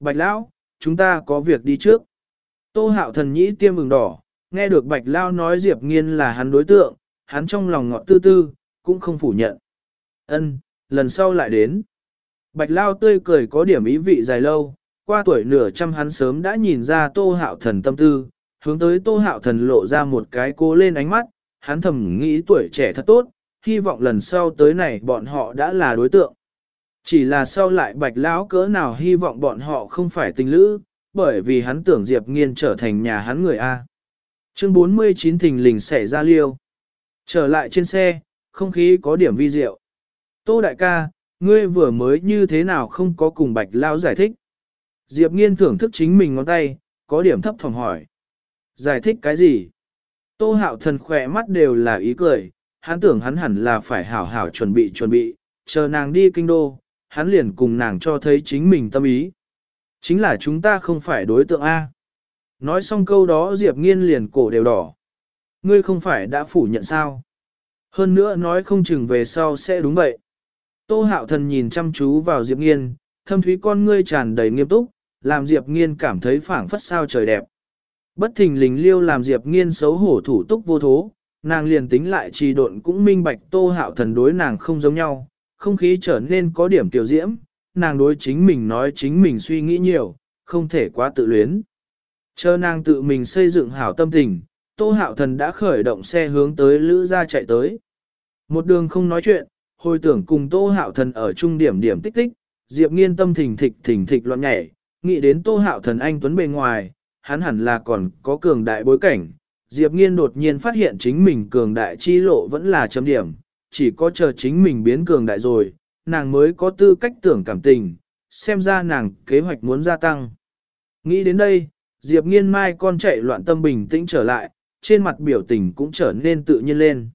Bạch Lão, chúng ta có việc đi trước. Tô hạo thần nhĩ tiêm ửng đỏ, nghe được Bạch Lão nói Diệp Nghiên là hắn đối tượng, hắn trong lòng ngọt tư tư, cũng không phủ nhận. Ân, lần sau lại đến. Bạch Lão tươi cười có điểm ý vị dài lâu, qua tuổi nửa trăm hắn sớm đã nhìn ra Tô Hạo Thần tâm tư, hướng tới Tô Hạo Thần lộ ra một cái cố lên ánh mắt, hắn thầm nghĩ tuổi trẻ thật tốt, hy vọng lần sau tới này bọn họ đã là đối tượng. Chỉ là sau lại bạch lão cỡ nào hy vọng bọn họ không phải tình lữ, bởi vì hắn tưởng Diệp Nghiên trở thành nhà hắn người A. Chương 49 thình lình xảy ra liêu. Trở lại trên xe, không khí có điểm vi diệu. Tô đại ca, ngươi vừa mới như thế nào không có cùng bạch lão giải thích. Diệp Nghiên thưởng thức chính mình ngón tay, có điểm thấp phòng hỏi. Giải thích cái gì? Tô hạo thần khỏe mắt đều là ý cười, hắn tưởng hắn hẳn là phải hảo hảo chuẩn bị chuẩn bị, chờ nàng đi kinh đô, hắn liền cùng nàng cho thấy chính mình tâm ý. Chính là chúng ta không phải đối tượng A. Nói xong câu đó Diệp nghiên liền cổ đều đỏ. Ngươi không phải đã phủ nhận sao? Hơn nữa nói không chừng về sau sẽ đúng vậy. Tô hạo thần nhìn chăm chú vào Diệp nghiên, thâm thúy con ngươi tràn đầy nghiêm túc, làm Diệp nghiên cảm thấy phảng phất sao trời đẹp. Bất thình lình liêu làm Diệp nghiên xấu hổ thủ túc vô thố, nàng liền tính lại trì độn cũng minh bạch tô hạo thần đối nàng không giống nhau, không khí trở nên có điểm tiểu diễm, nàng đối chính mình nói chính mình suy nghĩ nhiều, không thể quá tự luyến. Chờ nàng tự mình xây dựng hảo tâm tình, tô hạo thần đã khởi động xe hướng tới lữ gia chạy tới. Một đường không nói chuyện, hồi tưởng cùng tô hạo thần ở trung điểm điểm tích tích, diệp nghiên tâm thình thịch thình thịch loạn nhảy, nghĩ đến tô hạo thần anh tuấn bề ngoài, hắn hẳn là còn có cường đại bối cảnh. Diệp Nghiên đột nhiên phát hiện chính mình cường đại chi lộ vẫn là chấm điểm, chỉ có chờ chính mình biến cường đại rồi, nàng mới có tư cách tưởng cảm tình, xem ra nàng kế hoạch muốn gia tăng. Nghĩ đến đây, Diệp Nghiên mai con chạy loạn tâm bình tĩnh trở lại, trên mặt biểu tình cũng trở nên tự nhiên lên.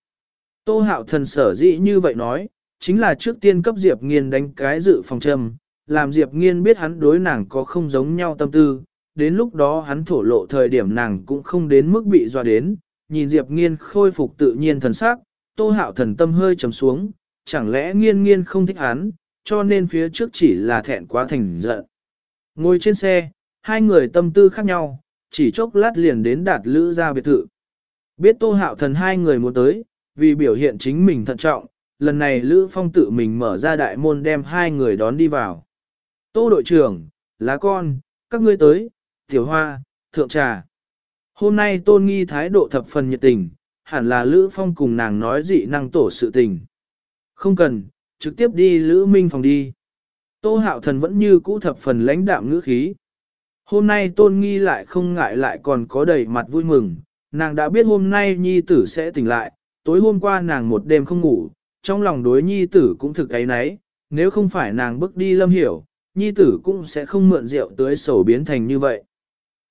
Tô hạo thần sở dĩ như vậy nói, chính là trước tiên cấp Diệp Nghiên đánh cái dự phòng châm, làm Diệp Nghiên biết hắn đối nàng có không giống nhau tâm tư, đến lúc đó hắn thổ lộ thời điểm nàng cũng không đến mức bị dọa đến, nhìn Diệp Nghiên khôi phục tự nhiên thần sắc, Tô Hạo thần tâm hơi trầm xuống, chẳng lẽ Nghiên Nghiên không thích hắn, cho nên phía trước chỉ là thẹn quá thành giận. Ngồi trên xe, hai người tâm tư khác nhau, chỉ chốc lát liền đến đạt lữ ra biệt thự. Biết Tô Hạo thần hai người muốn tới, vì biểu hiện chính mình thận trọng, lần này Lữ Phong tự mình mở ra đại môn đem hai người đón đi vào. Tô đội trưởng, lá con, các ngươi tới, tiểu hoa, thượng trà. Hôm nay tôn nghi thái độ thập phần nhiệt tình, hẳn là Lữ Phong cùng nàng nói dị năng tổ sự tình. Không cần, trực tiếp đi Lữ Minh phòng đi. Tô hạo thần vẫn như cũ thập phần lãnh đạm ngữ khí. Hôm nay tôn nghi lại không ngại lại còn có đầy mặt vui mừng, nàng đã biết hôm nay nhi tử sẽ tỉnh lại, tối hôm qua nàng một đêm không ngủ, trong lòng đối nhi tử cũng thực ấy nấy, nếu không phải nàng bước đi lâm hiểu, nhi tử cũng sẽ không mượn rượu tới sầu biến thành như vậy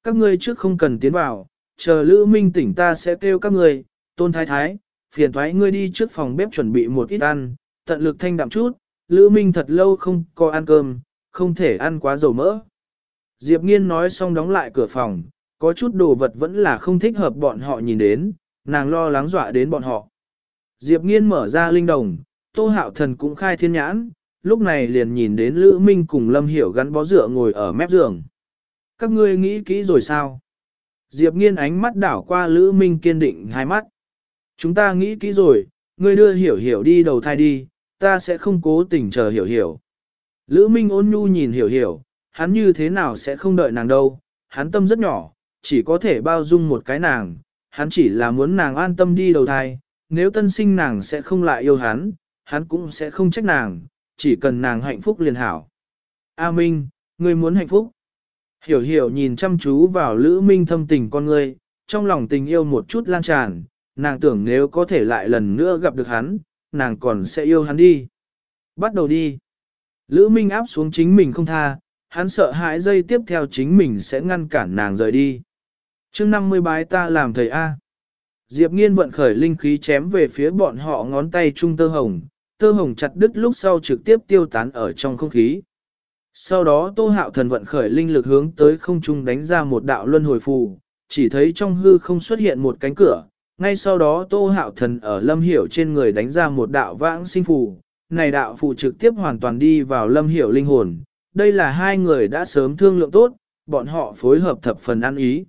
các ngươi trước không cần tiến vào, chờ Lữ Minh tỉnh ta sẽ kêu các ngươi, tôn thái thái, phiền thoái ngươi đi trước phòng bếp chuẩn bị một ít ăn, tận lực thanh đạm chút, Lữ Minh thật lâu không có ăn cơm, không thể ăn quá dầu mỡ. Diệp Nghiên nói xong đóng lại cửa phòng, có chút đồ vật vẫn là không thích hợp bọn họ nhìn đến, nàng lo lắng dọa đến bọn họ. Diệp Nghiên mở ra linh đồng, Tô Hạo Thần cũng khai thiên nhãn, lúc này liền nhìn đến Lữ Minh cùng Lâm Hiểu gắn bó dựa ngồi ở mép giường. Các ngươi nghĩ kỹ rồi sao? Diệp nghiên ánh mắt đảo qua Lữ Minh kiên định hai mắt. Chúng ta nghĩ kỹ rồi, ngươi đưa hiểu hiểu đi đầu thai đi, ta sẽ không cố tình chờ hiểu hiểu. Lữ Minh ôn nhu nhìn hiểu hiểu, hắn như thế nào sẽ không đợi nàng đâu, hắn tâm rất nhỏ, chỉ có thể bao dung một cái nàng, hắn chỉ là muốn nàng an tâm đi đầu thai, nếu tân sinh nàng sẽ không lại yêu hắn, hắn cũng sẽ không trách nàng, chỉ cần nàng hạnh phúc liền hảo. A Minh, ngươi muốn hạnh phúc. Hiểu hiểu nhìn chăm chú vào Lữ Minh thâm tình con ngươi, trong lòng tình yêu một chút lan tràn, nàng tưởng nếu có thể lại lần nữa gặp được hắn, nàng còn sẽ yêu hắn đi. Bắt đầu đi. Lữ Minh áp xuống chính mình không tha, hắn sợ hãi dây tiếp theo chính mình sẽ ngăn cản nàng rời đi. Trước 50 bái ta làm thầy A. Diệp nghiên vận khởi linh khí chém về phía bọn họ ngón tay trung tơ hồng, tơ hồng chặt đứt lúc sau trực tiếp tiêu tán ở trong không khí. Sau đó Tô Hạo Thần vận khởi linh lực hướng tới không trung đánh ra một đạo luân hồi phù, chỉ thấy trong hư không xuất hiện một cánh cửa, ngay sau đó Tô Hạo Thần ở Lâm Hiểu trên người đánh ra một đạo vãng sinh phù, này đạo phù trực tiếp hoàn toàn đi vào Lâm Hiểu linh hồn, đây là hai người đã sớm thương lượng tốt, bọn họ phối hợp thập phần ăn ý.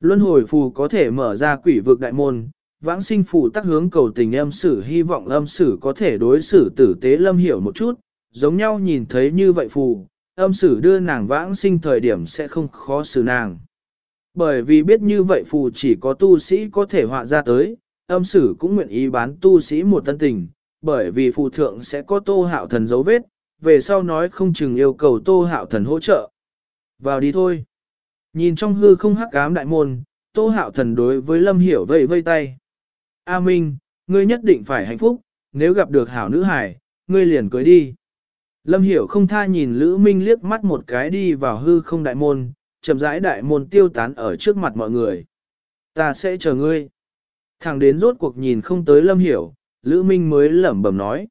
Luân hồi phù có thể mở ra quỷ vực đại môn, vãng sinh phù tác hướng cầu tình âm sử hy vọng âm sử có thể đối xử tử tế lâm hiểu một chút, giống nhau nhìn thấy như vậy phù, âm sử đưa nàng vãng sinh thời điểm sẽ không khó xử nàng. Bởi vì biết như vậy phù chỉ có tu sĩ có thể họa ra tới, âm sử cũng nguyện ý bán tu sĩ một tân tình, bởi vì phù thượng sẽ có tô hạo thần dấu vết, về sau nói không chừng yêu cầu tô hạo thần hỗ trợ. Vào đi thôi. Nhìn trong hư không hắc ám đại môn, tô hạo thần đối với lâm hiểu vây vây tay. A Minh, ngươi nhất định phải hạnh phúc, nếu gặp được hảo nữ hải, ngươi liền cưới đi. Lâm hiểu không tha nhìn Lữ Minh liếc mắt một cái đi vào hư không đại môn, chậm rãi đại môn tiêu tán ở trước mặt mọi người. Ta sẽ chờ ngươi. thằng đến rốt cuộc nhìn không tới Lâm hiểu, Lữ Minh mới lẩm bẩm nói.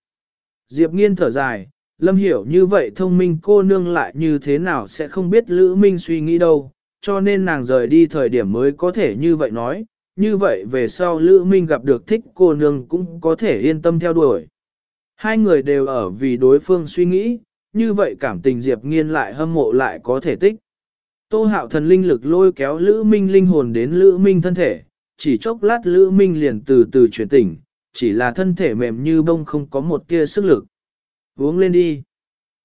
Diệp nghiên thở dài, Lâm hiểu như vậy thông minh cô nương lại như thế nào sẽ không biết Lữ Minh suy nghĩ đâu, cho nên nàng rời đi thời điểm mới có thể như vậy nói, như vậy về sau Lữ Minh gặp được thích cô nương cũng có thể yên tâm theo đuổi. Hai người đều ở vì đối phương suy nghĩ, như vậy cảm tình Diệp Nghiên lại hâm mộ lại có thể tích. Tô hạo thần linh lực lôi kéo Lữ Minh linh hồn đến Lữ Minh thân thể, chỉ chốc lát Lữ Minh liền từ từ chuyển tỉnh, chỉ là thân thể mềm như bông không có một tia sức lực. Uống lên đi.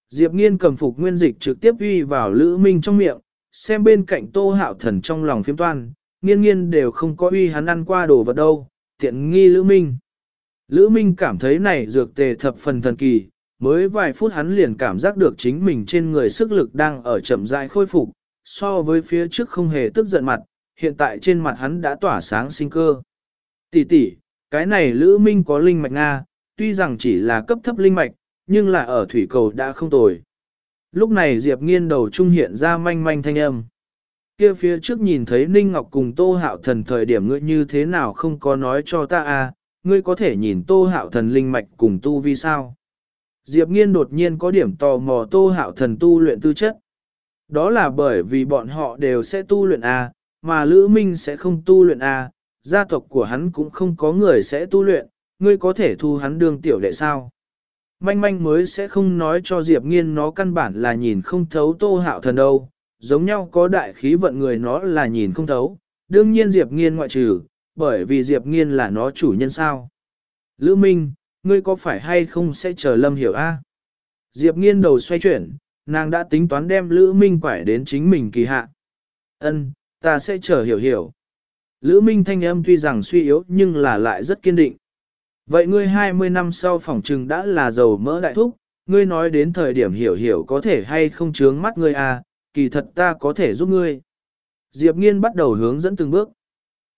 Diệp Nghiên cầm phục nguyên dịch trực tiếp uy vào Lữ Minh trong miệng, xem bên cạnh Tô Hạo Thần trong lòng phiếm toan, nghiên nghiên đều không có uy hắn ăn qua đồ vật đâu, tiện nghi Lữ Minh. Lữ Minh cảm thấy này dược tề thập phần thần kỳ, mới vài phút hắn liền cảm giác được chính mình trên người sức lực đang ở chậm rãi khôi phục, so với phía trước không hề tức giận mặt, hiện tại trên mặt hắn đã tỏa sáng sinh cơ. Tỷ tỷ, cái này Lữ Minh có linh mạch Nga, tuy rằng chỉ là cấp thấp linh mạch, nhưng là ở thủy cầu đã không tồi. Lúc này Diệp nghiên đầu trung hiện ra manh manh thanh âm. Kia phía trước nhìn thấy Ninh Ngọc cùng Tô Hạo Thần thời điểm ngươi như thế nào không có nói cho ta à, ngươi có thể nhìn Tô Hạo Thần linh mạch cùng tu vi sao. Diệp nghiên đột nhiên có điểm tò mò Tô Hạo Thần tu luyện tư chất. Đó là bởi vì bọn họ đều sẽ tu luyện A, mà Lữ Minh sẽ không tu luyện A, gia tộc của hắn cũng không có người sẽ tu luyện, ngươi có thể thu hắn đương tiểu đệ sao. Manh manh mới sẽ không nói cho Diệp Nghiên nó căn bản là nhìn không thấu Tô Hạo Thần đâu, giống nhau có đại khí vận người nó là nhìn không thấu, đương nhiên Diệp Nghiên ngoại trừ, bởi vì Diệp Nghiên là nó chủ nhân sao. Lữ Minh, ngươi có phải hay không sẽ chờ Lâm Hiểu A? Diệp Nghiên đầu xoay chuyển, nàng đã tính toán đem Lữ Minh quải đến chính mình kỳ hạ. Ân, ta sẽ chờ hiểu hiểu. Lữ Minh thanh âm tuy rằng suy yếu nhưng là lại rất kiên định. Vậy ngươi 20 năm sau phỏng trừng đã là giàu mỡ đại thúc, ngươi nói đến thời điểm hiểu hiểu có thể hay không chướng mắt ngươi à, kỳ thật ta có thể giúp ngươi. Diệp Nghiên bắt đầu hướng dẫn từng bước.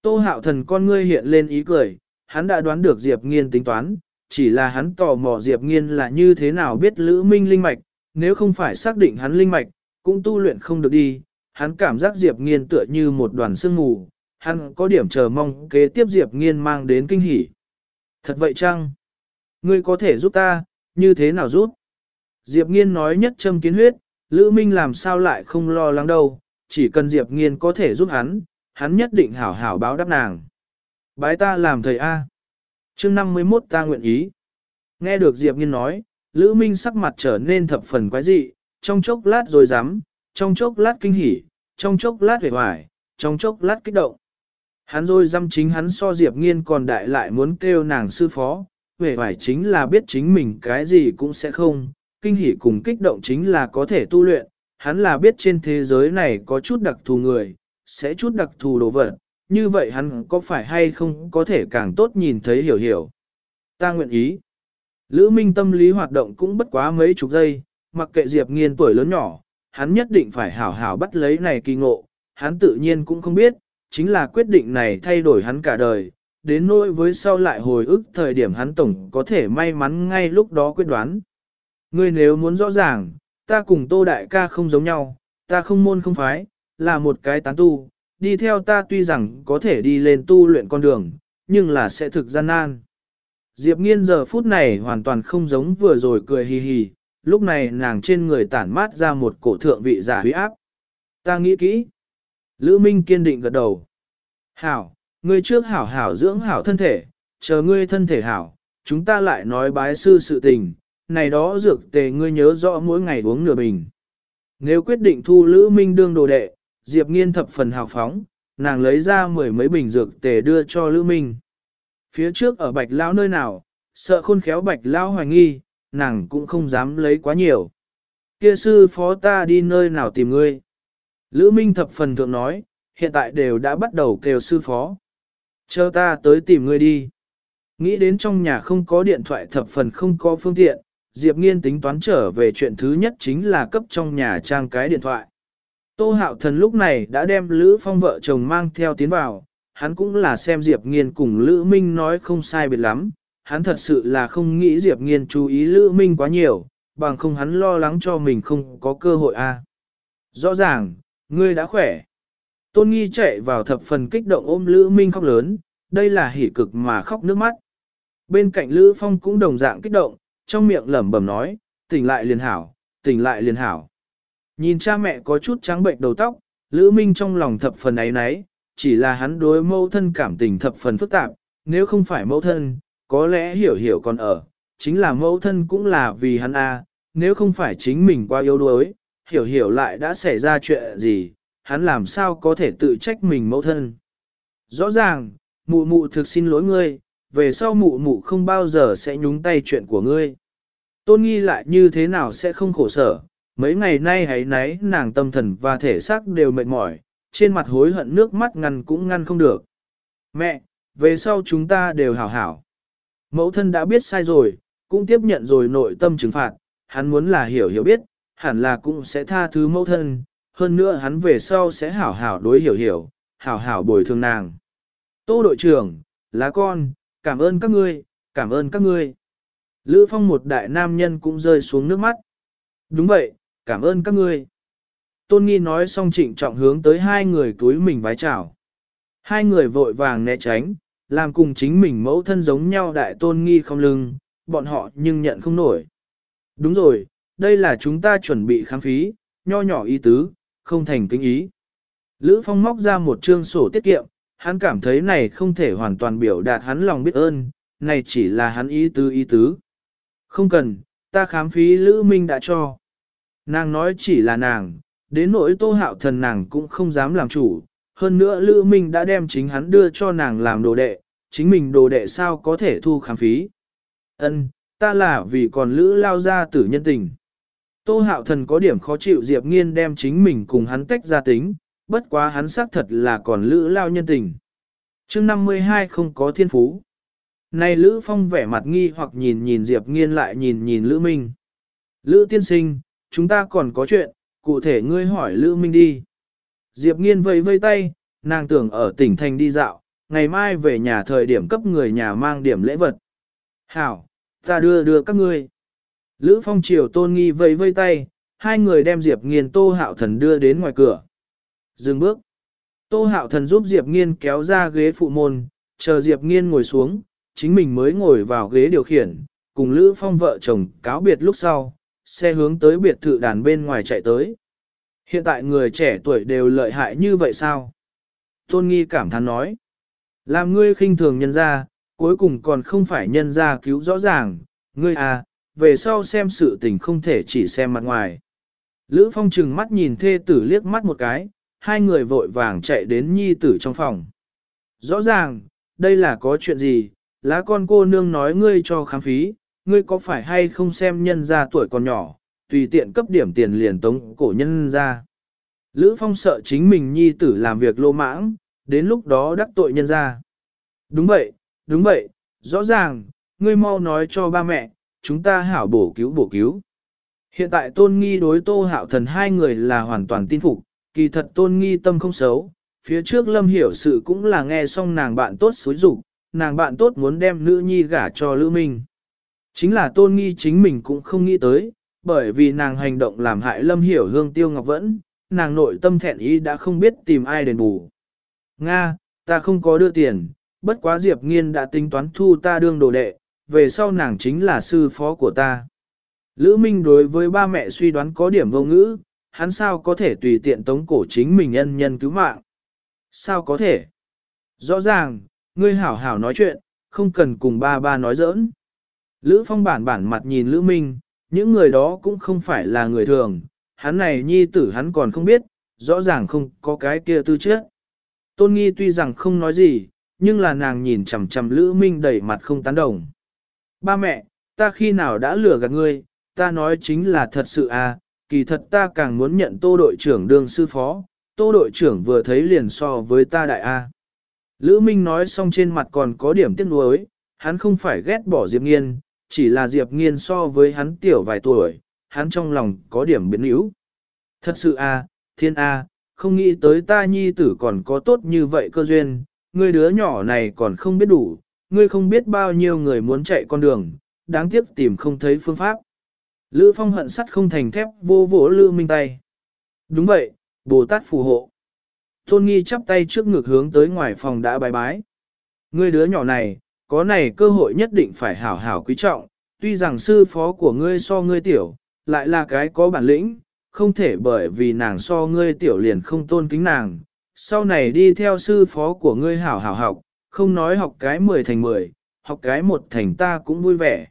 Tô hạo thần con ngươi hiện lên ý cười, hắn đã đoán được Diệp Nghiên tính toán, chỉ là hắn tò mò Diệp Nghiên là như thế nào biết Lữ Minh linh mạch, nếu không phải xác định hắn linh mạch, cũng tu luyện không được đi, hắn cảm giác Diệp Nghiên tựa như một đoàn sương mù, hắn có điểm chờ mong kế tiếp Diệp Nghiên mang đến kinh hỉ. Thật vậy chăng? Ngươi có thể giúp ta, như thế nào giúp? Diệp Nghiên nói nhất châm kiến huyết, Lữ Minh làm sao lại không lo lắng đâu, chỉ cần Diệp Nghiên có thể giúp hắn, hắn nhất định hảo hảo báo đáp nàng. Bái ta làm thầy A. chương 51 ta nguyện ý. Nghe được Diệp Nghiên nói, Lữ Minh sắc mặt trở nên thập phần quái dị, trong chốc lát rồi dám, trong chốc lát kinh hỉ, trong chốc lát vẻ hoài, trong chốc lát kích động. Hắn rồi dám chính hắn so Diệp Nghiên còn đại lại muốn kêu nàng sư phó, vẻ hoài chính là biết chính mình cái gì cũng sẽ không, kinh hỉ cùng kích động chính là có thể tu luyện, hắn là biết trên thế giới này có chút đặc thù người, sẽ chút đặc thù đồ vật, như vậy hắn có phải hay không có thể càng tốt nhìn thấy hiểu hiểu. Ta nguyện ý. Lữ Minh tâm lý hoạt động cũng bất quá mấy chục giây, mặc kệ Diệp Nghiên tuổi lớn nhỏ, hắn nhất định phải hảo hảo bắt lấy này kỳ ngộ, hắn tự nhiên cũng không biết, chính là quyết định này thay đổi hắn cả đời, đến nỗi với sau lại hồi ức thời điểm hắn tổng có thể may mắn ngay lúc đó quyết đoán. Ngươi nếu muốn rõ ràng, ta cùng Tô Đại ca không giống nhau, ta không môn không phái, là một cái tán tu, đi theo ta tuy rằng có thể đi lên tu luyện con đường, nhưng là sẽ thực gian nan. Diệp nghiên giờ phút này hoàn toàn không giống vừa rồi cười hì hì, lúc này nàng trên người tản mát ra một cổ thượng vị giả huy áp. Ta nghĩ kỹ. Lữ Minh kiên định gật đầu. Hảo, ngươi trước hảo hảo dưỡng hảo thân thể, chờ ngươi thân thể hảo, chúng ta lại nói bái sư sự tình, này đó dược tề ngươi nhớ rõ mỗi ngày uống nửa bình. Nếu quyết định thu Lữ Minh đương đồ đệ, Diệp Nghiên thập phần hào phóng, nàng lấy ra mười mấy bình dược tề đưa cho Lữ Minh. Phía trước ở Bạch Lão nơi nào, sợ khôn khéo Bạch Lão hoài nghi, nàng cũng không dám lấy quá nhiều. Kia sư phó ta đi nơi nào tìm ngươi? Lữ Minh thập phần thượng nói, hiện tại đều đã bắt đầu kêu sư phó. Chờ ta tới tìm ngươi đi. Nghĩ đến trong nhà không có điện thoại thập phần không có phương tiện, Diệp Nghiên tính toán trở về chuyện thứ nhất chính là cấp trong nhà trang cái điện thoại. Tô Hạo Thần lúc này đã đem Lữ Phong vợ chồng mang theo tiến vào, hắn cũng là xem Diệp Nghiên cùng Lữ Minh nói không sai biệt lắm, hắn thật sự là không nghĩ Diệp Nghiên chú ý Lữ Minh quá nhiều, bằng không hắn lo lắng cho mình không có cơ hội a. Rõ ràng, ngươi đã khỏe. Tôn Nghi chạy vào thập phần kích động ôm Lữ Minh khóc lớn, đây là hỉ cực mà khóc nước mắt. Bên cạnh Lữ Phong cũng đồng dạng kích động, trong miệng lẩm bẩm nói, tỉnh lại liền hảo, tỉnh lại liền hảo. Nhìn cha mẹ có chút trắng bệnh đầu tóc, Lữ Minh trong lòng thập phần ấy náy chỉ là hắn đối mẫu thân cảm tình thập phần phức tạp, nếu không phải mẫu thân, có lẽ hiểu hiểu còn ở, chính là mẫu thân cũng là vì hắn a, nếu không phải chính mình quá yếu đuối, hiểu hiểu lại đã xảy ra chuyện gì, hắn làm sao có thể tự trách mình mẫu thân. Rõ ràng, mụ mụ thực xin lỗi ngươi, về sau mụ mụ không bao giờ sẽ nhúng tay chuyện của ngươi. Tôn nghi lại như thế nào sẽ không khổ sở, mấy ngày nay hãy nấy nàng tâm thần và thể xác đều mệt mỏi, trên mặt hối hận nước mắt ngăn cũng ngăn không được. Mẹ, về sau chúng ta đều hảo hảo. Mẫu thân đã biết sai rồi, cũng tiếp nhận rồi nội tâm trừng phạt, hắn muốn là hiểu hiểu biết, hẳn là cũng sẽ tha thứ mẫu thân, hơn nữa hắn về sau sẽ hảo hảo đối hiểu hiểu, hảo hảo bồi thường nàng. Tô đội trưởng, lá con, cảm ơn các ngươi, cảm ơn các ngươi. Lữ phong một đại nam nhân cũng rơi xuống nước mắt. Đúng vậy, cảm ơn các ngươi. Tôn nghi nói xong trịnh trọng hướng tới hai người túi mình vái chào. Hai người vội vàng né tránh, làm cùng chính mình mẫu thân giống nhau đại tôn nghi không lưng, bọn họ nhưng nhận không nổi. Đúng rồi, đây là chúng ta chuẩn bị khám phí, nho nhỏ ý tứ, không thành kính ý. Lữ Phong móc ra một trương sổ tiết kiệm, hắn cảm thấy này không thể hoàn toàn biểu đạt hắn lòng biết ơn, này chỉ là hắn ý tứ ý tứ. Không cần, ta khám phí Lữ Minh đã cho. Nàng nói chỉ là nàng, đến nỗi tô hạo thần nàng cũng không dám làm chủ, hơn nữa Lữ Minh đã đem chính hắn đưa cho nàng làm đồ đệ, chính mình đồ đệ sao có thể thu khám phí. Ân, ta là vì còn Lữ lao ra tử nhân tình. Tô hạo thần có điểm khó chịu Diệp Nghiên đem chính mình cùng hắn tách ra tính, bất quá hắn xác thật là còn Lữ lao nhân tình. chương 52 không có thiên phú. Này Lữ Phong vẻ mặt nghi hoặc nhìn nhìn Diệp Nghiên lại nhìn nhìn Lữ Minh. Lữ tiên sinh, chúng ta còn có chuyện, cụ thể ngươi hỏi Lữ Minh đi. Diệp Nghiên vây vây tay, nàng tưởng ở tỉnh thành đi dạo, ngày mai về nhà thời điểm cấp người nhà mang điểm lễ vật. Hảo, ta đưa đưa các ngươi. Lữ Phong triều tôn nghi vây vây tay, hai người đem Diệp Nghiên Tô Hạo Thần đưa đến ngoài cửa. Dừng bước. Tô Hạo Thần giúp Diệp Nghiên kéo ra ghế phụ môn, chờ Diệp Nghiên ngồi xuống, chính mình mới ngồi vào ghế điều khiển, cùng Lữ Phong vợ chồng cáo biệt lúc sau, xe hướng tới biệt thự đàn bên ngoài chạy tới. Hiện tại người trẻ tuổi đều lợi hại như vậy sao? Tôn Nghi cảm thán nói. Làm ngươi khinh thường nhân ra, cuối cùng còn không phải nhân ra cứu rõ ràng, ngươi à, về sau xem sự tình không thể chỉ xem mặt ngoài. Lữ Phong trừng mắt nhìn thê tử liếc mắt một cái, hai người vội vàng chạy đến nhi tử trong phòng. Rõ ràng, đây là có chuyện gì, lá con cô nương nói ngươi cho khám phí, ngươi có phải hay không xem nhân ra tuổi còn nhỏ, tùy tiện cấp điểm tiền liền tống cổ nhân ra. Lữ Phong sợ chính mình nhi tử làm việc lô mãng, đến lúc đó đắc tội nhân ra. Đúng vậy, đúng vậy, rõ ràng, ngươi mau nói cho ba mẹ, chúng ta hảo bổ cứu bổ cứu. Hiện tại tôn nghi đối tô hạo thần hai người là hoàn toàn tin phục, kỳ thật tôn nghi tâm không xấu, phía trước lâm hiểu sự cũng là nghe xong nàng bạn tốt xối rủ, nàng bạn tốt muốn đem nữ nhi gả cho Lữ Minh. Chính là tôn nghi chính mình cũng không nghĩ tới, bởi vì nàng hành động làm hại lâm hiểu hương tiêu ngọc vẫn, nàng nội tâm thẹn ý đã không biết tìm ai đền bù. Nga, ta không có đưa tiền, bất quá Diệp Nghiên đã tính toán thu ta đương đồ đệ, về sau nàng chính là sư phó của ta. Lữ Minh đối với ba mẹ suy đoán có điểm vô ngữ, hắn sao có thể tùy tiện tống cổ chính mình nhân nhân cứu mạng. Sao có thể? Rõ ràng, ngươi hảo hảo nói chuyện, không cần cùng ba ba nói giỡn. Lữ Phong bản bản mặt nhìn Lữ Minh, những người đó cũng không phải là người thường, hắn này nhi tử hắn còn không biết, rõ ràng không có cái kia tư chất. Tôn nghi tuy rằng không nói gì, nhưng là nàng nhìn chằm chằm Lữ Minh đầy mặt không tán đồng. Ba mẹ, ta khi nào đã lừa gạt ngươi, ta nói chính là thật sự à, kỳ thật ta càng muốn nhận tô đội trưởng đương sư phó, tô đội trưởng vừa thấy liền so với ta đại A. Lữ Minh nói xong trên mặt còn có điểm tiếc nuối, hắn không phải ghét bỏ Diệp Nghiên, chỉ là Diệp Nghiên so với hắn tiểu vài tuổi, hắn trong lòng có điểm biến yếu. Thật sự a, thiên a, không nghĩ tới ta nhi tử còn có tốt như vậy cơ duyên, ngươi đứa nhỏ này còn không biết đủ, ngươi không biết bao nhiêu người muốn chạy con đường, đáng tiếc tìm không thấy phương pháp. Lữ Phong hận sắt không thành thép vô vỗ Lữ Minh tay. Đúng vậy, Bồ Tát phù hộ. Tôn Nghi chắp tay trước ngực hướng tới ngoài phòng đã bài bái. Ngươi đứa nhỏ này, có này cơ hội nhất định phải hảo hảo quý trọng, tuy rằng sư phó của ngươi so ngươi tiểu, lại là cái có bản lĩnh, không thể bởi vì nàng so ngươi tiểu liền không tôn kính nàng. Sau này đi theo sư phó của ngươi hảo hảo học, không nói học cái 10 thành 10, học cái một thành ta cũng vui vẻ.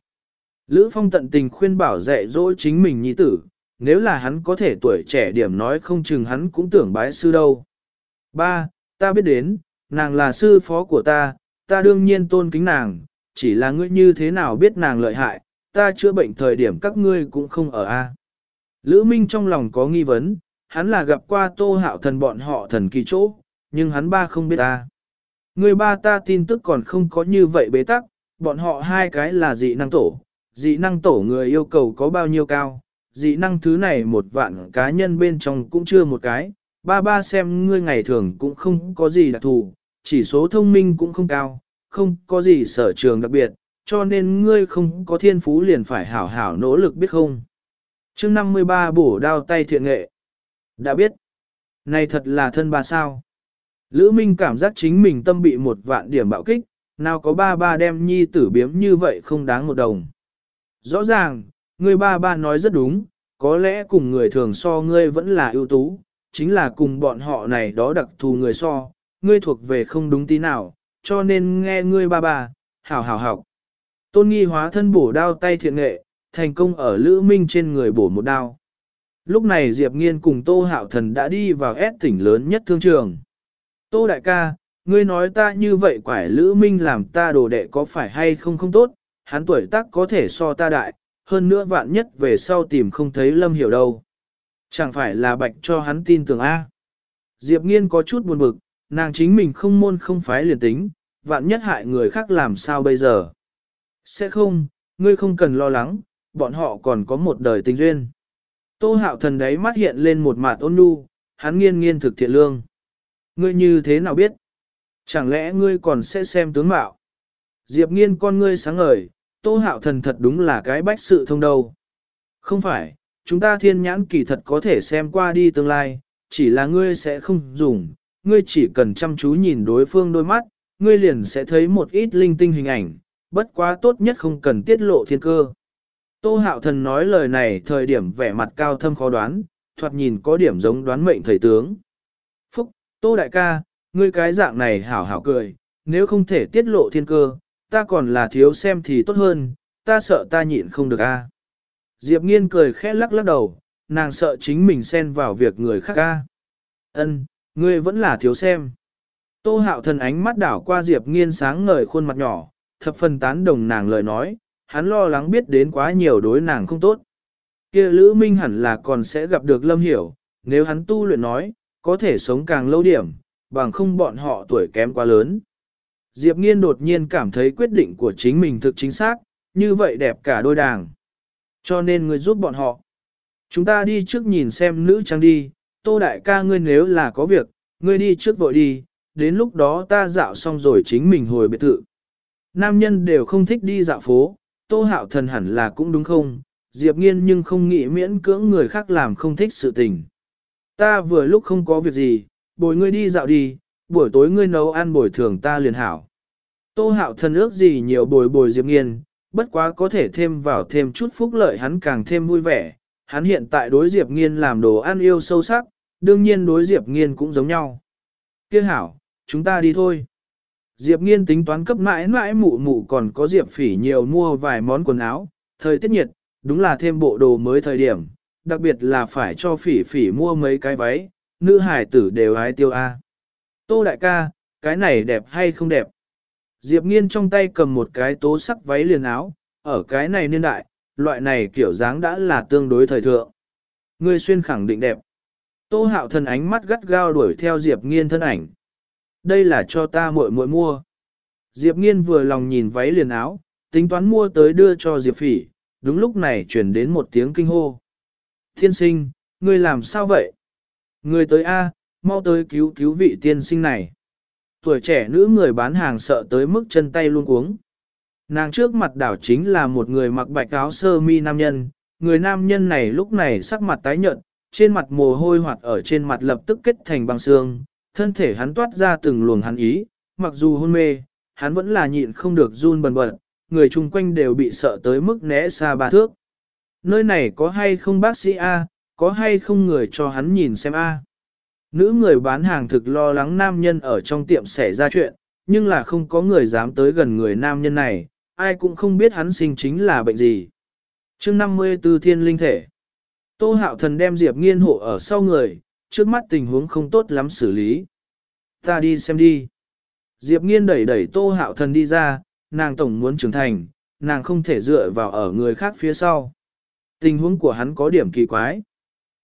Lữ Phong tận tình khuyên bảo dạy dỗ chính mình nhi tử, nếu là hắn có thể tuổi trẻ điểm nói không chừng hắn cũng tưởng bái sư đâu. Ba, ta biết đến, nàng là sư phó của ta, ta đương nhiên tôn kính nàng, chỉ là ngươi như thế nào biết nàng lợi hại, ta chữa bệnh thời điểm các ngươi cũng không ở a. Lữ Minh trong lòng có nghi vấn, hắn là gặp qua tô hạo thần bọn họ thần kỳ chỗ, nhưng hắn ba không biết ta. Người ba ta tin tức còn không có như vậy bế tắc, bọn họ hai cái là dị năng tổ, dị năng tổ người yêu cầu có bao nhiêu cao, dị năng thứ này một vạn cá nhân bên trong cũng chưa một cái, ba ba xem ngươi ngày thường cũng không có gì đặc thù, chỉ số thông minh cũng không cao, không có gì sở trường đặc biệt, cho nên ngươi không có thiên phú liền phải hảo hảo nỗ lực biết không. chương 53 bổ đao tay thiện nghệ. Đã biết. Này thật là thân bà sao. Lữ Minh cảm giác chính mình tâm bị một vạn điểm bạo kích, nào có ba ba đem nhi tử biếm như vậy không đáng một đồng. Rõ ràng, ngươi ba ba nói rất đúng, có lẽ cùng người thường so ngươi vẫn là ưu tú, chính là cùng bọn họ này đó đặc thù người so, ngươi thuộc về không đúng tí nào, cho nên nghe ngươi ba ba, hảo hảo học. Tôn nghi hóa thân bổ đao tay thiện nghệ, thành công ở Lữ Minh trên người bổ một đao. Lúc này Diệp Nghiên cùng Tô Hạo Thần đã đi vào ép tỉnh lớn nhất thương trường. Tô đại ca, ngươi nói ta như vậy quải Lữ Minh làm ta đồ đệ có phải hay không không tốt, hắn tuổi tác có thể so ta đại, hơn nữa vạn nhất về sau tìm không thấy Lâm Hiểu đâu. Chẳng phải là bạch cho hắn tin tưởng A. Diệp Nghiên có chút buồn bực, nàng chính mình không môn không phái liền tính, vạn nhất hại người khác làm sao bây giờ. Sẽ không, ngươi không cần lo lắng, bọn họ còn có một đời tình duyên. Tô hạo thần đấy mắt hiện lên một mặt ôn nhu, hắn nghiên nghiên thực thiện lương. Ngươi như thế nào biết? Chẳng lẽ ngươi còn sẽ xem tướng mạo? Diệp nghiên con ngươi sáng ngời, tô hạo thần thật đúng là cái bách sự thông đâu. Không phải, chúng ta thiên nhãn kỳ thật có thể xem qua đi tương lai, chỉ là ngươi sẽ không dùng, ngươi chỉ cần chăm chú nhìn đối phương đôi mắt, ngươi liền sẽ thấy một ít linh tinh hình ảnh, bất quá tốt nhất không cần tiết lộ thiên cơ. Tô hạo thần nói lời này thời điểm vẻ mặt cao thâm khó đoán, thoạt nhìn có điểm giống đoán mệnh thầy tướng. Phúc, Tô đại ca, ngươi cái dạng này hảo hảo cười, nếu không thể tiết lộ thiên cơ, ta còn là thiếu xem thì tốt hơn, ta sợ ta nhịn không được a. Diệp nghiên cười khẽ lắc lắc đầu, nàng sợ chính mình xen vào việc người khác a. Ân, ngươi vẫn là thiếu xem. Tô hạo thần ánh mắt đảo qua Diệp nghiên sáng ngời khuôn mặt nhỏ, thập phần tán đồng nàng lời nói, hắn lo lắng biết đến quá nhiều đối nàng không tốt. kia Lữ Minh hẳn là còn sẽ gặp được Lâm Hiểu, nếu hắn tu luyện nói, có thể sống càng lâu điểm, bằng không bọn họ tuổi kém quá lớn. Diệp Nghiên đột nhiên cảm thấy quyết định của chính mình thực chính xác, như vậy đẹp cả đôi đàng. Cho nên người giúp bọn họ. Chúng ta đi trước nhìn xem nữ trang đi, tô đại ca ngươi nếu là có việc, ngươi đi trước vội đi, đến lúc đó ta dạo xong rồi chính mình hồi biệt thự. Nam nhân đều không thích đi dạo phố, tô hạo thần hẳn là cũng đúng không, Diệp nghiên nhưng không nghĩ miễn cưỡng người khác làm không thích sự tình. Ta vừa lúc không có việc gì, bồi ngươi đi dạo đi, buổi tối ngươi nấu ăn bồi thường ta liền hảo. Tô hạo thần ước gì nhiều bồi bồi Diệp nghiên, bất quá có thể thêm vào thêm chút phúc lợi hắn càng thêm vui vẻ. Hắn hiện tại đối Diệp nghiên làm đồ ăn yêu sâu sắc, đương nhiên đối Diệp nghiên cũng giống nhau. Kia hảo, chúng ta đi thôi. Diệp nghiên tính toán cấp mãi mãi mụ mụ còn có Diệp phỉ nhiều mua vài món quần áo, thời tiết nhiệt, đúng là thêm bộ đồ mới thời điểm. đặc biệt là phải cho phỉ phỉ mua mấy cái váy, nữ hải tử đều ái tiêu A. Tô đại ca, cái này đẹp hay không đẹp? Diệp nghiên trong tay cầm một cái tố sắc váy liền áo, ở cái này niên đại, loại này kiểu dáng đã là tương đối thời thượng. Ngươi xuyên khẳng định đẹp. Tô hạo thần ánh mắt gắt gao đuổi theo Diệp nghiên thân ảnh. Đây là cho ta muội muội mua. Diệp nghiên vừa lòng nhìn váy liền áo, tính toán mua tới đưa cho Diệp phỉ, đúng lúc này chuyển đến một tiếng kinh hô. Thiên sinh, ngươi làm sao vậy? Ngươi tới A, mau tới cứu cứu vị tiên sinh này. Tuổi trẻ nữ người bán hàng sợ tới mức chân tay luôn cuống. Nàng trước mặt đảo chính là một người mặc bạch áo sơ mi nam nhân, người nam nhân này lúc này sắc mặt tái nhợt, trên mặt mồ hôi hoạt ở trên mặt lập tức kết thành băng xương, thân thể hắn toát ra từng luồng hắn ý, mặc dù hôn mê, hắn vẫn là nhịn không được run bần bật, người chung quanh đều bị sợ tới mức né xa ba thước. Nơi này có hay không bác sĩ A, có hay không người cho hắn nhìn xem A. Nữ người bán hàng thực lo lắng nam nhân ở trong tiệm xảy ra chuyện, nhưng là không có người dám tới gần người nam nhân này, ai cũng không biết hắn sinh chính là bệnh gì. chương 54 thiên linh thể. Tô hạo thần đem Diệp nghiên hộ ở sau người, trước mắt tình huống không tốt lắm xử lý. Ta đi xem đi. Diệp nghiên đẩy đẩy tô hạo thần đi ra, nàng tổng muốn trưởng thành, nàng không thể dựa vào ở người khác phía sau. Tình huống của hắn có điểm kỳ quái.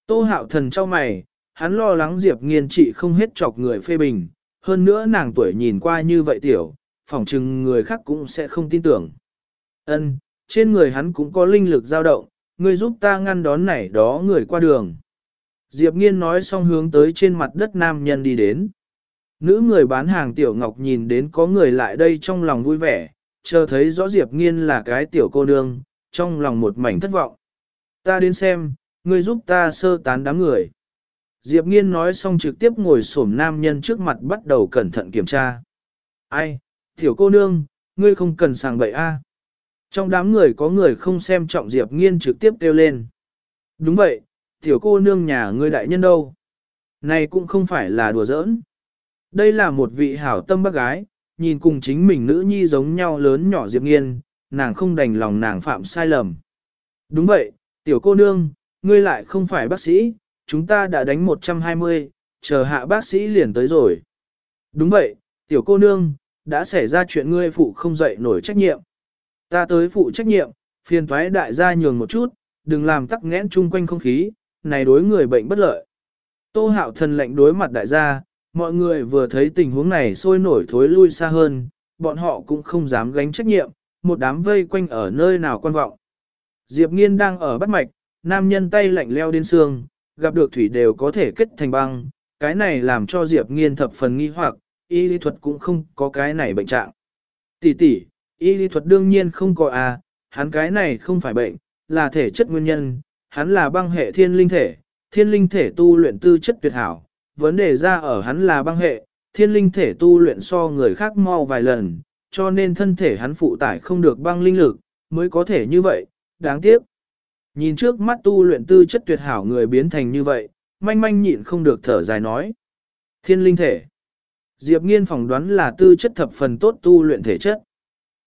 Tô hạo thần cho mày, hắn lo lắng Diệp nghiên trị không hết chọc người phê bình, hơn nữa nàng tuổi nhìn qua như vậy tiểu, phỏng chừng người khác cũng sẽ không tin tưởng. Ân, trên người hắn cũng có linh lực dao động, ngươi giúp ta ngăn đón này đó người qua đường. Diệp nghiên nói xong hướng tới trên mặt đất nam nhân đi đến. Nữ người bán hàng tiểu ngọc nhìn đến có người lại đây trong lòng vui vẻ, chờ thấy rõ Diệp nghiên là cái tiểu cô nương, trong lòng một mảnh thất vọng. Ta đến xem, ngươi giúp ta sơ tán đám người. Diệp nghiên nói xong trực tiếp ngồi xổm nam nhân trước mặt bắt đầu cẩn thận kiểm tra. Ai, tiểu cô nương, ngươi không cần sàng bậy a. Trong đám người có người không xem trọng Diệp nghiên trực tiếp kêu lên. Đúng vậy, tiểu cô nương nhà ngươi đại nhân đâu. Này cũng không phải là đùa giỡn. Đây là một vị hảo tâm bác gái, nhìn cùng chính mình nữ nhi giống nhau lớn nhỏ Diệp nghiên, nàng không đành lòng nàng phạm sai lầm. Đúng vậy, tiểu cô nương, ngươi lại không phải bác sĩ, chúng ta đã đánh 120, chờ hạ bác sĩ liền tới rồi. Đúng vậy, tiểu cô nương, đã xảy ra chuyện ngươi phụ không dậy nổi trách nhiệm. Ta tới phụ trách nhiệm, phiền thoái đại gia nhường một chút, đừng làm tắc nghẽn chung quanh không khí, này đối người bệnh bất lợi. Tô hạo thần lệnh đối mặt đại gia, mọi người vừa thấy tình huống này sôi nổi thối lui xa hơn, bọn họ cũng không dám gánh trách nhiệm, một đám vây quanh ở nơi nào quan vọng. Diệp nghiên đang ở bắt mạch, nam nhân tay lạnh leo đến xương, gặp được thủy đều có thể kết thành băng, cái này làm cho Diệp nghiên thập phần nghi hoặc, y lý thuật cũng không có cái này bệnh trạng. Tỷ tỷ, y lý thuật đương nhiên không có à, hắn cái này không phải bệnh, là thể chất nguyên nhân, hắn là băng hệ thiên linh thể, thiên linh thể tu luyện tư chất tuyệt hảo, vấn đề ra ở hắn là băng hệ, thiên linh thể tu luyện so người khác mau vài lần, cho nên thân thể hắn phụ tải không được băng linh lực, mới có thể như vậy, đáng tiếc. Nhìn trước mắt tu luyện tư chất tuyệt hảo người biến thành như vậy, manh manh nhịn không được thở dài nói. Thiên linh thể. Diệp nghiên phỏng đoán là tư chất thập phần tốt tu luyện thể chất.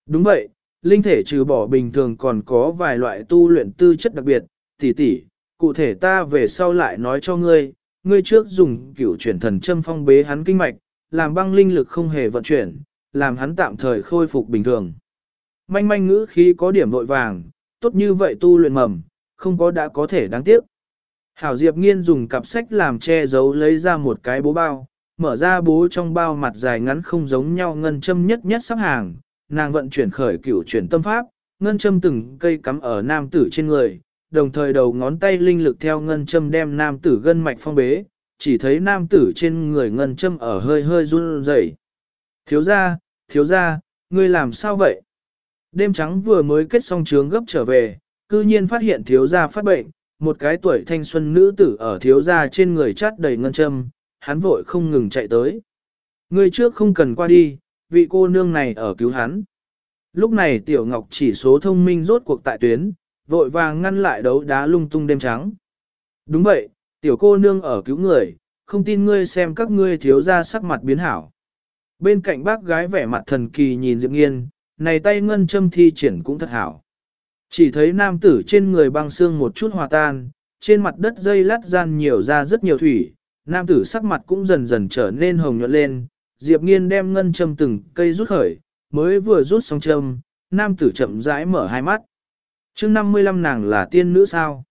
Đúng vậy, linh thể trừ bỏ bình thường còn có vài loại tu luyện tư chất đặc biệt, tỷ tỷ, cụ thể ta về sau lại nói cho ngươi, ngươi trước dùng cửu chuyển thần châm phong bế hắn kinh mạch, làm băng linh lực không hề vận chuyển, làm hắn tạm thời khôi phục bình thường. Manh manh ngữ khí có điểm vội vàng, tốt như vậy tu luyện mầm, không có đã có thể đáng tiếc. Hảo Diệp Nghiên dùng cặp sách làm che giấu lấy ra một cái bố bao, mở ra bố trong bao mặt dài ngắn không giống nhau ngân châm nhất nhất sắp hàng, nàng vận chuyển khởi cửu chuyển tâm pháp, ngân châm từng cây cắm ở nam tử trên người, đồng thời đầu ngón tay linh lực theo ngân châm đem nam tử gân mạch phong bế, chỉ thấy nam tử trên người ngân châm ở hơi hơi run rẩy. Thiếu gia, thiếu gia, ngươi làm sao vậy? Đêm trắng vừa mới kết xong trướng gấp trở về, cư nhiên phát hiện thiếu gia phát bệnh, một cái tuổi thanh xuân nữ tử ở thiếu gia trên người chát đầy ngân châm, hắn vội không ngừng chạy tới. Ngươi trước không cần qua đi, vị cô nương này ở cứu hắn. Lúc này tiểu ngọc chỉ số thông minh rốt cuộc tại tuyến, vội vàng ngăn lại đấu đá lung tung đêm trắng. Đúng vậy, tiểu cô nương ở cứu người, không tin ngươi xem các ngươi thiếu gia sắc mặt biến hảo. Bên cạnh bác gái vẻ mặt thần kỳ nhìn Diệp Nghiên, này tay ngân châm thi triển cũng thật hảo. Chỉ thấy nam tử trên người băng xương một chút hòa tan, trên mặt đất dây lát gian nhiều ra rất nhiều thủy, nam tử sắc mặt cũng dần dần trở nên hồng nhuận lên, Diệp Nghiên đem ngân châm từng cây rút khởi, mới vừa rút xong châm, nam tử chậm rãi mở hai mắt. chương 55 nàng là tiên nữ sao?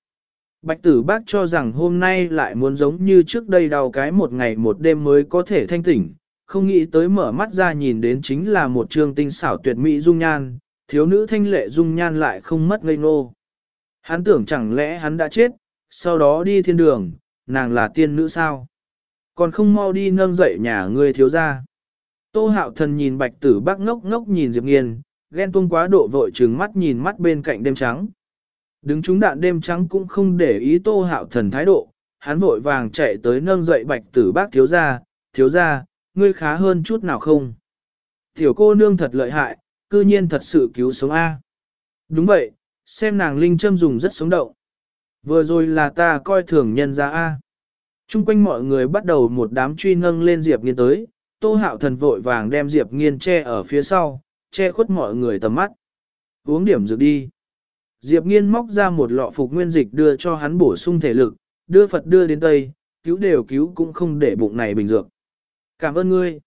Bạch tử bác cho rằng hôm nay lại muốn giống như trước đây đau cái một ngày một đêm mới có thể thanh tỉnh, không nghĩ tới mở mắt ra nhìn đến chính là một trường tinh xảo tuyệt mỹ dung nhan, thiếu nữ thanh lệ dung nhan lại không mất ngây ngô. Hắn tưởng chẳng lẽ hắn đã chết, sau đó đi thiên đường, nàng là tiên nữ sao? Còn không mau đi nâng dậy nhà ngươi thiếu ra. Tô hạo thần nhìn bạch tử bác ngốc ngốc nhìn Diệp Nghiên, ghen tuông quá độ vội trừng mắt nhìn mắt bên cạnh đêm trắng. Đứng trúng đạn đêm trắng cũng không để ý tô hạo thần thái độ, hắn vội vàng chạy tới nâng dậy bạch tử bác thiếu ra, thiếu ra, ngươi khá hơn chút nào không? Tiểu cô nương thật lợi hại, cư nhiên thật sự cứu sống A. Đúng vậy, xem nàng linh châm dùng rất sống động. Vừa rồi là ta coi thường nhân ra A. Trung quanh mọi người bắt đầu một đám truy nâng lên Diệp Nghiên tới, tô hạo thần vội vàng đem Diệp Nghiên che ở phía sau, che khuất mọi người tầm mắt. Uống điểm dược đi. Diệp Nghiên móc ra một lọ phục nguyên dịch đưa cho hắn bổ sung thể lực, đưa Phật đưa đến Tây, cứu đều cứu cũng không để bụng này bình dược. Cảm ơn ngươi.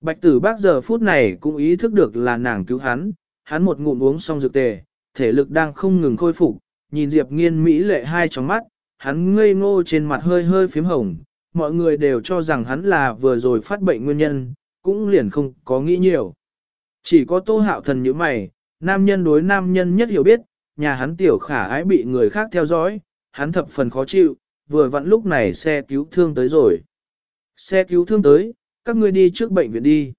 Bạch tử bác giờ phút này cũng ý thức được là nàng cứu hắn, hắn một ngụm uống xong dược tề, thể lực đang không ngừng khôi phục, nhìn Diệp nghiên Mỹ lệ hai trong mắt, hắn ngây ngô trên mặt hơi hơi phím hồng, mọi người đều cho rằng hắn là vừa rồi phát bệnh nguyên nhân, cũng liền không có nghĩ nhiều. Chỉ có tô hạo thần như mày, nam nhân đối nam nhân nhất hiểu biết, nhà hắn tiểu khả ái bị người khác theo dõi, hắn thập phần khó chịu, vừa vặn lúc này xe cứu thương tới rồi. Xe cứu thương tới, các ngươi đi trước bệnh viện đi.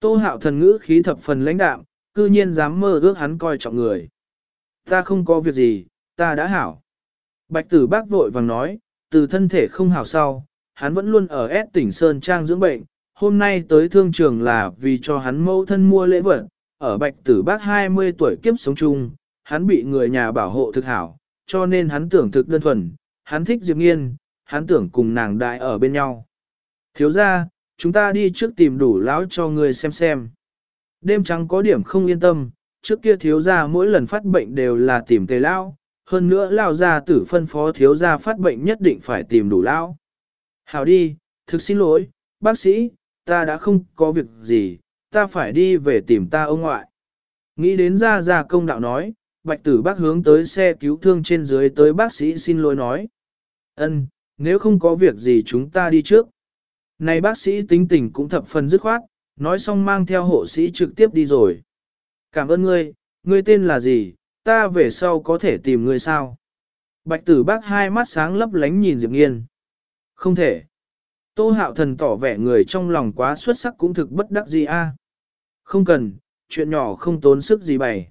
Tô hạo thần ngữ khí thập phần lãnh đạm, cư nhiên dám mơ ước hắn coi trọng người. Ta không có việc gì, ta đã hảo. Bạch tử bác vội vàng nói, từ thân thể không hảo sau, hắn vẫn luôn ở S tỉnh Sơn Trang dưỡng bệnh, hôm nay tới thương trường là vì cho hắn mẫu thân mua lễ vật, ở bạch tử bác 20 tuổi kiếp sống chung, hắn bị người nhà bảo hộ thực hảo, cho nên hắn tưởng thực đơn thuần, hắn thích Diệp Nghiên, hắn tưởng cùng nàng đại ở bên nhau. Thiếu ra, chúng ta đi trước tìm đủ lão cho người xem xem. Đêm trắng có điểm không yên tâm, trước kia thiếu gia mỗi lần phát bệnh đều là tìm tề lão, hơn nữa lão gia tử phân phó thiếu gia phát bệnh nhất định phải tìm đủ lão. Hảo đi, thực xin lỗi, bác sĩ, ta đã không có việc gì, ta phải đi về tìm ta ông ngoại. Nghĩ đến ra ra công đạo nói, bạch tử bác hướng tới xe cứu thương trên dưới tới bác sĩ xin lỗi nói. ân nếu không có việc gì chúng ta đi trước. Này bác sĩ tính tình cũng thập phần dứt khoát, nói xong mang theo hộ sĩ trực tiếp đi rồi. Cảm ơn ngươi, ngươi tên là gì, ta về sau có thể tìm ngươi sao? Bạch tử bác hai mắt sáng lấp lánh nhìn Diệp Nghiên. Không thể. Tô hạo thần tỏ vẻ người trong lòng quá xuất sắc cũng thực bất đắc gì a. À. Không cần, chuyện nhỏ không tốn sức gì bày.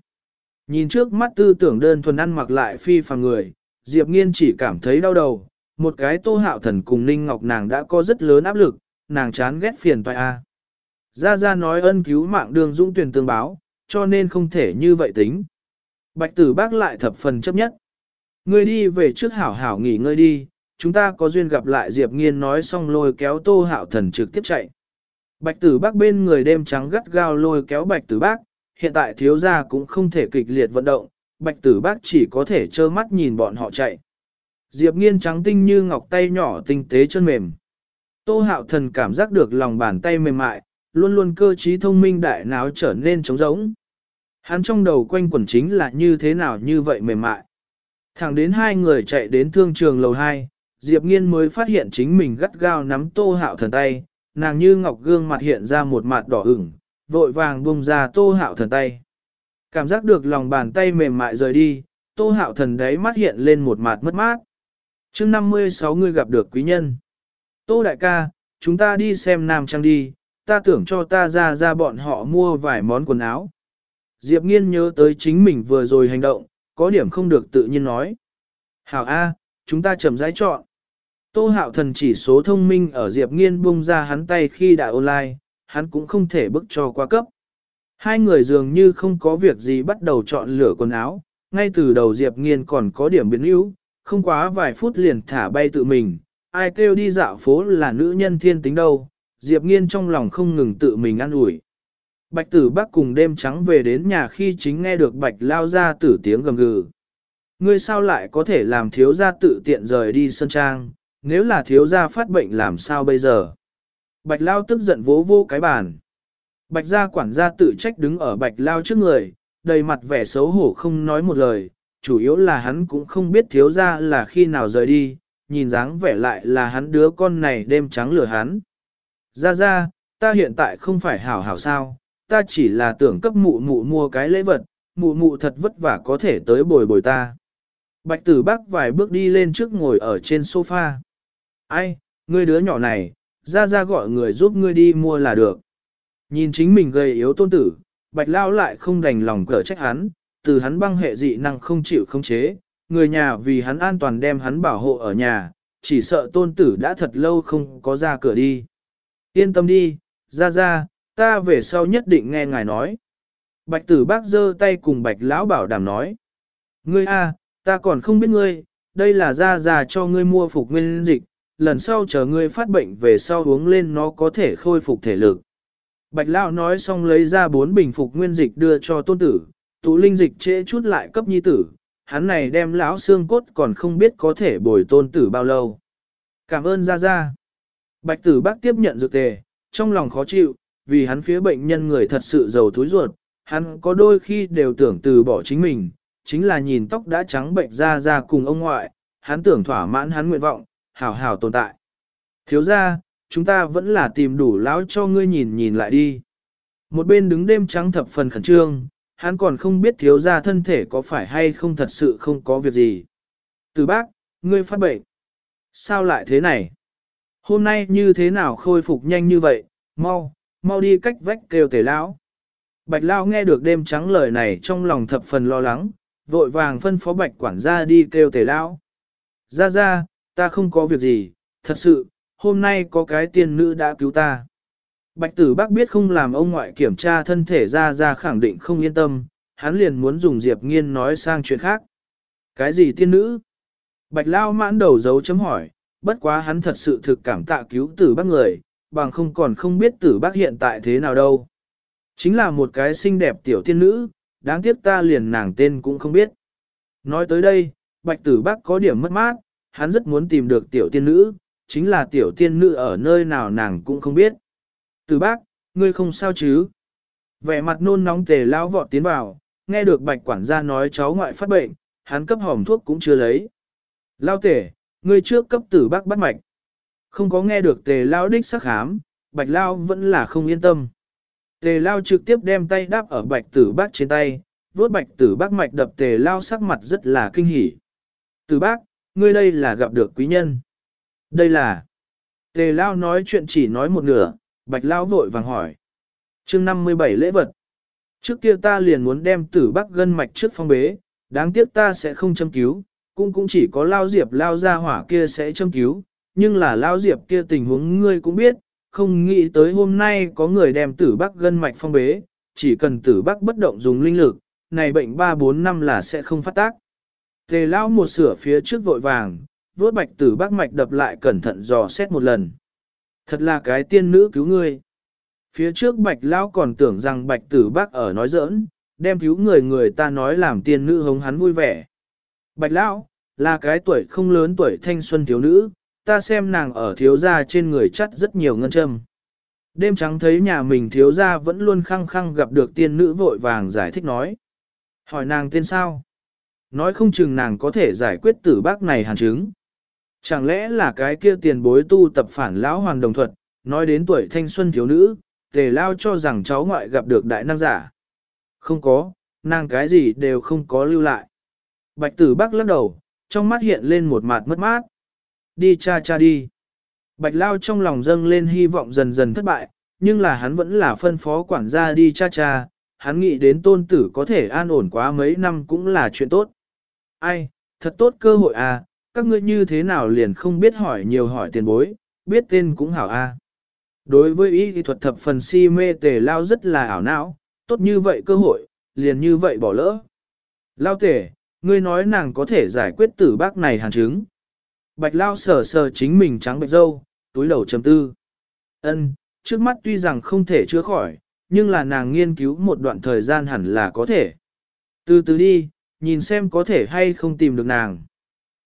Nhìn trước mắt tư tưởng đơn thuần ăn mặc lại phi phàm người, Diệp Nghiên chỉ cảm thấy đau đầu, một cái tô hạo thần cùng Ninh Ngọc nàng đã có rất lớn áp lực, nàng chán ghét phiền toại a. À. Gia Gia nói ân cứu mạng đường dũng tuyển tương báo, cho nên không thể như vậy tính. Bạch tử bác lại thập phần chấp nhất. Ngươi đi về trước hảo hảo nghỉ ngơi đi, chúng ta có duyên gặp lại Diệp Nghiên nói xong lôi kéo tô hạo thần trực tiếp chạy. Bạch tử bác bên người đêm trắng gắt gao lôi kéo bạch tử bác, hiện tại thiếu gia cũng không thể kịch liệt vận động, bạch tử bác chỉ có thể trơ mắt nhìn bọn họ chạy. Diệp nghiên trắng tinh như ngọc tay nhỏ tinh tế chân mềm. Tô hạo thần cảm giác được lòng bàn tay mềm mại, luôn luôn cơ trí thông minh đại náo trở nên trống rỗng. Hắn trong đầu quanh quẩn chính là như thế nào như vậy mềm mại. Thẳng đến hai người chạy đến thương trường lầu 2, Diệp Nghiên mới phát hiện chính mình gắt gao nắm tô hạo thần tay, nàng như ngọc gương mặt hiện ra một mặt đỏ ửng, vội vàng bung ra tô hạo thần tay. Cảm giác được lòng bàn tay mềm mại rời đi, tô hạo thần đấy mắt hiện lên một mặt mất mát chương 56 người gặp được quý nhân. Tô đại ca, chúng ta đi xem nam trang đi, ta tưởng cho ta ra ra bọn họ mua vài món quần áo. Diệp nghiên nhớ tới chính mình vừa rồi hành động, có điểm không được tự nhiên nói. Hảo A, chúng ta chậm rãi chọn. Tô hạo thần chỉ số thông minh ở Diệp nghiên bung ra hắn tay khi đã online, hắn cũng không thể bức cho qua cấp. Hai người dường như không có việc gì bắt đầu chọn lựa quần áo, ngay từ đầu Diệp nghiên còn có điểm biến yếu, không quá vài phút liền thả bay tự mình, ai kêu đi dạo phố là nữ nhân thiên tính đâu, Diệp Nghiên trong lòng không ngừng tự mình ăn ủi. Bạch tử bác cùng đêm trắng về đến nhà khi chính nghe được bạch lao ra tử tiếng gầm gừ. Ngươi sao lại có thể làm thiếu gia tự tiện rời đi sân trang, nếu là thiếu gia phát bệnh làm sao bây giờ? Bạch Lao tức giận vỗ vô cái bàn. Bạch gia quản gia tự trách đứng ở Bạch Lao trước người, đầy mặt vẻ xấu hổ không nói một lời, chủ yếu là hắn cũng không biết thiếu gia là khi nào rời đi, nhìn dáng vẻ lại là hắn đứa con này đêm trắng lửa hắn. Ra ra, ta hiện tại không phải hảo hảo sao, ta chỉ là tưởng cấp mụ mụ mua cái lễ vật, mụ mụ thật vất vả có thể tới bồi bồi ta. Bạch tử bác vài bước đi lên trước ngồi ở trên sofa. Ai, ngươi đứa nhỏ này, ra ra gọi người giúp ngươi đi mua là được. Nhìn chính mình gầy yếu tôn tử, bạch lao lại không đành lòng cỡ trách hắn, từ hắn băng hệ dị năng không chịu không chế, người nhà vì hắn an toàn đem hắn bảo hộ ở nhà, chỉ sợ tôn tử đã thật lâu không có ra cửa đi. Yên tâm đi, ra ra, ta về sau nhất định nghe ngài nói. Bạch tử bác giơ tay cùng bạch lão bảo đảm nói. Ngươi a, ta còn không biết ngươi, đây là ra già cho ngươi mua phục nguyên dịch, lần sau chờ ngươi phát bệnh về sau uống lên nó có thể khôi phục thể lực. Bạch lão nói xong lấy ra bốn bình phục nguyên dịch đưa cho tôn tử, tụ linh dịch trễ chút lại cấp nhi tử, hắn này đem lão xương cốt còn không biết có thể bồi tôn tử bao lâu. Cảm ơn ra ra. Bạch tử bác tiếp nhận dược tề, trong lòng khó chịu, vì hắn phía bệnh nhân người thật sự giàu túi ruột, hắn có đôi khi đều tưởng từ bỏ chính mình, chính là nhìn tóc đã trắng bệnh ra ra cùng ông ngoại, hắn tưởng thỏa mãn hắn nguyện vọng, hảo hảo tồn tại. Thiếu ra, chúng ta vẫn là tìm đủ lão cho ngươi nhìn nhìn lại đi. Một bên đứng đêm trắng thập phần khẩn trương, hắn còn không biết thiếu ra thân thể có phải hay không thật sự không có việc gì. Từ bác, ngươi phát bệnh. Sao lại thế này? Hôm nay như thế nào khôi phục nhanh như vậy, mau, mau đi cách vách kêu tề lão. Bạch Lão nghe được đêm trắng lời này trong lòng thập phần lo lắng, vội vàng phân phó bạch quản gia đi kêu tề lão. Ra ra, ta không có việc gì, thật sự, hôm nay có cái tiên nữ đã cứu ta. Bạch tử bác biết không làm ông ngoại kiểm tra thân thể ra ra khẳng định không yên tâm, hắn liền muốn dùng Diệp Nghiên nói sang chuyện khác. Cái gì tiên nữ? Bạch Lao mãn đầu dấu chấm hỏi, bất quá hắn thật sự thực cảm tạ cứu tử bác người, bằng không còn không biết tử bác hiện tại thế nào đâu. Chính là một cái xinh đẹp tiểu tiên nữ, đáng tiếc ta liền nàng tên cũng không biết. Nói tới đây, bạch tử bác có điểm mất mát, hắn rất muốn tìm được tiểu tiên nữ, chính là tiểu tiên nữ ở nơi nào nàng cũng không biết. Tử bác, ngươi không sao chứ? Vẻ mặt nôn nóng tề lao vọt tiến vào, nghe được bạch quản gia nói cháu ngoại phát bệnh, hắn cấp hỏng thuốc cũng chưa lấy. Lao tề, ngươi trước cấp tử bác bắt mạch. Không có nghe được tề lao đích sắc hám bạch lao vẫn là không yên tâm. Tề lao trực tiếp đem tay đáp ở bạch tử bác trên tay, vuốt bạch tử bác mạch đập tề lao sắc mặt rất là kinh hỉ. Tử bác, ngươi đây là gặp được quý nhân. Đây là... Tề lao nói chuyện chỉ nói một nửa, bạch lao vội vàng hỏi. chương 57 lễ vật. Trước kia ta liền muốn đem tử bác gân mạch trước phong bế, đáng tiếc ta sẽ không châm cứu, cũng cũng chỉ có lao diệp lao ra hỏa kia sẽ châm cứu, nhưng là lão diệp kia tình huống ngươi cũng biết, không nghĩ tới hôm nay có người đem tử bắc gân mạch phong bế, chỉ cần tử bắc bất động dùng linh lực, này bệnh 3-4 năm là sẽ không phát tác. Tề lão một sửa phía trước vội vàng, vuốt bạch tử bắc mạch đập lại cẩn thận dò xét một lần. Thật là cái tiên nữ cứu ngươi. Phía trước bạch lão còn tưởng rằng bạch tử bắc ở nói giỡn, đem cứu người người ta nói làm tiên nữ hống hắn vui vẻ. Bạch lão là cái tuổi không lớn tuổi thanh xuân thiếu nữ, ta xem nàng ở thiếu gia trên người chắt rất nhiều ngân châm. Đêm trắng thấy nhà mình thiếu gia vẫn luôn khăng khăng gặp được tiên nữ vội vàng giải thích nói. Hỏi nàng tên sao? Nói không chừng nàng có thể giải quyết tử bác này hàn chứng. Chẳng lẽ là cái kia tiền bối tu tập phản lão hoàn đồng thuật, nói đến tuổi thanh xuân thiếu nữ, tề lao cho rằng cháu ngoại gặp được đại năng giả. Không có, nàng cái gì đều không có lưu lại. Bạch tử bác lắc đầu, trong mắt hiện lên một mặt mất mát. Đi cha cha đi. Bạch Lao trong lòng dâng lên hy vọng dần dần thất bại, nhưng là hắn vẫn là phân phó quản gia đi cha cha, hắn nghĩ đến tôn tử có thể an ổn quá mấy năm cũng là chuyện tốt. Ai, thật tốt cơ hội à, các ngươi như thế nào liền không biết hỏi nhiều hỏi tiền bối, biết tên cũng hảo a. À. Đối với ý kỹ thuật thập phần si mê tề lao rất là ảo não, tốt như vậy cơ hội, liền như vậy bỏ lỡ. Lao tề, ngươi nói nàng có thể giải quyết tử bác này hàn chứng. Bạch Lao sờ sờ chính mình trắng bạch dâu, túi đầu chấm tư. Ân, trước mắt tuy rằng không thể chữa khỏi, nhưng là nàng nghiên cứu một đoạn thời gian hẳn là có thể. Từ từ đi, nhìn xem có thể hay không tìm được nàng.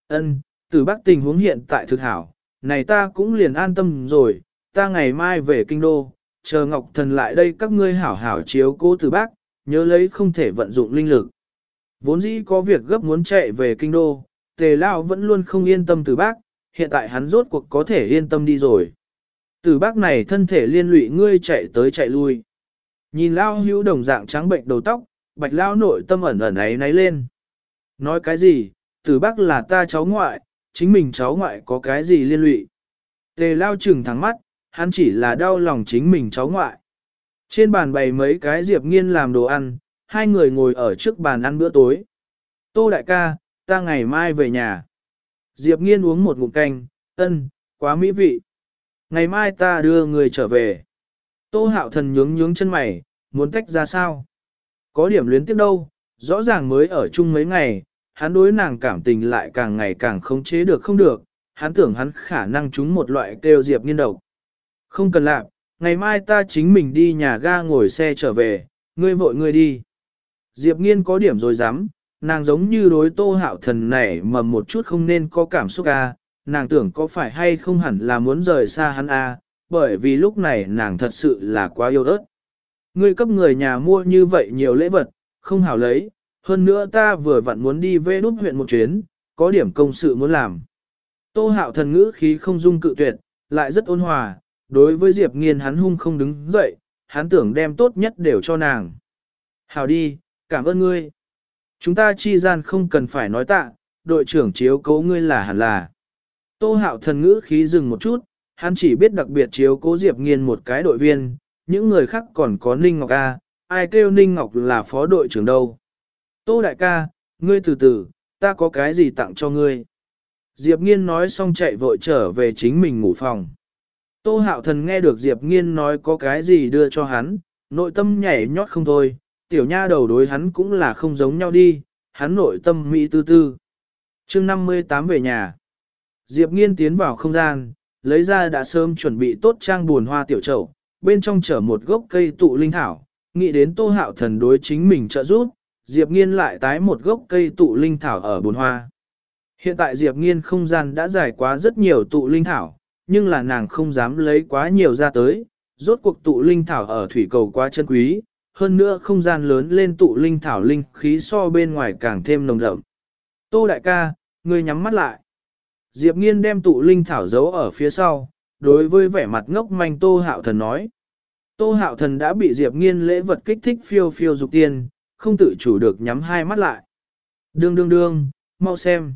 Ân, từ bác tình huống hiện tại thực hảo, này ta cũng liền an tâm rồi, ta ngày mai về kinh đô, chờ Ngọc Thần lại đây các ngươi hảo hảo chiếu cố từ bác, nhớ lấy không thể vận dụng linh lực. Vốn dĩ có việc gấp muốn chạy về kinh đô, tề lao vẫn luôn không yên tâm từ bác, hiện tại hắn rốt cuộc có thể yên tâm đi rồi. Từ bác này thân thể liên lụy ngươi chạy tới chạy lui. Nhìn lao hữu đồng dạng trắng bệnh đầu tóc, bạch lao nội tâm ẩn ẩn ấy náy lên. Nói cái gì, từ bác là ta cháu ngoại, chính mình cháu ngoại có cái gì liên lụy. Tề lao trừng thắng mắt, hắn chỉ là đau lòng chính mình cháu ngoại. Trên bàn bày mấy cái Diệp Nghiên làm đồ ăn, hai người ngồi ở trước bàn ăn bữa tối. Tô đại ca, ta ngày mai về nhà. Diệp Nghiên uống một ngụm canh, ân, quá mỹ vị. Ngày mai ta đưa người trở về. Tô hạo thần nhướng nhướng chân mày, muốn tách ra sao? Có điểm luyến tiếp đâu, rõ ràng mới ở chung mấy ngày, hắn đối nàng cảm tình lại càng ngày càng không chế được không được, hắn tưởng hắn khả năng trúng một loại kêu Diệp Nghiên độc. Không cần làm, ngày mai ta chính mình đi nhà ga ngồi xe trở về, ngươi vội ngươi đi. Diệp nghiên có điểm rồi dám, nàng giống như đối tô hạo thần này mà một chút không nên có cảm xúc a à, nàng tưởng có phải hay không hẳn là muốn rời xa hắn a à, bởi vì lúc này nàng thật sự là quá yêu ớt. Ngươi cấp người nhà mua như vậy nhiều lễ vật, không hảo lấy, hơn nữa ta vừa vặn muốn đi về đút huyện một chuyến, có điểm công sự muốn làm. Tô hạo thần ngữ khí không dung cự tuyệt, lại rất ôn hòa, đối với Diệp Nghiên hắn hung không đứng dậy, hắn tưởng đem tốt nhất đều cho nàng. Hảo đi, cảm ơn ngươi. Chúng ta chi gian không cần phải nói tạ, đội trưởng chiếu cố ngươi là hẳn là. Tô hạo thần ngữ khí dừng một chút, hắn chỉ biết đặc biệt chiếu cố Diệp Nghiên một cái đội viên, những người khác còn có Ninh Ngọc A, ai kêu Ninh Ngọc là phó đội trưởng đâu. Tô đại ca, ngươi từ từ, ta có cái gì tặng cho ngươi. Diệp Nghiên nói xong chạy vội trở về chính mình ngủ phòng. Tô hạo thần nghe được Diệp Nghiên nói có cái gì đưa cho hắn, nội tâm nhảy nhót không thôi, tiểu nha đầu đối hắn cũng là không giống nhau đi, hắn nội tâm mỹ tư tư. chương 58 về nhà. Diệp Nghiên tiến vào không gian, lấy ra đã sớm chuẩn bị tốt trang buồn hoa tiểu trậu, bên trong chở một gốc cây tụ linh thảo, nghĩ đến tô hạo thần đối chính mình trợ giúp, Diệp Nghiên lại tái một gốc cây tụ linh thảo ở buồn hoa. Hiện tại Diệp Nghiên không gian đã giải quá rất nhiều tụ linh thảo, nhưng là nàng không dám lấy quá nhiều ra tới, rốt cuộc tụ linh thảo ở thủy cầu quá chân quý, hơn nữa không gian lớn lên tụ linh thảo linh khí so bên ngoài càng thêm nồng đậm. Tô đại ca, ngươi nhắm mắt lại. Diệp nghiên đem tụ linh thảo giấu ở phía sau, đối với vẻ mặt ngốc manh tô hạo thần nói. Tô hạo thần đã bị Diệp nghiên lễ vật kích thích phiêu phiêu dục tiên, không tự chủ được nhắm hai mắt lại. Đương đương đương, mau xem.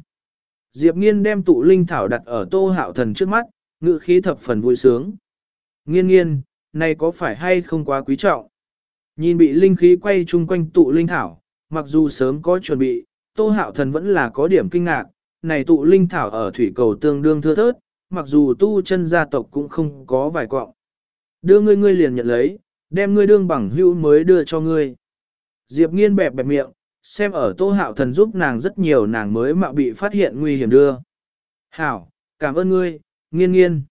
Diệp nghiên đem tụ linh thảo đặt ở tô hạo thần trước mắt, ngự khí thập phần vui sướng. Nghiên nghiên, này có phải hay không quá quý trọng? Nhìn bị linh khí quay chung quanh tụ linh thảo, mặc dù sớm có chuẩn bị, tô hạo thần vẫn là có điểm kinh ngạc, này tụ linh thảo ở thủy cầu tương đương thưa thớt, mặc dù tu chân gia tộc cũng không có vài quọng. Đưa ngươi ngươi liền nhận lấy, đem ngươi đương bằng hữu mới đưa cho ngươi. Diệp nghiên bẹp bẹp miệng, xem ở tô hạo thần giúp nàng rất nhiều nàng mới mạo bị phát hiện nguy hiểm đưa. Hảo, cảm ơn ngươi, Nghiên nghiên.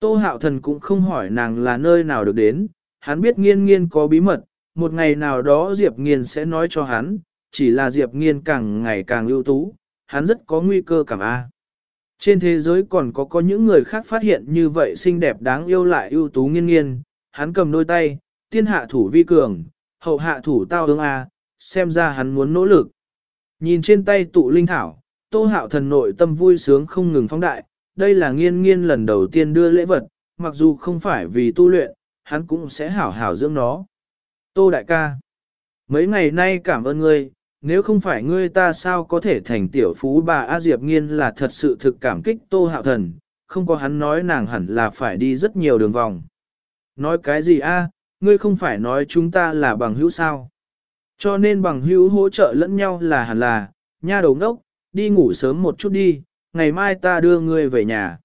Tô hạo thần cũng không hỏi nàng là nơi nào được đến, hắn biết nghiên nghiên có bí mật, một ngày nào đó Diệp nghiên sẽ nói cho hắn, chỉ là Diệp nghiên càng ngày càng ưu tú, hắn rất có nguy cơ cảm A. Trên thế giới còn có có những người khác phát hiện như vậy xinh đẹp đáng yêu lại ưu tú nghiên nghiên, hắn cầm đôi tay, tiên hạ thủ vi cường, hậu hạ thủ tao ương A, xem ra hắn muốn nỗ lực. Nhìn trên tay tụ linh thảo, tô hạo thần nội tâm vui sướng không ngừng phóng đại, đây là nghiên nghiên lần đầu tiên đưa lễ vật, mặc dù không phải vì tu luyện, hắn cũng sẽ hảo hảo dưỡng nó. Tô đại ca, mấy ngày nay cảm ơn ngươi, nếu không phải ngươi ta sao có thể thành tiểu phú bà A Diệp nghiên là thật sự thực cảm kích tô hạo thần, không có hắn nói nàng hẳn là phải đi rất nhiều đường vòng. Nói cái gì a? ngươi không phải nói chúng ta là bằng hữu sao? Cho nên bằng hữu hỗ trợ lẫn nhau là hẳn là, nha đầu ngốc, đi ngủ sớm một chút đi, ngày mai ta đưa ngươi về nhà.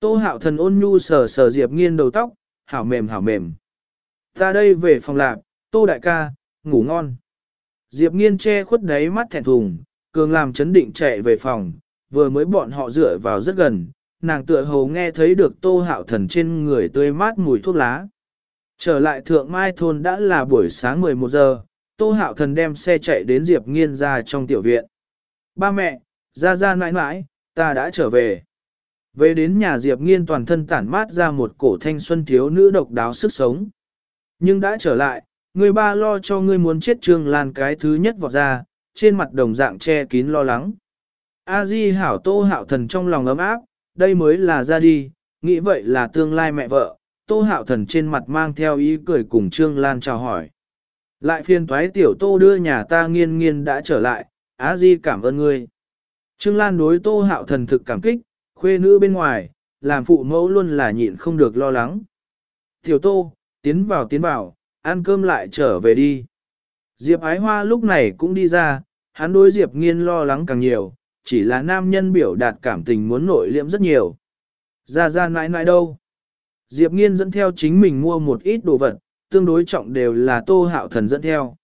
Tô hạo thần ôn nhu sờ sờ Diệp nghiên đầu tóc, hảo mềm hảo mềm. Ta đây về phòng lạc, tô đại ca, ngủ ngon. Diệp nghiên che khuất đáy mắt thẹn thùng, cường làm chấn định chạy về phòng, vừa mới bọn họ dựa vào rất gần, nàng tựa hồ nghe thấy được tô hạo thần trên người tươi mát mùi thuốc lá. Trở lại thượng mai thôn đã là buổi sáng 11 giờ, Tô Hạo Thần đem xe chạy đến Diệp Nghiên ra trong tiểu viện. Ba mẹ, ra ra mãi mãi, ta đã trở về. Về đến nhà Diệp Nghiên toàn thân tản mát ra một cổ thanh xuân thiếu nữ độc đáo sức sống. Nhưng đã trở lại, người ba lo cho ngươi muốn chết Trương Lan cái thứ nhất vọt ra, trên mặt đồng dạng che kín lo lắng. A Di hảo Tô Hạo Thần trong lòng ấm áp, đây mới là ra đi, nghĩ vậy là tương lai mẹ vợ. Tô Hạo Thần trên mặt mang theo ý cười cùng Trương Lan chào hỏi. Lại phiền toái tiểu Tô đưa nhà ta nghiên nghiên đã trở lại, A Di cảm ơn ngươi. Trương Lan đối Tô Hạo Thần thực cảm kích, khuê nữ bên ngoài, làm phụ mẫu luôn là nhịn không được lo lắng. Tiểu Tô, tiến vào tiến vào, ăn cơm lại trở về đi. Diệp Ái Hoa lúc này cũng đi ra, hắn đối Diệp Nghiên lo lắng càng nhiều, chỉ là nam nhân biểu đạt cảm tình muốn nội liễm rất nhiều. Ra ra nãi nãi đâu? Diệp Nghiên dẫn theo chính mình mua một ít đồ vật, tương đối trọng đều là Tô Hạo Thần dẫn theo.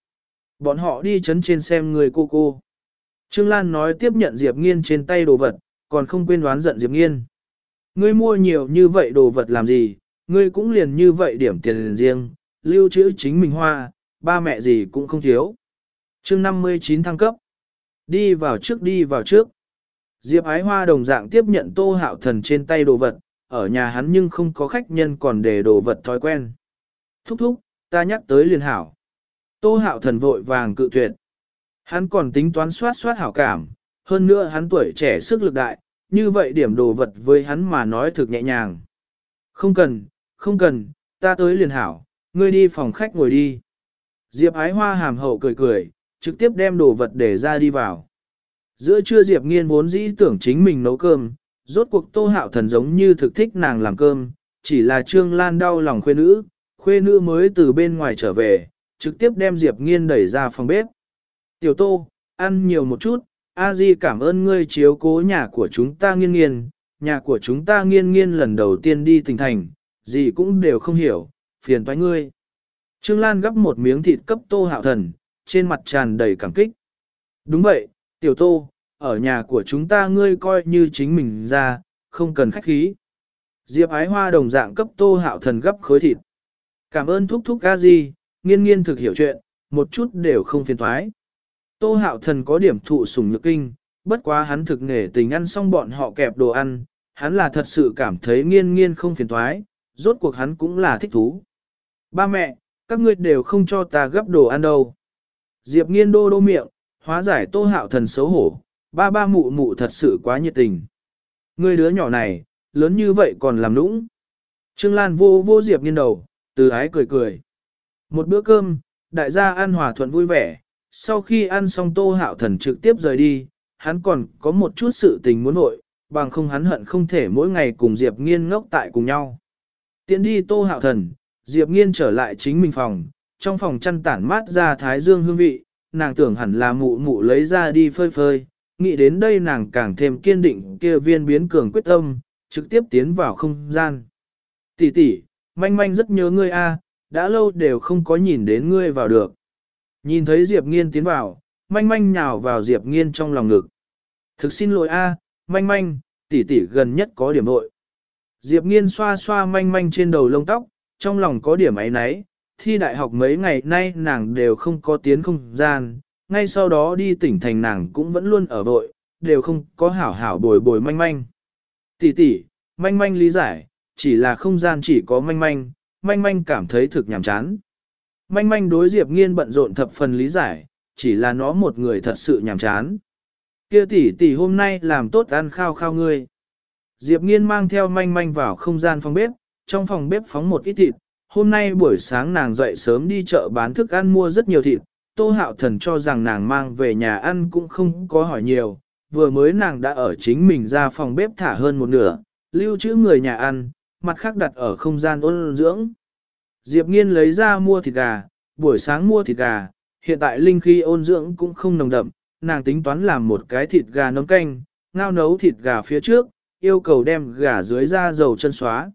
Bọn họ đi chấn trên xem người cô cô. Trương Lan nói tiếp nhận Diệp Nghiên trên tay đồ vật, còn không quên đoán giận Diệp Nghiên. Ngươi mua nhiều như vậy đồ vật làm gì, ngươi cũng liền như vậy điểm tiền riêng, lưu trữ chính mình hoa, ba mẹ gì cũng không thiếu. chương 59 thăng cấp. Đi vào trước đi vào trước. Diệp ái hoa đồng dạng tiếp nhận tô hạo thần trên tay đồ vật, ở nhà hắn nhưng không có khách nhân còn để đồ vật thói quen. Thúc thúc, ta nhắc tới liền hảo. Tô hạo thần vội vàng cự tuyệt. Hắn còn tính toán soát soát hảo cảm, hơn nữa hắn tuổi trẻ sức lực đại, như vậy điểm đồ vật với hắn mà nói thực nhẹ nhàng. Không cần, không cần, ta tới liền hảo, ngươi đi phòng khách ngồi đi. Diệp ái hoa hàm hậu cười cười, trực tiếp đem đồ vật để ra đi vào. Giữa trưa Diệp nghiên vốn dĩ tưởng chính mình nấu cơm, rốt cuộc tô hạo thần giống như thực thích nàng làm cơm, chỉ là Trương Lan đau lòng khuê nữ, khuê nữ mới từ bên ngoài trở về, trực tiếp đem Diệp nghiên đẩy ra phòng bếp. Tiểu tô, ăn nhiều một chút, A Di cảm ơn ngươi chiếu cố nhà của chúng ta nghiên nghiên, nhà của chúng ta nghiên nghiên lần đầu tiên đi tỉnh thành, gì cũng đều không hiểu, phiền toái ngươi. Trương Lan gấp một miếng thịt cấp tô hạo thần, trên mặt tràn đầy cảm kích. Đúng vậy, tiểu tô, ở nhà của chúng ta ngươi coi như chính mình ra, không cần khách khí. Diệp ái hoa đồng dạng cấp tô hạo thần gấp khối thịt. Cảm ơn thúc thúc ca gì, nghiên nghiên thực hiểu chuyện, một chút đều không phiền thoái. Tô hạo thần có điểm thụ sủng nhược kinh, bất quá hắn thực nghề tình ăn xong bọn họ kẹp đồ ăn, hắn là thật sự cảm thấy nghiên nghiên không phiền thoái, rốt cuộc hắn cũng là thích thú. Ba mẹ, các ngươi đều không cho ta gấp đồ ăn đâu. Diệp nghiên đô đô miệng, hóa giải tô hạo thần xấu hổ, ba ba mụ mụ thật sự quá nhiệt tình. Ngươi đứa nhỏ này, lớn như vậy còn làm nũng. Trương Lan vô vô Diệp nghiên đầu, từ ái cười cười. Một bữa cơm, đại gia ăn hòa thuận vui vẻ, sau khi ăn xong tô hạo thần trực tiếp rời đi, hắn còn có một chút sự tình muốn nội, bằng không hắn hận không thể mỗi ngày cùng Diệp nghiên ngốc tại cùng nhau. Tiến đi tô hạo thần, Diệp nghiên trở lại chính mình phòng, trong phòng chăn tản mát ra thái dương hương vị, nàng tưởng hẳn là mụ mụ lấy ra đi phơi phơi, nghĩ đến đây nàng càng thêm kiên định kia viên biến cường quyết tâm, trực tiếp tiến vào không gian. Tỷ tỷ, manh manh rất nhớ ngươi a, đã lâu đều không có nhìn đến ngươi vào được. Nhìn thấy Diệp Nghiên tiến vào, manh manh nhào vào Diệp Nghiên trong lòng ngực. Thực xin lỗi a, manh manh, tỷ tỷ gần nhất có điểm nội. Diệp Nghiên xoa xoa manh manh trên đầu lông tóc, trong lòng có điểm ấy nấy, thi đại học mấy ngày nay nàng đều không có tiến không gian, ngay sau đó đi tỉnh thành nàng cũng vẫn luôn ở vội, đều không có hảo hảo bồi bồi manh manh. Tỷ tỷ, manh manh lý giải, chỉ là không gian chỉ có manh manh, manh manh cảm thấy thực nhàm chán. Manh manh đối Diệp Nghiên bận rộn thập phần lý giải, chỉ là nó một người thật sự nhàm chán. Kia tỷ tỷ hôm nay làm tốt ăn khao khao ngươi. Diệp Nghiên mang theo manh manh vào không gian phòng bếp, trong phòng bếp phóng một ít thịt. Hôm nay buổi sáng nàng dậy sớm đi chợ bán thức ăn mua rất nhiều thịt. Tô Hạo Thần cho rằng nàng mang về nhà ăn cũng không có hỏi nhiều. Vừa mới nàng đã ở chính mình ra phòng bếp thả hơn một nửa, lưu trữ người nhà ăn, mặt khác đặt ở không gian ôn dưỡng. Diệp Nghiên lấy ra mua thịt gà, buổi sáng mua thịt gà, hiện tại linh khí ôn dưỡng cũng không nồng đậm, nàng tính toán làm một cái thịt gà nấm canh, ngao nấu thịt gà phía trước, yêu cầu đem gà dưới ra dầu chân xóa.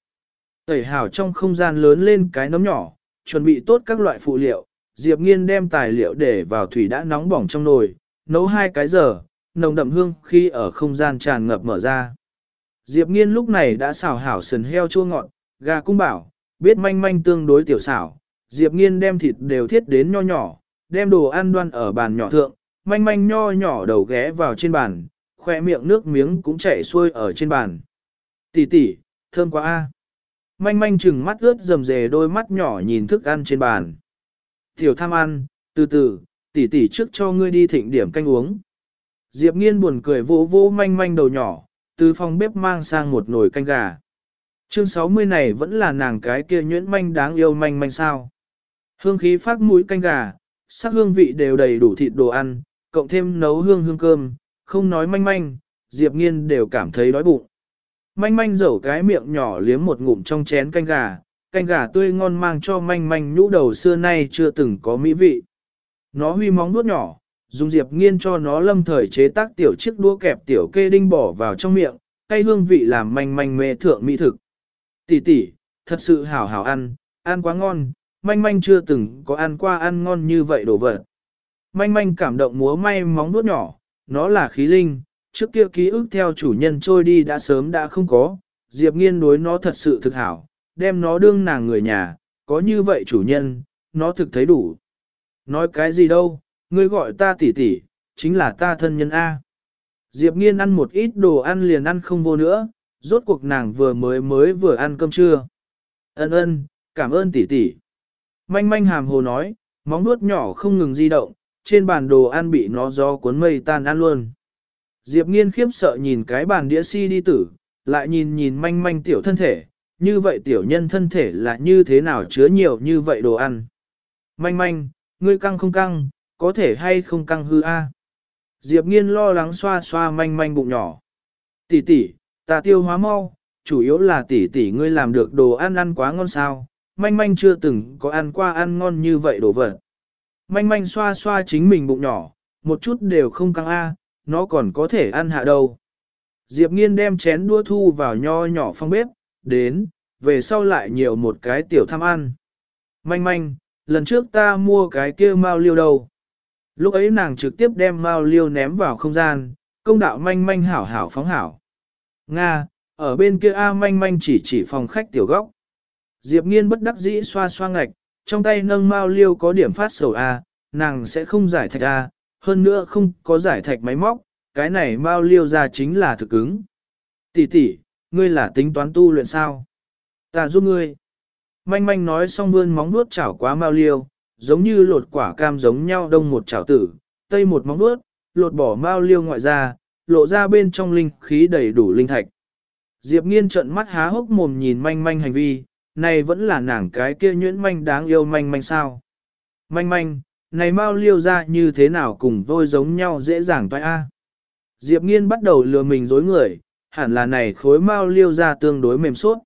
Tẩy hảo trong không gian lớn lên cái nấm nhỏ, chuẩn bị tốt các loại phụ liệu, Diệp Nghiên đem tài liệu để vào thủy đã nóng bỏng trong nồi, nấu hai cái giờ, nồng đậm hương khi ở không gian tràn ngập mở ra. Diệp Nghiên lúc này đã xào hảo sườn heo chua ngọt, gà cung bảo, biết manh manh tương đối tiểu xảo, Diệp Nghiên đem thịt đều thiết đến nho nhỏ, đem đồ ăn đoan ở bàn nhỏ thượng, manh manh nho nhỏ đầu ghé vào trên bàn, khoe miệng nước miếng cũng chảy xuôi ở trên bàn. Tỷ tỷ, thơm quá a. Manh manh chừng mắt ướt rầm rề đôi mắt nhỏ nhìn thức ăn trên bàn. Tiểu tham ăn, từ từ, tỉ tỉ trước cho ngươi đi thịnh điểm canh uống. Diệp nghiên buồn cười vỗ vỗ manh manh đầu nhỏ, từ phòng bếp mang sang một nồi canh gà. Chương 60 này vẫn là nàng cái kia nhuyễn manh đáng yêu manh manh sao. Hương khí phát mũi canh gà, sắc hương vị đều đầy đủ thịt đồ ăn, cộng thêm nấu hương hương cơm, không nói manh manh, Diệp nghiên đều cảm thấy đói bụng. Manh manh dẩu cái miệng nhỏ liếm một ngụm trong chén canh gà, canh gà tươi ngon mang cho manh manh nhũ đầu xưa nay chưa từng có mỹ vị. Nó huy móng nuốt nhỏ, dùng diệp nghiên cho nó lâm thời chế tác tiểu chiếc đũa kẹp tiểu kê đinh bỏ vào trong miệng, cây hương vị làm manh manh mê thượng mỹ thực. Tỷ tỷ, thật sự hảo hảo ăn, ăn quá ngon, manh manh chưa từng có ăn qua ăn ngon như vậy đồ vật. Manh manh cảm động múa may móng nuốt nhỏ, nó là khí linh, trước kia ký ức theo chủ nhân trôi đi đã sớm đã không có, Diệp nghiên đối nó thật sự thực hảo, đem nó đương nàng người nhà, có như vậy chủ nhân, nó thực thấy đủ. Nói cái gì đâu, ngươi gọi ta tỷ tỷ, chính là ta thân nhân A. Diệp nghiên ăn một ít đồ ăn liền ăn không vô nữa, rốt cuộc nàng vừa mới mới vừa ăn cơm trưa. Ân ân, cảm ơn tỷ tỷ. Manh manh hàm hồ nói, móng nuốt nhỏ không ngừng di động, trên bàn đồ ăn bị nó gió cuốn mây tan ăn luôn. Diệp nghiên khiếp sợ nhìn cái bàn đĩa si đi tử, lại nhìn nhìn manh manh tiểu thân thể, như vậy tiểu nhân thân thể là như thế nào chứa nhiều như vậy đồ ăn. Manh manh, ngươi căng không căng, có thể hay không căng hư a? Diệp nghiên lo lắng xoa xoa manh manh bụng nhỏ. Tỷ tỷ, ta tiêu hóa mau, chủ yếu là tỷ tỷ ngươi làm được đồ ăn ăn quá ngon sao, manh manh chưa từng có ăn qua ăn ngon như vậy đồ vật. Manh manh xoa xoa chính mình bụng nhỏ, một chút đều không căng a, nó còn có thể ăn hạ đâu. Diệp nghiên đem chén đua thu vào nho nhỏ phong bếp, đến, về sau lại nhiều một cái tiểu tham ăn. Manh manh, lần trước ta mua cái kia mao liêu đâu. Lúc ấy nàng trực tiếp đem mao liêu ném vào không gian, công đạo manh manh hảo hảo phóng hảo. Nga, ở bên kia A manh manh chỉ chỉ phòng khách tiểu góc. Diệp nghiên bất đắc dĩ xoa xoa ngạch, trong tay nâng mao liêu có điểm phát sầu A, nàng sẽ không giải thạch A, hơn nữa không có giải thạch máy móc, cái này mao liêu ra chính là thực ứng. Tỷ tỷ, ngươi là tính toán tu luyện sao? Ta giúp ngươi. Manh manh nói xong vươn móng nuốt chảo quá mao liêu, giống như lột quả cam giống nhau đông một chảo tử, tây một móng nuốt, lột bỏ mao liêu ngoại ra, lộ ra bên trong linh khí đầy đủ linh thạch. Diệp nghiên trợn mắt há hốc mồm nhìn manh manh hành vi, này vẫn là nàng cái kia nhuyễn manh đáng yêu manh manh sao. Manh manh, này mau liêu ra như thế nào cùng vôi giống nhau dễ dàng toại a. Diệp nghiên bắt đầu lừa mình dối người, hẳn là này khối mau liêu ra tương đối mềm suốt.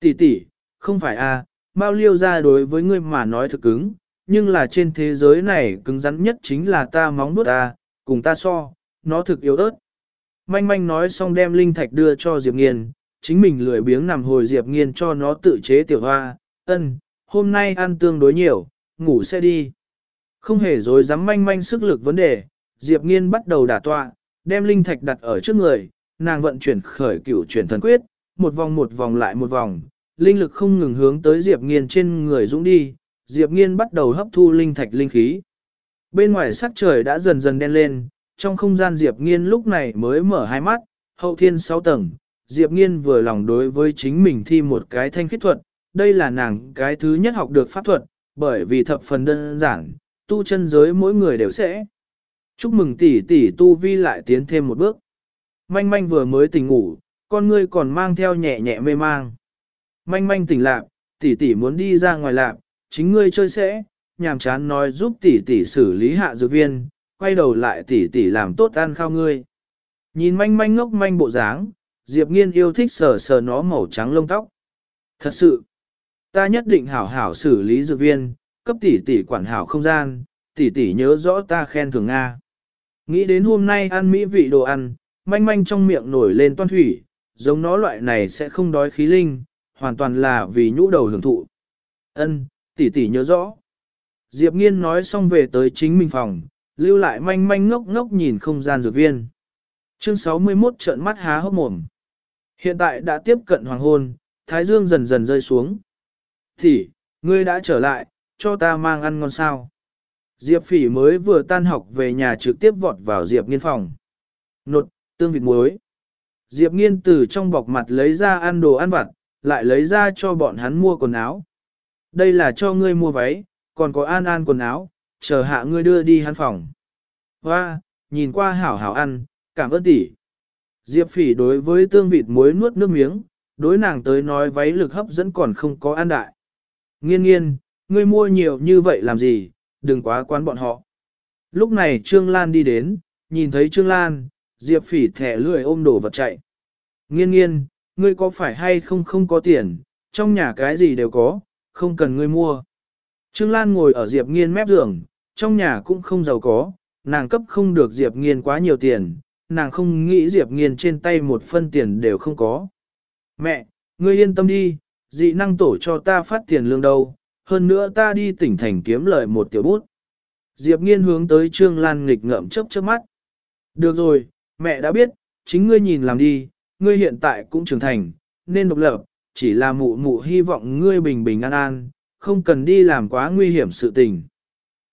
Tỷ tỷ, không phải a, mau liêu ra đối với ngươi mà nói thực cứng, nhưng là trên thế giới này cứng rắn nhất chính là ta móng nuốt ta, cùng ta so, nó thực yếu ớt. Manh manh nói xong đem linh thạch đưa cho Diệp nghiên, chính mình lười biếng nằm hồi Diệp nghiên cho nó tự chế tiểu hoa, ân, hôm nay ăn tương đối nhiều, ngủ sẽ đi. Không hề dối dám manh manh sức lực vấn đề, Diệp Nghiên bắt đầu đả tọa, đem linh thạch đặt ở trước người, nàng vận chuyển khởi cửu chuyển thần quyết, một vòng một vòng lại một vòng, linh lực không ngừng hướng tới Diệp Nghiên trên người dũng đi, Diệp Nghiên bắt đầu hấp thu linh thạch linh khí. Bên ngoài sắc trời đã dần dần đen lên, trong không gian Diệp Nghiên lúc này mới mở hai mắt, hậu thiên sáu tầng, Diệp Nghiên vừa lòng đối với chính mình thi một cái thanh khích thuật, đây là nàng cái thứ nhất học được pháp thuật, bởi vì thập phần đơn giản, tu chân giới mỗi người đều sẽ. Chúc mừng tỷ tỷ tu vi lại tiến thêm một bước. Manh manh vừa mới tỉnh ngủ, con ngươi còn mang theo nhẹ nhẹ mê mang. Manh manh tỉnh lạc, tỷ tỷ muốn đi ra ngoài lạc, chính ngươi chơi sẽ, nhàm chán nói giúp tỷ tỷ xử lý hạ dược viên, quay đầu lại tỷ tỷ làm tốt ăn khao ngươi. Nhìn manh manh ngốc manh bộ dáng, Diệp Nghiên yêu thích sờ sờ nó màu trắng lông tóc. Thật sự, ta nhất định hảo hảo xử lý dược viên, cấp tỷ tỷ quản hảo không gian, tỷ tỷ nhớ rõ ta khen thường Nga. Nghĩ đến hôm nay ăn mỹ vị đồ ăn, manh manh trong miệng nổi lên toan thủy, giống nó loại này sẽ không đói khí linh, hoàn toàn là vì nhũ đầu hưởng thụ. Ân, tỷ tỷ nhớ rõ. Diệp Nghiên nói xong về tới chính mình phòng, lưu lại manh manh ngốc ngốc nhìn không gian dược viên. Chương 61 trợn mắt há hốc mồm. Hiện tại đã tiếp cận hoàng hôn, thái dương dần dần rơi xuống. Tỷ, ngươi đã trở lại, cho ta mang ăn ngon sao. Diệp phỉ mới vừa tan học về nhà trực tiếp vọt vào Diệp nghiên phòng. Nột, tương vịt muối. Diệp nghiên từ trong bọc mặt lấy ra ăn đồ ăn vặt, lại lấy ra cho bọn hắn mua quần áo. Đây là cho ngươi mua váy, còn có an an quần áo, chờ hạ ngươi đưa đi hắn phòng. Hoa, nhìn qua hảo hảo ăn, cảm ơn tỷ. Diệp phỉ đối với tương vịt muối nuốt nước miếng, đối nàng tới nói váy lực hấp dẫn còn không có an đại. Nghiên nghiên, ngươi mua nhiều như vậy làm gì, đừng quá quán bọn họ. Lúc này Trương Lan đi đến, nhìn thấy Trương Lan, Diệp phỉ thẻ lười ôm đồ vật chạy. Nghiên nghiên, ngươi có phải hay không không có tiền, trong nhà cái gì đều có, không cần ngươi mua. Trương Lan ngồi ở Diệp nghiên mép giường, trong nhà cũng không giàu có, nàng cấp không được Diệp nghiên quá nhiều tiền, nàng không nghĩ Diệp nghiên trên tay một phân tiền đều không có. Mẹ, ngươi yên tâm đi, dị năng tổ cho ta phát tiền lương đâu, hơn nữa ta đi tỉnh thành kiếm lời một tiểu bút. Diệp nghiên hướng tới Trương Lan nghịch ngợm chớp chớp mắt. Được rồi, mẹ đã biết, chính ngươi nhìn làm đi, ngươi hiện tại cũng trưởng thành, nên độc lập, chỉ là mụ mụ hy vọng ngươi bình bình an an, không cần đi làm quá nguy hiểm sự tình.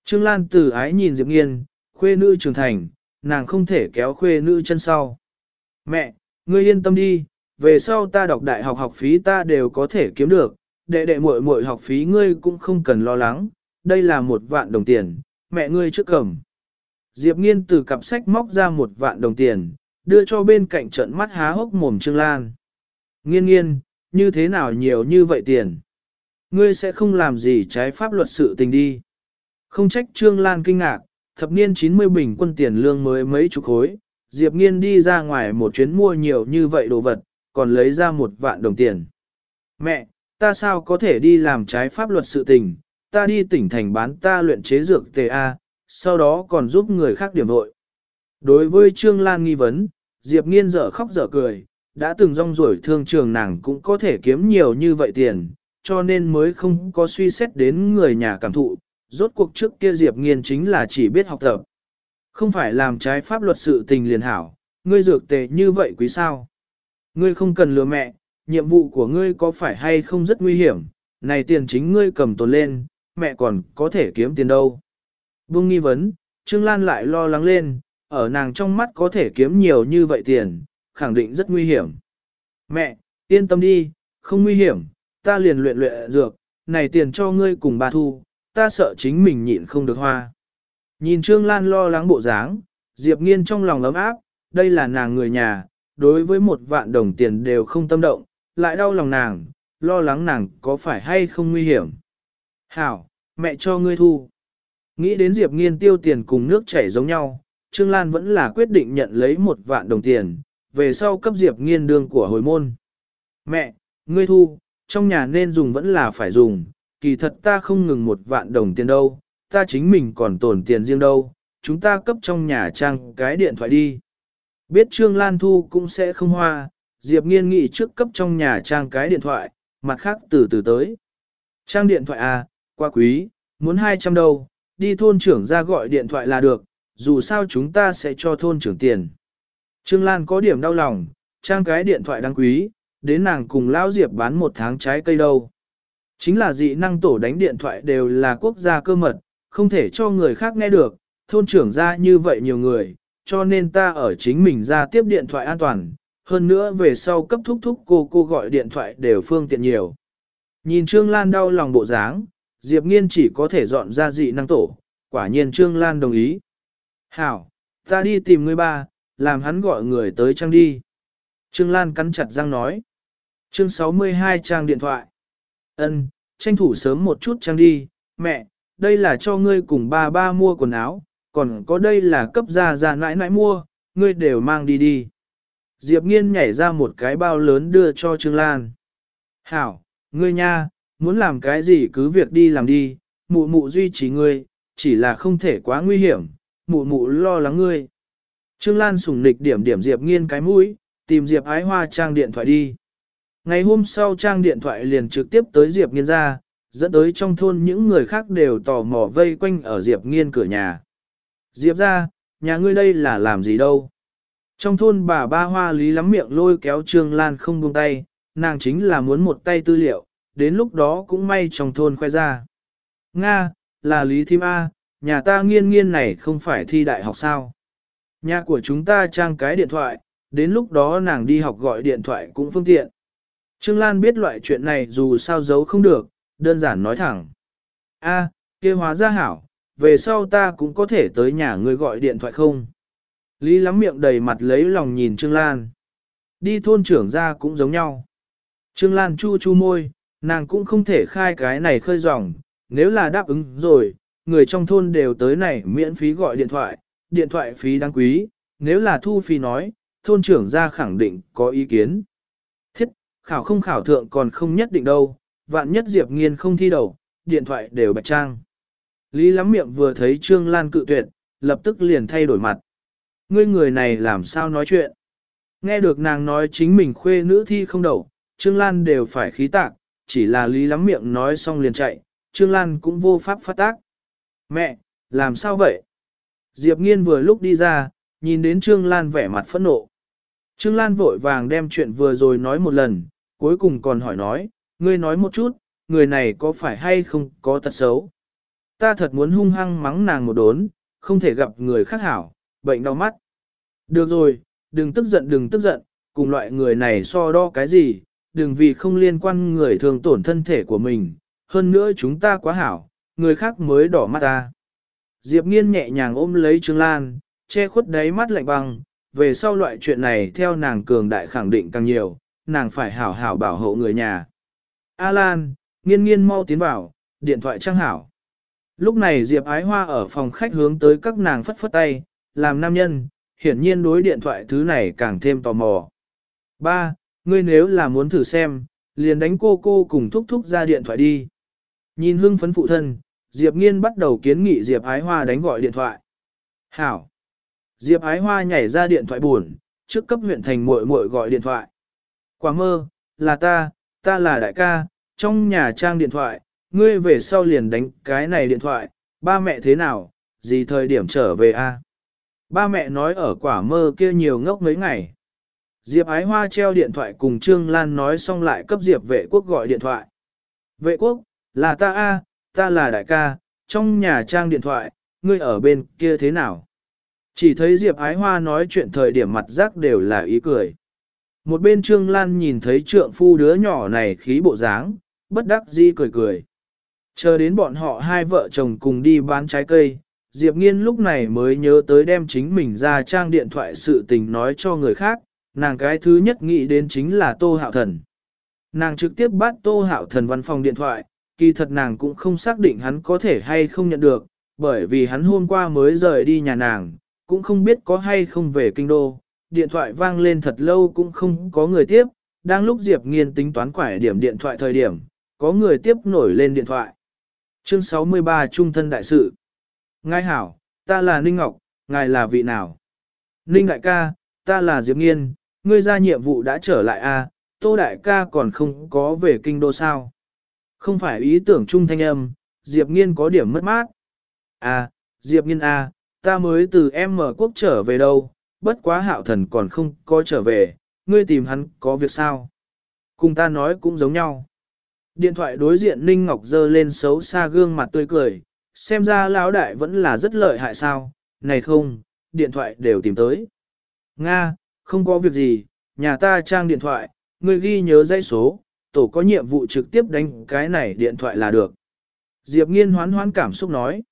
Trương Lan từ ái nhìn Diệp nghiên, khuê nữ trưởng thành, nàng không thể kéo khuê nữ chân sau. Mẹ, ngươi yên tâm đi, về sau ta đọc đại học học phí ta đều có thể kiếm được, đệ đệ muội muội học phí ngươi cũng không cần lo lắng, đây là một vạn đồng tiền, mẹ ngươi trước cầm. Diệp nghiên từ cặp sách móc ra một vạn đồng tiền, đưa cho bên cạnh trận mắt há hốc mồm Trương Lan. Nghiên nghiên, như thế nào nhiều như vậy tiền? Ngươi sẽ không làm gì trái pháp luật sự tình đi. Không trách Trương Lan kinh ngạc, thập niên 90 bình quân tiền lương mới mấy chục khối, Diệp Nghiên đi ra ngoài một chuyến mua nhiều như vậy đồ vật, còn lấy ra một vạn đồng tiền. Mẹ, ta sao có thể đi làm trái pháp luật sự tình, ta đi tỉnh thành bán ta luyện chế dược TA, sau đó còn giúp người khác điểm vội. Đối với Trương Lan nghi vấn, Diệp Nghiên dở khóc dở cười, đã từng rong ruổi thương trường nàng cũng có thể kiếm nhiều như vậy tiền, cho nên mới không có suy xét đến người nhà cảm thụ, rốt cuộc trước kia Diệp Nghiên chính là chỉ biết học tập. Không phải làm trái pháp luật sự tình liền hảo, ngươi dược tề như vậy quý sao? Ngươi không cần lừa mẹ, nhiệm vụ của ngươi có phải hay không rất nguy hiểm, này tiền chính ngươi cầm tồn lên, mẹ còn có thể kiếm tiền đâu. Vương nghi vấn, Trương Lan lại lo lắng lên, ở nàng trong mắt có thể kiếm nhiều như vậy tiền, khẳng định rất nguy hiểm. Mẹ, yên tâm đi, không nguy hiểm, ta liền luyện luyện dược, này tiền cho ngươi cùng bà thu, ta sợ chính mình nhịn không được hoa. Nhìn Trương Lan lo lắng bộ dáng, Diệp Nghiên trong lòng ấm áp, đây là nàng người nhà, đối với một vạn đồng tiền đều không tâm động, lại đau lòng nàng, lo lắng nàng có phải hay không nguy hiểm. Hảo, mẹ cho ngươi thu. Nghĩ đến Diệp Nghiên tiêu tiền cùng nước chảy giống nhau, Trương Lan vẫn là quyết định nhận lấy một vạn đồng tiền, về sau cấp Diệp Nghiên đương của hồi môn. Mẹ, ngươi thu, trong nhà nên dùng vẫn là phải dùng, kỳ thật ta không ngừng một vạn đồng tiền đâu, ta chính mình còn tổn tiền riêng đâu, chúng ta cấp trong nhà trang cái điện thoại đi. Biết Trương Lan Thu cũng sẽ không hoa, Diệp Nghiên nghị trước cấp trong nhà trang cái điện thoại, mặt khác từ từ tới. Trang điện thoại à, qua quý, muốn 200 đâu, đi thôn trưởng ra gọi điện thoại là được, dù sao chúng ta sẽ cho thôn trưởng tiền. Trương Lan có điểm đau lòng, trang cái điện thoại đáng quý, đến nàng cùng Lão Diệp bán một tháng trái cây đâu. Chính là dị năng tổ đánh điện thoại đều là quốc gia cơ mật, không thể cho người khác nghe được, thôn trưởng ra như vậy nhiều người, cho nên ta ở chính mình ra tiếp điện thoại an toàn, hơn nữa về sau cấp thúc thúc cô cô gọi điện thoại đều phương tiện nhiều. Nhìn Trương Lan đau lòng bộ dáng, Diệp Nghiên chỉ có thể dọn ra dị năng tổ, quả nhiên Trương Lan đồng ý. Hảo, ta đi tìm người ba, làm hắn gọi người tới trang đi. Trương Lan cắn chặt răng nói. Chương 62 trang điện thoại. Ân, tranh thủ sớm một chút trang đi, mẹ, đây là cho ngươi cùng ba ba mua quần áo, còn có đây là cấp gia gia nãi nãi mua, ngươi đều mang đi đi. Diệp nghiên nhảy ra một cái bao lớn đưa cho Trương Lan. Hảo, ngươi nha, muốn làm cái gì cứ việc đi làm đi, mụ mụ duy trì ngươi, chỉ là không thể quá nguy hiểm, mụ mụ lo lắng ngươi. Trương Lan sùng nịch điểm điểm Diệp nghiên cái mũi, tìm Diệp ái hoa trang điện thoại đi. Ngày hôm sau trang điện thoại liền trực tiếp tới Diệp nghiên ra, dẫn tới trong thôn những người khác đều tò mò vây quanh ở Diệp nghiên cửa nhà. Diệp ra, nhà ngươi đây là làm gì đâu? Trong thôn bà ba hoa lý lắm miệng lôi kéo Trương Lan không buông tay, nàng chính là muốn một tay tư liệu, đến lúc đó cũng may trong thôn khoe ra. Nga, là Lý Thím A, nhà ta nghiên nghiên này không phải thi đại học sao. Nhà của chúng ta trang cái điện thoại, đến lúc đó nàng đi học gọi điện thoại cũng phương tiện. Trương Lan biết loại chuyện này dù sao giấu không được, đơn giản nói thẳng. A, kia hóa ra hảo, về sau ta cũng có thể tới nhà ngươi gọi điện thoại không? Lý lắm miệng đầy mặt lấy lòng nhìn Trương Lan. Đi thôn trưởng ra cũng giống nhau. Trương Lan chu chu môi, nàng cũng không thể khai cái này khơi ròng, nếu là đáp ứng rồi, người trong thôn đều tới này miễn phí gọi điện thoại, điện thoại phí đáng quý, nếu là thu phí nói, thôn trưởng ra khẳng định có ý kiến. Thiết, khảo không khảo thượng còn không nhất định đâu, vạn nhất Diệp Nghiên không thi đầu, điện thoại đều bạch trang. Lý lắm miệng vừa thấy Trương Lan cự tuyệt, lập tức liền thay đổi mặt. Ngươi người này làm sao nói chuyện? Nghe được nàng nói chính mình khuê nữ thi không đầu, Trương Lan đều phải khí tạc, chỉ là Lý lắm miệng nói xong liền chạy, Trương Lan cũng vô pháp phát tác. Mẹ, làm sao vậy? Diệp Nghiên vừa lúc đi ra, nhìn đến Trương Lan vẻ mặt phẫn nộ. Trương Lan vội vàng đem chuyện vừa rồi nói một lần, cuối cùng còn hỏi nói, ngươi nói một chút, người này có phải hay không có tật xấu? Ta thật muốn hung hăng mắng nàng một đốn, không thể gặp người khác hảo, bệnh đau mắt. Được rồi, đừng tức giận đừng tức giận, cùng loại người này so đo cái gì, đừng vì không liên quan người thường tổn thân thể của mình, hơn nữa chúng ta quá hảo, người khác mới đỏ mắt ta. Diệp nghiên nhẹ nhàng ôm lấy Trương Lan, che khuất đáy mắt lạnh băng, về sau loại chuyện này theo nàng cường đại khẳng định càng nhiều, nàng phải hảo hảo bảo hộ người nhà. A Lan, nghiên nghiên mau tiến vào, điện thoại trang hảo. Lúc này Diệp Ái Hoa ở phòng khách hướng tới các nàng phất phất tay, làm nam nhân, hiển nhiên đối điện thoại thứ này càng thêm tò mò. Ba, ngươi nếu là muốn thử xem, liền đánh cô cô cùng thúc thúc ra điện thoại đi. Nhìn hưng phấn phụ thân, Diệp Nghiên bắt đầu kiến nghị Diệp Ái Hoa đánh gọi điện thoại. Hảo. Diệp Ái Hoa nhảy ra điện thoại buồn, trước cấp huyện thành muội muội gọi điện thoại. Quả mơ, là ta, ta là đại ca, trong nhà trang điện thoại, ngươi về sau liền đánh cái này điện thoại, ba mẹ thế nào, gì thời điểm trở về a? Ba mẹ nói ở quả mơ kia nhiều ngốc mấy ngày. Diệp Ái Hoa treo điện thoại cùng Trương Lan nói xong lại cấp Diệp vệ quốc gọi điện thoại. Vệ quốc, là ta a, ta là đại ca, trong nhà trang điện thoại, ngươi ở bên kia thế nào? Chỉ thấy Diệp Ái Hoa nói chuyện thời điểm mặt rác đều là ý cười. Một bên Trương Lan nhìn thấy trượng phu đứa nhỏ này khí bộ dáng, bất đắc dĩ cười cười. Chờ đến bọn họ hai vợ chồng cùng đi bán trái cây, Diệp Nghiên lúc này mới nhớ tới đem chính mình ra trang điện thoại sự tình nói cho người khác, nàng cái thứ nhất nghĩ đến chính là Tô Hạo Thần. Nàng trực tiếp bắt Tô Hạo Thần văn phòng điện thoại, kỳ thật nàng cũng không xác định hắn có thể hay không nhận được, bởi vì hắn hôm qua mới rời đi nhà nàng, cũng không biết có hay không về kinh đô. Điện thoại vang lên thật lâu cũng không có người tiếp, đang lúc Diệp Nghiên tính toán quải điểm điện thoại thời điểm, có người tiếp nổi lên điện thoại. Chương 63 Trung thân đại sự Ngài hảo, ta là Ninh Ngọc, ngài là vị nào? Ninh đại ca, ta là Diệp Nghiên, ngươi ra nhiệm vụ đã trở lại a, à, Tô đại ca còn không có về kinh đô sao? Không phải ý tưởng trung thanh âm, Diệp Nghiên có điểm mất mát. À, Diệp Nghiên a, à, ta mới từ em mở quốc trở về đâu, bất quá hạo thần còn không có trở về, ngươi tìm hắn có việc sao? Cùng ta nói cũng giống nhau. Điện thoại đối diện Ninh Ngọc dơ lên xấu xa gương mặt tươi cười, xem ra lão đại vẫn là rất lợi hại sao, này không, điện thoại đều tìm tới. Nga, không có việc gì, nhà ta trang điện thoại, người ghi nhớ dãy số, tổ có nhiệm vụ trực tiếp đánh cái này điện thoại là được. Diệp nghiên hoán hoán cảm xúc nói.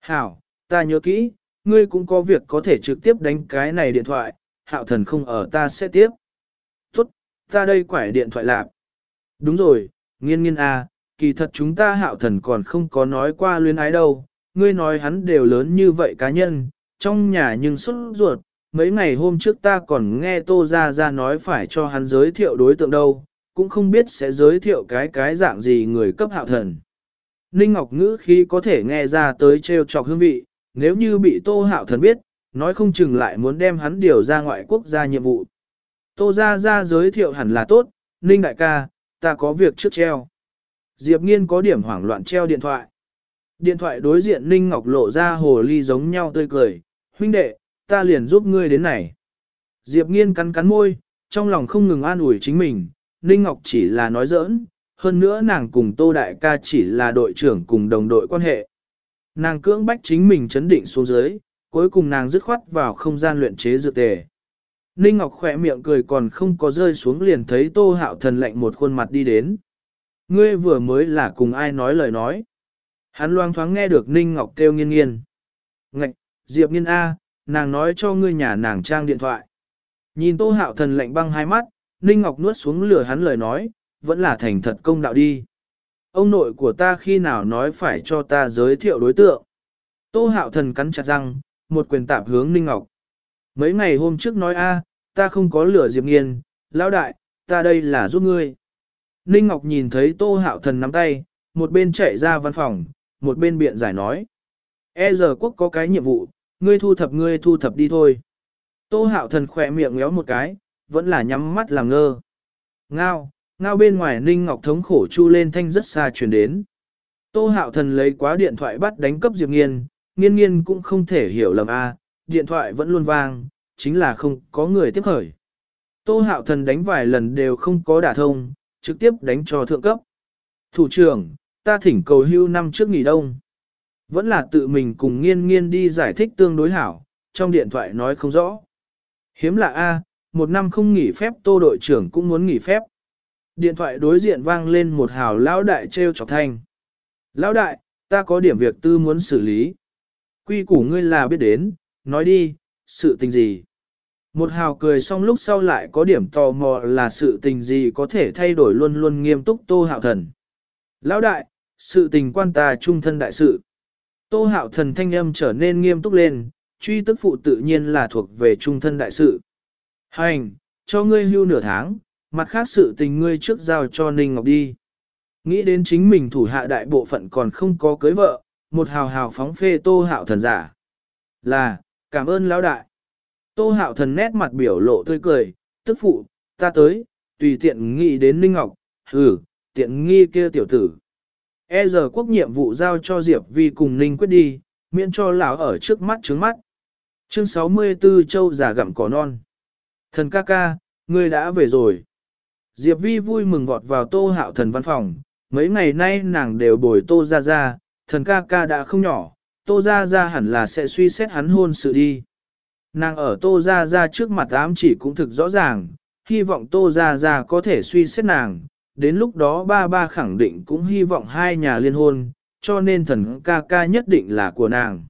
Hảo, ta nhớ kỹ, ngươi cũng có việc có thể trực tiếp đánh cái này điện thoại, hạo thần không ở ta sẽ tiếp. Tốt, ta đây quải điện thoại lạp. Đúng rồi, nghiên nghiên à, kỳ thật chúng ta hạo thần còn không có nói qua luyến ái đâu, ngươi nói hắn đều lớn như vậy cá nhân, trong nhà nhưng xuất ruột, mấy ngày hôm trước ta còn nghe Tô Gia Gia nói phải cho hắn giới thiệu đối tượng đâu, cũng không biết sẽ giới thiệu cái cái dạng gì người cấp hạo thần. Ninh Ngọc Ngữ khi có thể nghe ra tới trêu chọc hương vị, nếu như bị Tô Hạo Thần biết, nói không chừng lại muốn đem hắn điều ra ngoại quốc gia nhiệm vụ. Tô Gia Gia giới thiệu hẳn là tốt, Ninh Đại ca, ta có việc trước treo. Diệp Nghiên có điểm hoảng loạn treo điện thoại. Điện thoại đối diện Ninh Ngọc lộ ra hồ ly giống nhau tươi cười, huynh đệ, ta liền giúp ngươi đến này. Diệp Nghiên cắn cắn môi, trong lòng không ngừng an ủi chính mình, Ninh Ngọc chỉ là nói giỡn, hơn nữa nàng cùng Tô Đại ca chỉ là đội trưởng cùng đồng đội quan hệ. Nàng cưỡng bách chính mình chấn định xuống dưới, cuối cùng nàng dứt khoát vào không gian luyện chế dược tề. Ninh Ngọc khỏe miệng cười còn không có rơi xuống liền thấy Tô Hạo Thần lạnh một khuôn mặt đi đến. Ngươi vừa mới là cùng ai nói lời nói. Hắn loang thoáng nghe được Ninh Ngọc kêu nghiên nghiên. Ngạch, Diệp nghiên A, nàng nói cho ngươi nhà nàng trang điện thoại. Nhìn Tô Hạo Thần lạnh băng hai mắt, Ninh Ngọc nuốt xuống lửa hắn lời nói, vẫn là thành thật công đạo đi. Ông nội của ta khi nào nói phải cho ta giới thiệu đối tượng. Tô Hạo Thần cắn chặt răng, một quyền tạp hướng Ninh Ngọc. Mấy ngày hôm trước nói a, ta không có lửa Diệp Nghiên, lão đại, ta đây là giúp ngươi. Ninh Ngọc nhìn thấy Tô Hạo Thần nắm tay, một bên chạy ra văn phòng, một bên biện giải nói. E giờ quốc có cái nhiệm vụ, ngươi thu thập ngươi thu thập đi thôi. Tô Hạo Thần khỏe miệng ngéo một cái, vẫn là nhắm mắt làm ngơ. Ngao, ngao bên ngoài Ninh Ngọc thống khổ chu lên thanh rất xa truyền đến. Tô Hạo Thần lấy quá điện thoại bắt đánh cấp Diệp Nghiên, nghiên nghiên cũng không thể hiểu lầm a, điện thoại vẫn luôn vang, chính là không có người tiếp khởi. Tô hạo thần đánh vài lần đều không có đả thông, trực tiếp đánh cho thượng cấp. Thủ trưởng, ta thỉnh cầu hưu năm trước nghỉ đông. Vẫn là tự mình cùng nghiên nghiên đi giải thích tương đối hảo, trong điện thoại nói không rõ. Hiếm là A, một năm không nghỉ phép tô đội trưởng cũng muốn nghỉ phép. Điện thoại đối diện vang lên một hào lão đại treo chọc thanh. Lão đại, ta có điểm việc tư muốn xử lý. Quy củ ngươi là biết đến, nói đi, sự tình gì? Một hào cười xong lúc sau lại có điểm tò mò là sự tình gì có thể thay đổi luôn luôn nghiêm túc tô hạo thần. Lão đại, sự tình quan ta trung thân đại sự. Tô hạo thần thanh âm trở nên nghiêm túc lên, truy tức phụ tự nhiên là thuộc về trung thân đại sự. Hành, cho ngươi hưu nửa tháng, mặt khác sự tình ngươi trước giao cho Ninh Ngọc đi. Nghĩ đến chính mình thủ hạ đại bộ phận còn không có cưới vợ, một hào hào phóng phê tô hạo thần giả. Là, cảm ơn lão đại. Tô hạo thần nét mặt biểu lộ tươi cười, tức phụ, ta tới, tùy tiện nghĩ đến Ninh Ngọc, hừ, tiện nghi kia tiểu tử. E giờ quốc nhiệm vụ giao cho Diệp Vi cùng Ninh quyết đi, miễn cho lão ở trước mắt trướng mắt. Chương 64 Châu già gặm cỏ non. Thần ca ca, ngươi đã về rồi. Diệp Vi vui mừng vọt vào tô hạo thần văn phòng, mấy ngày nay nàng đều bồi tô ra ra, thần ca ca đã không nhỏ, tô ra ra hẳn là sẽ suy xét hắn hôn sự đi. Nàng ở tô ra ra trước mặt ám chỉ cũng thực rõ ràng, hy vọng tô ra ra có thể suy xét nàng, đến lúc đó ba ba khẳng định cũng hy vọng hai nhà liên hôn, cho nên thần ca ca nhất định là của nàng.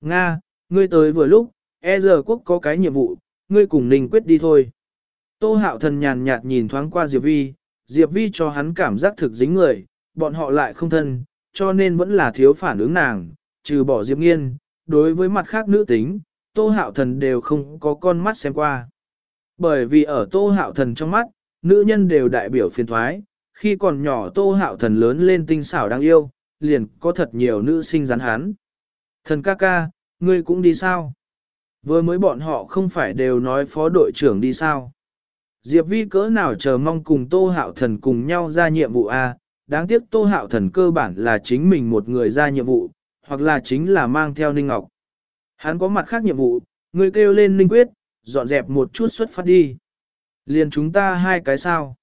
Nga, ngươi tới vừa lúc, e giờ quốc có cái nhiệm vụ, ngươi cùng Ninh quyết đi thôi. Tô hạo thần nhàn nhạt nhìn thoáng qua Diệp Vi, Diệp Vi cho hắn cảm giác thực dính người, bọn họ lại không thân, cho nên vẫn là thiếu phản ứng nàng, trừ bỏ Diệp Nghiên, đối với mặt khác nữ tính, Tô Hạo Thần đều không có con mắt xem qua. Bởi vì ở Tô Hạo Thần trong mắt, nữ nhân đều đại biểu phiền thoái, khi còn nhỏ Tô Hạo Thần lớn lên tinh xảo đáng yêu, liền có thật nhiều nữ sinh rắn hắn. Thần ca ca, ngươi cũng đi sao? Vừa mới bọn họ không phải đều nói phó đội trưởng đi sao? Diệp Vi cỡ nào chờ mong cùng Tô Hạo Thần cùng nhau ra nhiệm vụ A, đáng tiếc Tô Hạo Thần cơ bản là chính mình một người ra nhiệm vụ, hoặc là chính là mang theo Ninh Ngọc. Hắn có mặt khác nhiệm vụ, người kêu lên Ninh Quyết, dọn dẹp một chút xuất phát đi. Liền chúng ta hai cái sao.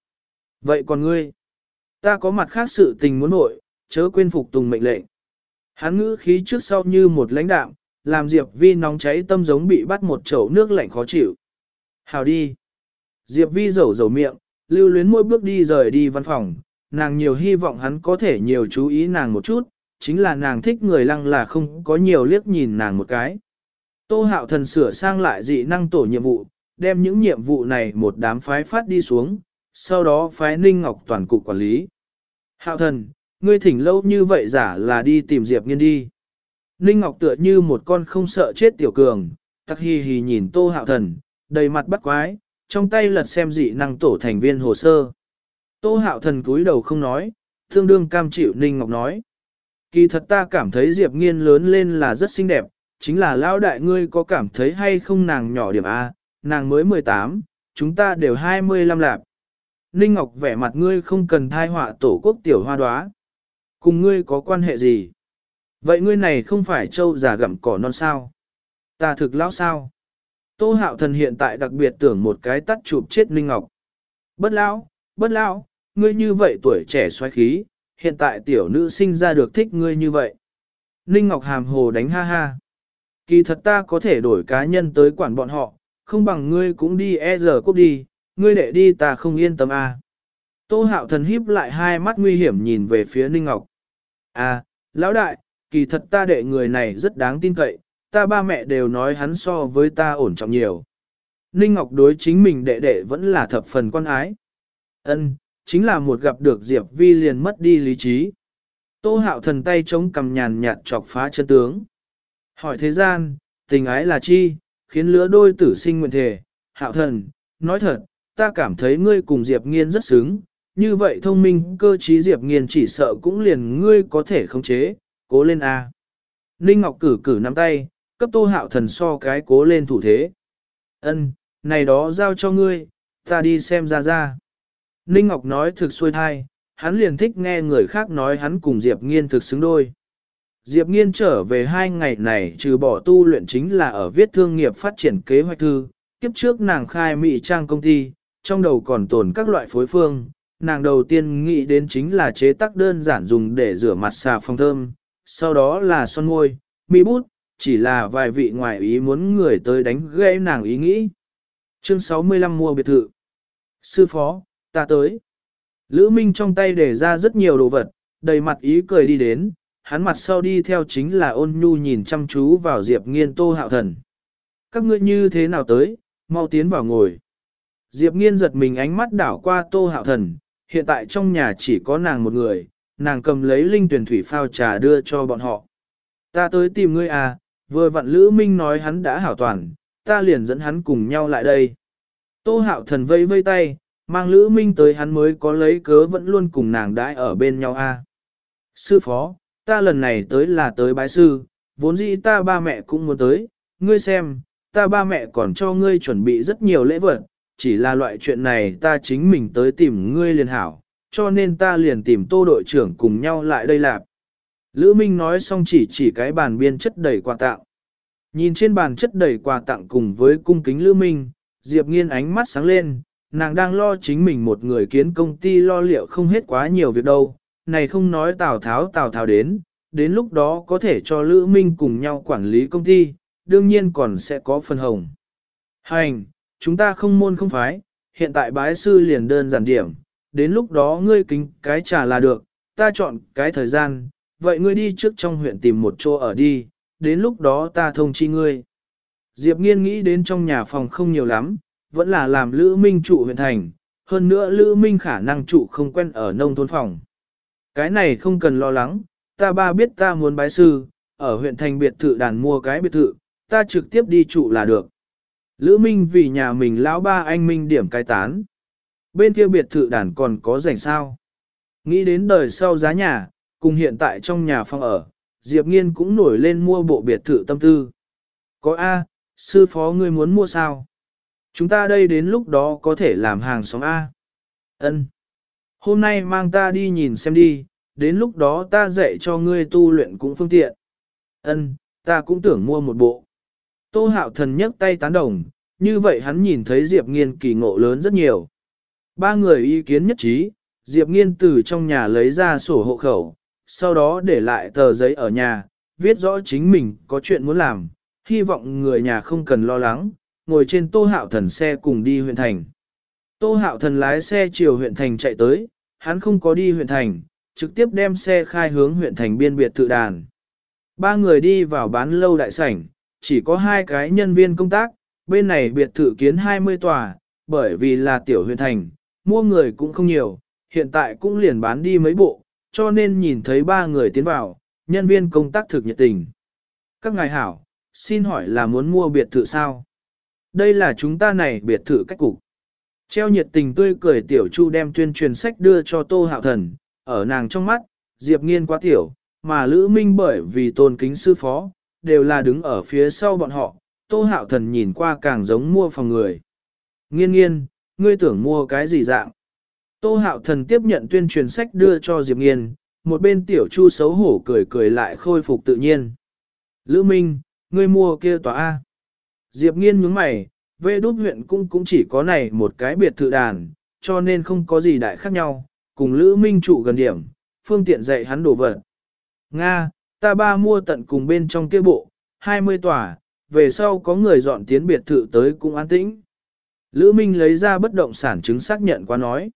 Vậy còn ngươi? Ta có mặt khác sự tình muốn nội, chớ quên phục tùng mệnh lệnh. Hắn ngữ khí trước sau như một lãnh đạm, làm Diệp Vi nóng cháy tâm giống bị bắt một chậu nước lạnh khó chịu. Hào đi. Diệp Vi rầu rầu miệng, lưu luyến mỗi bước đi rời đi văn phòng, nàng nhiều hy vọng hắn có thể nhiều chú ý nàng một chút, chính là nàng thích người lăng là không có nhiều liếc nhìn nàng một cái. Tô hạo thần sửa sang lại dị năng tổ nhiệm vụ, đem những nhiệm vụ này một đám phái phát đi xuống, sau đó phái Ninh Ngọc toàn cục quản lý. Hạo thần, ngươi thỉnh lâu như vậy giả là đi tìm Diệp Nghiên đi. Ninh Ngọc tựa như một con không sợ chết tiểu cường, tắc hì hì nhìn tô hạo thần, đầy mặt bắt quái, trong tay lật xem dị năng tổ thành viên hồ sơ. Tô hạo thần cúi đầu không nói, tương đương cam chịu Ninh Ngọc nói. Kỳ thật ta cảm thấy Diệp Nghiên lớn lên là rất xinh đẹp, chính là lão đại ngươi có cảm thấy hay không nàng nhỏ điểm A, nàng mới 18, chúng ta đều 25 lạp. Ninh Ngọc vẻ mặt ngươi không cần thai họa tổ quốc tiểu hoa đoá. Cùng ngươi có quan hệ gì? Vậy ngươi này không phải trâu già gặm cỏ non sao? Ta thực lão sao? Tô hạo thần hiện tại đặc biệt tưởng một cái tắt chụp chết Ninh Ngọc. Bất lão, bất lão, ngươi như vậy tuổi trẻ xoay khí, hiện tại tiểu nữ sinh ra được thích ngươi như vậy. Ninh Ngọc hàm hồ đánh ha ha. Kỳ thật ta có thể đổi cá nhân tới quản bọn họ, không bằng ngươi cũng đi e giờ cốc đi, ngươi đệ đi ta không yên tâm à. Tô hạo thần híp lại hai mắt nguy hiểm nhìn về phía Ninh Ngọc. À, lão đại, kỳ thật ta đệ người này rất đáng tin cậy, ta ba mẹ đều nói hắn so với ta ổn trọng nhiều. Ninh Ngọc đối chính mình đệ đệ vẫn là thập phần quan ái. Ân, chính là một gặp được Diệp Vi liền mất đi lý trí. Tô hạo thần tay chống cầm nhàn nhạt chọc phá chân tướng. Hỏi thế gian, tình ái là chi, khiến lứa đôi tử sinh nguyện thể. Hạo thần, nói thật, ta cảm thấy ngươi cùng Diệp nghiên rất xứng. Như vậy thông minh cơ trí Diệp nghiên chỉ sợ cũng liền ngươi có thể khống chế, cố lên A. Ninh Ngọc cử cử nắm tay, cấp tô hạo thần so cái cố lên thủ thế. Ân, này đó giao cho ngươi, ta đi xem ra ra. Ninh Ngọc nói thực xuôi thai, hắn liền thích nghe người khác nói hắn cùng Diệp Nghiên thực xứng đôi. Diệp Nghiên trở về hai ngày này trừ bỏ tu luyện chính là ở viết thương nghiệp phát triển kế hoạch thư, kiếp trước nàng khai mỹ trang công ty, trong đầu còn tồn các loại phối phương, nàng đầu tiên nghĩ đến chính là chế tác đơn giản dùng để rửa mặt xà phòng thơm, sau đó là son môi, mỹ bút, chỉ là vài vị ngoài ý muốn người tới đánh gãy nàng ý nghĩ. Chương 65 mua biệt thự. Sư phó, ta tới. Lữ Minh trong tay để ra rất nhiều đồ vật, đầy mặt ý cười đi đến, hắn mặt sau đi theo chính là ôn nhu nhìn chăm chú vào Diệp Nghiên Tô Hạo Thần. Các ngươi như thế nào tới, mau tiến vào ngồi. Diệp Nghiên giật mình ánh mắt đảo qua Tô Hạo Thần, hiện tại trong nhà chỉ có nàng một người, nàng cầm lấy linh tuyển thủy phao trà đưa cho bọn họ. Ta tới tìm ngươi à, vừa vặn Lữ Minh nói hắn đã hảo toàn, ta liền dẫn hắn cùng nhau lại đây. Tô Hạo Thần vây vây tay, mang Lữ Minh tới hắn mới có lấy cớ vẫn luôn cùng nàng đãi ở bên nhau a. Sư phó, ta lần này tới là tới bái sư, vốn dĩ ta ba mẹ cũng muốn tới, ngươi xem, ta ba mẹ còn cho ngươi chuẩn bị rất nhiều lễ vật, chỉ là loại chuyện này ta chính mình tới tìm ngươi liền hảo, cho nên ta liền tìm tô đội trưởng cùng nhau lại đây lạp. Lữ Minh nói xong chỉ chỉ cái bàn biên chất đầy quà tặng. Nhìn trên bàn chất đầy quà tặng cùng với cung kính Lữ Minh, Diệp Nghiên ánh mắt sáng lên, nàng đang lo chính mình một người kiến công ty lo liệu không hết quá nhiều việc đâu, này không nói Tào Tháo Tào Tháo đến, đến lúc đó có thể cho Lữ Minh cùng nhau quản lý công ty, đương nhiên còn sẽ có phần hồng. Hành, chúng ta không môn không phái, hiện tại bái sư liền đơn giản điểm, đến lúc đó ngươi kính cái trả là được, ta chọn cái thời gian, vậy ngươi đi trước trong huyện tìm một chỗ ở đi, đến lúc đó ta thông chi ngươi. Diệp Nghiên nghĩ đến trong nhà phòng không nhiều lắm, vẫn là làm Lữ Minh trụ huyện thành, hơn nữa Lữ Minh khả năng trụ không quen ở nông thôn phòng. Cái này không cần lo lắng, ta ba biết ta muốn bái sư, ở huyện thành biệt thự đàn mua cái biệt thự, ta trực tiếp đi trụ là được. Lữ Minh vì nhà mình lão ba anh Minh điểm cai tán. Bên kia biệt thự đàn còn có rảnh sao. Nghĩ đến đời sau giá nhà, cùng hiện tại trong nhà phòng ở, Diệp Nghiên cũng nổi lên mua bộ biệt thự tâm tư. Có A, sư phó ngươi muốn mua sao? Chúng ta đây đến lúc đó có thể làm hàng xóm A. Ân. Hôm nay mang ta đi nhìn xem đi, đến lúc đó ta dạy cho ngươi tu luyện cũng phương tiện. Ân, ta cũng tưởng mua một bộ. Tô hạo thần nhấc tay tán đồng, như vậy hắn nhìn thấy Diệp Nghiên kỳ ngộ lớn rất nhiều. Ba người ý kiến nhất trí, Diệp Nghiên từ trong nhà lấy ra sổ hộ khẩu, sau đó để lại tờ giấy ở nhà, viết rõ chính mình có chuyện muốn làm, hy vọng người nhà không cần lo lắng, ngồi trên tô hạo thần xe cùng đi huyện thành. Tô hạo thần lái xe chiều huyện thành chạy tới, hắn không có đi huyện thành, trực tiếp đem xe khai hướng huyện thành biên biệt tự đàn. Ba người đi vào bán lâu đại sảnh, chỉ có hai cái nhân viên công tác, bên này biệt thự kiến 20 tòa, bởi vì là tiểu huyện thành, mua người cũng không nhiều, hiện tại cũng liền bán đi mấy bộ, cho nên nhìn thấy ba người tiến vào, nhân viên công tác thực nhiệt tình. Các ngài hảo, xin hỏi là muốn mua biệt thự sao? Đây là chúng ta này biệt thự cách cục. Treo nhiệt tình tươi cười tiểu chu đem tuyên truyền sách đưa cho tô hạo thần, ở nàng trong mắt, Diệp nghiên quá tiểu, mà Lữ Minh bởi vì tôn kính sư phó, đều là đứng ở phía sau bọn họ, tô hạo thần nhìn qua càng giống mua phòng người. Nghiên nghiên, ngươi tưởng mua cái gì dạng? Tô hạo thần tiếp nhận tuyên truyền sách đưa cho Diệp nghiên, một bên tiểu chu xấu hổ cười cười lại khôi phục tự nhiên. Lữ Minh, ngươi mua kia tòa A. Diệp nghiên nhướng mày, về đốt huyện cũng cũng chỉ có này một cái biệt thự đàn, cho nên không có gì đại khác nhau, cùng Lữ Minh trụ gần điểm, phương tiện dạy hắn đổ vật. Nga, ta ba mua tận cùng bên trong kia bộ, 20 tòa, về sau có người dọn tiến biệt thự tới cũng an tĩnh. Lữ Minh lấy ra bất động sản chứng xác nhận qua nói.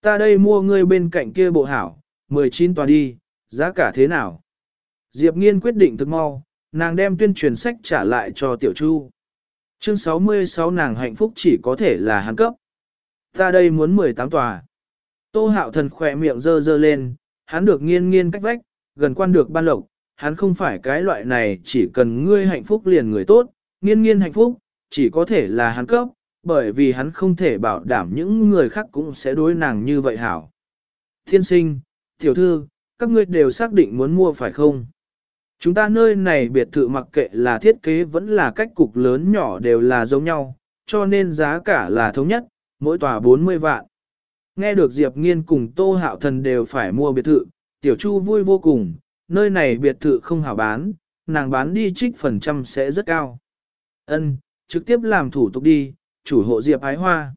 Ta đây mua ngươi bên cạnh kia bộ hảo, 19 tòa đi, giá cả thế nào? Diệp Nghiên quyết định thực mau, nàng đem tuyên truyền sách trả lại cho Tiểu Chu. Chương 66 nàng hạnh phúc chỉ có thể là hắn cấp. Ta đây muốn 18 tòa. Tô hạo thần khỏe miệng dơ dơ lên, hắn được nghiên nghiên cách vách, gần quan được ban lộc, hắn không phải cái loại này chỉ cần ngươi hạnh phúc liền người tốt, nghiên nghiên hạnh phúc, chỉ có thể là hắn cấp, bởi vì hắn không thể bảo đảm những người khác cũng sẽ đối nàng như vậy hảo. Thiên sinh, tiểu thư, các ngươi đều xác định muốn mua phải không? Chúng ta nơi này biệt thự mặc kệ là thiết kế vẫn là cách cục lớn nhỏ đều là giống nhau, cho nên giá cả là thống nhất, mỗi tòa 40 vạn. Nghe được Diệp Nghiên cùng Tô Hạo Thần đều phải mua biệt thự, Tiểu Chu vui vô cùng, nơi này biệt thự không hảo bán, nàng bán đi trích phần trăm sẽ rất cao. Ân, trực tiếp làm thủ tục đi, chủ hộ Diệp Ái Hoa.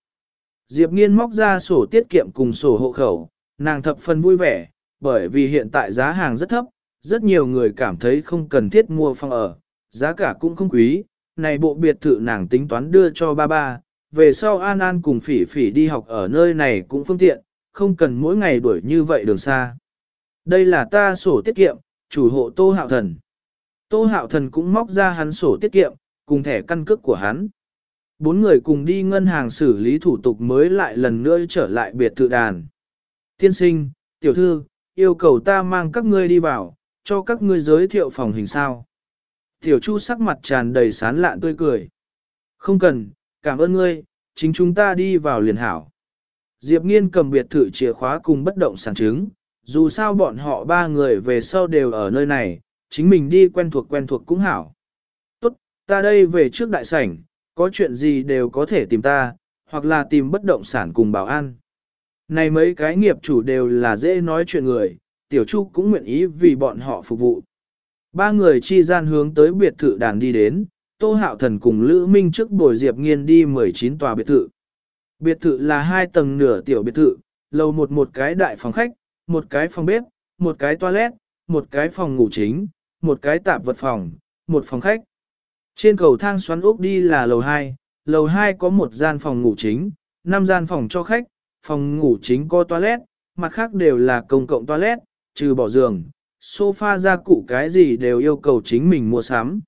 Diệp Nghiên móc ra sổ tiết kiệm cùng sổ hộ khẩu, nàng thập phần vui vẻ, bởi vì hiện tại giá hàng rất thấp, rất nhiều người cảm thấy không cần thiết mua phòng ở, giá cả cũng không quý, này bộ biệt thự nàng tính toán đưa cho ba ba, về sau An An cùng phỉ phỉ đi học ở nơi này cũng phương tiện, không cần mỗi ngày đuổi như vậy đường xa. Đây là ta sổ tiết kiệm, chủ hộ Tô Hạo Thần. Tô Hạo Thần cũng móc ra hắn sổ tiết kiệm, cùng thẻ căn cước của hắn. Bốn người cùng đi ngân hàng xử lý thủ tục mới lại lần nữa trở lại biệt thự đàn. Tiên sinh, tiểu thư, yêu cầu ta mang các ngươi đi vào, cho các ngươi giới thiệu phòng hình sao. Tiểu Chu sắc mặt tràn đầy sán lạn tươi cười. Không cần, cảm ơn ngươi, chính chúng ta đi vào liền hảo. Diệp Nghiên cầm biệt thự chìa khóa cùng bất động sản chứng, dù sao bọn họ ba người về sau đều ở nơi này, chính mình đi quen thuộc quen thuộc cũng hảo. Tốt, ta đây về trước đại sảnh, có chuyện gì đều có thể tìm ta, hoặc là tìm bất động sản cùng bảo an. Này mấy cái nghiệp chủ đều là dễ nói chuyện người, Tiểu Chu cũng nguyện ý vì bọn họ phục vụ. Ba người chi gian hướng tới biệt thự đàn đi đến, Tô Hạo Thần cùng Lữ Minh trước bồi Diệp Nghiên đi 19 tòa biệt thự. Biệt thự là hai tầng nửa tiểu biệt thự, lầu một một cái đại phòng khách, một cái phòng bếp, một cái toilet, một cái phòng ngủ chính, một cái tạp vật phòng, một phòng khách. Trên cầu thang xoắn ốc đi là lầu 2, lầu 2 có một gian phòng ngủ chính, 5 gian phòng cho khách, phòng ngủ chính có toilet, mặt khác đều là công cộng toilet, trừ bỏ giường, sofa gia cụ cái gì đều yêu cầu chính mình mua sắm.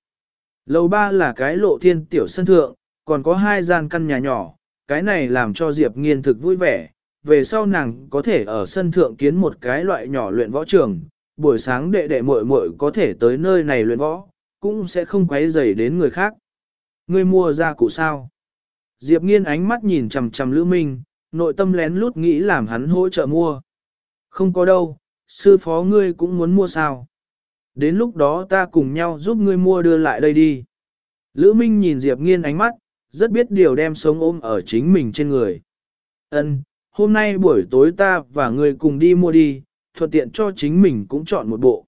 Lầu ba là cái lộ thiên tiểu sân thượng, còn có hai gian căn nhà nhỏ, cái này làm cho Diệp nghiên thực vui vẻ. Về sau nàng có thể ở sân thượng kiến một cái loại nhỏ luyện võ trường, buổi sáng đệ đệ muội muội có thể tới nơi này luyện võ, cũng sẽ không quấy rầy đến người khác. Ngươi mua ra cụ sao? Diệp nghiên ánh mắt nhìn chằm chằm Lữ Minh, nội tâm lén lút nghĩ làm hắn hỗ trợ mua. Không có đâu, sư phó ngươi cũng muốn mua sao? Đến lúc đó ta cùng nhau giúp ngươi mua đưa lại đây đi. Lữ Minh nhìn Diệp Nghiên ánh mắt, rất biết điều đem sống ôm ở chính mình trên người. Ân, hôm nay buổi tối ta và ngươi cùng đi mua đi, thuận tiện cho chính mình cũng chọn một bộ.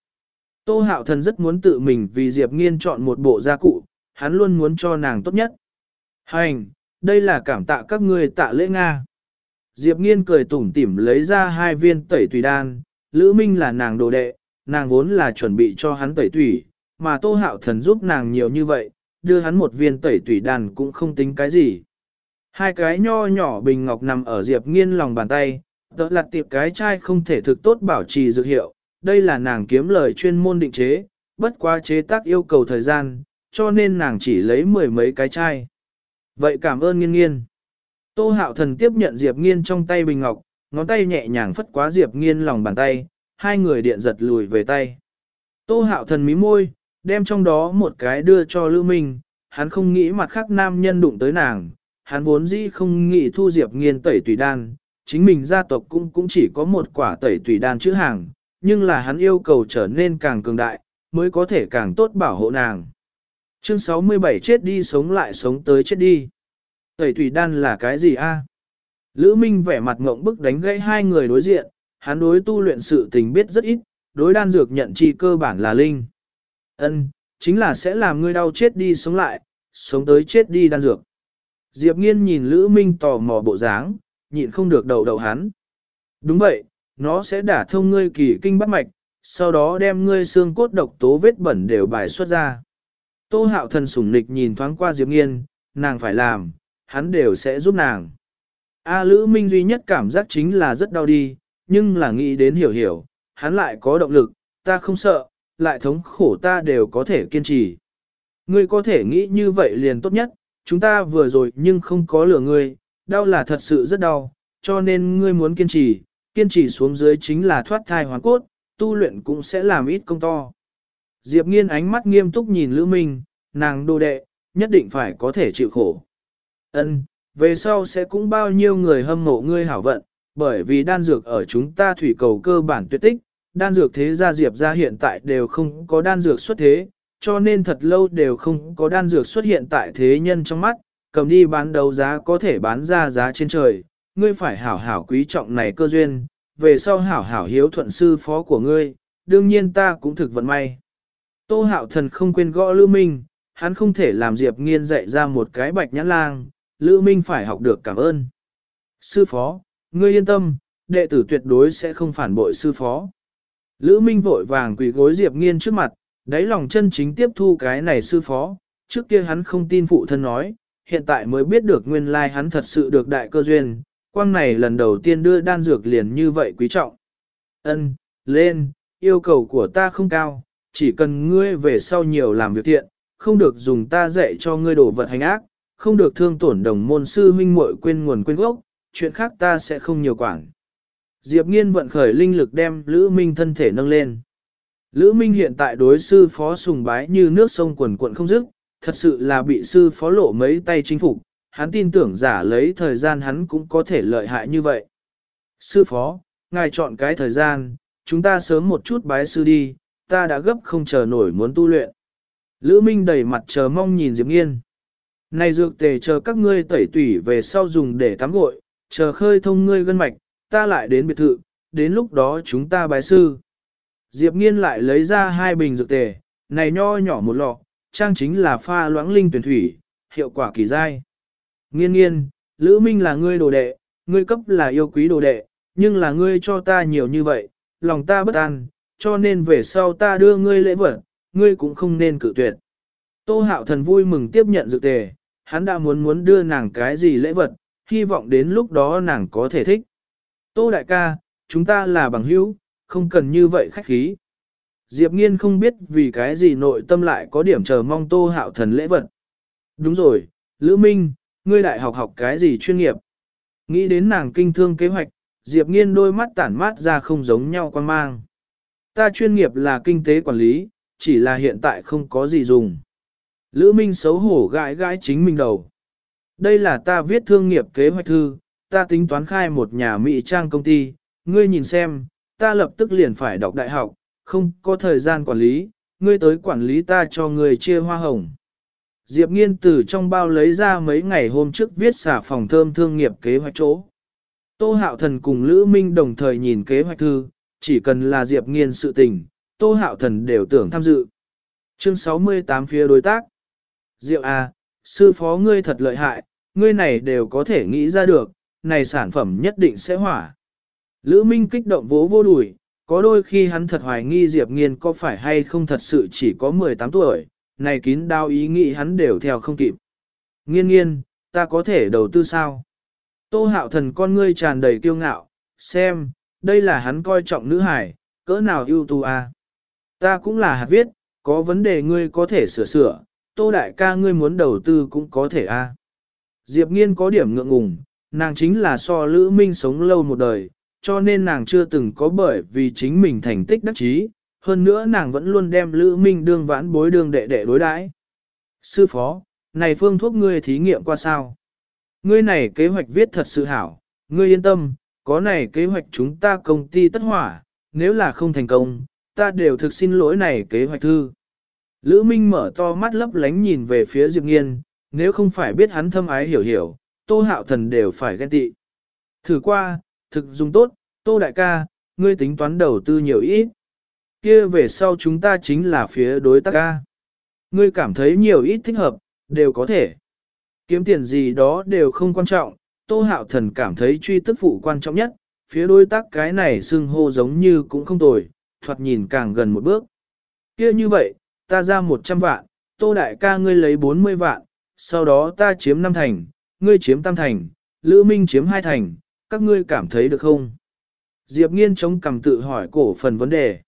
Tô Hạo Thần rất muốn tự mình vì Diệp Nghiên chọn một bộ gia cụ, hắn luôn muốn cho nàng tốt nhất. Hành, đây là cảm tạ các ngươi tạ lễ Nga. Diệp Nghiên cười tủm tỉm lấy ra hai viên tẩy tùy đan, Lữ Minh là nàng đồ đệ, nàng vốn là chuẩn bị cho hắn tẩy tủy, mà Tô Hạo Thần giúp nàng nhiều như vậy, đưa hắn một viên tẩy tủy đàn cũng không tính cái gì. Hai cái nho nhỏ bình ngọc nằm ở Diệp Nghiên lòng bàn tay, đó là tiệp cái chai không thể thực tốt bảo trì dược hiệu, đây là nàng kiếm lời chuyên môn định chế, bất quá chế tác yêu cầu thời gian, cho nên nàng chỉ lấy mười mấy cái chai. Vậy cảm ơn nghiên nghiên. Tô hạo thần tiếp nhận Diệp nghiên trong tay bình ngọc, ngón tay nhẹ nhàng phất quá Diệp nghiên lòng bàn tay, hai người điện giật lùi về tay. Tô hạo thần mí môi, đem trong đó một cái đưa cho Lưu Minh, hắn không nghĩ mặt khác nam nhân đụng tới nàng, hắn vốn dĩ không nghĩ thu Diệp nghiên tẩy tùy đan, chính mình gia tộc cũng cũng chỉ có một quả tẩy tùy đan chữ hàng, nhưng là hắn yêu cầu trở nên càng cường đại, mới có thể càng tốt bảo hộ nàng. Chương 67 chết đi sống lại sống tới chết đi. Tẩy tùy đan là cái gì a? Lữ Minh vẻ mặt ngộng bức đánh gãy hai người đối diện, hắn đối tu luyện sự tình biết rất ít, đối đan dược nhận chi cơ bản là linh. Ân, chính là sẽ làm ngươi đau chết đi sống lại, sống tới chết đi đan dược. Diệp Nghiên nhìn Lữ Minh tò mò bộ dáng, nhịn không được đầu đầu hắn. Đúng vậy, nó sẽ đả thông ngươi kỳ kinh bắt mạch, sau đó đem ngươi xương cốt độc tố vết bẩn đều bài xuất ra. Tô hạo thần sủng nịch nhìn thoáng qua Diệp Nghiên, nàng phải làm, hắn đều sẽ giúp nàng. A Lữ Minh duy nhất cảm giác chính là rất đau đi, nhưng là nghĩ đến hiểu hiểu, hắn lại có động lực, ta không sợ, lại thống khổ ta đều có thể kiên trì. Ngươi có thể nghĩ như vậy liền tốt nhất, chúng ta vừa rồi nhưng không có lửa ngươi, đau là thật sự rất đau, cho nên ngươi muốn kiên trì, kiên trì xuống dưới chính là thoát thai hoàn cốt, tu luyện cũng sẽ làm ít công to. Diệp nghiên ánh mắt nghiêm túc nhìn Lữ Minh, nàng đồ đệ, nhất định phải có thể chịu khổ. Ân, về sau sẽ cũng bao nhiêu người hâm mộ ngươi hảo vận, bởi vì đan dược ở chúng ta thủy cầu cơ bản tuyệt tích, đan dược thế gia Diệp ra hiện tại đều không có đan dược xuất thế, cho nên thật lâu đều không có đan dược xuất hiện tại thế nhân trong mắt, cầm đi bán đấu giá có thể bán ra giá trên trời, ngươi phải hảo hảo quý trọng này cơ duyên, về sau hảo hảo hiếu thuận sư phó của ngươi, đương nhiên ta cũng thực vận may. Tô hạo thần không quên gõ Lữ Minh, hắn không thể làm Diệp nghiên dạy ra một cái bạch nhãn lang, Lữ Minh phải học được cảm ơn. Sư phó, ngươi yên tâm, đệ tử tuyệt đối sẽ không phản bội sư phó. Lữ Minh vội vàng quỳ gối Diệp nghiên trước mặt, đáy lòng chân chính tiếp thu cái này sư phó, trước kia hắn không tin phụ thân nói, hiện tại mới biết được nguyên lai hắn thật sự được đại cơ duyên, quang này lần đầu tiên đưa đan dược liền như vậy quý trọng. Ân, lên, yêu cầu của ta không cao, chỉ cần ngươi về sau nhiều làm việc thiện, không được dùng ta dạy cho ngươi đổ vật hành ác, không được thương tổn đồng môn sư huynh muội quên nguồn quên gốc, chuyện khác ta sẽ không nhiều quản. Diệp nghiên vận khởi linh lực đem Lữ Minh thân thể nâng lên. Lữ Minh hiện tại đối sư phó sùng bái như nước sông quần quận không dứt, thật sự là bị sư phó lộ mấy tay chính phục, hắn tin tưởng giả lấy thời gian hắn cũng có thể lợi hại như vậy. Sư phó, ngài chọn cái thời gian, chúng ta sớm một chút bái sư đi, ta đã gấp không chờ nổi muốn tu luyện. Lữ Minh đầy mặt chờ mong nhìn Diệp Nghiên. Này dược tề chờ các ngươi tẩy tủy về sau dùng để tắm gội, chờ khơi thông ngươi gân mạch, ta lại đến biệt thự, đến lúc đó chúng ta bái sư. Diệp Nghiên lại lấy ra hai bình dược tề, này nho nhỏ một lọ, trang chính là pha loãng linh tuyển thủy, hiệu quả kỳ dai. Nghiên nghiên, Lữ Minh là ngươi đồ đệ, ngươi cấp là yêu quý đồ đệ, nhưng là ngươi cho ta nhiều như vậy, lòng ta bất an, cho nên về sau ta đưa ngươi lễ vật, ngươi cũng không nên cự tuyệt. Tô hạo thần vui mừng tiếp nhận dược tề, hắn đã muốn muốn đưa nàng cái gì lễ vật, hy vọng đến lúc đó nàng có thể thích. Tô đại ca, chúng ta là bằng hữu, không cần như vậy khách khí. Diệp nghiên không biết vì cái gì nội tâm lại có điểm chờ mong tô hạo thần lễ vật. Đúng rồi, Lữ Minh, ngươi đại học học cái gì chuyên nghiệp? Nghĩ đến nàng kinh thương kế hoạch, Diệp nghiên đôi mắt tản mát ra không giống nhau quan mang. Ta chuyên nghiệp là kinh tế quản lý, chỉ là hiện tại không có gì dùng. Lữ Minh xấu hổ gãi gãi chính mình đầu. Đây là ta viết thương nghiệp kế hoạch thư, ta tính toán khai một nhà mỹ trang công ty, ngươi nhìn xem, ta lập tức liền phải đọc đại học, không có thời gian quản lý, ngươi tới quản lý ta cho ngươi chia hoa hồng. Diệp nghiên từ trong bao lấy ra mấy ngày hôm trước viết xả phòng thơm thương nghiệp kế hoạch chỗ. Tô Hạo Thần cùng Lữ Minh đồng thời nhìn kế hoạch thư, chỉ cần là Diệp nghiên sự tình, Tô Hạo Thần đều tưởng tham dự. Chương 68 phía đối tác. Diệu à, sư phó ngươi thật lợi hại, ngươi này đều có thể nghĩ ra được, này sản phẩm nhất định sẽ hỏa. Lữ Minh kích động vỗ vô đùi, có đôi khi hắn thật hoài nghi Diệp Nghiên có phải hay không thật sự chỉ có 18 tuổi, này kín đao ý nghĩ hắn đều theo không kịp. Nghiên nghiên, ta có thể đầu tư sao? Tô hạo thần con ngươi tràn đầy kiêu ngạo, xem, đây là hắn coi trọng nữ hải, cỡ nào ưu tú à? Ta cũng là hạt viết, có vấn đề ngươi có thể sửa sửa, tô đại ca ngươi muốn đầu tư cũng có thể a. À? Diệp nghiên có điểm ngượng ngùng, nàng chính là so Lữ Minh sống lâu một đời, cho nên nàng chưa từng có bởi vì chính mình thành tích đắc chí, hơn nữa nàng vẫn luôn đem Lữ Minh đương vãn bối đương đệ đệ đối đãi. Sư phó, này phương thuốc ngươi thí nghiệm qua sao? Ngươi này kế hoạch viết thật sự hảo, ngươi yên tâm, có này kế hoạch chúng ta công ty tất hỏa, nếu là không thành công, ta đều thực xin lỗi này kế hoạch thư. Lữ Minh mở to mắt lấp lánh nhìn về phía Diệp Nghiên, nếu không phải biết hắn thâm ái hiểu hiểu, tô hạo thần đều phải ghen tị. Thử qua, thực dùng tốt, tô đại ca, ngươi tính toán đầu tư nhiều ít. Kia về sau chúng ta chính là phía đối tác ca. Ngươi cảm thấy nhiều ít thích hợp, đều có thể. Kiếm tiền gì đó đều không quan trọng, tô hạo thần cảm thấy truy tức phụ quan trọng nhất, phía đối tác cái này xưng hô giống như cũng không tồi, thoạt nhìn càng gần một bước. kia như vậy, ta ra 100 vạn, tô đại ca ngươi lấy 40 vạn, sau đó ta chiếm năm thành, ngươi chiếm tam thành, Lữ Minh chiếm hai thành, các ngươi cảm thấy được không? Diệp nghiên chống cằm tự hỏi cổ phần vấn đề.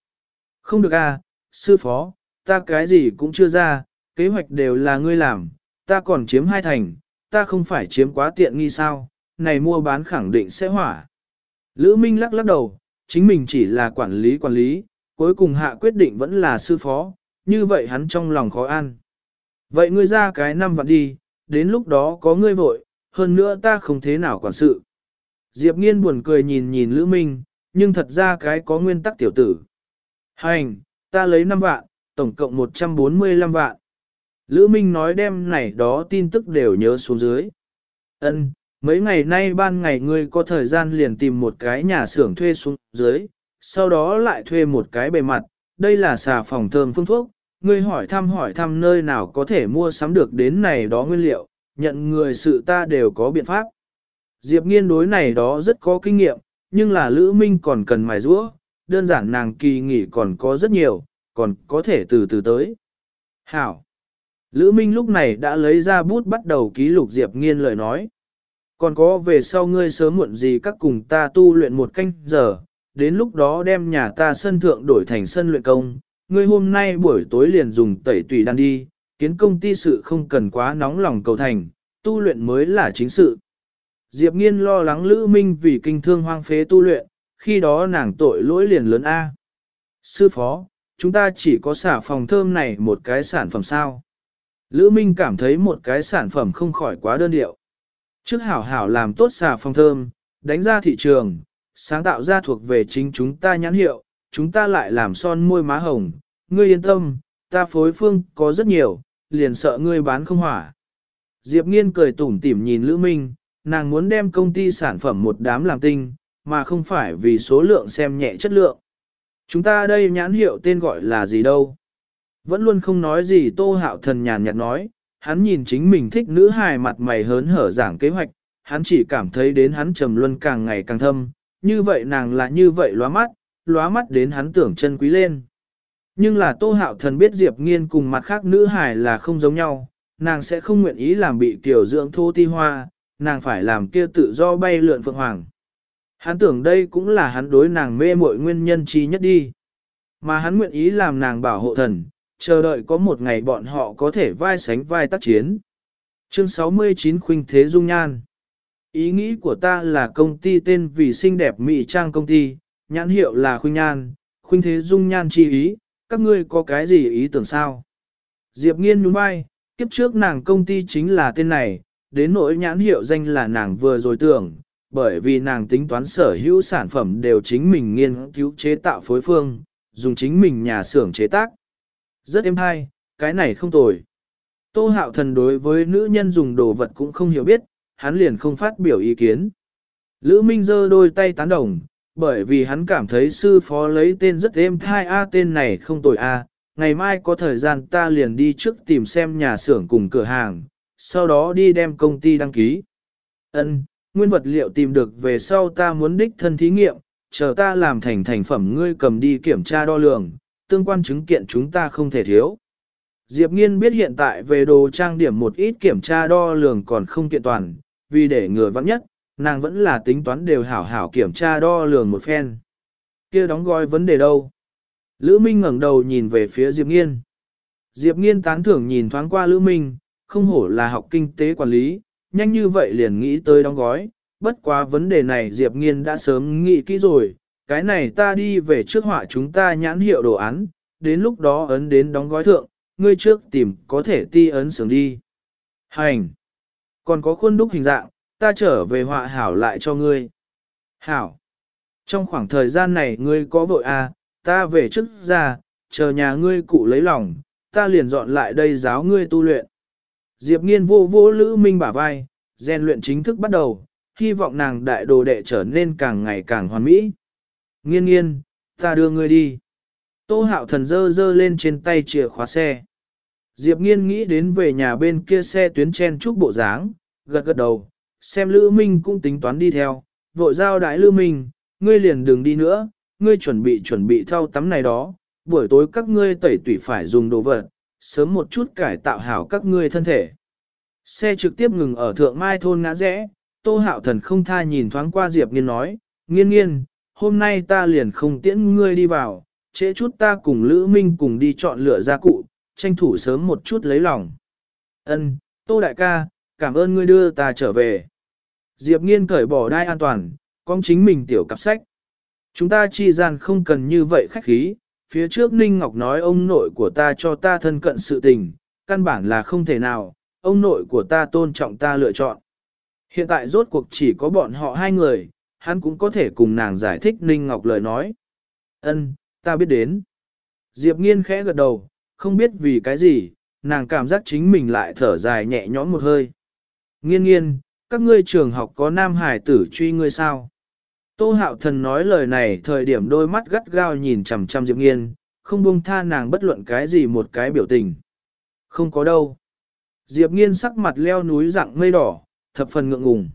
Không được à, sư phó, ta cái gì cũng chưa ra, kế hoạch đều là ngươi làm, ta còn chiếm hai thành, ta không phải chiếm quá tiện nghi sao, này mua bán khẳng định sẽ hỏa. Lữ Minh lắc lắc đầu, chính mình chỉ là quản lý quản lý, cuối cùng hạ quyết định vẫn là sư phó, như vậy hắn trong lòng khó an. Vậy ngươi ra cái năm vạn đi, đến lúc đó có ngươi vội, hơn nữa ta không thế nào quản sự. Diệp nghiên buồn cười nhìn nhìn Lữ Minh, nhưng thật ra cái có nguyên tắc tiểu tử. Hành, ta lấy 5 vạn, tổng cộng 145 vạn. Lữ Minh nói đem này đó tin tức đều nhớ xuống dưới. Ân, mấy ngày nay ban ngày ngươi có thời gian liền tìm một cái nhà xưởng thuê xuống dưới, sau đó lại thuê một cái bề mặt, đây là xà phòng thơm phương thuốc, ngươi hỏi thăm hỏi thăm nơi nào có thể mua sắm được đến này đó nguyên liệu, nhận người sự ta đều có biện pháp. Diệp nghiên đối này đó rất có kinh nghiệm, nhưng là Lữ Minh còn cần mài rũa, đơn giản nàng kỳ nghỉ còn có rất nhiều, còn có thể từ từ tới. Hảo! Lữ Minh lúc này đã lấy ra bút bắt đầu ký lục Diệp Nghiên lời nói. Còn có về sau ngươi sớm muộn gì các cùng ta tu luyện một canh giờ, đến lúc đó đem nhà ta sân thượng đổi thành sân luyện công, ngươi hôm nay buổi tối liền dùng tẩy tùy đan đi, kiến công ty sự không cần quá nóng lòng cầu thành, tu luyện mới là chính sự. Diệp Nghiên lo lắng Lữ Minh vì kinh thương hoang phế tu luyện, khi đó nàng tội lỗi liền lớn A. Sư phó, chúng ta chỉ có xả phòng thơm này một cái sản phẩm sao. Lữ Minh cảm thấy một cái sản phẩm không khỏi quá đơn điệu. Trước hảo hảo làm tốt xả phòng thơm, đánh ra thị trường, sáng tạo ra thuộc về chính chúng ta nhãn hiệu, chúng ta lại làm son môi má hồng. Ngươi yên tâm, ta phối phương có rất nhiều, liền sợ ngươi bán không hỏa. Diệp Nghiên cười tủm tỉm nhìn Lữ Minh, nàng muốn đem công ty sản phẩm một đám làm tinh, mà không phải vì số lượng xem nhẹ chất lượng. Chúng ta đây nhãn hiệu tên gọi là gì đâu? Vẫn luôn không nói gì Tô Hạo Thần nhàn nhạt nói, hắn nhìn chính mình thích nữ hài mặt mày hớn hở giảng kế hoạch, hắn chỉ cảm thấy đến hắn trầm luân càng ngày càng thâm, như vậy nàng là như vậy lóa mắt, lóa mắt đến hắn tưởng chân quý lên. Nhưng là Tô Hạo Thần biết Diệp Nghiên cùng mặt khác nữ hài là không giống nhau, nàng sẽ không nguyện ý làm bị tiểu dưỡng thô ti hoa, nàng phải làm kia tự do bay lượn phượng hoàng. Hắn tưởng đây cũng là hắn đối nàng mê muội nguyên nhân chi nhất đi. Mà hắn nguyện ý làm nàng bảo hộ thần, chờ đợi có một ngày bọn họ có thể vai sánh vai tác chiến. Chương 69 Khuynh Thế Dung Nhan Ý nghĩ của ta là công ty tên vì xinh đẹp mỹ trang công ty, nhãn hiệu là Khuynh Nhan, Khuynh Thế Dung Nhan chi ý, các ngươi có cái gì ý tưởng sao? Diệp nghiên nhún vai, kiếp trước nàng công ty chính là tên này, đến nỗi nhãn hiệu danh là nàng vừa rồi tưởng, bởi vì nàng tính toán sở hữu sản phẩm đều chính mình nghiên cứu chế tạo phối phương, dùng chính mình nhà xưởng chế tác. Rất êm hay, cái này không tồi. Tô hạo thần đối với nữ nhân dùng đồ vật cũng không hiểu biết, hắn liền không phát biểu ý kiến. Lữ Minh giơ đôi tay tán đồng, bởi vì hắn cảm thấy sư phó lấy tên rất êm thai A tên này không tồi A, ngày mai có thời gian ta liền đi trước tìm xem nhà xưởng cùng cửa hàng, sau đó đi đem công ty đăng ký. Ân, nguyên vật liệu tìm được về sau ta muốn đích thân thí nghiệm, chờ ta làm thành thành phẩm ngươi cầm đi kiểm tra đo lường, tương quan chứng kiện chúng ta không thể thiếu. Diệp Nghiên biết hiện tại về đồ trang điểm một ít kiểm tra đo lường còn không kiện toàn, vì để ngừa vắng nhất, nàng vẫn là tính toán đều hảo hảo kiểm tra đo lường một phen. kia đóng gói vấn đề đâu? Lữ Minh ngẩng đầu nhìn về phía Diệp Nghiên. Diệp Nghiên tán thưởng nhìn thoáng qua Lữ Minh, không hổ là học kinh tế quản lý, nhanh như vậy liền nghĩ tới đóng gói, bất quá vấn đề này Diệp Nghiên đã sớm nghĩ kỹ rồi, cái này ta đi về trước họa chúng ta nhãn hiệu đồ án, đến lúc đó ấn đến đóng gói thượng, ngươi trước tìm có thể ti ấn sướng đi. Hành! Còn có khuôn đúc hình dạng, ta trở về họa hảo lại cho ngươi. Hảo! Trong khoảng thời gian này ngươi có vội à, ta về trước ra, chờ nhà ngươi cụ lấy lòng, ta liền dọn lại đây giáo ngươi tu luyện. Diệp nghiên vô vô Lữ Minh bả vai, rèn luyện chính thức bắt đầu, hy vọng nàng đại đồ đệ trở nên càng ngày càng hoàn mỹ. Nghiên nghiên, ta đưa ngươi đi. Tô hạo thần dơ dơ lên trên tay chìa khóa xe. Diệp nghiên nghĩ đến về nhà bên kia xe tuyến chen chúc bộ dáng, gật gật đầu, xem Lữ Minh cũng tính toán đi theo, vội giao đại Lữ Minh, ngươi liền đừng đi nữa, ngươi chuẩn bị chuẩn bị thau tắm này đó, buổi tối các ngươi tẩy tủy phải dùng đồ vật, sớm một chút cải tạo hảo các ngươi thân thể. Xe trực tiếp ngừng ở thượng mai thôn ngã rẽ, tô hạo thần không tha nhìn thoáng qua Diệp Nghiên nói, nghiên nghiên, hôm nay ta liền không tiễn ngươi đi vào, trễ chút ta cùng Lữ Minh cùng đi chọn lựa gia cụ, tranh thủ sớm một chút lấy lòng. Ân, tô đại ca, cảm ơn ngươi đưa ta trở về. Diệp Nghiên cởi bỏ đai an toàn, con chính mình tiểu cặp sách. Chúng ta chi gian không cần như vậy khách khí, phía trước Ninh Ngọc nói ông nội của ta cho ta thân cận sự tình, căn bản là không thể nào, ông nội của ta tôn trọng ta lựa chọn. Hiện tại rốt cuộc chỉ có bọn họ hai người, hắn cũng có thể cùng nàng giải thích Ninh Ngọc lời nói. Ân, ta biết đến. Diệp nghiên khẽ gật đầu, không biết vì cái gì, nàng cảm giác chính mình lại thở dài nhẹ nhõm một hơi. Nghiên nghiên, các ngươi trường học có nam hải tử truy ngươi sao? Tô hạo thần nói lời này thời điểm đôi mắt gắt gao nhìn chằm chằm Diệp nghiên, không buông tha nàng bất luận cái gì một cái biểu tình. Không có đâu. Diệp nghiên sắc mặt leo núi dạng mây đỏ, thập phần ngượng ngùng.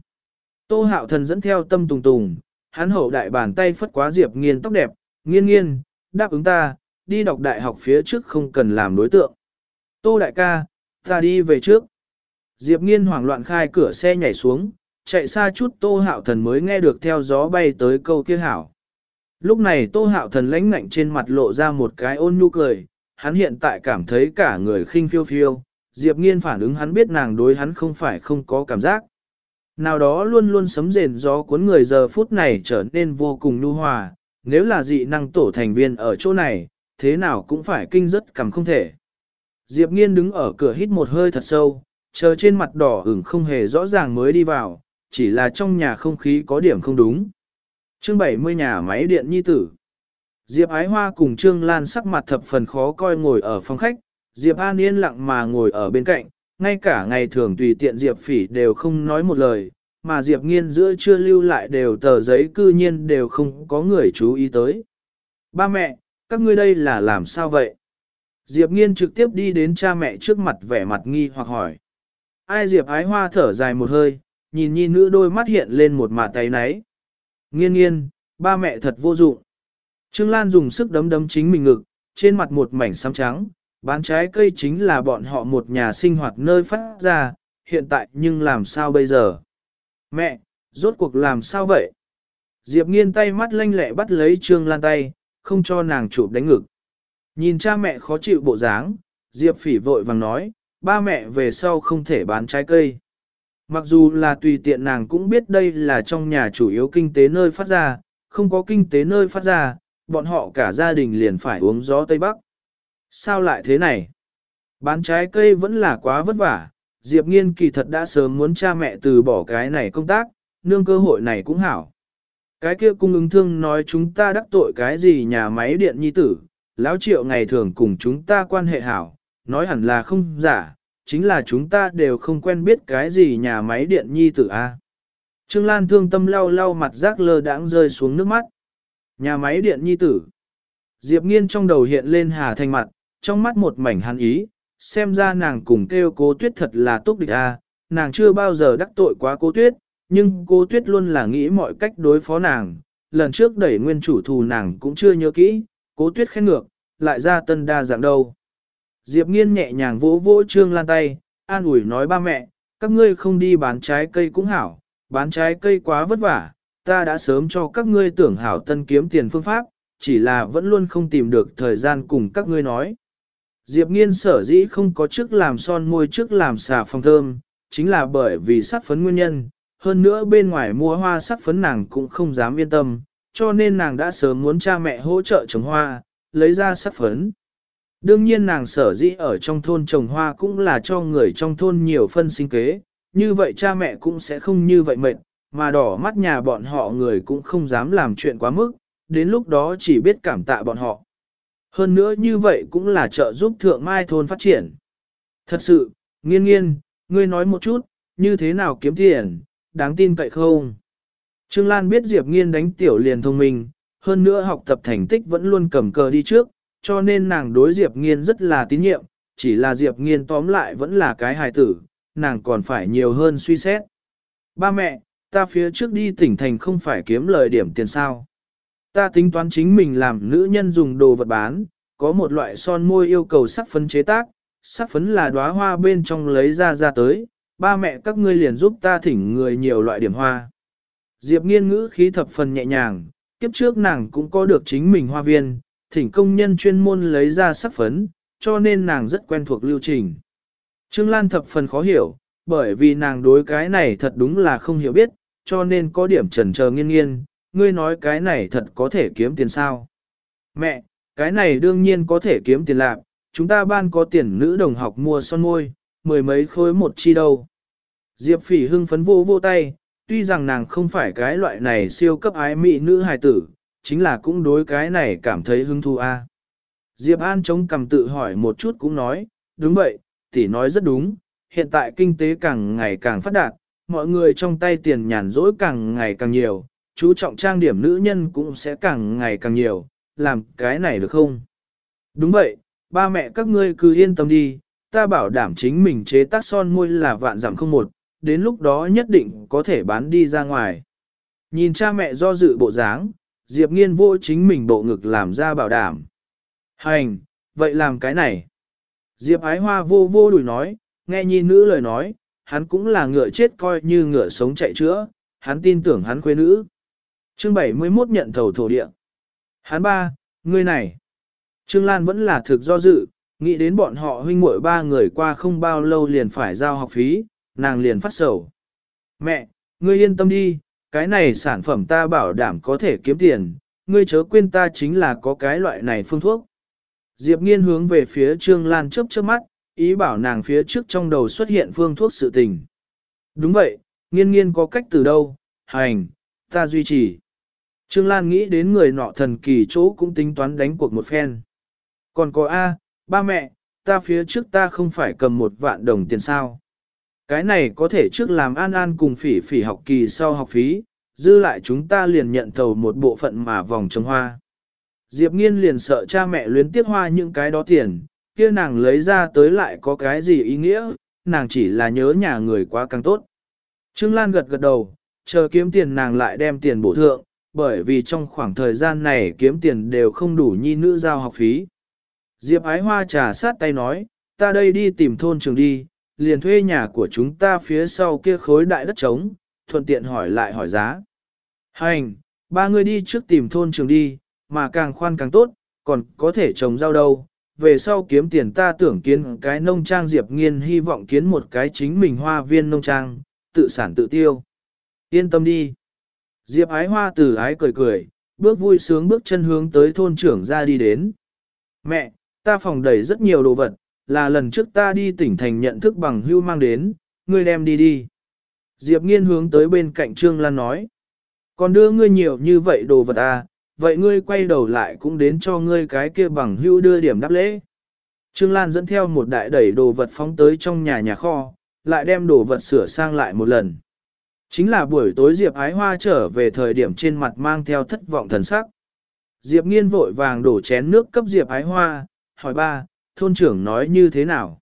Tô hạo thần dẫn theo tâm tùng tùng, hắn hậu đại bàn tay phất quá Diệp nghiên tóc đẹp, nghiên nghiên, đáp ứng ta, đi đọc đại học phía trước không cần làm đối tượng. Tô đại ca, ta đi về trước. Diệp nghiên hoảng loạn khai cửa xe nhảy xuống, chạy xa chút tô hạo thần mới nghe được theo gió bay tới câu kia hảo. Lúc này tô hạo thần lãnh ngạnh trên mặt lộ ra một cái ôn nhu cười, hắn hiện tại cảm thấy cả người khinh phiêu phiêu, Diệp nghiên phản ứng hắn biết nàng đối hắn không phải không có cảm giác. Nào đó luôn luôn sấm rền gió cuốn người giờ phút này trở nên vô cùng nhu hòa, nếu là dị năng tổ thành viên ở chỗ này, thế nào cũng phải kinh rất cầm không thể. Diệp nghiên đứng ở cửa hít một hơi thật sâu, chờ trên mặt đỏ ửng không hề rõ ràng mới đi vào, chỉ là trong nhà không khí có điểm không đúng. Chương 70 nhà máy điện nhi tử. Diệp Ái Hoa cùng Trương Lan sắc mặt thập phần khó coi ngồi ở phòng khách, Diệp An yên lặng mà ngồi ở bên cạnh, ngay cả ngày thường tùy tiện Diệp Phỉ đều không nói một lời, mà Diệp Nghiên giữa chưa lưu lại đều tờ giấy cư nhiên đều không có người chú ý tới. Ba mẹ, các ngươi đây là làm sao vậy? Diệp Nghiên trực tiếp đi đến cha mẹ trước mặt vẻ mặt nghi hoặc hỏi. Ai Diệp ái hoa thở dài một hơi, nhìn nhi nữ đôi mắt hiện lên một mặt tay náy. Nghiên nghiên, ba mẹ thật vô dụng. Trương Lan dùng sức đấm đấm chính mình ngực, trên mặt một mảnh xám trắng, bán trái cây chính là bọn họ một nhà sinh hoạt nơi phát ra, hiện tại nhưng làm sao bây giờ? Mẹ, rốt cuộc làm sao vậy? Diệp nghiên tay mắt lanh lẹ bắt lấy Trương Lan tay, không cho nàng chụp đánh ngực. Nhìn cha mẹ khó chịu bộ dáng, Diệp phỉ vội vàng nói, ba mẹ về sau không thể bán trái cây. Mặc dù là tùy tiện nàng cũng biết đây là trong nhà chủ yếu kinh tế nơi phát ra, không có kinh tế nơi phát ra, bọn họ cả gia đình liền phải uống gió Tây Bắc. Sao lại thế này? Bán trái cây vẫn là quá vất vả, Diệp Nghiên kỳ thật đã sớm muốn cha mẹ từ bỏ cái này công tác, nương cơ hội này cũng hảo. Cái kia cung ứng thương nói chúng ta đắc tội cái gì nhà máy điện nhi tử, lão triệu ngày thường cùng chúng ta quan hệ hảo, nói hẳn là không giả, chính là chúng ta đều không quen biết cái gì nhà máy điện nhi tử a. Trương Lan thương tâm lau lau mặt rác lơ đãng rơi xuống nước mắt. Nhà máy điện nhi tử. Diệp Nghiên trong đầu hiện lên Hà Thanh mặt, trong mắt một mảnh hắn ý, xem ra nàng cùng kêu cố tuyết thật là tốt địch a, nàng chưa bao giờ đắc tội quá cố tuyết, nhưng cố tuyết luôn là nghĩ mọi cách đối phó nàng, lần trước đẩy nguyên chủ thù nàng cũng chưa nhớ kỹ, cố tuyết khen ngược, lại ra tân đa dạng đâu. Diệp nghiên nhẹ nhàng vỗ vỗ trương lan tay, an ủi nói ba mẹ, các ngươi không đi bán trái cây cũng hảo, bán trái cây quá vất vả, ta đã sớm cho các ngươi tưởng hảo tân kiếm tiền phương pháp, chỉ là vẫn luôn không tìm được thời gian cùng các ngươi nói. Diệp nghiên sở dĩ không có trước làm son môi trước làm xà phòng thơm, chính là bởi vì sắc phấn nguyên nhân, hơn nữa bên ngoài mua hoa sắc phấn nàng cũng không dám yên tâm, cho nên nàng đã sớm muốn cha mẹ hỗ trợ trồng hoa, lấy ra sắc phấn. Đương nhiên nàng sở dĩ ở trong thôn trồng hoa cũng là cho người trong thôn nhiều phân sinh kế, như vậy cha mẹ cũng sẽ không như vậy mệt, mà đỏ mắt nhà bọn họ người cũng không dám làm chuyện quá mức, đến lúc đó chỉ biết cảm tạ bọn họ. Hơn nữa như vậy cũng là trợ giúp thượng mai thôn phát triển. Thật sự, nghiên nghiên, ngươi nói một chút, như thế nào kiếm tiền, đáng tin cậy không? Trương Lan biết Diệp nghiên đánh tiểu liền thông minh, hơn nữa học tập thành tích vẫn luôn cầm cờ đi trước, cho nên nàng đối Diệp nghiên rất là tín nhiệm, chỉ là Diệp nghiên tóm lại vẫn là cái hài tử, nàng còn phải nhiều hơn suy xét. Ba mẹ, ta phía trước đi tỉnh thành không phải kiếm lời điểm tiền sao. Ta tính toán chính mình làm nữ nhân dùng đồ vật bán, có một loại son môi yêu cầu sắc phấn chế tác, sắc phấn là đóa hoa bên trong lấy ra ra tới, ba mẹ các ngươi liền giúp ta thỉnh người nhiều loại điểm hoa. Diệp nghiên ngữ khí thập phần nhẹ nhàng, kiếp trước nàng cũng có được chính mình hoa viên, thỉnh công nhân chuyên môn lấy ra sắc phấn, cho nên nàng rất quen thuộc lưu trình. Trương Lan thập phần khó hiểu, bởi vì nàng đối cái này thật đúng là không hiểu biết, cho nên có điểm trần chờ nghiên nghiên, ngươi nói cái này thật có thể kiếm tiền sao. Mẹ, cái này đương nhiên có thể kiếm tiền lạc, chúng ta ban có tiền nữ đồng học mua son môi, mười mấy khối một chi đâu. Diệp phỉ hưng phấn vô vô tay, tuy rằng nàng không phải cái loại này siêu cấp ái mỹ nữ hài tử, chính là cũng đối cái này cảm thấy hứng thú a. Diệp An chống cầm tự hỏi một chút cũng nói, đúng vậy, tỷ nói rất đúng, hiện tại kinh tế càng ngày càng phát đạt, mọi người trong tay tiền nhàn rỗi càng ngày càng nhiều, chú trọng trang điểm nữ nhân cũng sẽ càng ngày càng nhiều, làm cái này được không? Đúng vậy, ba mẹ các ngươi cứ yên tâm đi, ta bảo đảm chính mình chế tác son môi là vạn giảm không một, đến lúc đó nhất định có thể bán đi ra ngoài. Nhìn cha mẹ do dự bộ dáng, Diệp nghiên vô chính mình bộ ngực làm ra bảo đảm. Hành, vậy làm cái này. Diệp ái hoa vô vô đùi nói, nghe nhi nữ lời nói, hắn cũng là ngựa chết coi như ngựa sống chạy chữa, hắn tin tưởng hắn quê nữ. Chương 71 nhận thầu thổ địa. Hắn ba, người này. Trương Lan vẫn là thực do dự, nghĩ đến bọn họ huynh muội ba người qua không bao lâu liền phải giao học phí, nàng liền phát sầu. Mẹ, ngươi yên tâm đi, cái này sản phẩm ta bảo đảm có thể kiếm tiền, ngươi chớ quên ta chính là có cái loại này phương thuốc. Diệp nghiên hướng về phía Trương Lan chớp chớp mắt, ý bảo nàng phía trước trong đầu xuất hiện phương thuốc sự tình. Đúng vậy, nghiên nghiên có cách từ đâu, hành, ta duy trì. Trương Lan nghĩ đến người nọ thần kỳ chỗ cũng tính toán đánh cuộc một phen. Còn có A, ba mẹ, ta phía trước ta không phải cầm một vạn đồng tiền sao. Cái này có thể trước làm an an cùng phỉ phỉ học kỳ sau học phí, dư lại chúng ta liền nhận thầu một bộ phận mà vòng trồng hoa. Diệp nghiên liền sợ cha mẹ luyến tiếc hoa những cái đó tiền, kia nàng lấy ra tới lại có cái gì ý nghĩa, nàng chỉ là nhớ nhà người quá càng tốt. Trương Lan gật gật đầu, chờ kiếm tiền nàng lại đem tiền bổ thượng, bởi vì trong khoảng thời gian này kiếm tiền đều không đủ nhi nữ giao học phí. Diệp ái hoa trà sát tay nói, ta đây đi tìm thôn trường đi, liền thuê nhà của chúng ta phía sau kia khối đại đất trống, thuận tiện hỏi lại hỏi giá. Hành, ba người đi trước tìm thôn trường đi, mà càng khoan càng tốt, còn có thể trồng rau đâu. Về sau kiếm tiền ta tưởng kiến cái nông trang Diệp Nghiên hy vọng kiến một cái chính mình hoa viên nông trang, tự sản tự tiêu. Yên tâm đi. Diệp ái hoa từ ái cười cười, bước vui sướng bước chân hướng tới thôn trưởng ra đi đến. Mẹ, ta phòng đầy rất nhiều đồ vật, là lần trước ta đi tỉnh thành nhận thức bằng hưu mang đến, ngươi đem đi đi. Diệp nghiên hướng tới bên cạnh Trương Lan nói. Còn đưa ngươi nhiều như vậy đồ vật à, vậy ngươi quay đầu lại cũng đến cho ngươi cái kia bằng hưu đưa điểm đáp lễ. Trương Lan dẫn theo một đại đẩy đồ vật phóng tới trong nhà nhà kho, lại đem đồ vật sửa sang lại một lần. Chính là buổi tối Diệp Ái Hoa trở về thời điểm trên mặt mang theo thất vọng thần sắc. Diệp Nghiên vội vàng đổ chén nước cấp Diệp Ái Hoa, hỏi ba, thôn trưởng nói như thế nào?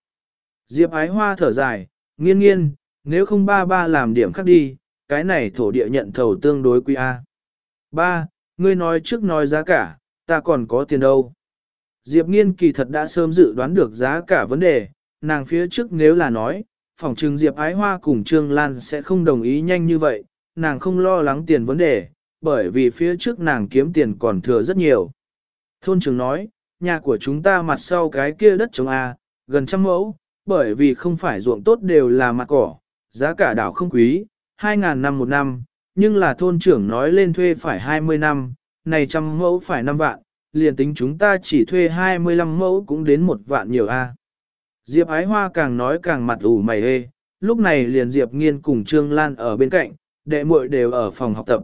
Diệp Ái Hoa thở dài, nghiên nghiên, nếu không ba ba làm điểm khác đi, cái này thổ địa nhận thầu tương đối quý A. Ba, ngươi nói trước nói giá cả, ta còn có tiền đâu. Diệp nghiên kỳ thật đã sớm dự đoán được giá cả vấn đề, nàng phía trước nếu là nói, phòng trừng Diệp Ái Hoa cùng Trương Lan sẽ không đồng ý nhanh như vậy, nàng không lo lắng tiền vấn đề, bởi vì phía trước nàng kiếm tiền còn thừa rất nhiều. Thôn trưởng nói, nhà của chúng ta mặt sau cái kia đất trống A, gần trăm mẫu, bởi vì không phải ruộng tốt đều là mặt cỏ, giá cả đảo không quý, 2.000 năm một năm, nhưng là thôn trưởng nói lên thuê phải 20 năm, này trăm mẫu phải 5 vạn, liền tính chúng ta chỉ thuê 25 mẫu cũng đến một vạn nhiều A. Diệp ái hoa càng nói càng mặt ủ mày hê, lúc này liền Diệp nghiên cùng Trương Lan ở bên cạnh, đệ muội đều ở phòng học tập.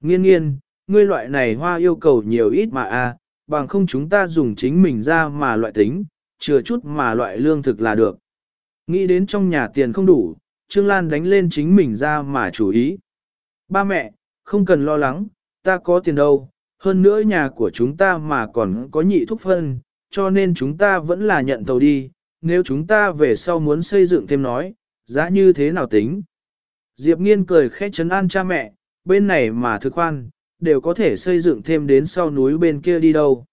Nghiên nghiên, ngươi loại này hoa yêu cầu nhiều ít mà a, bằng không chúng ta dùng chính mình ra mà loại tính, chừa chút mà loại lương thực là được. Nghĩ đến trong nhà tiền không đủ, Trương Lan đánh lên chính mình ra mà chủ ý. Ba mẹ, không cần lo lắng, ta có tiền đâu, hơn nữa nhà của chúng ta mà còn có nhị thúc phân, cho nên chúng ta vẫn là nhận tàu đi, nếu chúng ta về sau muốn xây dựng thêm nói, giá như thế nào tính. Diệp nghiên cười khẽ chấn an cha mẹ, bên này mà thực khoan, đều có thể xây dựng thêm đến sau núi bên kia đi đâu.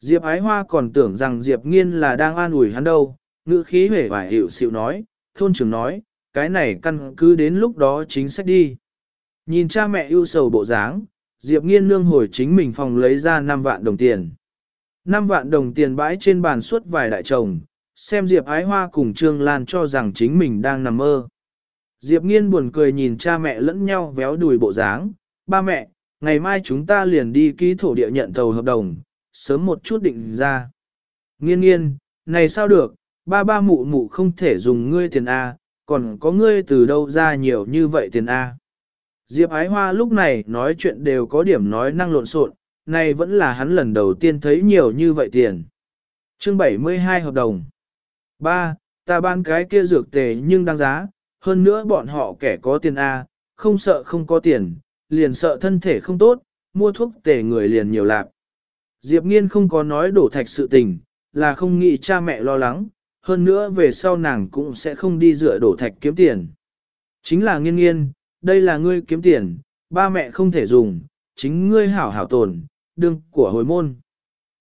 Diệp Ái Hoa còn tưởng rằng Diệp Nghiên là đang an ủi hắn đâu, ngữ khí hề vải hiệu xịu nói, thôn trưởng nói, cái này căn cứ đến lúc đó chính sách đi. Nhìn cha mẹ ưu sầu bộ dáng, Diệp Nghiên nương hồi chính mình phòng lấy ra 5 vạn đồng tiền. 5 vạn đồng tiền bãi trên bàn suốt vài đại chồng, xem Diệp Ái Hoa cùng Trương Lan cho rằng chính mình đang nằm mơ. Diệp Nghiên buồn cười nhìn cha mẹ lẫn nhau véo đùi bộ dáng, ba mẹ, ngày mai chúng ta liền đi ký thổ địa nhận thầu hợp đồng, sớm một chút định ra. Nghiên nghiên, này sao được, ba ba mụ mụ không thể dùng ngươi tiền A, còn có ngươi từ đâu ra nhiều như vậy tiền A. Diệp Ái Hoa lúc này nói chuyện đều có điểm nói năng lộn xộn, này vẫn là hắn lần đầu tiên thấy nhiều như vậy tiền. Chương 72 hợp đồng. Ba, ta ban cái kia dược tề nhưng đáng giá, hơn nữa bọn họ kẻ có tiền A, không sợ không có tiền, liền sợ thân thể không tốt, mua thuốc tề người liền nhiều lạp. Diệp Nghiên không có nói đổ thạch sự tình, là không nghĩ cha mẹ lo lắng, hơn nữa về sau nàng cũng sẽ không đi dựa đổ thạch kiếm tiền. Chính là nghiên nghiên, đây là ngươi kiếm tiền, ba mẹ không thể dùng, chính ngươi hảo hảo tồn, đương của hồi môn.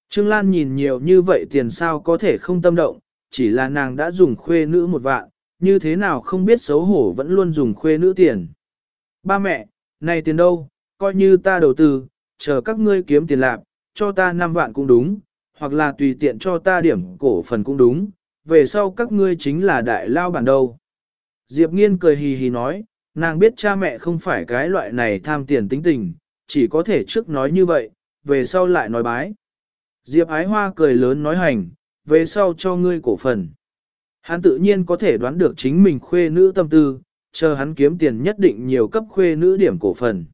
Trương Lan nhìn nhiều như vậy tiền sao có thể không tâm động, chỉ là nàng đã dùng khuê nữ một vạn, như thế nào không biết xấu hổ vẫn luôn dùng khuê nữ tiền. Ba mẹ, này tiền đâu, coi như ta đầu tư, chờ các ngươi kiếm tiền lạc, cho ta 5 vạn cũng đúng, hoặc là tùy tiện cho ta điểm cổ phần cũng đúng, về sau các ngươi chính là đại lao bản đâu. Diệp Nghiên cười hì hì nói, nàng biết cha mẹ không phải cái loại này tham tiền tính tình, chỉ có thể trước nói như vậy, về sau lại nói bái. Diệp Ái Hoa cười lớn nói hành, về sau cho ngươi cổ phần. Hắn tự nhiên có thể đoán được chính mình khuê nữ tâm tư, chờ hắn kiếm tiền nhất định nhiều cấp khuê nữ điểm cổ phần.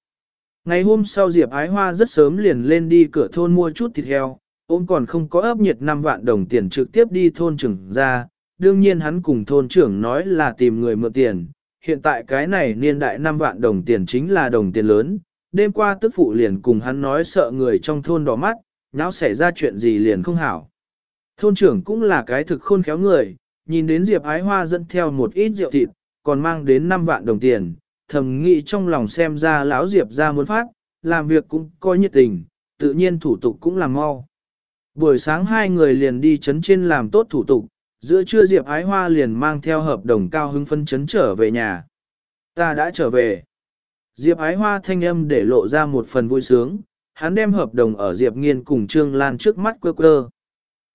Ngày hôm sau Diệp Ái Hoa rất sớm liền lên đi cửa thôn mua chút thịt heo, ôm còn không có ấp nhiệt 5 vạn đồng tiền trực tiếp đi thôn trưởng ra, đương nhiên hắn cùng thôn trưởng nói là tìm người mượn tiền, hiện tại cái này niên đại 5 vạn đồng tiền chính là đồng tiền lớn, đêm qua tức phụ liền cùng hắn nói sợ người trong thôn đỏ mắt, nháo xảy ra chuyện gì liền không hảo. Thôn trưởng cũng là cái thực khôn khéo người, nhìn đến Diệp Ái Hoa dẫn theo một ít rượu thịt, còn mang đến 5 vạn đồng tiền, thầm nghĩ trong lòng xem ra lão Diệp ra muốn phát, làm việc cũng coi nhiệt tình, tự nhiên thủ tục cũng làm mau. Buổi sáng hai người liền đi chấn trên làm tốt thủ tục, giữa trưa Diệp Ái Hoa liền mang theo hợp đồng cao hưng phân chấn trở về nhà. Ta đã trở về. Diệp Ái Hoa thanh âm để lộ ra một phần vui sướng, hắn đem hợp đồng ở Diệp Nghiên cùng Trương Lan trước mắt quơ quơ.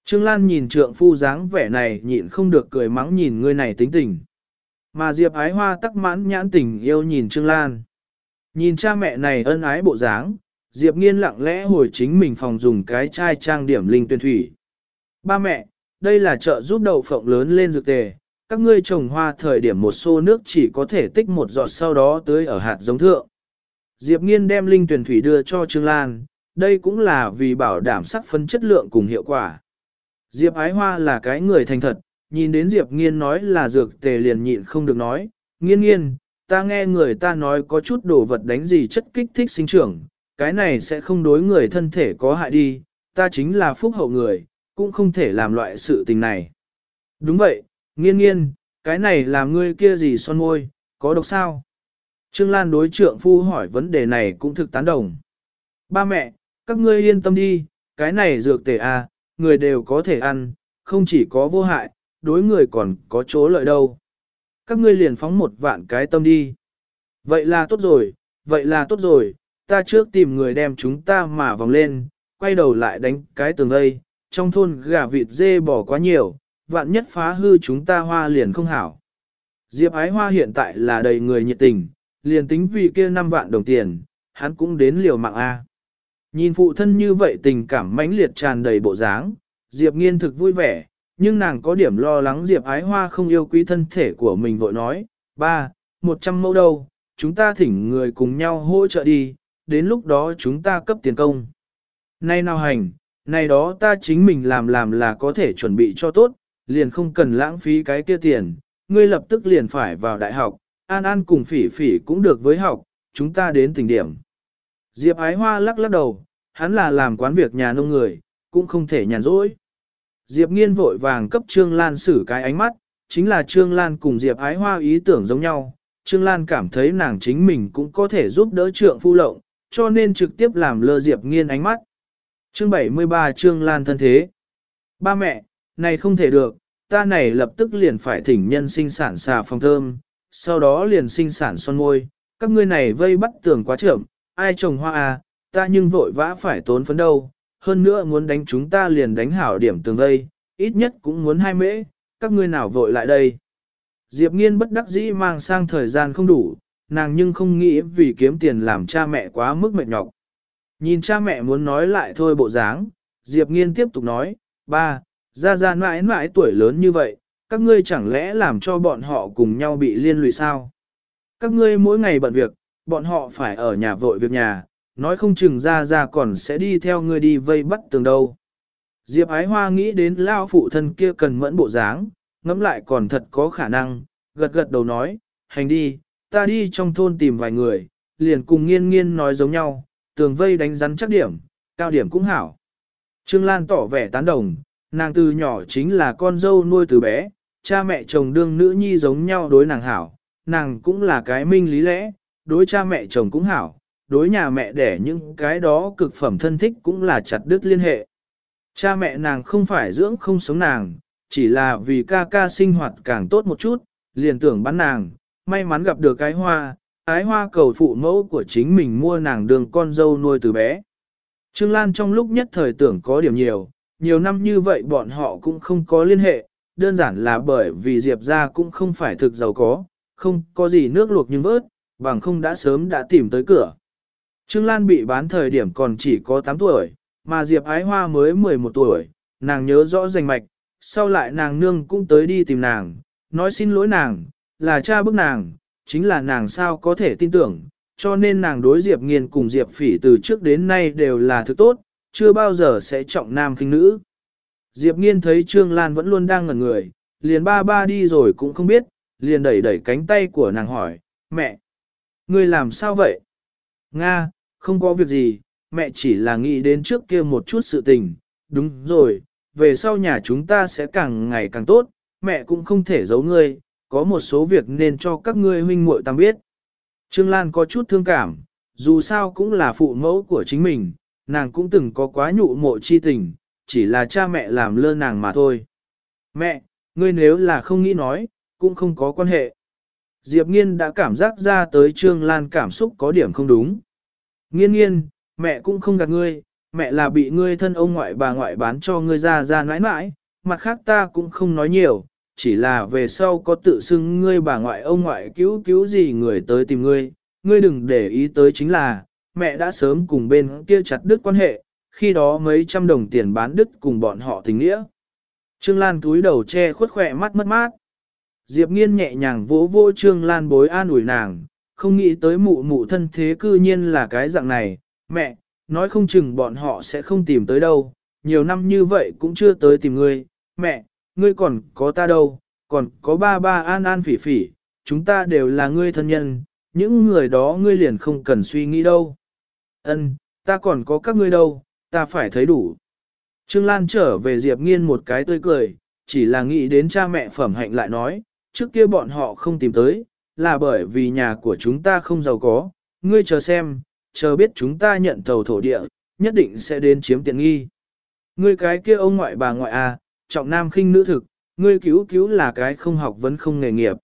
Trương Lan nhìn trượng phu dáng vẻ này nhịn không được cười mắng nhìn người này tính tình. Mà Diệp Ái Hoa tắc mãn nhãn tình yêu nhìn Trương Lan. Nhìn cha mẹ này ân ái bộ dáng, Diệp Nghiên lặng lẽ hồi chính mình phòng dùng cái chai trang điểm linh tuyên thủy. Ba mẹ, đây là chợ giúp đậu phộng lớn lên dược tề, các ngươi trồng hoa thời điểm một xô nước chỉ có thể tích một giọt sau đó tưới ở hạt giống thượng. Diệp Nghiên đem linh tuyển thủy đưa cho Trương Lan, đây cũng là vì bảo đảm sắc phân chất lượng cùng hiệu quả. Diệp Ái Hoa là cái người thành thật, nhìn đến Diệp Nghiên nói là dược tề liền nhịn không được nói, nghiên nghiên, ta nghe người ta nói có chút đồ vật đánh gì chất kích thích sinh trưởng, cái này sẽ không đối người thân thể có hại đi, ta chính là phúc hậu người, cũng không thể làm loại sự tình này. Đúng vậy, nghiên nghiên, cái này làm ngươi kia gì son môi, có độc sao? Trương Lan đối trượng phu hỏi vấn đề này cũng thực tán đồng. Ba mẹ, các ngươi yên tâm đi, cái này dược tề à, người đều có thể ăn, không chỉ có vô hại, đối người còn có chỗ lợi đâu. Các ngươi liền phóng một vạn cái tâm đi. Vậy là tốt rồi, vậy là tốt rồi, ta trước tìm người đem chúng ta mà vòng lên, quay đầu lại đánh cái tường đây. trong thôn gà vịt dê bỏ quá nhiều, vạn nhất phá hư chúng ta hoa liền không hảo. Diệp ái hoa hiện tại là đầy người nhiệt tình, liền tính vì kia 5 vạn đồng tiền, hắn cũng đến liều mạng A. Nhìn phụ thân như vậy tình cảm mãnh liệt tràn đầy bộ dáng, Diệp nghiên thực vui vẻ, nhưng nàng có điểm lo lắng Diệp ái hoa không yêu quý thân thể của mình vội nói, ba, một trăm mẫu đâu, chúng ta thỉnh người cùng nhau hỗ trợ đi, đến lúc đó chúng ta cấp tiền công. Nay nào hành, nay đó ta chính mình làm làm là có thể chuẩn bị cho tốt, liền không cần lãng phí cái kia tiền, ngươi lập tức liền phải vào đại học, An An cùng phỉ phỉ cũng được với học, chúng ta đến tỉnh điểm. Diệp Ái Hoa lắc lắc đầu, hắn là làm quán việc nhà nông người, cũng không thể nhàn rỗi. Diệp Nghiên vội vàng cấp Trương Lan xử cái ánh mắt, chính là Trương Lan cùng Diệp Ái Hoa ý tưởng giống nhau. Trương Lan cảm thấy nàng chính mình cũng có thể giúp đỡ trượng phu lộng, cho nên trực tiếp làm lơ Diệp Nghiên ánh mắt. Chương 73 Trương Lan thân thế. Ba mẹ, này không thể được, ta này lập tức liền phải thỉnh nhân sinh sản xà phòng thơm, sau đó liền sinh sản son môi, các ngươi này vây bắt tưởng quá trưởng, ai trồng hoa à, ta nhưng vội vã phải tốn phấn đâu, hơn nữa muốn đánh chúng ta liền đánh hảo điểm tường vây, ít nhất cũng muốn hai mễ, các ngươi nào vội lại đây. Diệp nghiên bất đắc dĩ mang sang thời gian không đủ, nàng nhưng không nghĩ vì kiếm tiền làm cha mẹ quá mức mệt nhọc. Nhìn cha mẹ muốn nói lại thôi bộ dáng, Diệp nghiên tiếp tục nói, ba, ra ra mãi mãi tuổi lớn như vậy, các ngươi chẳng lẽ làm cho bọn họ cùng nhau bị liên lụy sao? Các ngươi mỗi ngày bận việc, bọn họ phải ở nhà vội việc nhà, nói không chừng ra ra còn sẽ đi theo ngươi đi vây bắt tường đâu. Diệp ái hoa nghĩ đến lao phụ thân kia cần mẫn bộ dáng, ngẫm lại còn thật có khả năng, gật gật đầu nói, hành đi, ta đi trong thôn tìm vài người, liền cùng nghiên nghiên nói giống nhau, tường vây đánh rắn chắc điểm, cao điểm cũng hảo. Trương Lan tỏ vẻ tán đồng, nàng từ nhỏ chính là con dâu nuôi từ bé, cha mẹ chồng đương nữ nhi giống nhau đối nàng hảo, nàng cũng là cái minh lý lẽ, đối cha mẹ chồng cũng hảo, đối nhà mẹ đẻ những cái đó cực phẩm thân thích cũng là chặt đứt liên hệ. Cha mẹ nàng không phải dưỡng không sống nàng, chỉ là vì ca ca sinh hoạt càng tốt một chút, liền tưởng bắn nàng, may mắn gặp được cái hoa, ái hoa cầu phụ mẫu của chính mình mua nàng đường con dâu nuôi từ bé. Trương Lan trong lúc nhất thời tưởng có điểm nhiều, nhiều năm như vậy bọn họ cũng không có liên hệ, đơn giản là bởi vì Diệp ra cũng không phải thực giàu có, không có gì nước luộc nhưng vớt, bằng không đã sớm đã tìm tới cửa. Trương Lan bị bán thời điểm còn chỉ có 8 tuổi, mà Diệp Ái Hoa mới 11 tuổi, nàng nhớ rõ rành mạch, sau lại nàng nương cũng tới đi tìm nàng, nói xin lỗi nàng, là cha bức nàng, chính là nàng sao có thể tin tưởng, cho nên nàng đối Diệp Nghiên cùng Diệp Phỉ từ trước đến nay đều là thứ tốt, chưa bao giờ sẽ trọng nam khinh nữ. Diệp Nghiên thấy Trương Lan vẫn luôn đang ngẩn người, liền ba ba đi rồi cũng không biết, liền đẩy đẩy cánh tay của nàng hỏi, mẹ, ngươi làm sao vậy? Nga, không có việc gì, mẹ chỉ là nghĩ đến trước kia một chút sự tình, đúng rồi, về sau nhà chúng ta sẽ càng ngày càng tốt, mẹ cũng không thể giấu ngươi, có một số việc nên cho các ngươi huynh muội tam biết. Trương Lan có chút thương cảm, dù sao cũng là phụ mẫu của chính mình, nàng cũng từng có quá nhụ mộ chi tình, chỉ là cha mẹ làm lơ nàng mà thôi. Mẹ, ngươi nếu là không nghĩ nói, cũng không có quan hệ. Diệp Nghiên đã cảm giác ra tới Trương Lan cảm xúc có điểm không đúng. Nghiên nghiên, mẹ cũng không gạt ngươi, mẹ là bị ngươi thân ông ngoại bà ngoại bán cho ngươi ra ra nãi nãi, mặt khác ta cũng không nói nhiều, chỉ là về sau có tự xưng ngươi bà ngoại ông ngoại cứu cứu gì người tới tìm ngươi, ngươi đừng để ý tới chính là, mẹ đã sớm cùng bên kia chặt đứt quan hệ, khi đó mấy trăm đồng tiền bán đứt cùng bọn họ tình nghĩa. Trương Lan túi đầu che khuất khỏe mắt mất mát. Diệp nghiên nhẹ nhàng vỗ vỗ Trương Lan bối an ủi nàng, không nghĩ tới mụ mụ thân thế cư nhiên là cái dạng này, mẹ, nói không chừng bọn họ sẽ không tìm tới đâu, nhiều năm như vậy cũng chưa tới tìm ngươi, mẹ, ngươi còn có ta đâu, còn có ba ba an an phỉ phỉ, chúng ta đều là ngươi thân nhân, những người đó ngươi liền không cần suy nghĩ đâu. Ân, ta còn có các ngươi đâu, ta phải thấy đủ. Trương Lan trở về Diệp Nghiên một cái tươi cười, chỉ là nghĩ đến cha mẹ phẩm hạnh lại nói, trước kia bọn họ không tìm tới, là bởi vì nhà của chúng ta không giàu có, ngươi chờ xem, chờ biết chúng ta nhận thầu thổ địa, nhất định sẽ đến chiếm tiện nghi. Ngươi cái kia ông ngoại bà ngoại à, trọng nam khinh nữ thực, ngươi cứu cứu là cái không học vẫn không nghề nghiệp.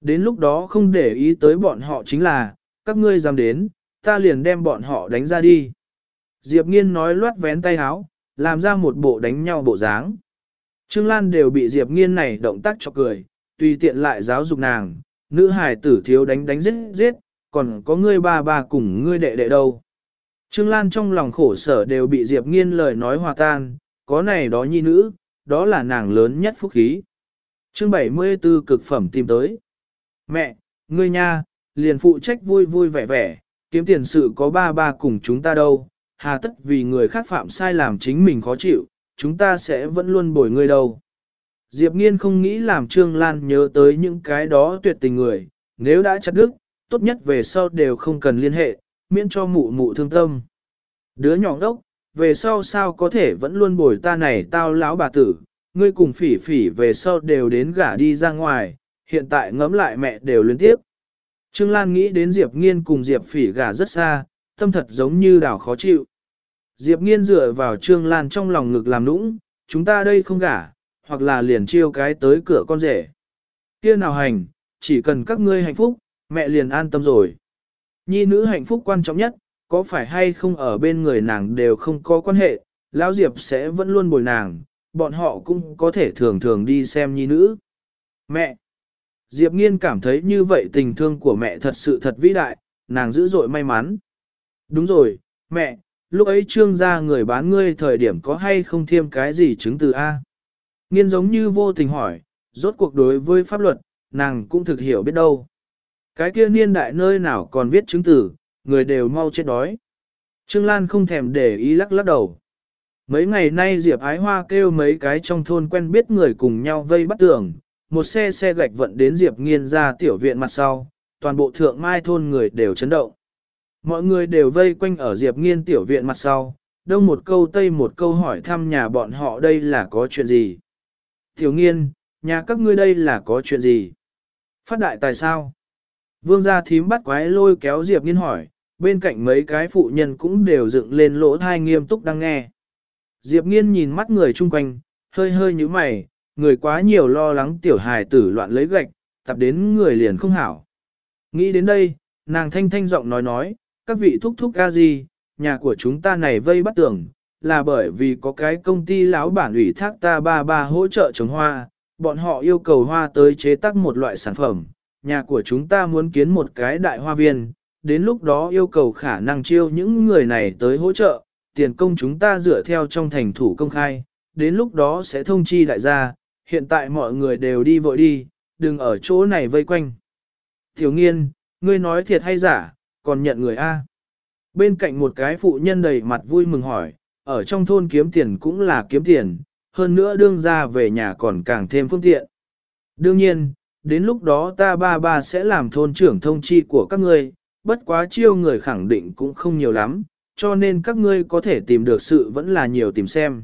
Đến lúc đó không để ý tới bọn họ chính là, các ngươi dám đến, ta liền đem bọn họ đánh ra đi. Diệp Nghiên nói loát vén tay áo, làm ra một bộ đánh nhau bộ dáng. Trương Lan đều bị Diệp Nghiên này động tác cho cười, tùy tiện lại giáo dục nàng, nữ hài tử thiếu đánh đánh giết giết, còn có ngươi ba ba cùng ngươi đệ đệ đâu. Trương Lan trong lòng khổ sở đều bị Diệp Nghiên lời nói hòa tan, có này đó nhi nữ, đó là nàng lớn nhất phúc khí. Chương 74 cực phẩm tìm tới. Mẹ, ngươi nha, liền phụ trách vui vui vẻ vẻ, kiếm tiền sự có ba ba cùng chúng ta đâu, hà tất vì người khác phạm sai làm chính mình khó chịu, chúng ta sẽ vẫn luôn bồi ngươi đâu. Diệp Nghiên không nghĩ làm Trương Lan nhớ tới những cái đó tuyệt tình người, nếu đã chặt đứt, tốt nhất về sau đều không cần liên hệ, miễn cho mụ mụ thương tâm. Đứa nhỏ đốc, về sau sao có thể vẫn luôn bồi ta này tao lão bà tử, ngươi cùng phỉ phỉ về sau đều đến gả đi ra ngoài, hiện tại ngẫm lại mẹ đều liên tiếp. Trương Lan nghĩ đến Diệp Nghiên cùng Diệp phỉ gả rất xa, tâm thật giống như đảo khó chịu. Diệp nghiên dựa vào Trương Lan trong lòng ngực làm nũng, chúng ta đây không gả, hoặc là liền chiêu cái tới cửa con rể. Kia nào hành, chỉ cần các ngươi hạnh phúc, mẹ liền an tâm rồi. Nhi nữ hạnh phúc quan trọng nhất, có phải hay không ở bên người nàng đều không có quan hệ, Lão Diệp sẽ vẫn luôn bồi nàng, bọn họ cũng có thể thường thường đi xem nhi nữ. Mẹ! Diệp Nghiên cảm thấy như vậy tình thương của mẹ thật sự thật vĩ đại, nàng dữ dội may mắn. Đúng rồi, mẹ, lúc ấy trương gia người bán ngươi thời điểm có hay không thêm cái gì chứng từ A. Nghiên giống như vô tình hỏi, rốt cuộc đối với pháp luật, nàng cũng thực hiểu biết đâu. Cái kia niên đại nơi nào còn viết chứng tử, người đều mau chết đói. Trương Lan không thèm để ý lắc lắc đầu. Mấy ngày nay Diệp Ái Hoa kêu mấy cái trong thôn quen biết người cùng nhau vây bắt tưởng, một xe xe gạch vận đến Diệp Nghiên ra tiểu viện mặt sau, toàn bộ thượng mai thôn người đều chấn động. Mọi người đều vây quanh ở Diệp Nghiên tiểu viện mặt sau, đông một câu tây một câu hỏi thăm nhà bọn họ đây là có chuyện gì. Tiểu Nghiên, nhà các ngươi đây là có chuyện gì? Phát đại tài sao? Vương gia thím bắt quái lôi kéo Diệp Nghiên hỏi, bên cạnh mấy cái phụ nhân cũng đều dựng lên lỗ thai nghiêm túc đang nghe. Diệp Nghiên nhìn mắt người chung quanh, hơi hơi như mày, người quá nhiều lo lắng tiểu hài tử loạn lấy gạch, tập đến người liền không hảo. Nghĩ đến đây, nàng thanh thanh giọng nói nói, các vị thúc thúc ca gì, nhà của chúng ta này vây bắt tưởng, là bởi vì có cái công ty lão bản ủy thác ta ba ba hỗ trợ trồng hoa, bọn họ yêu cầu hoa tới chế tác một loại sản phẩm, nhà của chúng ta muốn kiến một cái đại hoa viên, đến lúc đó yêu cầu khả năng chiêu những người này tới hỗ trợ, tiền công chúng ta dựa theo trong thành thủ công khai, đến lúc đó sẽ thông chi đại gia, hiện tại mọi người đều đi vội đi, đừng ở chỗ này vây quanh. Thiếu nghiên, ngươi nói thiệt hay giả, còn nhận người A. Bên cạnh một cái phụ nhân đầy mặt vui mừng hỏi, ở trong thôn kiếm tiền cũng là kiếm tiền, hơn nữa đương ra về nhà còn càng thêm phương tiện. Đương nhiên, đến lúc đó ta ba ba sẽ làm thôn trưởng thông chi của các ngươi, bất quá chiêu người khẳng định cũng không nhiều lắm, cho nên các ngươi có thể tìm được sự vẫn là nhiều tìm xem.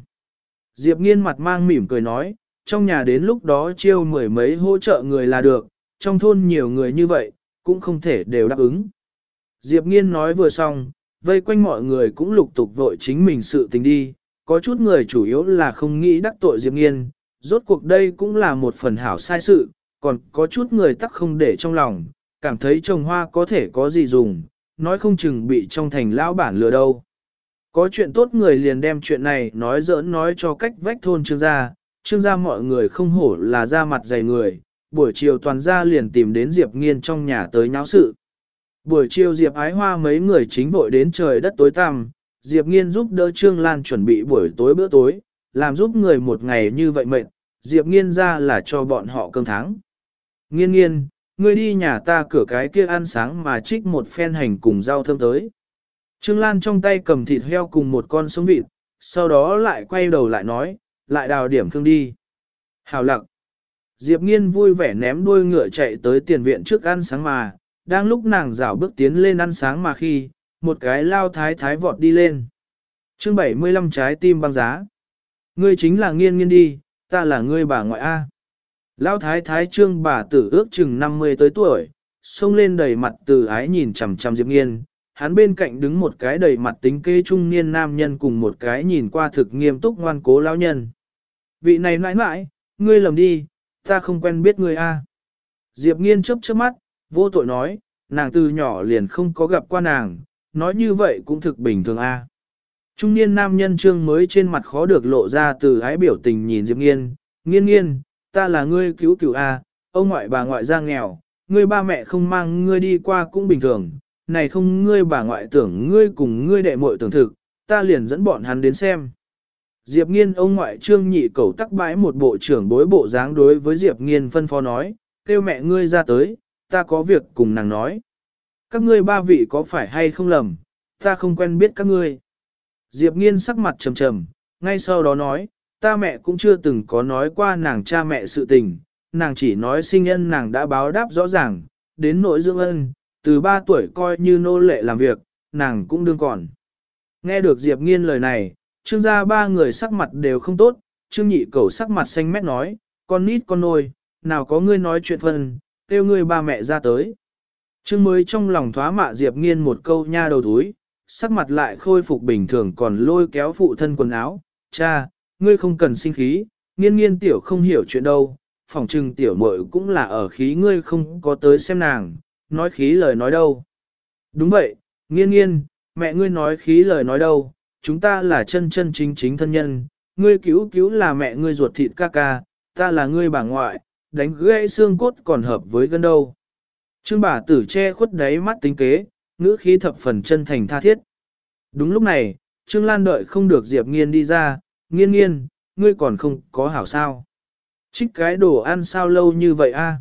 Diệp nghiên mặt mang mỉm cười nói, trong nhà đến lúc đó chiêu mười mấy hỗ trợ người là được, trong thôn nhiều người như vậy, cũng không thể đều đáp ứng. Diệp nghiên nói vừa xong, vây quanh mọi người cũng lục tục vội chính mình sự tình đi, có chút người chủ yếu là không nghĩ đắc tội Diệp nghiên, rốt cuộc đây cũng là một phần hảo sai sự, còn có chút người tắc không để trong lòng, cảm thấy trồng hoa có thể có gì dùng, nói không chừng bị trong thành lão bản lừa đâu. Có chuyện tốt người liền đem chuyện này nói giỡn nói cho cách vách thôn trương gia, trương gia mọi người không hổ là ra mặt dày người, buổi chiều toàn gia liền tìm đến Diệp Nghiên trong nhà tới nháo sự. Buổi chiều Diệp ái hoa mấy người chính vội đến trời đất tối tăm, Diệp Nghiên giúp đỡ Trương Lan chuẩn bị buổi tối bữa tối, làm giúp người một ngày như vậy mệt, Diệp Nghiên ra là cho bọn họ cơm tháng. Nghiên nghiên, ngươi đi nhà ta cửa cái kia ăn sáng mà trích một phen hành cùng rau thơm tới. Trương Lan trong tay cầm thịt heo cùng một con sống vịt, sau đó lại quay đầu lại nói, lại đào điểm thương đi. Hào lặng. Diệp nghiên vui vẻ ném đuôi ngựa chạy tới tiền viện trước ăn sáng mà, đang lúc nàng rảo bước tiến lên ăn sáng mà khi, một cái lao thái thái vọt đi lên. chương 75 trái tim băng giá. Ngươi chính là nghiên nghiên đi, ta là ngươi bà ngoại A. lao thái thái trương bà tử ước chừng 50 tới tuổi, xông lên đầy mặt từ ái nhìn chằm chằm Diệp Nghiên, hắn bên cạnh đứng một cái đầy mặt tính kế trung niên nam nhân cùng một cái nhìn qua thực nghiêm túc ngoan cố lão nhân. Vị này mãi mãi, ngươi lầm đi, ta không quen biết ngươi a. Diệp Nghiên chớp chớp mắt, vô tội nói, nàng từ nhỏ liền không có gặp qua nàng, nói như vậy cũng thực bình thường a. Trung niên nam nhân trương mới trên mặt khó được lộ ra từ ái biểu tình nhìn Diệp Nghiên, nghiên nghiên, ta là ngươi cứu cứu A, ông ngoại bà ngoại ra nghèo, ngươi ba mẹ không mang ngươi đi qua cũng bình thường, này không ngươi bà ngoại tưởng ngươi cùng ngươi đệ muội tưởng thực, ta liền dẫn bọn hắn đến xem. Diệp Nghiên ông ngoại trương nhị cầu tắc bãi một bộ trưởng bối bộ dáng đối với Diệp Nghiên phân phó nói, kêu mẹ ngươi ra tới, ta có việc cùng nàng nói. Các ngươi ba vị có phải hay không lầm, ta không quen biết các ngươi. Diệp Nghiên sắc mặt trầm trầm, ngay sau đó nói, ta mẹ cũng chưa từng có nói qua nàng cha mẹ sự tình, nàng chỉ nói sinh ân nàng đã báo đáp rõ ràng, đến nỗi dưỡng ân, từ 3 tuổi coi như nô lệ làm việc, nàng cũng đương còn. Nghe được Diệp Nghiên lời này, trương gia ba người sắc mặt đều không tốt, trương nhị cầu sắc mặt xanh mét nói, con nít con nôi, nào có ngươi nói chuyện phân, kêu ngươi ba mẹ ra tới. Trương mới trong lòng thoá mạ Diệp Nghiên một câu nha đầu túi, sắc mặt lại khôi phục bình thường còn lôi kéo phụ thân quần áo, cha, ngươi không cần sinh khí, nghiên nghiên tiểu không hiểu chuyện đâu, phòng trừng tiểu muội cũng là ở khí ngươi không có tới xem nàng, nói khí lời nói đâu. Đúng vậy, nghiên nghiên, mẹ ngươi nói khí lời nói đâu, chúng ta là chân chân chính chính thân nhân, ngươi cứu cứu là mẹ ngươi ruột thịt ca ca, ta là ngươi bà ngoại, đánh gãy xương cốt còn hợp với gân đâu. Trương bà tử che khuất đáy mắt tính kế, ngữ khí thập phần chân thành tha thiết. Đúng lúc này, Trương Lan đợi không được Diệp Nghiên đi ra, nghiên nghiên, ngươi còn không có hảo sao. Trích cái đồ ăn sao lâu như vậy a?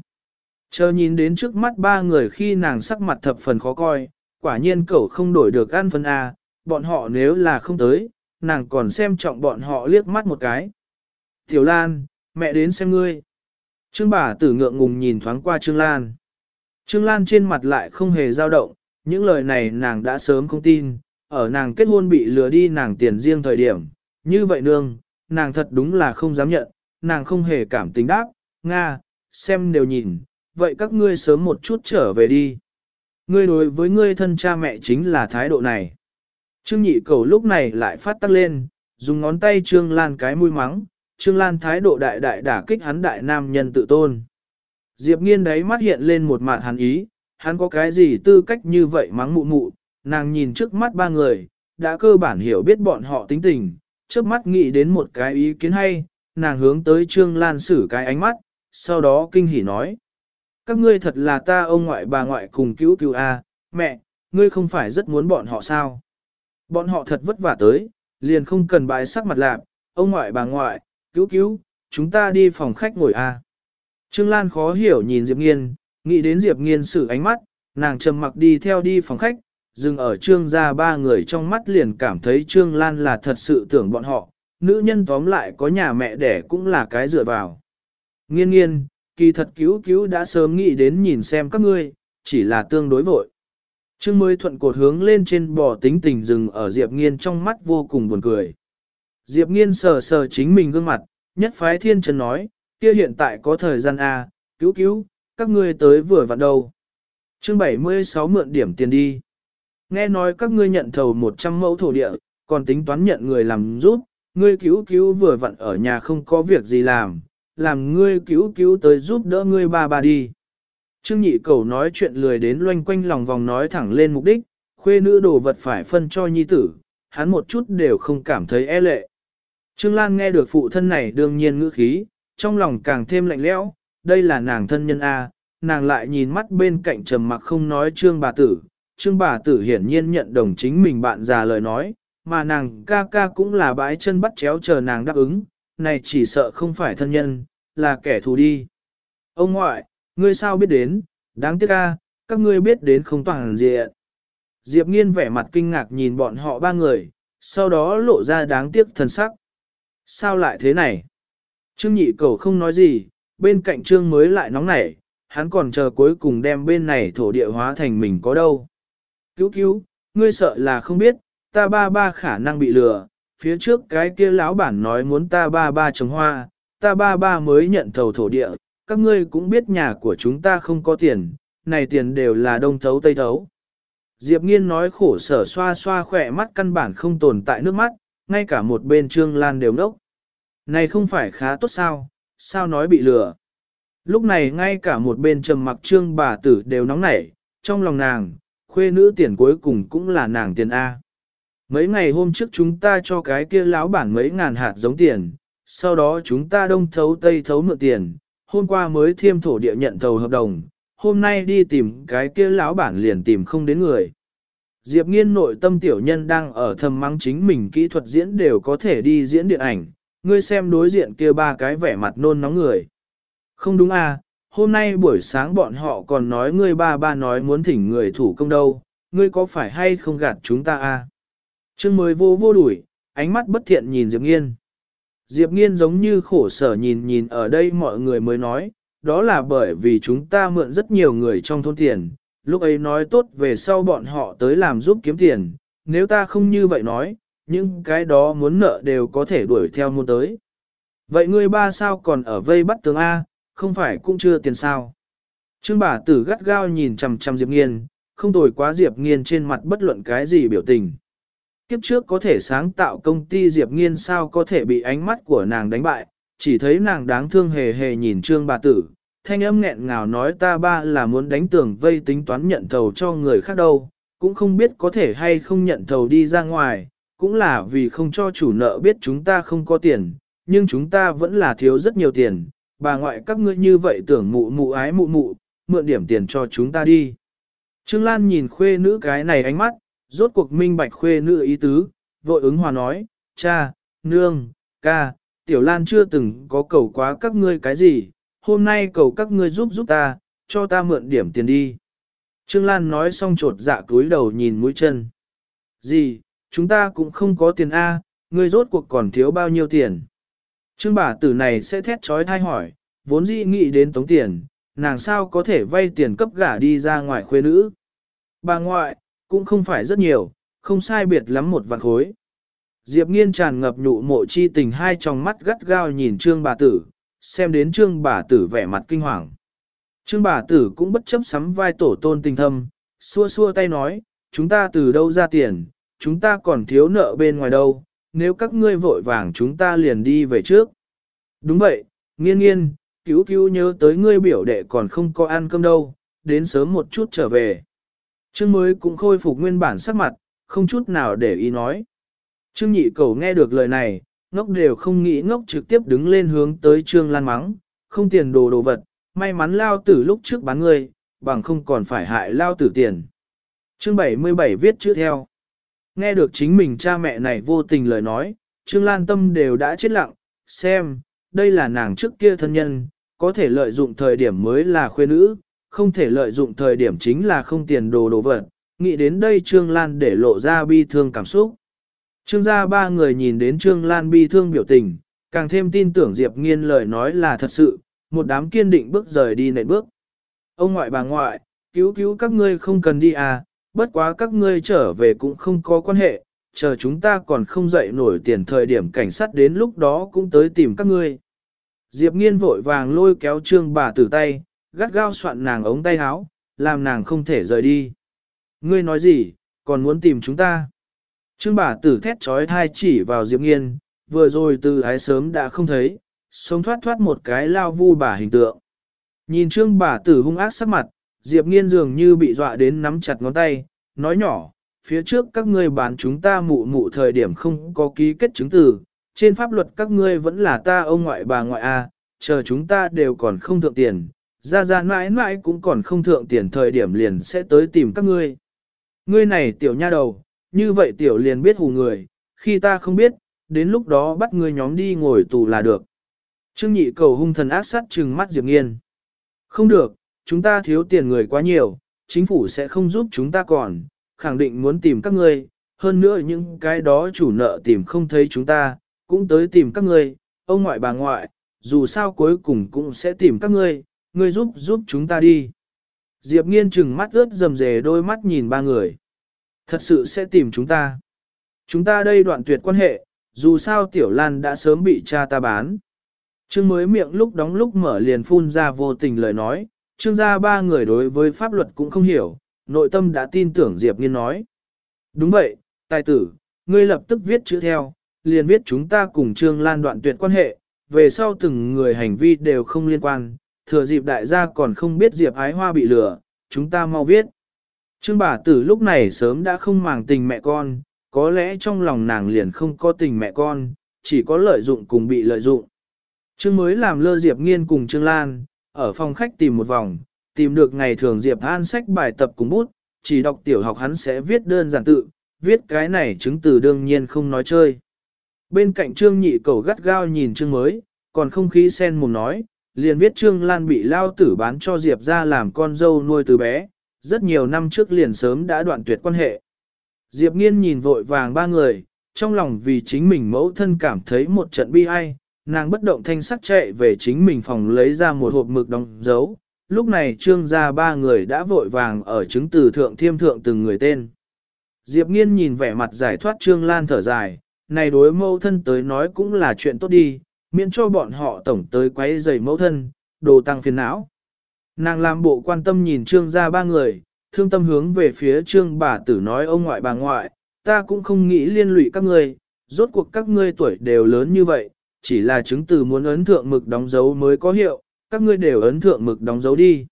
Chờ nhìn đến trước mắt ba người khi nàng sắc mặt thập phần khó coi, quả nhiên cậu không đổi được ăn phân a, bọn họ nếu là không tới, nàng còn xem trọng bọn họ liếc mắt một cái. Tiểu Lan, mẹ đến xem ngươi. Trương bà tử ngượng ngùng nhìn thoáng qua Trương Lan. Trương Lan trên mặt lại không hề dao động, những lời này nàng đã sớm không tin, ở nàng kết hôn bị lừa đi nàng tiền riêng thời điểm. Như vậy nương, nàng thật đúng là không dám nhận, nàng không hề cảm tính đáp, Nga, xem đều nhìn, vậy các ngươi sớm một chút trở về đi. Ngươi đối với ngươi thân cha mẹ chính là thái độ này. Trương nhị cầu lúc này lại phát tắc lên, dùng ngón tay Trương Lan cái mũi mắng, Trương Lan thái độ đại đại đả kích hắn đại nam nhân tự tôn. Diệp nghiên đấy mắt hiện lên một mặt hắn ý, hắn có cái gì tư cách như vậy mắng mụ mụ, nàng nhìn trước mắt ba người, đã cơ bản hiểu biết bọn họ tính tình, trước mắt nghĩ đến một cái ý kiến hay, nàng hướng tới Trương Lan xử cái ánh mắt, sau đó kinh hỉ nói. Các ngươi thật là ta ông ngoại bà ngoại cùng cứu cứu A, mẹ, ngươi không phải rất muốn bọn họ sao? Bọn họ thật vất vả tới, liền không cần bái sắc mặt lạp, ông ngoại bà ngoại, cứu cứu, chúng ta đi phòng khách ngồi A. Trương Lan khó hiểu nhìn Diệp Nghiên, nghĩ đến Diệp Nghiên sự ánh mắt, nàng trầm mặc đi theo đi phòng khách, dừng ở Trương gia ba người trong mắt liền cảm thấy Trương Lan là thật sự tưởng bọn họ, nữ nhân tóm lại có nhà mẹ đẻ cũng là cái dựa vào. Nghiên nghiên, kỳ thật cứu cứu đã sớm nghĩ đến nhìn xem các ngươi, chỉ là tương đối vội. Trương mới thuận cột hướng lên trên bò tính tình dừng ở Diệp Nghiên trong mắt vô cùng buồn cười. Diệp Nghiên sờ sờ chính mình gương mặt, nhất phái thiên trần nói, kia hiện tại có thời gian A, à, cứu cứu, các ngươi tới vừa vặn đâu. Chương 76 mượn điểm tiền đi. Nghe nói các ngươi nhận thầu 100 mẫu thổ địa, còn tính toán nhận người làm giúp, ngươi cứu cứu vừa vặn ở nhà không có việc gì làm, làm ngươi cứu cứu tới giúp đỡ ngươi ba ba đi. Trương nhị cầu nói chuyện lười đến loanh quanh lòng vòng nói thẳng lên mục đích, khuê nữ đồ vật phải phân cho nhi tử, hắn một chút đều không cảm thấy e lệ. Trương Lan nghe được phụ thân này đương nhiên ngữ khí, trong lòng càng thêm lạnh lẽo, đây là nàng thân nhân A, nàng lại nhìn mắt bên cạnh trầm mặc không nói trương bà tử, trương bà tử hiển nhiên nhận đồng chính mình bạn già lời nói, mà nàng ca ca cũng là bãi chân bắt chéo chờ nàng đáp ứng, này chỉ sợ không phải thân nhân, là kẻ thù đi. Ông ngoại, ngươi sao biết đến, đáng tiếc ca, các ngươi biết đến không toàn diện. Diệp nghiên vẻ mặt kinh ngạc nhìn bọn họ ba người, sau đó lộ ra đáng tiếc thần sắc. Sao lại thế này? Trương nhị cầu không nói gì, bên cạnh trương mới lại nóng nảy, hắn còn chờ cuối cùng đem bên này thổ địa hóa thành mình có đâu. Cứu cứu, ngươi sợ là không biết, ta ba ba khả năng bị lừa, phía trước cái kia lão bản nói muốn ta ba ba trồng hoa, ta ba ba mới nhận thầu thổ địa, các ngươi cũng biết nhà của chúng ta không có tiền, này tiền đều là đông thấu tây thấu. Diệp nghiên nói khổ sở xoa xoa khỏe mắt căn bản không tồn tại nước mắt, ngay cả một bên trương lan đều nốc. Này không phải khá tốt sao, sao nói bị lừa. Lúc này ngay cả một bên trầm mặc trương bà tử đều nóng nảy, trong lòng nàng, khuê nữ tiền cuối cùng cũng là nàng tiền A. Mấy ngày hôm trước chúng ta cho cái kia lão bản mấy ngàn hạt giống tiền, sau đó chúng ta đông thấu tây thấu mượn tiền, hôm qua mới thiêm thổ địa nhận thầu hợp đồng, hôm nay đi tìm cái kia lão bản liền tìm không đến người. Diệp nghiên nội tâm tiểu nhân đang ở thầm mắng chính mình kỹ thuật diễn đều có thể đi diễn điện ảnh, ngươi xem đối diện kia ba cái vẻ mặt nôn nóng người. Không đúng à, hôm nay buổi sáng bọn họ còn nói ngươi ba ba nói muốn thỉnh người thủ công đâu, ngươi có phải hay không gạt chúng ta à? Trương mới vô vô đuổi, ánh mắt bất thiện nhìn Diệp Nghiên. Diệp Nghiên giống như khổ sở nhìn nhìn ở đây mọi người mới nói, đó là bởi vì chúng ta mượn rất nhiều người trong thôn tiền, lúc ấy nói tốt về sau bọn họ tới làm giúp kiếm tiền, nếu ta không như vậy nói, những cái đó muốn nợ đều có thể đuổi theo mua tới. Vậy ngươi ba sao còn ở vây bắt tướng A, không phải cũng chưa tiền sao? Trương bà tử gắt gao nhìn chằm chằm Diệp Nghiên, không tồi quá Diệp Nghiên trên mặt bất luận cái gì biểu tình. Kiếp trước có thể sáng tạo công ty Diệp Nghiên sao có thể bị ánh mắt của nàng đánh bại, chỉ thấy nàng đáng thương hề hề nhìn trương bà tử, thanh âm nghẹn ngào nói ta ba là muốn đánh tường vây tính toán nhận thầu cho người khác đâu, cũng không biết có thể hay không nhận thầu đi ra ngoài, cũng là vì không cho chủ nợ biết chúng ta không có tiền, nhưng chúng ta vẫn là thiếu rất nhiều tiền, bà ngoại các ngươi như vậy tưởng mụ mụ ái mụ mụ, mượn điểm tiền cho chúng ta đi. Trương Lan nhìn khuê nữ cái này ánh mắt, rốt cuộc minh bạch khuê nữ ý tứ, vội ứng hòa nói, cha, nương, ca, tiểu Lan chưa từng có cầu quá các ngươi cái gì, hôm nay cầu các ngươi giúp giúp ta, cho ta mượn điểm tiền đi. Trương Lan nói xong trột dạ cúi đầu nhìn mũi chân. Gì, chúng ta cũng không có tiền A, ngươi rốt cuộc còn thiếu bao nhiêu tiền. Trương bà tử này sẽ thét trói thai hỏi, vốn dĩ nghĩ đến tống tiền, nàng sao có thể vay tiền cấp gả đi ra ngoài khuê nữ. Bà ngoại, cũng không phải rất nhiều, không sai biệt lắm một vạn khối. Diệp nghiên tràn ngập nhụ mộ chi tình hai tròng mắt gắt gao nhìn trương bà tử, xem đến trương bà tử vẻ mặt kinh hoàng. Trương bà tử cũng bất chấp sắm vai tổ tôn tình thâm, xua xua tay nói, chúng ta từ đâu ra tiền, chúng ta còn thiếu nợ bên ngoài đâu, nếu các ngươi vội vàng chúng ta liền đi về trước. Đúng vậy, nghiên nghiên, cứu cứu nhớ tới ngươi biểu đệ còn không có ăn cơm đâu, đến sớm một chút trở về. Trương mới cũng khôi phục nguyên bản sắc mặt, không chút nào để ý nói. Trương nhị cầu nghe được lời này, ngốc đều không nghĩ ngốc trực tiếp đứng lên hướng tới Trương Lan mắng, không tiền đồ đồ vật, may mắn lao tử lúc trước bán ngươi, bằng không còn phải hại lao tử tiền. Chương 77 viết chữ theo. Nghe được chính mình cha mẹ này vô tình lời nói, Trương Lan tâm đều đã chết lặng, xem, đây là nàng trước kia thân nhân, có thể lợi dụng thời điểm mới là khuê nữ, không thể lợi dụng thời điểm chính là không tiền đồ đồ vật. Nghĩ đến đây Trương Lan để lộ ra bi thương cảm xúc. Trương gia ba người nhìn đến Trương Lan bi thương biểu tình, càng thêm tin tưởng Diệp Nghiên lời nói là thật sự, một đám kiên định bước rời đi nệm bước. Ông ngoại bà ngoại, cứu cứu các ngươi không cần đi à, bất quá các ngươi trở về cũng không có quan hệ, chờ chúng ta còn không dậy nổi tiền thời điểm cảnh sát đến lúc đó cũng tới tìm các ngươi. Diệp nghiên vội vàng lôi kéo trương bà tử tay, gắt gao soạn nàng ống tay áo, làm nàng không thể rời đi. Ngươi nói gì, còn muốn tìm chúng ta? Trương bà tử thét trói thai chỉ vào Diệp nghiên, vừa rồi từ ái sớm đã không thấy, sống thoát thoát một cái lao vu bà hình tượng. Nhìn trương bà tử hung ác sắc mặt, Diệp nghiên dường như bị dọa đến nắm chặt ngón tay, nói nhỏ, phía trước các ngươi bán chúng ta mụ mụ thời điểm không có ký kết chứng từ, trên pháp luật các ngươi vẫn là ta ông ngoại bà ngoại a, chờ chúng ta đều còn không thượng tiền, ra ra mãi mãi cũng còn không thượng tiền thời điểm liền sẽ tới tìm các ngươi. Ngươi này tiểu nha đầu, như vậy tiểu liền biết hù người, khi ta không biết, đến lúc đó bắt người nhóm đi ngồi tù là được. Trương nhị cầu hung thần ác sát trừng mắt Diệp Nghiên. Không được, chúng ta thiếu tiền người quá nhiều, chính phủ sẽ không giúp chúng ta còn, khẳng định muốn tìm các ngươi, hơn nữa những cái đó chủ nợ tìm không thấy chúng ta, cũng tới tìm các ngươi, ông ngoại bà ngoại, dù sao cuối cùng cũng sẽ tìm các ngươi, ngươi giúp giúp chúng ta đi. Diệp nghiên chừng mắt ướt rầm rề đôi mắt nhìn ba người. Thật sự sẽ tìm chúng ta. Chúng ta đây đoạn tuyệt quan hệ, dù sao Tiểu Lan đã sớm bị cha ta bán. Trương mới miệng lúc đóng lúc mở liền phun ra vô tình lời nói, trương gia ba người đối với pháp luật cũng không hiểu, nội tâm đã tin tưởng Diệp Nghiên nói. Đúng vậy, tài tử, ngươi lập tức viết chữ theo, liền viết chúng ta cùng Trương Lan đoạn tuyệt quan hệ, về sau từng người hành vi đều không liên quan, thừa dịp đại gia còn không biết Diệp Ái Hoa bị lừa, chúng ta mau viết. Trương bà tử lúc này sớm đã không màng tình mẹ con, có lẽ trong lòng nàng liền không có tình mẹ con, chỉ có lợi dụng cùng bị lợi dụng. Trương mới làm lơ Diệp Nghiên cùng Trương Lan, ở phòng khách tìm một vòng, tìm được ngày thường Diệp An sách bài tập cùng bút, chỉ đọc tiểu học hắn sẽ viết đơn giản tự, viết cái này chứng từ đương nhiên không nói chơi. Bên cạnh Trương nhị cầu gắt gao nhìn Trương mới, còn không khí sen mồm nói, liền viết Trương Lan bị lao tử bán cho Diệp ra làm con dâu nuôi từ bé, rất nhiều năm trước liền sớm đã đoạn tuyệt quan hệ. Diệp nghiên nhìn vội vàng ba người, trong lòng vì chính mình mẫu thân cảm thấy một trận bi ai, nàng bất động thanh sắc chạy về chính mình phòng lấy ra một hộp mực đóng dấu, lúc này trương gia ba người đã vội vàng ở chứng từ thượng thiêm thượng từng người tên. Diệp nghiên nhìn vẻ mặt giải thoát trương lan thở dài, này đối mẫu thân tới nói cũng là chuyện tốt đi, miễn cho bọn họ tổng tới quấy rầy mẫu thân, đồ tăng phiền não. Nàng làm bộ quan tâm nhìn trương gia ba người, thương tâm hướng về phía trương bà tử nói ông ngoại bà ngoại, ta cũng không nghĩ liên lụy các ngươi, rốt cuộc các ngươi tuổi đều lớn như vậy, chỉ là chứng từ muốn ấn thượng mực đóng dấu mới có hiệu, các ngươi đều ấn thượng mực đóng dấu đi.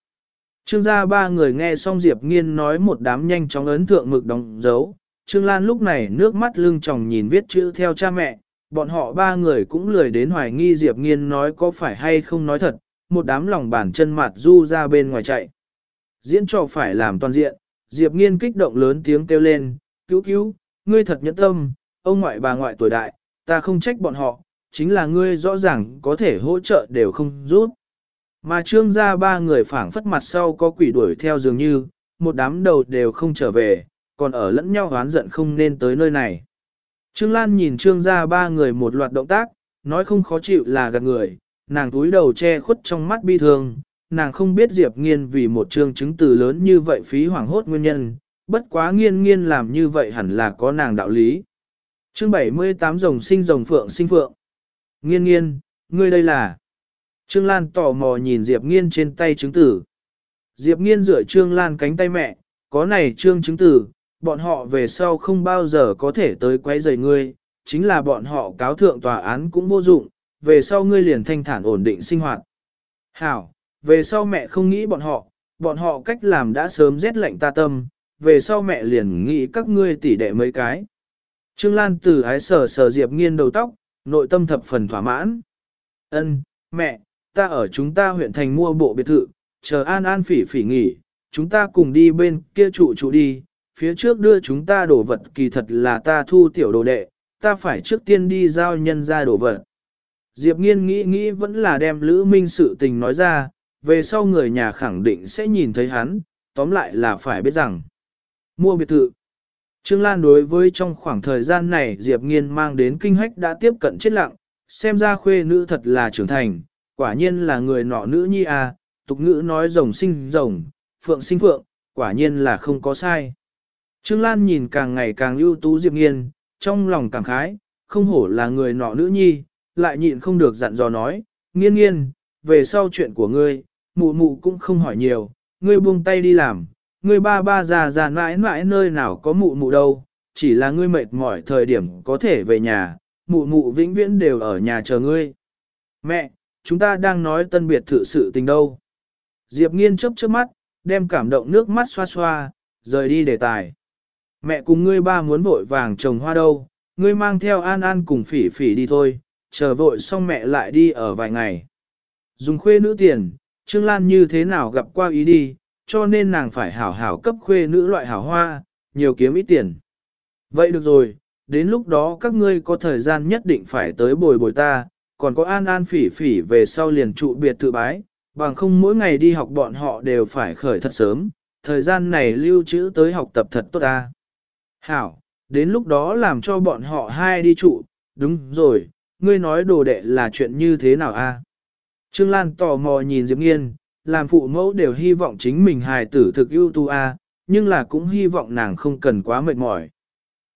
Trương gia ba người nghe xong Diệp Nghiên nói một đám nhanh chóng ấn thượng mực đóng dấu, Trương Lan lúc này nước mắt lưng tròng nhìn viết chữ theo cha mẹ, bọn họ ba người cũng lười đến hoài nghi Diệp Nghiên nói có phải hay không nói thật, một đám lòng bàn chân mặt du ra bên ngoài chạy. Diễn trò phải làm toàn diện, Diệp Nghiên kích động lớn tiếng kêu lên, cứu cứu, ngươi thật nhẫn tâm, ông ngoại bà ngoại tuổi đại, ta không trách bọn họ, chính là ngươi rõ ràng có thể hỗ trợ đều không rút. Mà trương gia ba người phảng phất mặt sau có quỷ đuổi theo dường như, một đám đầu đều không trở về, còn ở lẫn nhau oán giận không nên tới nơi này. Trương Lan nhìn trương gia ba người một loạt động tác, nói không khó chịu là gạt người, nàng túi đầu che khuất trong mắt bi thương, nàng không biết Diệp Nghiên vì một trương chứng từ lớn như vậy phí hoảng hốt nguyên nhân, bất quá nghiên nghiên làm như vậy hẳn là có nàng đạo lý. Chương 78 rồng sinh rồng phượng sinh phượng. Nghiên nghiên, ngươi đây là... Trương Lan tò mò nhìn Diệp Nghiên trên tay chứng tử. Diệp Nghiên rửa Trương Lan cánh tay mẹ, có này trương chứng tử, bọn họ về sau không bao giờ có thể tới quấy rầy ngươi, chính là bọn họ cáo thượng tòa án cũng vô dụng, về sau ngươi liền thanh thản ổn định sinh hoạt. Hảo, về sau mẹ không nghĩ bọn họ, bọn họ cách làm đã sớm rét lạnh ta tâm, về sau mẹ liền nghĩ các ngươi tỉ đệ mấy cái. Trương Lan từ ái sờ sờ Diệp Nghiên đầu tóc, nội tâm thập phần thỏa mãn. Ân, mẹ, ta ở chúng ta huyện thành mua bộ biệt thự, chờ an an phỉ phỉ nghỉ, chúng ta cùng đi bên kia trụ trụ đi, phía trước đưa chúng ta đổ vật kỳ thật là ta thu tiểu đồ đệ, ta phải trước tiên đi giao nhân ra đổ vật. Diệp nghiên nghĩ nghĩ vẫn là đem Lữ Minh sự tình nói ra, về sau người nhà khẳng định sẽ nhìn thấy hắn, tóm lại là phải biết rằng. Mua biệt thự. Trương Lan đối với trong khoảng thời gian này Diệp nghiên mang đến kinh hách đã tiếp cận chết lặng, xem ra khuê nữ thật là trưởng thành, quả nhiên là người nọ nữ nhi à, tục ngữ nói rồng sinh rồng, phượng sinh phượng, quả nhiên là không có sai. Trương Lan nhìn càng ngày càng ưu tú Diệp Nghiên, trong lòng cảm khái, không hổ là người nọ nữ nhi, lại nhịn không được dặn dò nói, nghiên nghiên, về sau chuyện của ngươi, mụ mụ cũng không hỏi nhiều, ngươi buông tay đi làm, ngươi ba ba già già mãi mãi nơi nào có mụ mụ đâu, chỉ là ngươi mệt mỏi thời điểm có thể về nhà, mụ mụ vĩnh viễn đều ở nhà chờ ngươi. Mẹ, chúng ta đang nói tân biệt thự sự tình đâu. Diệp nghiên chớp chớp mắt, đem cảm động nước mắt xoa xoa, rời đi đề tài. Mẹ cùng ngươi ba muốn vội vàng trồng hoa đâu, ngươi mang theo an an cùng phỉ phỉ đi thôi, chờ vội xong mẹ lại đi ở vài ngày. Dùng khuê nữ tiền, Trương Lan như thế nào gặp qua ý đi, cho nên nàng phải hảo hảo cấp khuê nữ loại hảo hoa, nhiều kiếm ít tiền. Vậy được rồi, đến lúc đó các ngươi có thời gian nhất định phải tới bồi bồi ta, còn có an an phỉ phỉ về sau liền trụ biệt tự bái, bằng không mỗi ngày đi học bọn họ đều phải khởi thật sớm, thời gian này lưu trữ tới học tập thật tốt ta. Hảo, đến lúc đó làm cho bọn họ hai đi trụ, đúng rồi, ngươi nói đồ đệ là chuyện như thế nào a? Trương Lan tò mò nhìn Diệp Nghiên, làm phụ mẫu đều hy vọng chính mình hài tử thực ưu tu a, nhưng là cũng hy vọng nàng không cần quá mệt mỏi.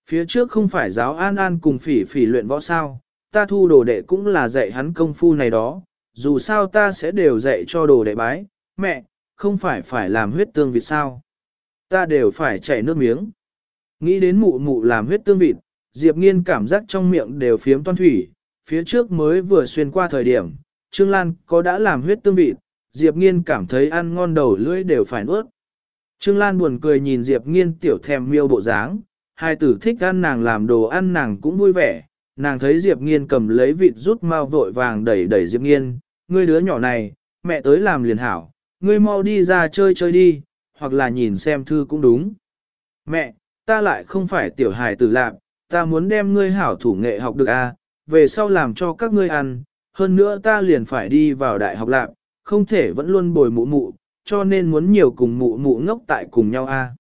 Phía trước không phải giáo an an cùng phỉ phỉ luyện võ sao, ta thu đồ đệ cũng là dạy hắn công phu này đó, dù sao ta sẽ đều dạy cho đồ đệ bái, mẹ, không phải phải làm huyết tương vịt sao. Ta đều phải chảy nước miếng. Nghĩ đến mụ mụ làm huyết tương vịt, Diệp Nghiên cảm giác trong miệng đều phiếm toan thủy, phía trước mới vừa xuyên qua thời điểm, Trương Lan có đã làm huyết tương vị Diệp Nghiên cảm thấy ăn ngon đầu lưỡi đều phải nuốt. Trương Lan buồn cười nhìn Diệp Nghiên tiểu thèm miêu bộ dáng, hai tử thích ăn nàng làm đồ ăn nàng cũng vui vẻ, nàng thấy Diệp Nghiên cầm lấy vịt rút mau vội vàng đẩy đẩy Diệp Nghiên, ngươi đứa nhỏ này, mẹ tới làm liền hảo, ngươi mau đi ra chơi chơi đi, hoặc là nhìn xem thư cũng đúng. Mẹ, ta lại không phải tiểu hài tử lạc, ta muốn đem ngươi hảo thủ nghệ học được a, à, về sau làm cho các ngươi ăn, hơn nữa ta liền phải đi vào đại học lạc, không thể vẫn luôn bồi mụ mụ, cho nên muốn nhiều cùng mụ mụ ngốc tại cùng nhau a. À.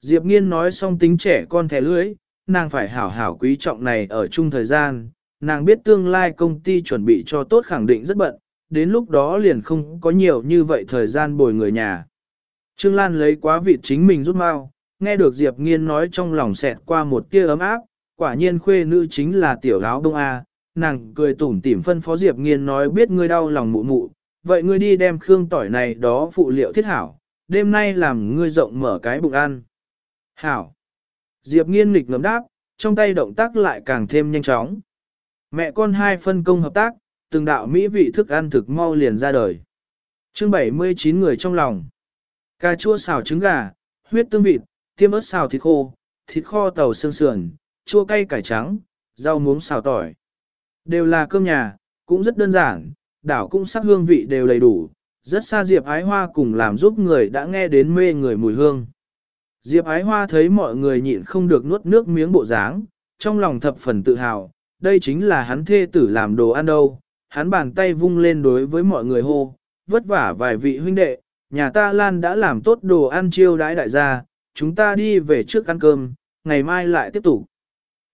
Diệp Nghiên nói xong tính trẻ con thẻ lưỡi, nàng phải hảo hảo quý trọng này ở chung thời gian, nàng biết tương lai công ty chuẩn bị cho tốt khẳng định rất bận, đến lúc đó liền không có nhiều như vậy thời gian bồi người nhà. Trương Lan lấy quá vị chính mình rút mau, nghe được Diệp Nghiên nói trong lòng xẹt qua một tia ấm áp, quả nhiên khuê nữ chính là tiểu áo đông A, nàng cười tủm tỉm phân phó Diệp Nghiên nói biết ngươi đau lòng mụ mụ, vậy ngươi đi đem khương tỏi này đó phụ liệu thiết hảo, đêm nay làm ngươi rộng mở cái bụng ăn. Hảo. Diệp nghiên nghịch ngấm đáp, trong tay động tác lại càng thêm nhanh chóng. Mẹ con hai phân công hợp tác, từng đạo mỹ vị thức ăn thực mau liền ra đời. chương 79 người trong lòng. Cà chua xào trứng gà, huyết tương vịt, tiêm ớt xào thịt khô, thịt kho tàu xương sườn, chua cay cải trắng, rau muống xào tỏi. Đều là cơm nhà, cũng rất đơn giản, đảo cũng sắc hương vị đều đầy đủ, rất xa Diệp Ái Hoa cùng làm giúp người đã nghe đến mê người mùi hương. Diệp Ái Hoa thấy mọi người nhịn không được nuốt nước miếng bộ dáng, trong lòng thập phần tự hào, đây chính là hắn thê tử làm đồ ăn đâu, hắn bàn tay vung lên đối với mọi người hô, vất vả vài vị huynh đệ, nhà ta Lan đã làm tốt đồ ăn chiêu đãi đại gia, chúng ta đi về trước ăn cơm, ngày mai lại tiếp tục.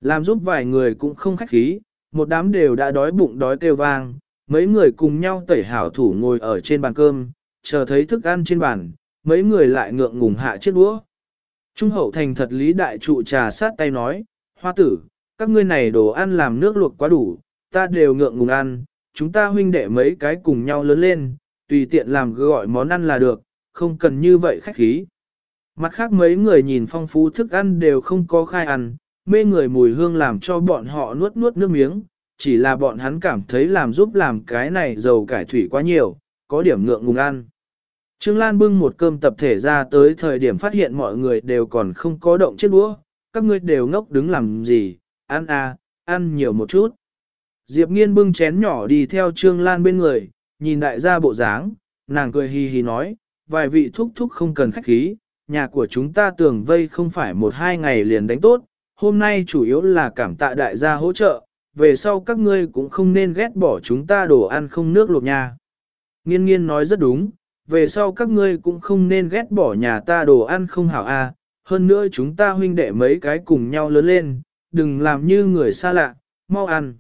Làm giúp vài người cũng không khách khí, một đám đều đã đói bụng đói kêu vang, mấy người cùng nhau tẩy hảo thủ ngồi ở trên bàn cơm, chờ thấy thức ăn trên bàn, mấy người lại ngượng ngùng hạ chiếc đũa. Trung hậu thành thật lý đại trụ trà sát tay nói, hoa tử, các ngươi này đồ ăn làm nước luộc quá đủ, ta đều ngượng ngùng ăn, chúng ta huynh đệ mấy cái cùng nhau lớn lên, tùy tiện làm gọi món ăn là được, không cần như vậy khách khí. Mặt khác mấy người nhìn phong phú thức ăn đều không có khai ăn, mê người mùi hương làm cho bọn họ nuốt nuốt nước miếng, chỉ là bọn hắn cảm thấy làm giúp làm cái này dầu cải thủy quá nhiều, có điểm ngượng ngùng ăn. Trương Lan bưng một cơm tập thể ra tới thời điểm phát hiện mọi người đều còn không có động chiếc đũa, các ngươi đều ngốc đứng làm gì, ăn à, ăn nhiều một chút. Diệp nghiên bưng chén nhỏ đi theo Trương Lan bên người, nhìn đại gia bộ dáng, nàng cười hì hì nói, vài vị thúc thúc không cần khách khí, nhà của chúng ta tường vây không phải một hai ngày liền đánh tốt, hôm nay chủ yếu là cảm tạ đại gia hỗ trợ, về sau các ngươi cũng không nên ghét bỏ chúng ta đồ ăn không nước luộc nha. Nghiên nghiên nói rất đúng, về sau các ngươi cũng không nên ghét bỏ nhà ta đồ ăn không hảo a. hơn nữa chúng ta huynh đệ mấy cái cùng nhau lớn lên, đừng làm như người xa lạ, mau ăn.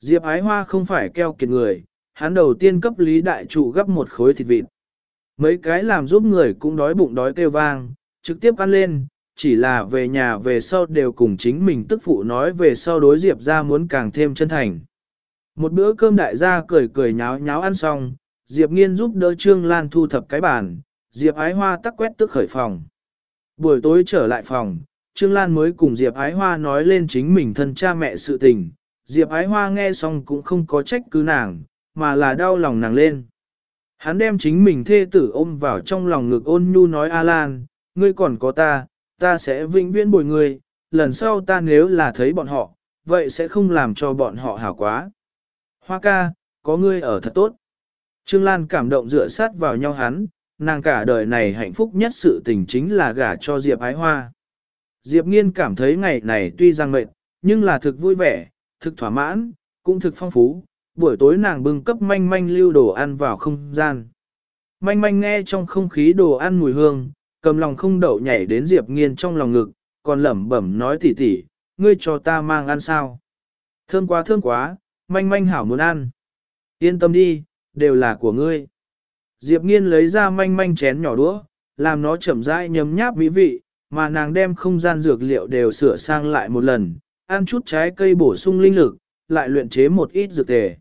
Diệp ái hoa không phải keo kiệt người, hắn đầu tiên cấp lý đại trụ gấp một khối thịt vịt. Mấy cái làm giúp người cũng đói bụng đói kêu vang, trực tiếp ăn lên, chỉ là về nhà về sau đều cùng chính mình tức phụ nói về sau đối Diệp ra muốn càng thêm chân thành. Một bữa cơm đại gia cười cười nháo nháo ăn xong, Diệp nghiên giúp đỡ Trương Lan thu thập cái bàn, Diệp ái hoa tắc quét tức khởi phòng. Buổi tối trở lại phòng, Trương Lan mới cùng Diệp ái hoa nói lên chính mình thân cha mẹ sự tình, Diệp ái hoa nghe xong cũng không có trách cứ nàng, mà là đau lòng nàng lên. Hắn đem chính mình thê tử ôm vào trong lòng ngực ôn nhu nói A Lan, ngươi còn có ta, ta sẽ vĩnh viễn bồi người. lần sau ta nếu là thấy bọn họ, vậy sẽ không làm cho bọn họ hảo quá. Hoa ca, có ngươi ở thật tốt. Trương Lan cảm động dựa sát vào nhau hắn, nàng cả đời này hạnh phúc nhất sự tình chính là gả cho Diệp Ái Hoa. Diệp Nghiên cảm thấy ngày này tuy rằng mệt, nhưng là thực vui vẻ, thực thỏa mãn, cũng thực phong phú. Buổi tối nàng bưng cấp manh manh lưu đồ ăn vào không gian. Manh manh nghe trong không khí đồ ăn mùi hương, cầm lòng không đậu nhảy đến Diệp Nghiên trong lòng ngực, còn lẩm bẩm nói tỉ tỉ, ngươi cho ta mang ăn sao. Thơm quá thơm quá, manh manh hảo muốn ăn. Yên tâm đi, đều là của ngươi. Diệp Nghiên lấy ra manh manh chén nhỏ đũa, làm nó chậm rãi nhấm nháp mỹ vị, mà nàng đem không gian dược liệu đều sửa sang lại một lần, ăn chút trái cây bổ sung linh lực, lại luyện chế một ít dược tề.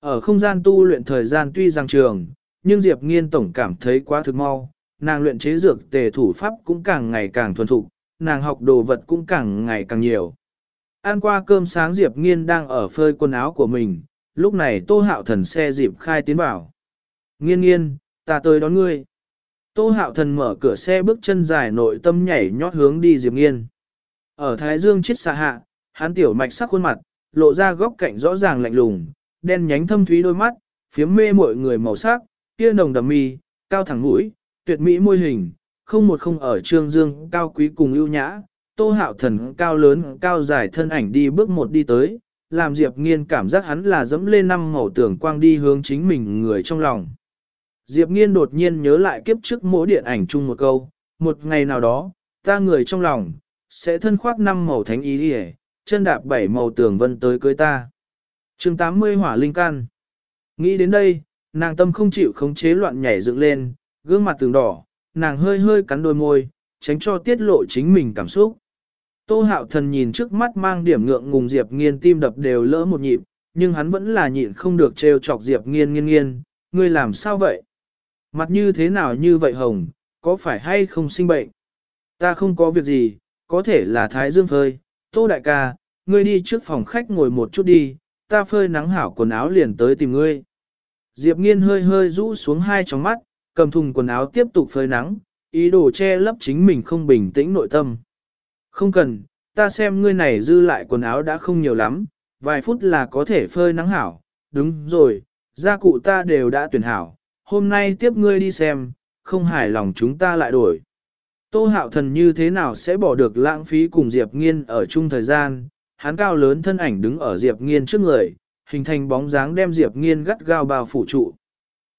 Ở không gian tu luyện thời gian tuy rằng trường, nhưng Diệp Nghiên tổng cảm thấy quá thực mau, nàng luyện chế dược tề thủ pháp cũng càng ngày càng thuần thục, nàng học đồ vật cũng càng ngày càng nhiều. Ăn qua cơm sáng Diệp Nghiên đang ở phơi quần áo của mình, lúc này Tô Hạo Thần xe dịp khai tiến vào. Nghiên nghiên, ta tới đón ngươi. Tô Hạo Thần mở cửa xe bước chân dài nội tâm nhảy nhót hướng đi Diệp Nghiên. Ở Thái Dương chết xa hạ, hắn tiểu mạch sắc khuôn mặt, lộ ra góc cạnh rõ ràng lạnh lùng, đen nhánh thâm thúy đôi mắt, phiếm mê mọi người màu sắc, kia nồng đầm mi, cao thẳng mũi, tuyệt mỹ môi hình, không một không ở trương dương, cao quý cùng ưu nhã, tô hạo thần cao lớn, cao dài thân ảnh đi bước một đi tới, làm Diệp Nghiên cảm giác hắn là dẫm lên năm màu tưởng quang đi hướng chính mình người trong lòng. Diệp Nghiên đột nhiên nhớ lại kiếp trước mỗi điện ảnh chung một câu, một ngày nào đó, ta người trong lòng, sẽ thân khoác năm màu thánh ý đi chân đạp bảy màu tường vân tới cưới ta. chương 80 hỏa linh can. Nghĩ đến đây, nàng tâm không chịu khống chế loạn nhảy dựng lên, gương mặt tường đỏ, nàng hơi hơi cắn đôi môi, tránh cho tiết lộ chính mình cảm xúc. Tô hạo thần nhìn trước mắt mang điểm ngượng ngùng Diệp nghiên tim đập đều lỡ một nhịp, nhưng hắn vẫn là nhịn không được trêu chọc Diệp nghiên nghiên nghiên, ngươi làm sao vậy? Mặt như thế nào như vậy hồng, có phải hay không sinh bệnh? Ta không có việc gì, có thể là thái dương phơi. Tô đại ca, ngươi đi trước phòng khách ngồi một chút đi, ta phơi nắng hảo quần áo liền tới tìm ngươi. Diệp nghiên hơi hơi rũ xuống hai tròng mắt, cầm thùng quần áo tiếp tục phơi nắng, ý đồ che lấp chính mình không bình tĩnh nội tâm. Không cần, ta xem ngươi này dư lại quần áo đã không nhiều lắm, vài phút là có thể phơi nắng hảo. Đúng rồi, gia cụ ta đều đã tuyển hảo, hôm nay tiếp ngươi đi xem, không hài lòng chúng ta lại đổi. Tô hạo thần như thế nào sẽ bỏ được lãng phí cùng Diệp Nghiên ở chung thời gian, hắn cao lớn thân ảnh đứng ở Diệp Nghiên trước người, hình thành bóng dáng đem Diệp Nghiên gắt gao bao phủ trụ.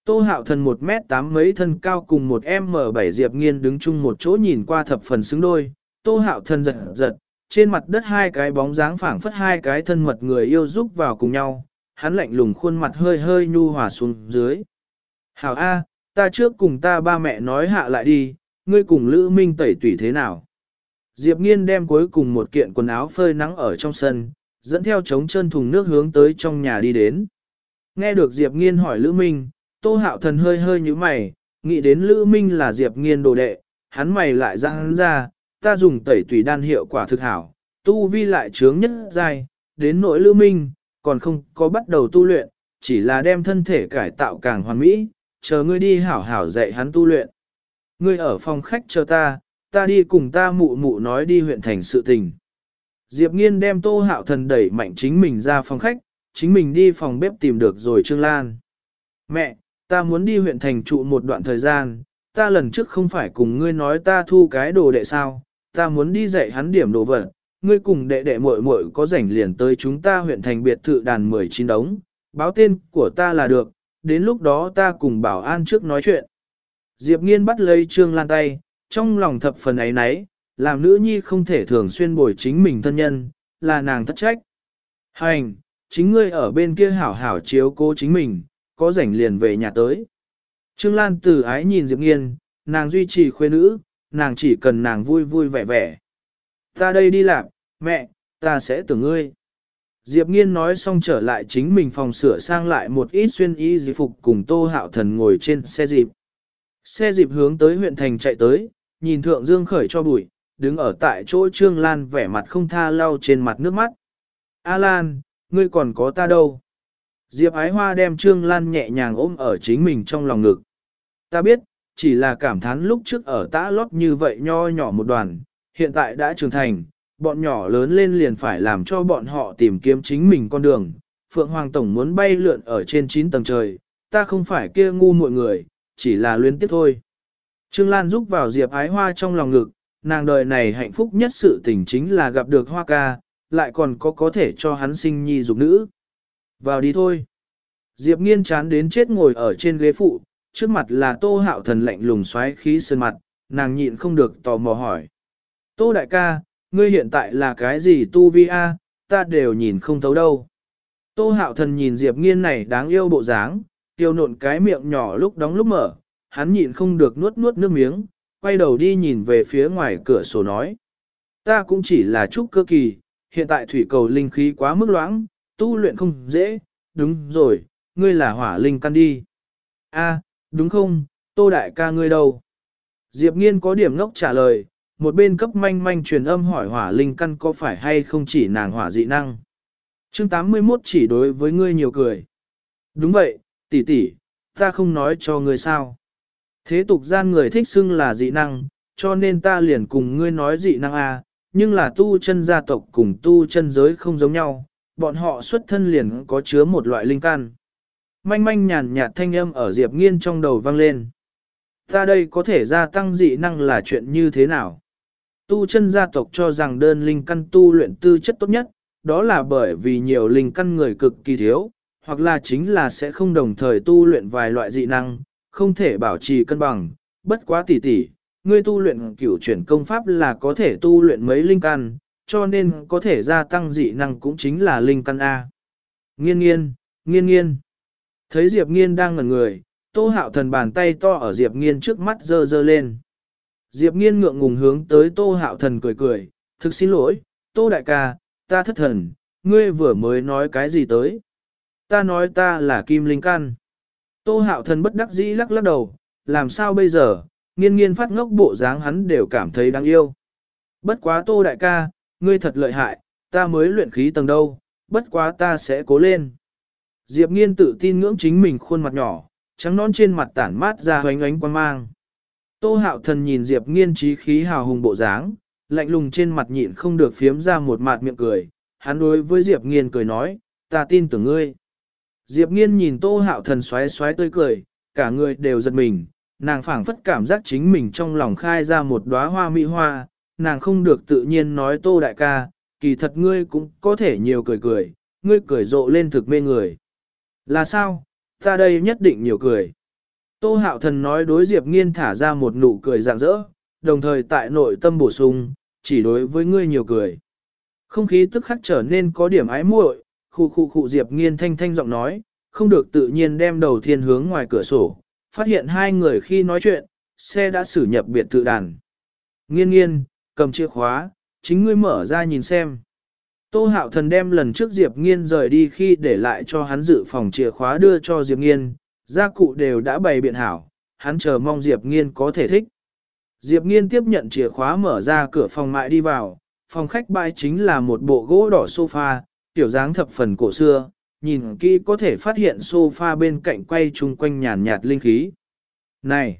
Tô hạo thần một mét tám mấy thân cao cùng một M7 Diệp Nghiên đứng chung một chỗ nhìn qua thập phần xứng đôi, Tô hạo thần giật giật, trên mặt đất hai cái bóng dáng phảng phất hai cái thân mật người yêu giúp vào cùng nhau, hắn lạnh lùng khuôn mặt hơi hơi nhu hòa xuống dưới. Hảo A, ta trước cùng ta ba mẹ nói hạ lại đi, ngươi cùng Lữ Minh tẩy tủy thế nào. Diệp Nghiên đem cuối cùng một kiện quần áo phơi nắng ở trong sân, dẫn theo trống chân thùng nước hướng tới trong nhà đi đến. Nghe được Diệp Nghiên hỏi Lữ Minh, Tô Hạo Thần hơi hơi như mày, nghĩ đến Lữ Minh là Diệp Nghiên đồ đệ, hắn mày lại ra hắn ra, ta dùng tẩy tùy đan hiệu quả thực hảo, tu vi lại trướng nhất dài, đến nỗi Lữ Minh, còn không có bắt đầu tu luyện, chỉ là đem thân thể cải tạo càng hoàn mỹ, chờ ngươi đi hảo hảo dạy hắn tu luyện. Ngươi ở phòng khách chờ ta, ta đi cùng ta mụ mụ nói đi huyện thành sự tình. Diệp Nghiên đem Tô Hạo Thần đẩy mạnh chính mình ra phòng khách, chính mình đi phòng bếp tìm được rồi Trương Lan. Mẹ, ta muốn đi huyện thành trụ một đoạn thời gian, ta lần trước không phải cùng ngươi nói ta thu cái đồ đệ sao, ta muốn đi dạy hắn điểm đồ vật, ngươi cùng đệ đệ muội muội có rảnh liền tới chúng ta huyện thành biệt thự đàn 19 đống, báo tên của ta là được, đến lúc đó ta cùng bảo an trước nói chuyện. Diệp Nghiên bắt lấy Trương Lan tay, trong lòng thập phần ấy nấy, làm nữ nhi không thể thường xuyên bồi chính mình thân nhân, là nàng thất trách. Hành, chính ngươi ở bên kia hảo hảo chiếu cố chính mình, có rảnh liền về nhà tới. Trương Lan từ ái nhìn Diệp Nghiên, nàng duy trì khuê nữ, nàng chỉ cần nàng vui vui vẻ vẻ. Ta đây đi làm, mẹ, ta sẽ tưởng ngươi. Diệp Nghiên nói xong trở lại chính mình phòng sửa sang lại một ít xuyên y dị phục cùng Tô Hạo Thần ngồi trên xe dịp. Xe dịp hướng tới huyện thành chạy tới, nhìn Thượng Dương khởi cho bụi, đứng ở tại chỗ Trương Lan vẻ mặt không tha lau trên mặt nước mắt. A Lan, ngươi còn có ta đâu? Diệp Ái Hoa đem Trương Lan nhẹ nhàng ôm ở chính mình trong lòng ngực. Ta biết, chỉ là cảm thán lúc trước ở tã lót như vậy nho nhỏ một đoàn, hiện tại đã trưởng thành, bọn nhỏ lớn lên liền phải làm cho bọn họ tìm kiếm chính mình con đường. Phượng Hoàng Tổng muốn bay lượn ở trên 9 tầng trời, ta không phải kia ngu mọi người, chỉ là luyến tiếp thôi. Trương Lan rúc vào Diệp Ái Hoa trong lòng ngực, nàng đời này hạnh phúc nhất sự tình chính là gặp được Hoa ca, lại còn có có thể cho hắn sinh nhi dục nữ. Vào đi thôi. Diệp nghiên chán đến chết ngồi ở trên ghế phụ, trước mặt là tô hạo thần lạnh lùng xoáy khí sơn mặt, nàng nhịn không được tò mò hỏi. Tô đại ca, ngươi hiện tại là cái gì tu vi a? ta đều nhìn không thấu đâu. Tô hạo thần nhìn Diệp nghiên này đáng yêu bộ dáng, tiêu nộn cái miệng nhỏ lúc đóng lúc mở, hắn nhịn không được nuốt nuốt nước miếng, quay đầu đi nhìn về phía ngoài cửa sổ nói. Ta cũng chỉ là chút cơ kỳ, hiện tại thủy cầu linh khí quá mức loãng, tu luyện không dễ, đúng rồi, ngươi là hỏa linh căn đi. A, đúng không, tô đại ca ngươi đâu? Diệp nghiên có điểm ngốc trả lời, một bên cấp manh manh truyền âm hỏi hỏa linh căn có phải hay không chỉ nàng hỏa dị năng. chương 81 chỉ đối với ngươi nhiều cười. Đúng vậy, tỷ tỷ, ta không nói cho ngươi sao. Thế tục gian người thích xưng là dị năng, cho nên ta liền cùng ngươi nói dị năng A, nhưng là tu chân gia tộc cùng tu chân giới không giống nhau, bọn họ xuất thân liền có chứa một loại linh căn. Manh manh nhàn nhạt thanh âm ở Diệp Nghiên trong đầu vang lên. Ta đây có thể gia tăng dị năng là chuyện như thế nào? Tu chân gia tộc cho rằng đơn linh căn tu luyện tư chất tốt nhất, đó là bởi vì nhiều linh căn người cực kỳ thiếu, hoặc là chính là sẽ không đồng thời tu luyện vài loại dị năng, không thể bảo trì cân bằng, bất quá tỉ tỉ, ngươi tu luyện cửu chuyển công pháp là có thể tu luyện mấy linh căn, cho nên có thể gia tăng dị năng cũng chính là linh căn A. Nghiên nghiên, nghiên nghiên. Thấy Diệp nghiên đang ngẩn người, tô hạo thần bàn tay to ở Diệp nghiên trước mắt dơ dơ lên. Diệp nghiên ngượng ngùng hướng tới tô hạo thần cười cười, thực xin lỗi, tô đại ca, ta thất thần, ngươi vừa mới nói cái gì tới. Ta nói ta là kim linh căn. Tô hạo thần bất đắc dĩ lắc lắc đầu, làm sao bây giờ, nghiên nghiên phát ngốc bộ dáng hắn đều cảm thấy đáng yêu. Bất quá tô đại ca, ngươi thật lợi hại, ta mới luyện khí tầng đâu, bất quá ta sẽ cố lên. Diệp nghiên tự tin ngưỡng chính mình khuôn mặt nhỏ, trắng non trên mặt tản mát ra hoánh ánh quan mang. Tô hạo thần nhìn Diệp nghiên trí khí hào hùng bộ dáng, lạnh lùng trên mặt nhịn không được phiếm ra một mặt miệng cười, hắn đối với Diệp nghiên cười nói, ta tin tưởng ngươi. Diệp nghiên nhìn tô hạo thần xoáy xoáy tươi cười, cả người đều giật mình, nàng phảng phất cảm giác chính mình trong lòng khai ra một đóa hoa mỹ hoa, nàng không được tự nhiên nói tô đại ca, kỳ thật ngươi cũng có thể nhiều cười cười, ngươi cười rộ lên thực mê người. Là sao, ta đây nhất định nhiều cười. Tô hạo thần nói đối Diệp nghiên thả ra một nụ cười rạng rỡ, đồng thời tại nội tâm bổ sung, chỉ đối với ngươi nhiều cười. Không khí tức khắc trở nên có điểm ái muội, khu khu khu Diệp nghiên thanh thanh giọng nói, không được tự nhiên đem đầu thiên hướng ngoài cửa sổ, phát hiện hai người khi nói chuyện, xe đã xử nhập biệt thự đàn. Nghiên nghiên, cầm chìa khóa, chính ngươi mở ra nhìn xem. Tô hạo thần đem lần trước Diệp nghiên rời đi khi để lại cho hắn dự phòng chìa khóa đưa cho Diệp nghiên, gia cụ đều đã bày biện hảo, hắn chờ mong Diệp nghiên có thể thích. Diệp nghiên tiếp nhận chìa khóa mở ra cửa phòng mại đi vào, phòng khách bãi chính là một bộ gỗ đỏ sofa, tiểu dáng thập phần cổ xưa, nhìn kỹ có thể phát hiện sofa bên cạnh quay chung quanh nhàn nhạt linh khí. Này!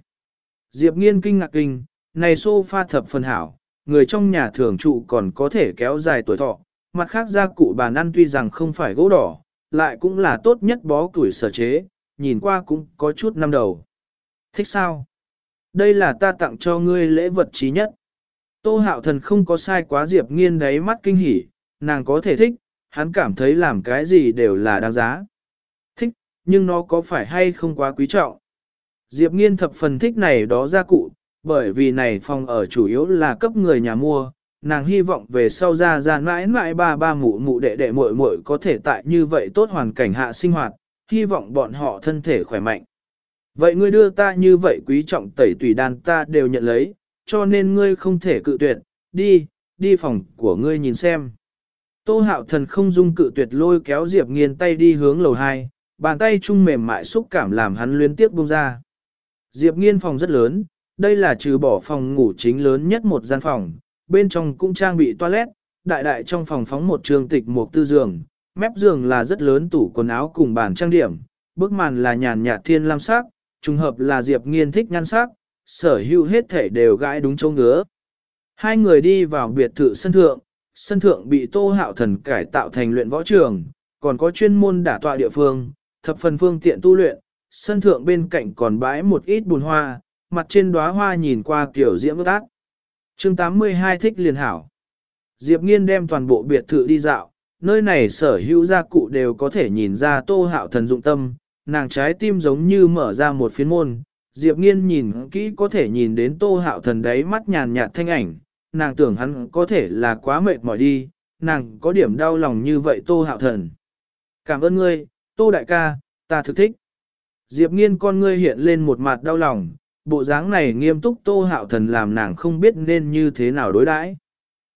Diệp nghiên kinh ngạc kinh, này sofa thập phần hảo, người trong nhà thường trụ còn có thể kéo dài tuổi thọ, mặt khác gia cụ bàn ăn tuy rằng không phải gỗ đỏ, lại cũng là tốt nhất bó tuổi sở chế, nhìn qua cũng có chút năm đầu. Thích sao? Đây là ta tặng cho ngươi lễ vật trí nhất. Tô hạo thần không có sai quá Diệp nghiên đáy mắt kinh hỉ, nàng có thể thích, hắn cảm thấy làm cái gì đều là đáng giá. Thích, nhưng nó có phải hay không quá quý trọng. Diệp nghiên thập phần thích này đó gia cụ, bởi vì này phòng ở chủ yếu là cấp người nhà mua, nàng hy vọng về sau ra ra mãi mãi ba ba mụ mụ đệ đệ muội muội có thể tại như vậy tốt hoàn cảnh hạ sinh hoạt, hy vọng bọn họ thân thể khỏe mạnh. Vậy ngươi đưa ta như vậy quý trọng tẩy tùy đàn ta đều nhận lấy, cho nên ngươi không thể cự tuyệt, đi, đi phòng của ngươi nhìn xem. Tô hạo thần không dung cự tuyệt lôi kéo Diệp nghiên tay đi hướng lầu 2, bàn tay trung mềm mại xúc cảm làm hắn luyến tiếp buông ra. Diệp nghiên phòng rất lớn, đây là trừ bỏ phòng ngủ chính lớn nhất một gian phòng, bên trong cũng trang bị toilet, đại đại trong phòng phóng một trường tịch một tư giường, mép giường là rất lớn tủ quần áo cùng bàn trang điểm, bức màn là nhàn nhạt thiên lam sắc, trùng hợp là Diệp nghiên thích nhan sắc, sở hữu hết thể đều gãi đúng châu ngứa. Hai người đi vào biệt thự sân thượng, sân thượng bị tô hạo thần cải tạo thành luyện võ trường, còn có chuyên môn đả tọa địa phương, thập phần phương tiện tu luyện, sân thượng bên cạnh còn bãi một ít bùn hoa, mặt trên đóa hoa nhìn qua kiểu diễm ước ác. chương 82 thích liền hảo. Diệp nghiên đem toàn bộ biệt thự đi dạo, nơi này sở hữu gia cụ đều có thể nhìn ra tô hạo thần dụng tâm, nàng trái tim giống như mở ra một phiến môn. Diệp nghiên nhìn kỹ có thể nhìn đến tô hạo thần đấy mắt nhàn nhạt thanh ảnh, nàng tưởng hắn có thể là quá mệt mỏi đi, nàng có điểm đau lòng như vậy tô hạo thần. Cảm ơn ngươi, tô đại ca, ta thực thích. Diệp nghiên con ngươi hiện lên một mặt đau lòng, bộ dáng này nghiêm túc tô hạo thần làm nàng không biết nên như thế nào đối đãi.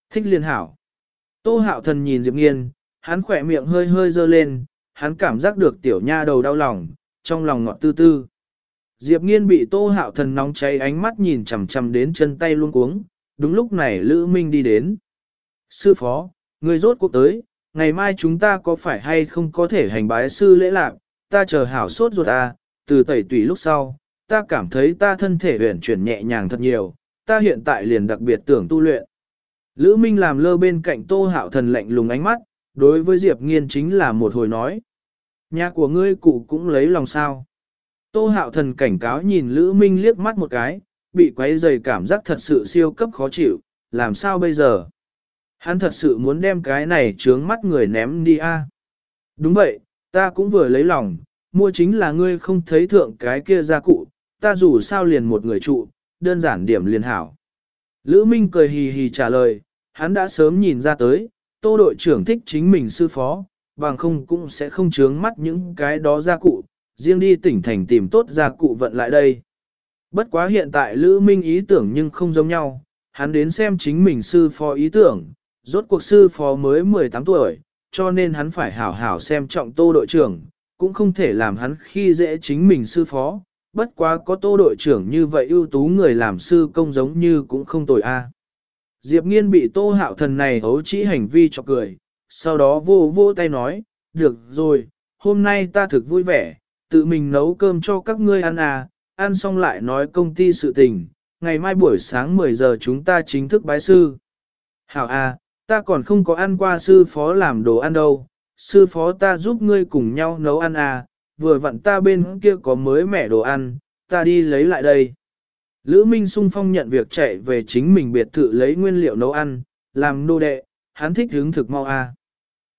Thích liên hảo. Tô hạo thần nhìn Diệp nghiên, hắn khỏe miệng hơi hơi dơ lên, hắn cảm giác được tiểu nha đầu đau lòng, trong lòng ngọt tư tư. Diệp nghiên bị tô hạo thần nóng cháy ánh mắt nhìn chằm chằm đến chân tay luôn cuống, đúng lúc này Lữ Minh đi đến. Sư phó, người rốt cuộc tới, ngày mai chúng ta có phải hay không có thể hành bái sư lễ lạc, ta chờ hảo sốt ruột à, từ tẩy tùy lúc sau, ta cảm thấy ta thân thể huyển chuyển nhẹ nhàng thật nhiều, ta hiện tại liền đặc biệt tưởng tu luyện. Lữ Minh làm lơ bên cạnh tô hạo thần lạnh lùng ánh mắt, đối với Diệp Nghiên chính là một hồi nói. Nhà của ngươi cụ cũng lấy lòng sao. Tô hạo thần cảnh cáo nhìn Lữ Minh liếc mắt một cái, bị quấy dày cảm giác thật sự siêu cấp khó chịu, làm sao bây giờ? Hắn thật sự muốn đem cái này trướng mắt người ném đi a. Đúng vậy, ta cũng vừa lấy lòng, mua chính là ngươi không thấy thượng cái kia gia cụ, ta dù sao liền một người trụ, đơn giản điểm liền hảo. Lữ Minh cười hì hì trả lời, hắn đã sớm nhìn ra tới, tô đội trưởng thích chính mình sư phó, bằng không cũng sẽ không chướng mắt những cái đó gia cụ, riêng đi tỉnh thành tìm tốt gia cụ vận lại đây. Bất quá hiện tại Lữ Minh ý tưởng nhưng không giống nhau, hắn đến xem chính mình sư phó ý tưởng, rốt cuộc sư phó mới 18 tuổi, cho nên hắn phải hảo hảo xem trọng tô đội trưởng, cũng không thể làm hắn khi dễ chính mình sư phó, bất quá có tô đội trưởng như vậy ưu tú người làm sư công giống như cũng không tồi a. Diệp nghiên bị tô hạo thần này hấu chỉ hành vi cho cười, sau đó vô vô tay nói, được rồi, hôm nay ta thực vui vẻ, tự mình nấu cơm cho các ngươi ăn à, ăn xong lại nói công ty sự tình, ngày mai buổi sáng 10 giờ chúng ta chính thức bái sư. Hảo à, ta còn không có ăn qua sư phó làm đồ ăn đâu, sư phó ta giúp ngươi cùng nhau nấu ăn à, vừa vặn ta bên kia có mới mẻ đồ ăn, ta đi lấy lại đây. Lữ Minh sung phong nhận việc chạy về chính mình biệt thự lấy nguyên liệu nấu ăn, làm nô đệ, hắn thích hướng thực mau à.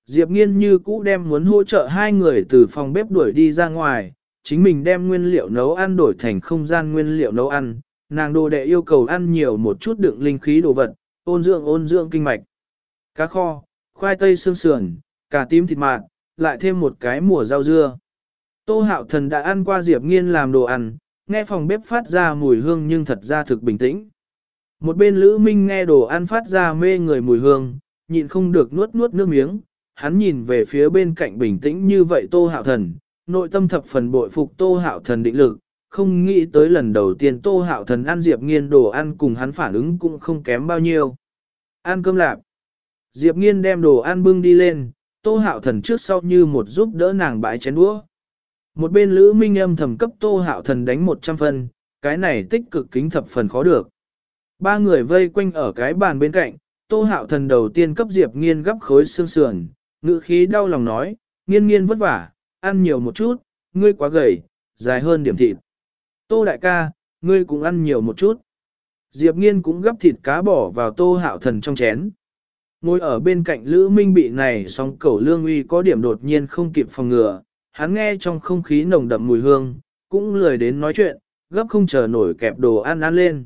Diệp nghiên như cũ đem muốn hỗ trợ hai người từ phòng bếp đuổi đi ra ngoài, chính mình đem nguyên liệu nấu ăn đổi thành không gian nguyên liệu nấu ăn, nàng đồ đệ yêu cầu ăn nhiều một chút đựng linh khí đồ vật, ôn dưỡng ôn dưỡng kinh mạch. Cá kho, khoai tây xương sườn, cà tím thịt mạt, lại thêm một cái mùa rau dưa. Tô hạo thần đã ăn qua Diệp nghiên làm đồ ăn, nghe phòng bếp phát ra mùi hương nhưng thật ra thực bình tĩnh. Một bên Lữ Minh nghe đồ ăn phát ra mê người mùi hương, nhịn không được nuốt nuốt nước miếng, hắn nhìn về phía bên cạnh bình tĩnh như vậy Tô Hạo Thần, nội tâm thập phần bội phục Tô Hạo Thần định lực, không nghĩ tới lần đầu tiên Tô Hạo Thần ăn Diệp Nghiên đồ ăn cùng hắn phản ứng cũng không kém bao nhiêu. Ăn cơm lạp. Diệp Nghiên đem đồ ăn bưng đi lên, Tô Hạo Thần trước sau như một giúp đỡ nàng bãi chén đũa. Một bên Lữ Minh âm thầm cấp Tô Hạo Thần đánh 100 phân, cái này tích cực kính thập phần khó được. Ba người vây quanh ở cái bàn bên cạnh, Tô Hạo Thần đầu tiên cấp Diệp Nghiên gấp khối xương sườn, ngữ khí đau lòng nói, nghiên nghiên vất vả, ăn nhiều một chút, ngươi quá gầy, dài hơn điểm thịt. Tô đại ca, ngươi cũng ăn nhiều một chút. Diệp nghiên cũng gấp thịt cá bỏ vào tô hạo thần trong chén. Ngồi ở bên cạnh Lữ Minh bị này song cẩu lương uy có điểm đột nhiên không kịp phòng ngừa, hắn nghe trong không khí nồng đậm mùi hương, cũng lười đến nói chuyện, gấp không chờ nổi kẹp đồ ăn ăn lên.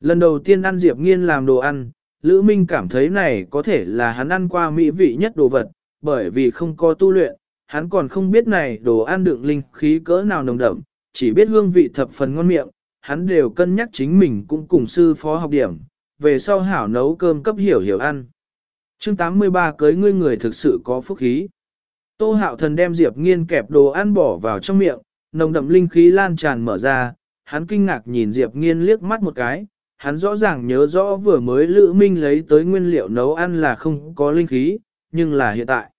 Lần đầu tiên ăn Diệp Nghiên làm đồ ăn, Lữ Minh cảm thấy này có thể là hắn ăn qua mỹ vị nhất đồ vật, bởi vì không có tu luyện, hắn còn không biết này đồ ăn đựng linh khí cỡ nào nồng đậm, chỉ biết hương vị thập phần ngon miệng, hắn đều cân nhắc chính mình cũng cùng sư phó học điểm, về sau hảo nấu cơm cấp hiểu hiểu ăn. chương 83 cưới ngươi người thực sự có phúc khí. Tô hạo thần đem Diệp nghiên kẹp đồ ăn bỏ vào trong miệng, nồng đậm linh khí lan tràn mở ra, hắn kinh ngạc nhìn Diệp nghiên liếc mắt một cái, hắn rõ ràng nhớ rõ vừa mới Lữ Minh lấy tới nguyên liệu nấu ăn là không có linh khí, nhưng là hiện tại.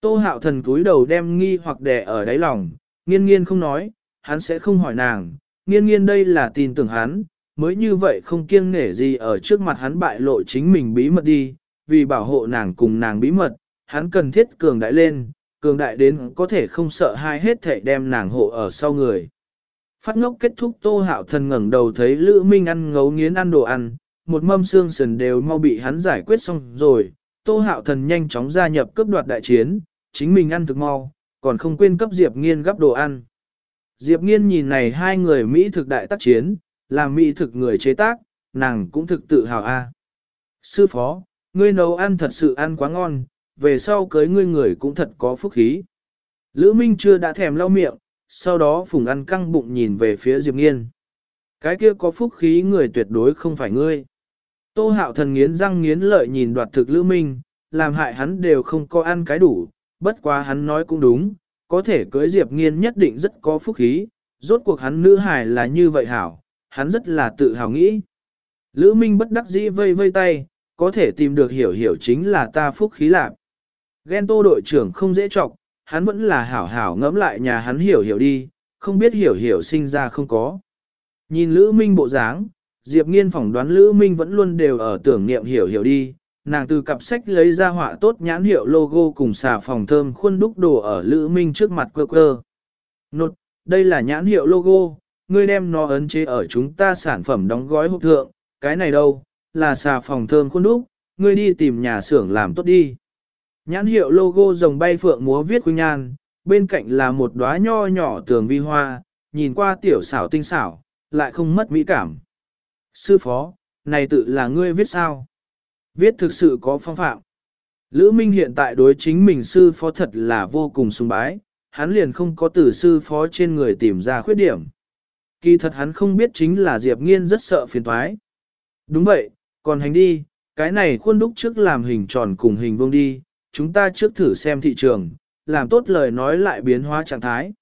Tô hạo thần cúi đầu đem nghi hoặc đè ở đáy lòng, nghiên nghiên không nói, hắn sẽ không hỏi nàng, nghiên nghiên đây là tin tưởng hắn, mới như vậy không kiêng nể gì ở trước mặt hắn bại lộ chính mình bí mật đi, vì bảo hộ nàng cùng nàng bí mật, hắn cần thiết cường đại lên, cường đại đến có thể không sợ hai hết thể đem nàng hộ ở sau người. Phát ngốc kết thúc tô hạo thần ngẩng đầu thấy Lữ Minh ăn ngấu nghiến ăn đồ ăn, một mâm xương sườn đều mau bị hắn giải quyết xong rồi, tô hạo thần nhanh chóng gia nhập cướp đoạt đại chiến, chính mình ăn thực mau, còn không quên cấp Diệp Nghiên gấp đồ ăn. Diệp Nghiên nhìn này hai người Mỹ thực đại tác chiến, làm Mỹ thực người chế tác, nàng cũng thực tự hào a. Sư phó, ngươi nấu ăn thật sự ăn quá ngon, về sau cưới ngươi người cũng thật có phúc khí. Lữ Minh chưa đã thèm lau miệng, sau đó phùng ăn căng bụng nhìn về phía Diệp Nghiên. Cái kia có phúc khí người tuyệt đối không phải ngươi. Tô hạo thần nghiến răng nghiến lợi nhìn đoạt thực Lữ Minh, làm hại hắn đều không có ăn cái đủ, bất quá hắn nói cũng đúng, có thể cưới Diệp Nghiên nhất định rất có phúc khí, rốt cuộc hắn nữ hài là như vậy hảo, hắn rất là tự hào nghĩ. Lữ Minh bất đắc dĩ vây vây tay, có thể tìm được hiểu hiểu chính là ta phúc khí lạc. Ghen tô đội trưởng không dễ chọc, hắn vẫn là hảo hảo ngẫm lại nhà hắn hiểu hiểu đi, không biết hiểu hiểu sinh ra không có. Nhìn Lữ Minh bộ dáng, Diệp Nghiên phỏng đoán Lữ Minh vẫn luôn đều ở tưởng niệm hiểu hiểu đi, nàng từ cặp sách lấy ra họa tốt nhãn hiệu logo cùng xà phòng thơm khuôn đúc đồ ở Lữ Minh trước mặt quơ quơ. Nột, đây là nhãn hiệu logo, ngươi đem nó ấn chế ở chúng ta sản phẩm đóng gói hộp thượng, cái này đâu, là xà phòng thơm khuôn đúc, ngươi đi tìm nhà xưởng làm tốt đi. Nhãn hiệu logo rồng bay phượng múa viết quỳnh nhan, bên cạnh là một đóa nho nhỏ tường vi hoa, nhìn qua tiểu xảo tinh xảo, lại không mất mỹ cảm. Sư phó, này tự là ngươi viết sao? Viết thực sự có phong phạm. Lữ Minh hiện tại đối chính mình sư phó thật là vô cùng sùng bái, hắn liền không có từ sư phó trên người tìm ra khuyết điểm. Kỳ thật hắn không biết chính là Diệp Nghiên rất sợ phiền toái. Đúng vậy, còn hành đi, cái này khuôn đúc trước làm hình tròn cùng hình vuông đi, chúng ta trước thử xem thị trường, làm tốt lời nói lại biến hóa trạng thái.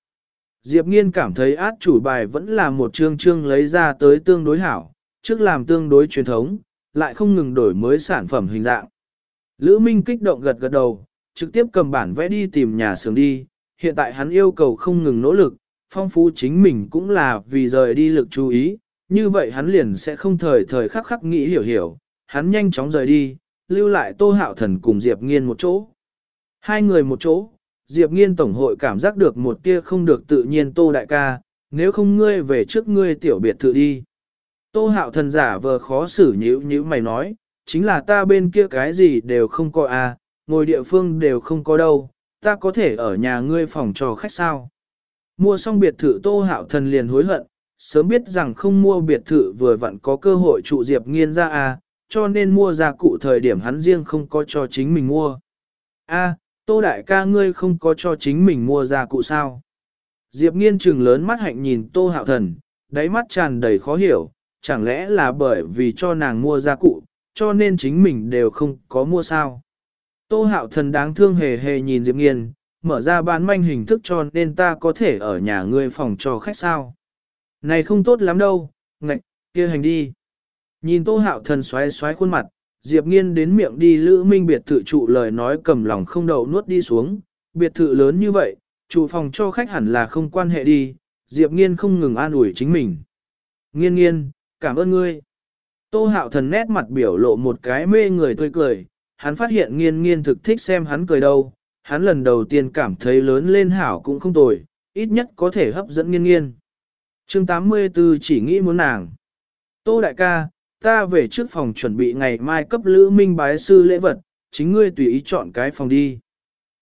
Diệp Nghiên cảm thấy át chủ bài vẫn là một chương chương lấy ra tới tương đối hảo, trước làm tương đối truyền thống, lại không ngừng đổi mới sản phẩm hình dạng. Lữ Minh kích động gật gật đầu, trực tiếp cầm bản vẽ đi tìm nhà xưởng đi, hiện tại hắn yêu cầu không ngừng nỗ lực, phong phú chính mình cũng là vì rời đi lực chú ý, như vậy hắn liền sẽ không thời thời khắc khắc nghĩ hiểu hiểu, hắn nhanh chóng rời đi, lưu lại Tô Hạo Thần cùng Diệp Nghiên một chỗ. Hai người một chỗ, Diệp Nghiên Tổng hội cảm giác được một tia không được tự nhiên Tô Đại ca, nếu không ngươi về trước ngươi tiểu biệt thự đi. Tô Hạo Thần giả vờ khó xử nhữ nhữ mày nói, chính là ta bên kia cái gì đều không có à, ngồi địa phương đều không có đâu, ta có thể ở nhà ngươi phòng cho khách sao. Mua xong biệt thự Tô Hạo Thần liền hối hận, sớm biết rằng không mua biệt thự vừa vặn có cơ hội trụ Diệp Nghiên ra à, cho nên mua gia cụ thời điểm hắn riêng không có cho chính mình mua. A, Tô Đại ca ngươi không có cho chính mình mua gia cụ sao? Diệp Nghiên trừng lớn mắt hạnh nhìn Tô Hạo Thần, đáy mắt tràn đầy khó hiểu, chẳng lẽ là bởi vì cho nàng mua gia cụ, cho nên chính mình đều không có mua sao? Tô Hạo Thần đáng thương hề hề nhìn Diệp Nghiên, mở ra bán manh hình thức cho nên ta có thể ở nhà ngươi phòng cho khách sao? Này không tốt lắm đâu, ngạch, kia hành đi. Nhìn Tô Hạo Thần xoáy xoáy khuôn mặt, Diệp Nghiên đến miệng đi Lữ Minh biệt thự trụ lời nói cầm lòng không đậu nuốt đi xuống, biệt thự lớn như vậy, trụ phòng cho khách hẳn là không quan hệ đi, Diệp Nghiên không ngừng an ủi chính mình. Nghiên nghiên, cảm ơn ngươi. Tô Hạo Thần nét mặt biểu lộ một cái mê người tươi cười, hắn phát hiện nghiên nghiên thực thích xem hắn cười đâu, hắn lần đầu tiên cảm thấy lớn lên hảo cũng không tồi, ít nhất có thể hấp dẫn nghiên nghiên. chương 84 chỉ nghĩ muốn nàng. Tô đại ca, ta về trước phòng chuẩn bị ngày mai cấp Lữ Minh bái sư lễ vật, chính ngươi tùy ý chọn cái phòng đi.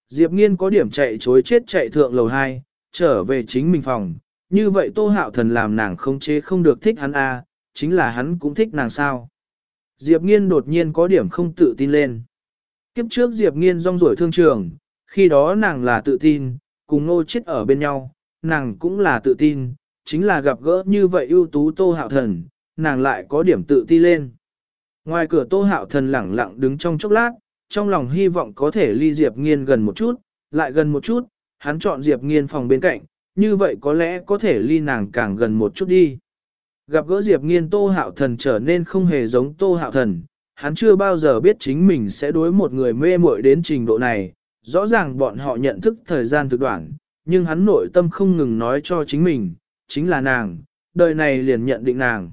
Diệp Nghiên có điểm chạy chối chết chạy thượng lầu 2, trở về chính mình phòng, như vậy Tô Hạo Thần làm nàng không chế không được thích hắn a, à, chính là hắn cũng thích nàng sao. Diệp Nghiên đột nhiên có điểm không tự tin lên. Kiếp trước Diệp Nghiên rong ruổi thương trường, khi đó nàng là tự tin, cùng ngô chết ở bên nhau, nàng cũng là tự tin, chính là gặp gỡ như vậy ưu tú Tô Hạo Thần, nàng lại có điểm tự ti lên. Ngoài cửa Tô Hạo Thần lẳng lặng đứng trong chốc lát, trong lòng hy vọng có thể ly Diệp Nghiên gần một chút, lại gần một chút, hắn chọn Diệp Nghiên phòng bên cạnh, như vậy có lẽ có thể ly nàng càng gần một chút đi. Gặp gỡ Diệp Nghiên Tô Hạo Thần trở nên không hề giống Tô Hạo Thần, hắn chưa bao giờ biết chính mình sẽ đối một người mê muội đến trình độ này, rõ ràng bọn họ nhận thức thời gian thực đoạn, nhưng hắn nội tâm không ngừng nói cho chính mình, chính là nàng, đời này liền nhận định nàng.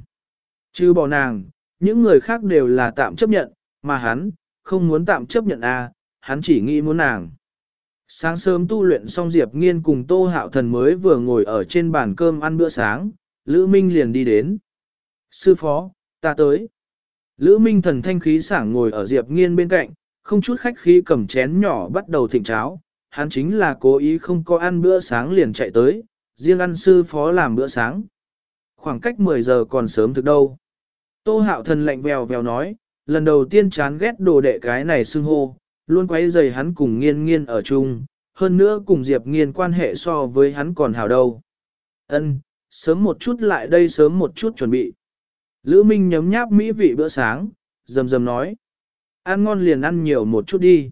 Chứ bỏ nàng, những người khác đều là tạm chấp nhận, mà hắn, không muốn tạm chấp nhận a, à, hắn chỉ nghĩ muốn nàng. Sáng sớm tu luyện xong Diệp Nghiên cùng Tô Hạo Thần mới vừa ngồi ở trên bàn cơm ăn bữa sáng, Lữ Minh liền đi đến. Sư phó, ta tới. Lữ Minh thần thanh khí sảng ngồi ở Diệp Nghiên bên cạnh, không chút khách khí cầm chén nhỏ bắt đầu thịnh cháo. Hắn chính là cố ý không có ăn bữa sáng liền chạy tới, riêng ăn sư phó làm bữa sáng. Khoảng cách 10 giờ còn sớm thực đâu. Tô hạo thần lạnh vèo vèo nói, lần đầu tiên chán ghét đồ đệ cái này xưng hô, luôn quấy giày hắn cùng nghiên nghiên ở chung, hơn nữa cùng Diệp nghiên quan hệ so với hắn còn hào đâu. Ân, sớm một chút lại đây sớm một chút chuẩn bị. Lữ Minh nhấm nháp mỹ vị bữa sáng, dầm dầm nói. Ăn ngon liền ăn nhiều một chút đi.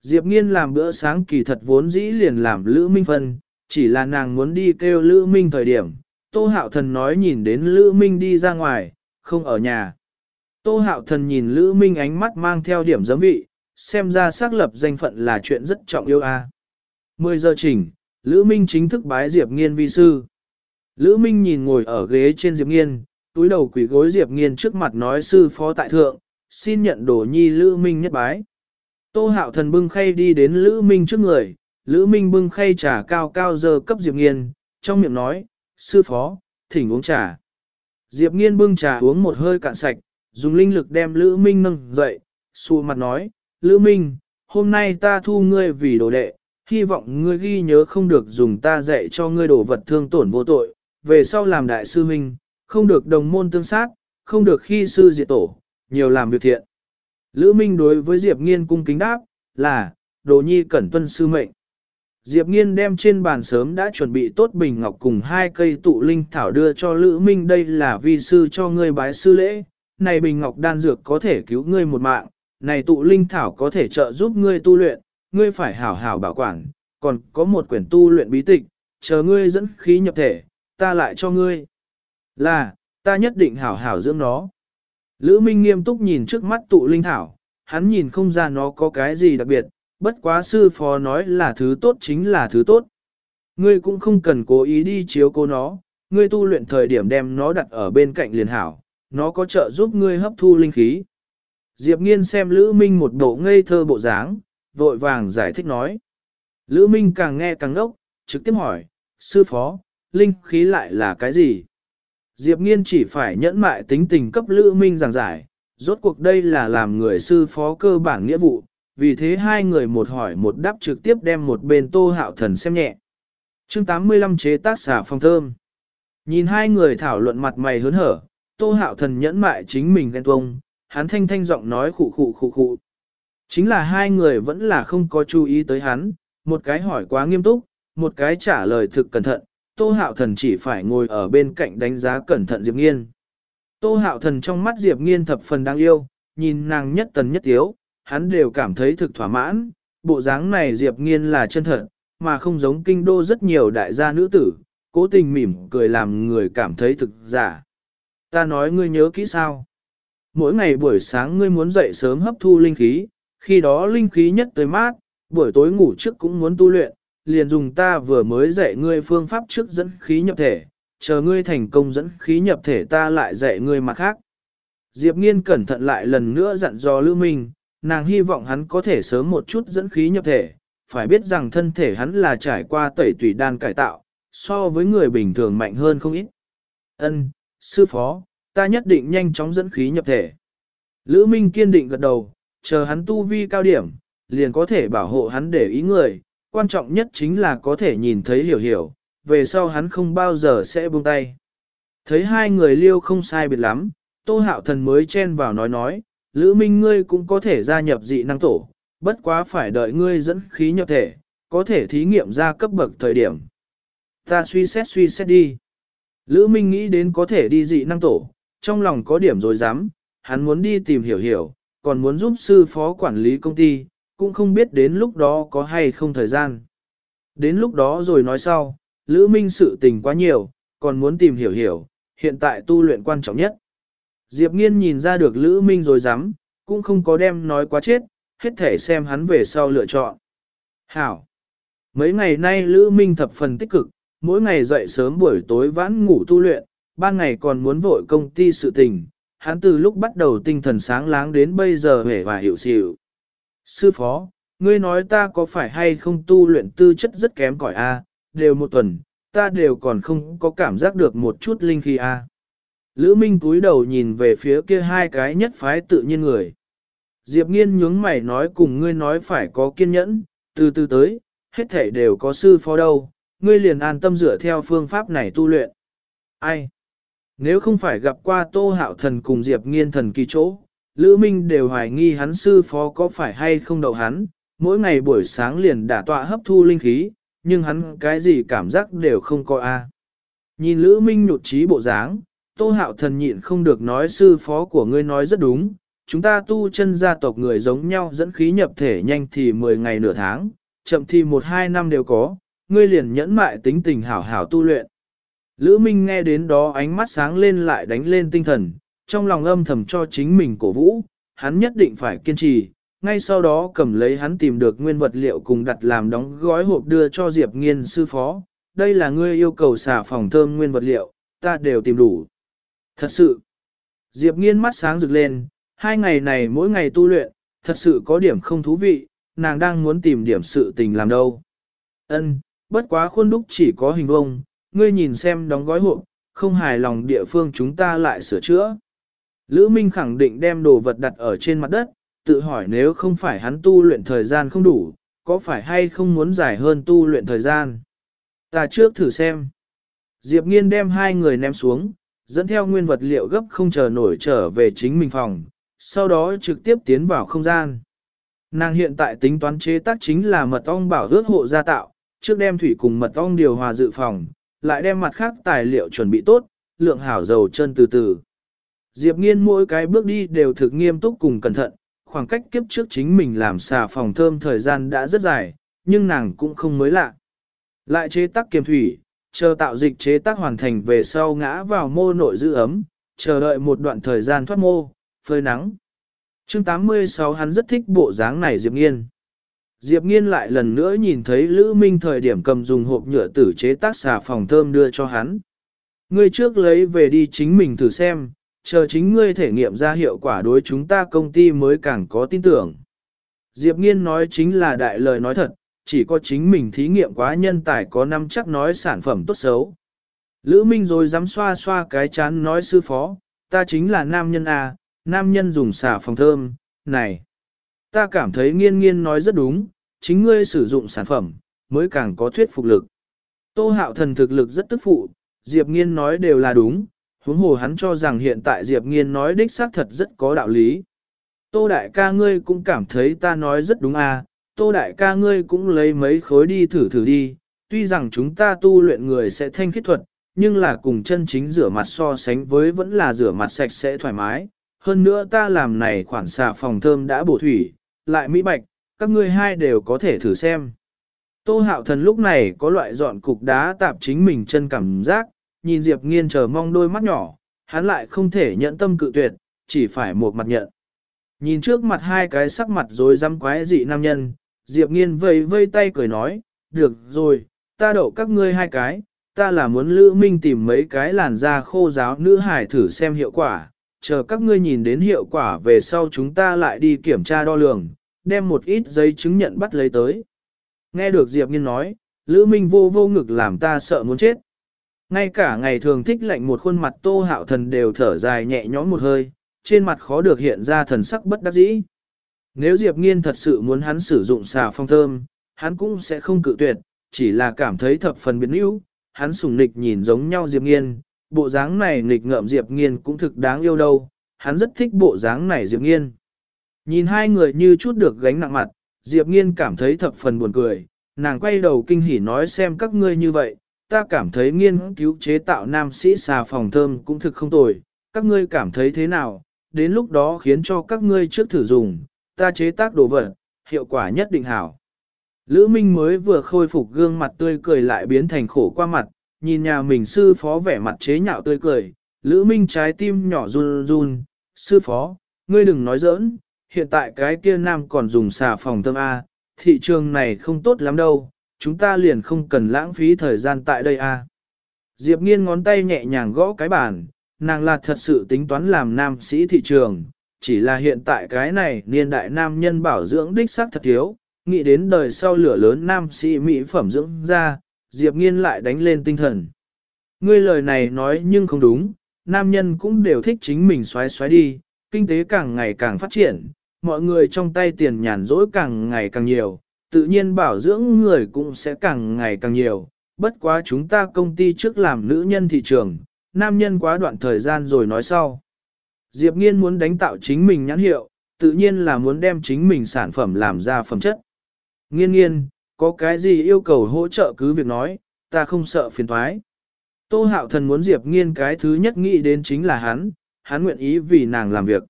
Diệp nghiên làm bữa sáng kỳ thật vốn dĩ liền làm Lữ Minh phân, chỉ là nàng muốn đi kêu Lữ Minh thời điểm. Tô hạo thần nói nhìn đến Lữ Minh đi ra ngoài, không ở nhà. Tô hạo thần nhìn Lữ Minh ánh mắt mang theo điểm giấm vị, xem ra xác lập danh phận là chuyện rất trọng yêu a. À. 10 giờ chỉnh, Lữ Minh chính thức bái Diệp Nghiên vi sư. Lữ Minh nhìn ngồi ở ghế trên Diệp Nghiên, túi đầu quỷ gối Diệp Nghiên trước mặt nói sư phó tại thượng, xin nhận đồ nhi Lữ Minh nhất bái. Tô hạo thần bưng khay đi đến Lữ Minh trước người, Lữ Minh bưng khay trà cao cao giờ cấp Diệp Nghiên, trong miệng nói, sư phó, thỉnh uống trà. Diệp Nghiên bưng trà uống một hơi cạn sạch, dùng linh lực đem Lữ Minh nâng dậy, xù mặt nói, Lữ Minh, hôm nay ta thu ngươi vì đồ đệ, hy vọng ngươi ghi nhớ không được dùng ta dạy cho ngươi đồ vật thương tổn vô tội, về sau làm đại sư huynh, không được đồng môn tương sát, không được khi sư diệt tổ, nhiều làm việc thiện. Lữ Minh đối với Diệp Nghiên cung kính đáp, là, đồ nhi cẩn tuân sư mệnh. Diệp Nghiên đem trên bàn sớm đã chuẩn bị tốt bình ngọc cùng hai cây tụ linh thảo đưa cho Lữ Minh đây là vi sư cho ngươi bái sư lễ, này bình ngọc đan dược có thể cứu ngươi một mạng, này tụ linh thảo có thể trợ giúp ngươi tu luyện, ngươi phải hảo hảo bảo quản, còn có một quyển tu luyện bí tịch, chờ ngươi dẫn khí nhập thể, ta lại cho ngươi. Là, ta nhất định hảo hảo dưỡng nó. Lữ Minh nghiêm túc nhìn trước mắt tụ linh thảo, hắn nhìn không ra nó có cái gì đặc biệt, bất quá sư phó nói là thứ tốt chính là thứ tốt. Ngươi cũng không cần cố ý đi chiếu cố nó, ngươi tu luyện thời điểm đem nó đặt ở bên cạnh liền hảo, nó có trợ giúp ngươi hấp thu linh khí. Diệp Nghiên xem Lữ Minh một bộ ngây thơ bộ dáng, vội vàng giải thích nói. Lữ Minh càng nghe càng ngốc, trực tiếp hỏi, sư phó, linh khí lại là cái gì? Diệp Nghiên chỉ phải nhẫn mại tính tình cấp Lữ Minh giảng giải, rốt cuộc đây là làm người sư phó cơ bản nghĩa vụ, vì thế hai người một hỏi một đáp trực tiếp đem một bên tô hạo thần xem nhẹ. chương 85 chế tác xả phong thơm. Nhìn hai người thảo luận mặt mày hớn hở, tô hạo thần nhẫn mại chính mình ghen tuông, hắn thanh thanh giọng nói khụ khụ khụ khụ. Chính là hai người vẫn là không có chú ý tới hắn, một cái hỏi quá nghiêm túc, một cái trả lời thực cẩn thận, tô hạo thần chỉ phải ngồi ở bên cạnh đánh giá cẩn thận Diệp Nghiên. Tô hạo thần trong mắt Diệp Nghiên thập phần đáng yêu, nhìn nàng nhất tần nhất tiếu, hắn đều cảm thấy thực thỏa mãn, bộ dáng này Diệp Nghiên là chân thật, mà không giống kinh đô rất nhiều đại gia nữ tử, cố tình mỉm cười làm người cảm thấy thực giả. Ta nói ngươi nhớ kỹ sao? Mỗi ngày buổi sáng ngươi muốn dậy sớm hấp thu linh khí, khi đó linh khí nhất tới mát, buổi tối ngủ trước cũng muốn tu luyện, liền dùng ta vừa mới dạy ngươi phương pháp trước dẫn khí nhập thể, chờ ngươi thành công dẫn khí nhập thể ta lại dạy ngươi mặt khác. Diệp Nghiên cẩn thận lại lần nữa dặn dò Lưu Minh, nàng hy vọng hắn có thể sớm một chút dẫn khí nhập thể, phải biết rằng thân thể hắn là trải qua tẩy tủy đan cải tạo, so với người bình thường mạnh hơn không ít. Ân, sư phó, ta nhất định nhanh chóng dẫn khí nhập thể. Lữ Minh kiên định gật đầu, chờ hắn tu vi cao điểm, liền có thể bảo hộ hắn để ý người, quan trọng nhất chính là có thể nhìn thấy hiểu hiểu, về sau hắn không bao giờ sẽ buông tay. Thấy hai người liêu không sai biệt lắm, Tô Hạo Thần mới chen vào nói nói, Lữ Minh ngươi cũng có thể gia nhập dị năng tổ, bất quá phải đợi ngươi dẫn khí nhập thể, có thể thí nghiệm ra cấp bậc thời điểm. Ta suy xét suy xét đi. Lữ Minh nghĩ đến có thể đi dị năng tổ, trong lòng có điểm rồi dám, hắn muốn đi tìm hiểu hiểu, còn muốn giúp sư phó quản lý công ty, cũng không biết đến lúc đó có hay không thời gian. Đến lúc đó rồi nói sau, Lữ Minh sự tình quá nhiều, còn muốn tìm hiểu hiểu, hiện tại tu luyện quan trọng nhất. Diệp Nghiên nhìn ra được Lữ Minh rồi dám, cũng không có đem nói quá chết, hết thể xem hắn về sau lựa chọn. Hảo! Mấy ngày nay Lữ Minh thập phần tích cực, mỗi ngày dậy sớm buổi tối vãn ngủ tu luyện, ban ngày còn muốn vội công ty sự tình, hắn từ lúc bắt đầu tinh thần sáng láng đến bây giờ hề và hiểu xỉu. Sư phó, ngươi nói ta có phải hay không tu luyện tư chất rất kém cỏi a? đều một tuần, ta đều còn không có cảm giác được một chút linh khí a. Lữ Minh cúi đầu nhìn về phía kia hai cái nhất phái tự nhiên người. Diệp nghiên nhướng mày nói cùng ngươi nói phải có kiên nhẫn, từ từ tới, hết thể đều có sư phó đâu, ngươi liền an tâm dựa theo phương pháp này tu luyện. Ai? Nếu không phải gặp qua Tô Hạo Thần cùng Diệp Nghiên thần kỳ chỗ, Lữ Minh đều hoài nghi hắn sư phó có phải hay không đậu hắn, mỗi ngày buổi sáng liền đả tọa hấp thu linh khí, nhưng hắn cái gì cảm giác đều không có a. Nhìn Lữ Minh nhụt chí bộ dáng, Tô Hạo Thần nhịn không được nói sư phó của ngươi nói rất đúng, chúng ta tu chân gia tộc người giống nhau dẫn khí nhập thể nhanh thì 10 ngày nửa tháng, chậm thì 1-2 năm đều có, ngươi liền nhẫn mại tính tình hảo hảo tu luyện. Lữ Minh nghe đến đó ánh mắt sáng lên lại đánh lên tinh thần, trong lòng âm thầm cho chính mình cổ vũ, hắn nhất định phải kiên trì, ngay sau đó cầm lấy hắn tìm được nguyên vật liệu cùng đặt làm đóng gói hộp đưa cho Diệp Nghiên sư phó, đây là ngươi yêu cầu xả phòng thơm nguyên vật liệu, ta đều tìm đủ. Thật sự, Diệp Nghiên mắt sáng rực lên, hai ngày này mỗi ngày tu luyện, thật sự có điểm không thú vị, nàng đang muốn tìm điểm sự tình làm đâu. Ân, bất quá khuôn đúc chỉ có hình vông, ngươi nhìn xem đóng gói hộp, không hài lòng địa phương chúng ta lại sửa chữa. Lữ Minh khẳng định đem đồ vật đặt ở trên mặt đất, tự hỏi nếu không phải hắn tu luyện thời gian không đủ, có phải hay không muốn dài hơn tu luyện thời gian. Ta trước thử xem. Diệp Nghiên đem hai người ném xuống, dẫn theo nguyên vật liệu gấp không chờ nổi trở về chính mình phòng, sau đó trực tiếp tiến vào không gian. Nàng hiện tại tính toán chế tác chính là mật ong bảo ước hộ gia tạo, trước đem thủy cùng mật ong điều hòa dự phòng, lại đem mặt khác tài liệu chuẩn bị tốt, lượng hảo dầu chân từ từ. Diệp nghiên mỗi cái bước đi đều thực nghiêm túc cùng cẩn thận, khoảng cách kiếp trước chính mình làm xà phòng thơm thời gian đã rất dài, nhưng nàng cũng không mới lạ. Lại chế tác kiềm thủy, chờ tạo dịch chế tác hoàn thành về sau ngã vào mô nội giữ ấm, chờ đợi một đoạn thời gian thoát mô, phơi nắng. chương 86 hắn rất thích bộ dáng này Diệp Nghiên. Diệp Nghiên lại lần nữa nhìn thấy Lữ Minh thời điểm cầm dùng hộp nhựa tử chế tác xà phòng thơm đưa cho hắn. Ngươi trước lấy về đi chính mình thử xem, chờ chính ngươi thể nghiệm ra hiệu quả đối chúng ta công ty mới càng có tin tưởng. Diệp Nghiên nói chính là đại lời nói thật, chỉ có chính mình thí nghiệm quá nhân tài có năm chắc nói sản phẩm tốt xấu. Lữ Minh rồi dám xoa xoa cái chán nói sư phó, ta chính là nam nhân à, nam nhân dùng xà phòng thơm, này. Ta cảm thấy nghiên nghiên nói rất đúng, chính ngươi sử dụng sản phẩm, mới càng có thuyết phục lực. Tô hạo thần thực lực rất tức phụ, Diệp nghiên nói đều là đúng, huống hồ hắn cho rằng hiện tại Diệp nghiên nói đích xác thật rất có đạo lý. Tô đại ca ngươi cũng cảm thấy ta nói rất đúng à, tô đại ca ngươi cũng lấy mấy khối đi thử thử đi, tuy rằng chúng ta tu luyện người sẽ thanh khiết thuật, nhưng là cùng chân chính rửa mặt so sánh với vẫn là rửa mặt sạch sẽ thoải mái. Hơn nữa ta làm này khoản xà phòng thơm đã bổ thủy, lại mỹ bạch, các ngươi hai đều có thể thử xem. Tô hạo thần lúc này có loại dọn cục đá tạp chính mình chân cảm giác, nhìn Diệp nghiên chờ mong đôi mắt nhỏ, hắn lại không thể nhận tâm cự tuyệt, chỉ phải một mặt nhận. Nhìn trước mặt hai cái sắc mặt rồi dám quái dị nam nhân, Diệp nghiên vây vây tay cười nói, được rồi, ta đậu các ngươi hai cái, ta là muốn Lữ Minh tìm mấy cái làn da khô giáo nữ hải thử xem hiệu quả, chờ các ngươi nhìn đến hiệu quả về sau chúng ta lại đi kiểm tra đo lường, đem một ít giấy chứng nhận bắt lấy tới. Nghe được Diệp Nghiên nói, Lữ Minh vô vô ngực làm ta sợ muốn chết. Ngay cả ngày thường thích lạnh một khuôn mặt tô hạo thần đều thở dài nhẹ nhõm một hơi, trên mặt khó được hiện ra thần sắc bất đắc dĩ. Nếu Diệp Nghiên thật sự muốn hắn sử dụng xà phong thơm, hắn cũng sẽ không cự tuyệt, chỉ là cảm thấy thập phần biến yếu, hắn sùng nịch nhìn giống nhau Diệp Nghiên, bộ dáng này nghịch ngợm Diệp Nghiên cũng thực đáng yêu đâu, hắn rất thích bộ dáng này Diệp Nghiên. Nhìn hai người như chút được gánh nặng mặt, Diệp Nghiên cảm thấy thập phần buồn cười, nàng quay đầu kinh hỉ nói xem các ngươi như vậy, ta cảm thấy nghiên cứu chế tạo nam sĩ xà phòng thơm cũng thực không tồi, các ngươi cảm thấy thế nào, đến lúc đó khiến cho các ngươi trước thử dùng, ta chế tác đồ vật, hiệu quả nhất định hảo. Lữ Minh mới vừa khôi phục gương mặt tươi cười lại biến thành khổ qua mặt, nhìn nhà mình sư phó vẻ mặt chế nhạo tươi cười, Lữ Minh trái tim nhỏ run run, sư phó, ngươi đừng nói giỡn, hiện tại cái kia nam còn dùng xà phòng tâm A, thị trường này không tốt lắm đâu, chúng ta liền không cần lãng phí thời gian tại đây A. Diệp nghiên ngón tay nhẹ nhàng gõ cái bàn, nàng là thật sự tính toán làm nam sĩ thị trường, chỉ là hiện tại cái này niên đại nam nhân bảo dưỡng đích xác thật thiếu, nghĩ đến đời sau lửa lớn nam sĩ mỹ phẩm dưỡng ra, Diệp nghiên lại đánh lên tinh thần. Ngươi lời này nói nhưng không đúng, nam nhân cũng đều thích chính mình xoáy xoáy đi, kinh tế càng ngày càng phát triển, mọi người trong tay tiền nhàn rỗi càng ngày càng nhiều, tự nhiên bảo dưỡng người cũng sẽ càng ngày càng nhiều. Bất quá chúng ta công ty trước làm nữ nhân thị trường, nam nhân quá đoạn thời gian rồi nói sau. Diệp Nghiên muốn đánh tạo chính mình nhãn hiệu, tự nhiên là muốn đem chính mình sản phẩm làm ra phẩm chất. Nghiên nghiên, có cái gì yêu cầu hỗ trợ cứ việc nói, ta không sợ phiền thoái. Tô hạo thần muốn Diệp Nghiên cái thứ nhất nghĩ đến chính là hắn, hắn nguyện ý vì nàng làm việc.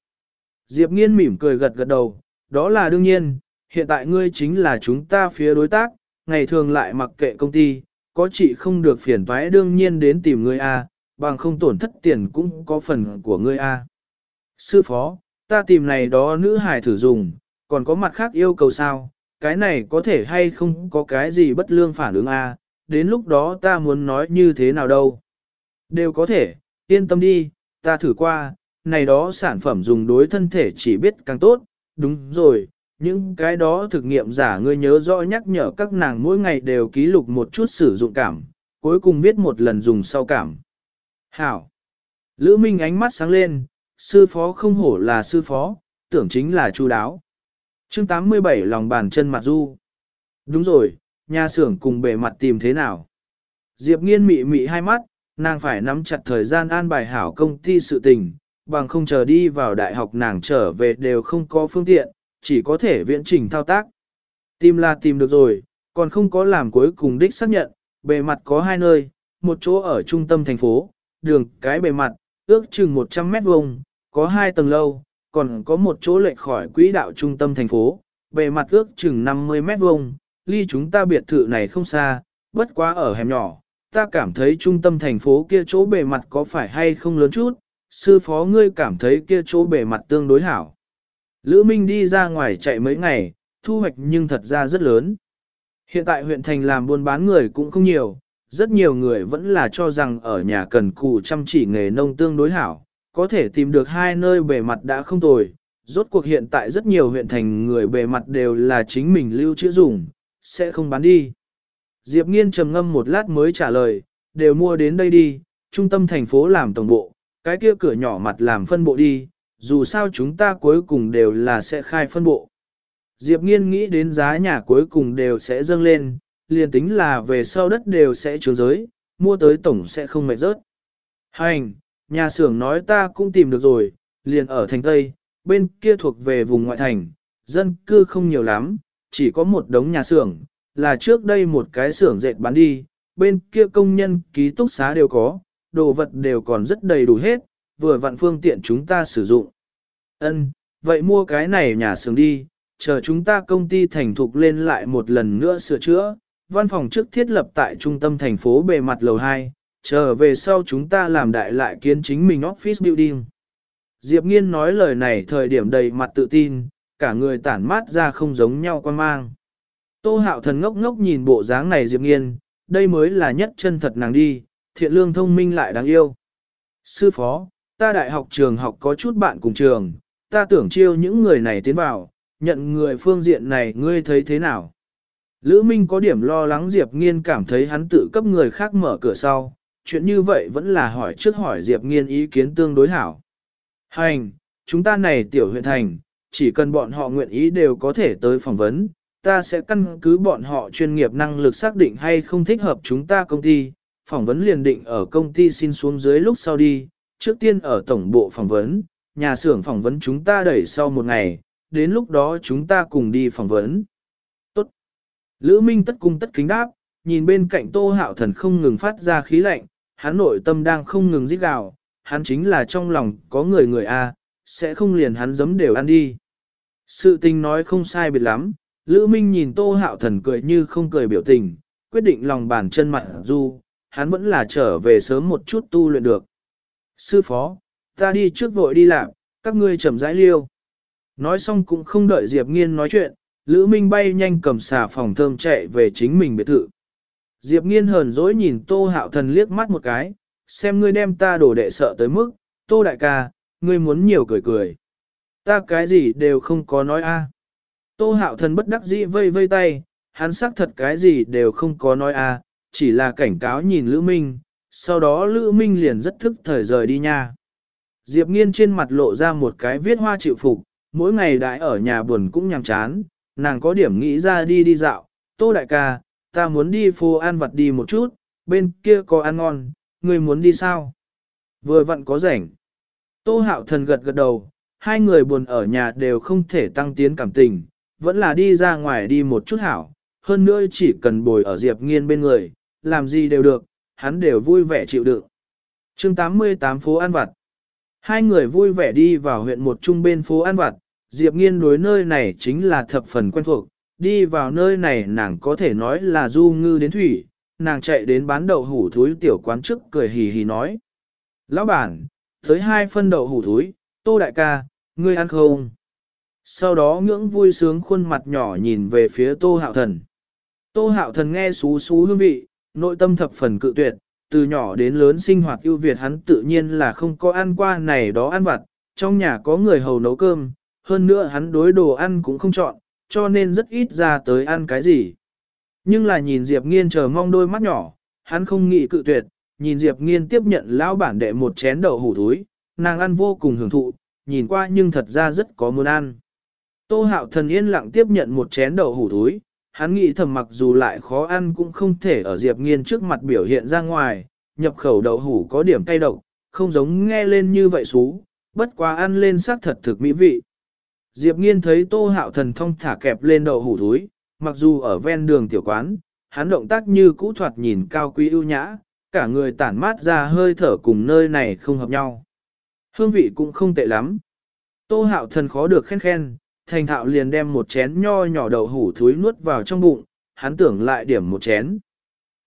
Diệp Nghiên mỉm cười gật gật đầu, đó là đương nhiên, hiện tại ngươi chính là chúng ta phía đối tác, ngày thường lại mặc kệ công ty, có chị không được phiền toái đương nhiên đến tìm ngươi a, bằng không tổn thất tiền cũng có phần của ngươi a. Sư phó, ta tìm này đó nữ hài thử dùng, còn có mặt khác yêu cầu sao, cái này có thể hay không có cái gì bất lương phản ứng a, đến lúc đó ta muốn nói như thế nào đâu. Đều có thể, yên tâm đi, ta thử qua, này đó sản phẩm dùng đối thân thể chỉ biết càng tốt, đúng rồi, những cái đó thực nghiệm giả ngươi nhớ rõ nhắc nhở các nàng mỗi ngày đều ký lục một chút sử dụng cảm, cuối cùng viết một lần dùng sau cảm. Hảo! Lữ Minh ánh mắt sáng lên, sư phó không hổ là sư phó, tưởng chính là chu đáo. chương 87 lòng bàn chân mặt du. Đúng rồi, nhà xưởng cùng bề mặt tìm thế nào? Diệp nghiên mị mị hai mắt, nàng phải nắm chặt thời gian an bài hảo công ty sự tình, bằng không chờ đi vào đại học nàng trở về đều không có phương tiện, chỉ có thể viễn trình thao tác. Tìm là tìm được rồi, còn không có làm cuối cùng đích xác nhận, bề mặt có hai nơi, một chỗ ở trung tâm thành phố, đường cái bề mặt, ước chừng 100 mét vuông, có hai tầng lâu, còn có một chỗ lệch khỏi quỹ đạo trung tâm thành phố, bề mặt ước chừng 50 mét vuông, ly chúng ta biệt thự này không xa, bất quá ở hẻm nhỏ, ta cảm thấy trung tâm thành phố kia chỗ bề mặt có phải hay không lớn chút, sư phó ngươi cảm thấy kia chỗ bề mặt tương đối hảo. Lữ Minh đi ra ngoài chạy mấy ngày, thu hoạch nhưng thật ra rất lớn. Hiện tại huyện thành làm buôn bán người cũng không nhiều, rất nhiều người vẫn là cho rằng ở nhà cần cù chăm chỉ nghề nông tương đối hảo, có thể tìm được hai nơi bề mặt đã không tồi. Rốt cuộc hiện tại rất nhiều huyện thành người bề mặt đều là chính mình lưu trữ dùng, sẽ không bán đi. Diệp Nghiên trầm ngâm một lát mới trả lời, đều mua đến đây đi, trung tâm thành phố làm tổng bộ, cái kia cửa nhỏ mặt làm phân bộ đi, dù sao chúng ta cuối cùng đều là sẽ khai phân bộ. Diệp Nghiên nghĩ đến giá nhà cuối cùng đều sẽ dâng lên, liền tính là về sau đất đều sẽ trướng giới, mua tới tổng sẽ không mệt rớt. Hành, nhà xưởng nói ta cũng tìm được rồi, liền ở thành Tây, bên kia thuộc về vùng ngoại thành, dân cư không nhiều lắm, chỉ có một đống nhà xưởng, là trước đây một cái xưởng dệt bán đi, bên kia công nhân ký túc xá đều có, đồ vật đều còn rất đầy đủ hết, vừa vặn phương tiện chúng ta sử dụng. Ân, vậy mua cái này nhà xưởng đi, chờ chúng ta công ty thành thục lên lại một lần nữa sửa chữa, văn phòng trước thiết lập tại trung tâm thành phố bề mặt lầu 2, chờ về sau chúng ta làm đại lại kiến chính mình office building. Diệp Nghiên nói lời này thời điểm đầy mặt tự tin, cả người tản mát ra không giống nhau quan mang. Tô hạo thần ngốc ngốc nhìn bộ dáng này Diệp Nghiên, đây mới là nhất chân thật nàng đi, thiện lương thông minh lại đáng yêu. Sư phó, ta đại học trường học có chút bạn cùng trường, ta tưởng chiêu những người này tiến vào, nhận người phương diện này ngươi thấy thế nào? Lữ Minh có điểm lo lắng Diệp Nghiên cảm thấy hắn tự cấp người khác mở cửa sau, chuyện như vậy vẫn là hỏi trước hỏi Diệp Nghiên ý kiến tương đối hảo. Hành, chúng ta này tiểu huyện thành, chỉ cần bọn họ nguyện ý đều có thể tới phỏng vấn, ta sẽ căn cứ bọn họ chuyên nghiệp năng lực xác định hay không thích hợp chúng ta công ty, phỏng vấn liền định ở công ty xin xuống dưới lúc sau đi, trước tiên ở tổng bộ phỏng vấn, nhà xưởng phỏng vấn chúng ta đẩy sau một ngày, đến lúc đó chúng ta cùng đi phỏng vấn. Tốt. Lữ Minh tất cung tất kính đáp, nhìn bên cạnh Tô Hạo Thần không ngừng phát ra khí lạnh, hắn nội tâm đang không ngừng rít gào, hắn chính là trong lòng có người người A, sẽ không liền hắn giấm đều ăn đi. Sự tình nói không sai biệt lắm, Lữ Minh nhìn Tô Hạo Thần cười như không cười biểu tình, quyết định lòng bàn chân mặt du, hắn vẫn là trở về sớm một chút tu luyện được. Sư phó, ta đi trước vội đi làm, các ngươi chậm rãi liêu. Nói xong cũng không đợi Diệp Nghiên nói chuyện, Lữ Minh bay nhanh cầm xà phòng thơm chạy về chính mình biệt thự. Diệp Nghiên hờn dỗi nhìn Tô Hạo Thần liếc mắt một cái, xem ngươi đem ta đổ đệ sợ tới mức, Tô Đại ca, ngươi muốn nhiều cười cười. Ta cái gì đều không có nói a. Tô Hạo Thần bất đắc dĩ vây vây tay, hắn xác thật cái gì đều không có nói a, chỉ là cảnh cáo nhìn Lữ Minh, sau đó Lữ Minh liền rất thức thời rời đi nha. Diệp Nghiên trên mặt lộ ra một cái viết hoa chịu phục, mỗi ngày đãi ở nhà buồn cũng nhàm chán, nàng có điểm nghĩ ra đi đi dạo, tô đại ca, ta muốn đi phố ăn vặt đi một chút, bên kia có ăn ngon, ngươi muốn đi sao? Vừa vặn có rảnh. Tô hạo thần gật gật đầu, hai người buồn ở nhà đều không thể tăng tiến cảm tình, vẫn là đi ra ngoài đi một chút hảo, hơn nữa chỉ cần bồi ở Diệp Nghiên bên người, làm gì đều được, hắn đều vui vẻ chịu đựng. chương 88 phố An Vặt Hai người vui vẻ đi vào huyện một trung bên phố An Vặt, Diệp Nghiên đối nơi này chính là thập phần quen thuộc, đi vào nơi này nàng có thể nói là du ngư đến thủy, nàng chạy đến bán đậu hủ thúi tiểu quán trước cười hì hì nói. Lão bản, tới hai phân đậu hủ thúi, tô đại ca, ngươi ăn không? Sau đó ngưỡng vui sướng khuôn mặt nhỏ nhìn về phía tô hạo thần. Tô hạo thần nghe xú xú hương vị, nội tâm thập phần cự tuyệt, từ nhỏ đến lớn sinh hoạt ưu việt hắn tự nhiên là không có ăn qua này đó ăn vặt, trong nhà có người hầu nấu cơm, hơn nữa hắn đối đồ ăn cũng không chọn, cho nên rất ít ra tới ăn cái gì. Nhưng là nhìn Diệp Nghiên chờ mong đôi mắt nhỏ, hắn không nghĩ cự tuyệt, nhìn Diệp Nghiên tiếp nhận lão bản đệ một chén đậu hủ túi, nàng ăn vô cùng hưởng thụ, nhìn qua nhưng thật ra rất có muốn ăn. Tô hạo thần yên lặng tiếp nhận một chén đậu hủ túi, hắn nghĩ thầm mặc dù lại khó ăn cũng không thể ở Diệp Nghiên trước mặt biểu hiện ra ngoài, nhập khẩu đậu hủ có điểm cay độc, không giống nghe lên như vậy xú, bất quá ăn lên xác thật thực mỹ vị. Diệp Nghiên thấy Tô Hạo Thần thông thả kẹp lên đậu hủ túi, mặc dù ở ven đường tiểu quán, hắn động tác như cũ thoạt nhìn cao quý ưu nhã, cả người tản mát ra hơi thở cùng nơi này không hợp nhau. Hương vị cũng không tệ lắm. Tô Hạo Thần khó được khen khen, thành thạo liền đem một chén nho nhỏ đậu hủ thúi nuốt vào trong bụng, hắn tưởng lại điểm một chén.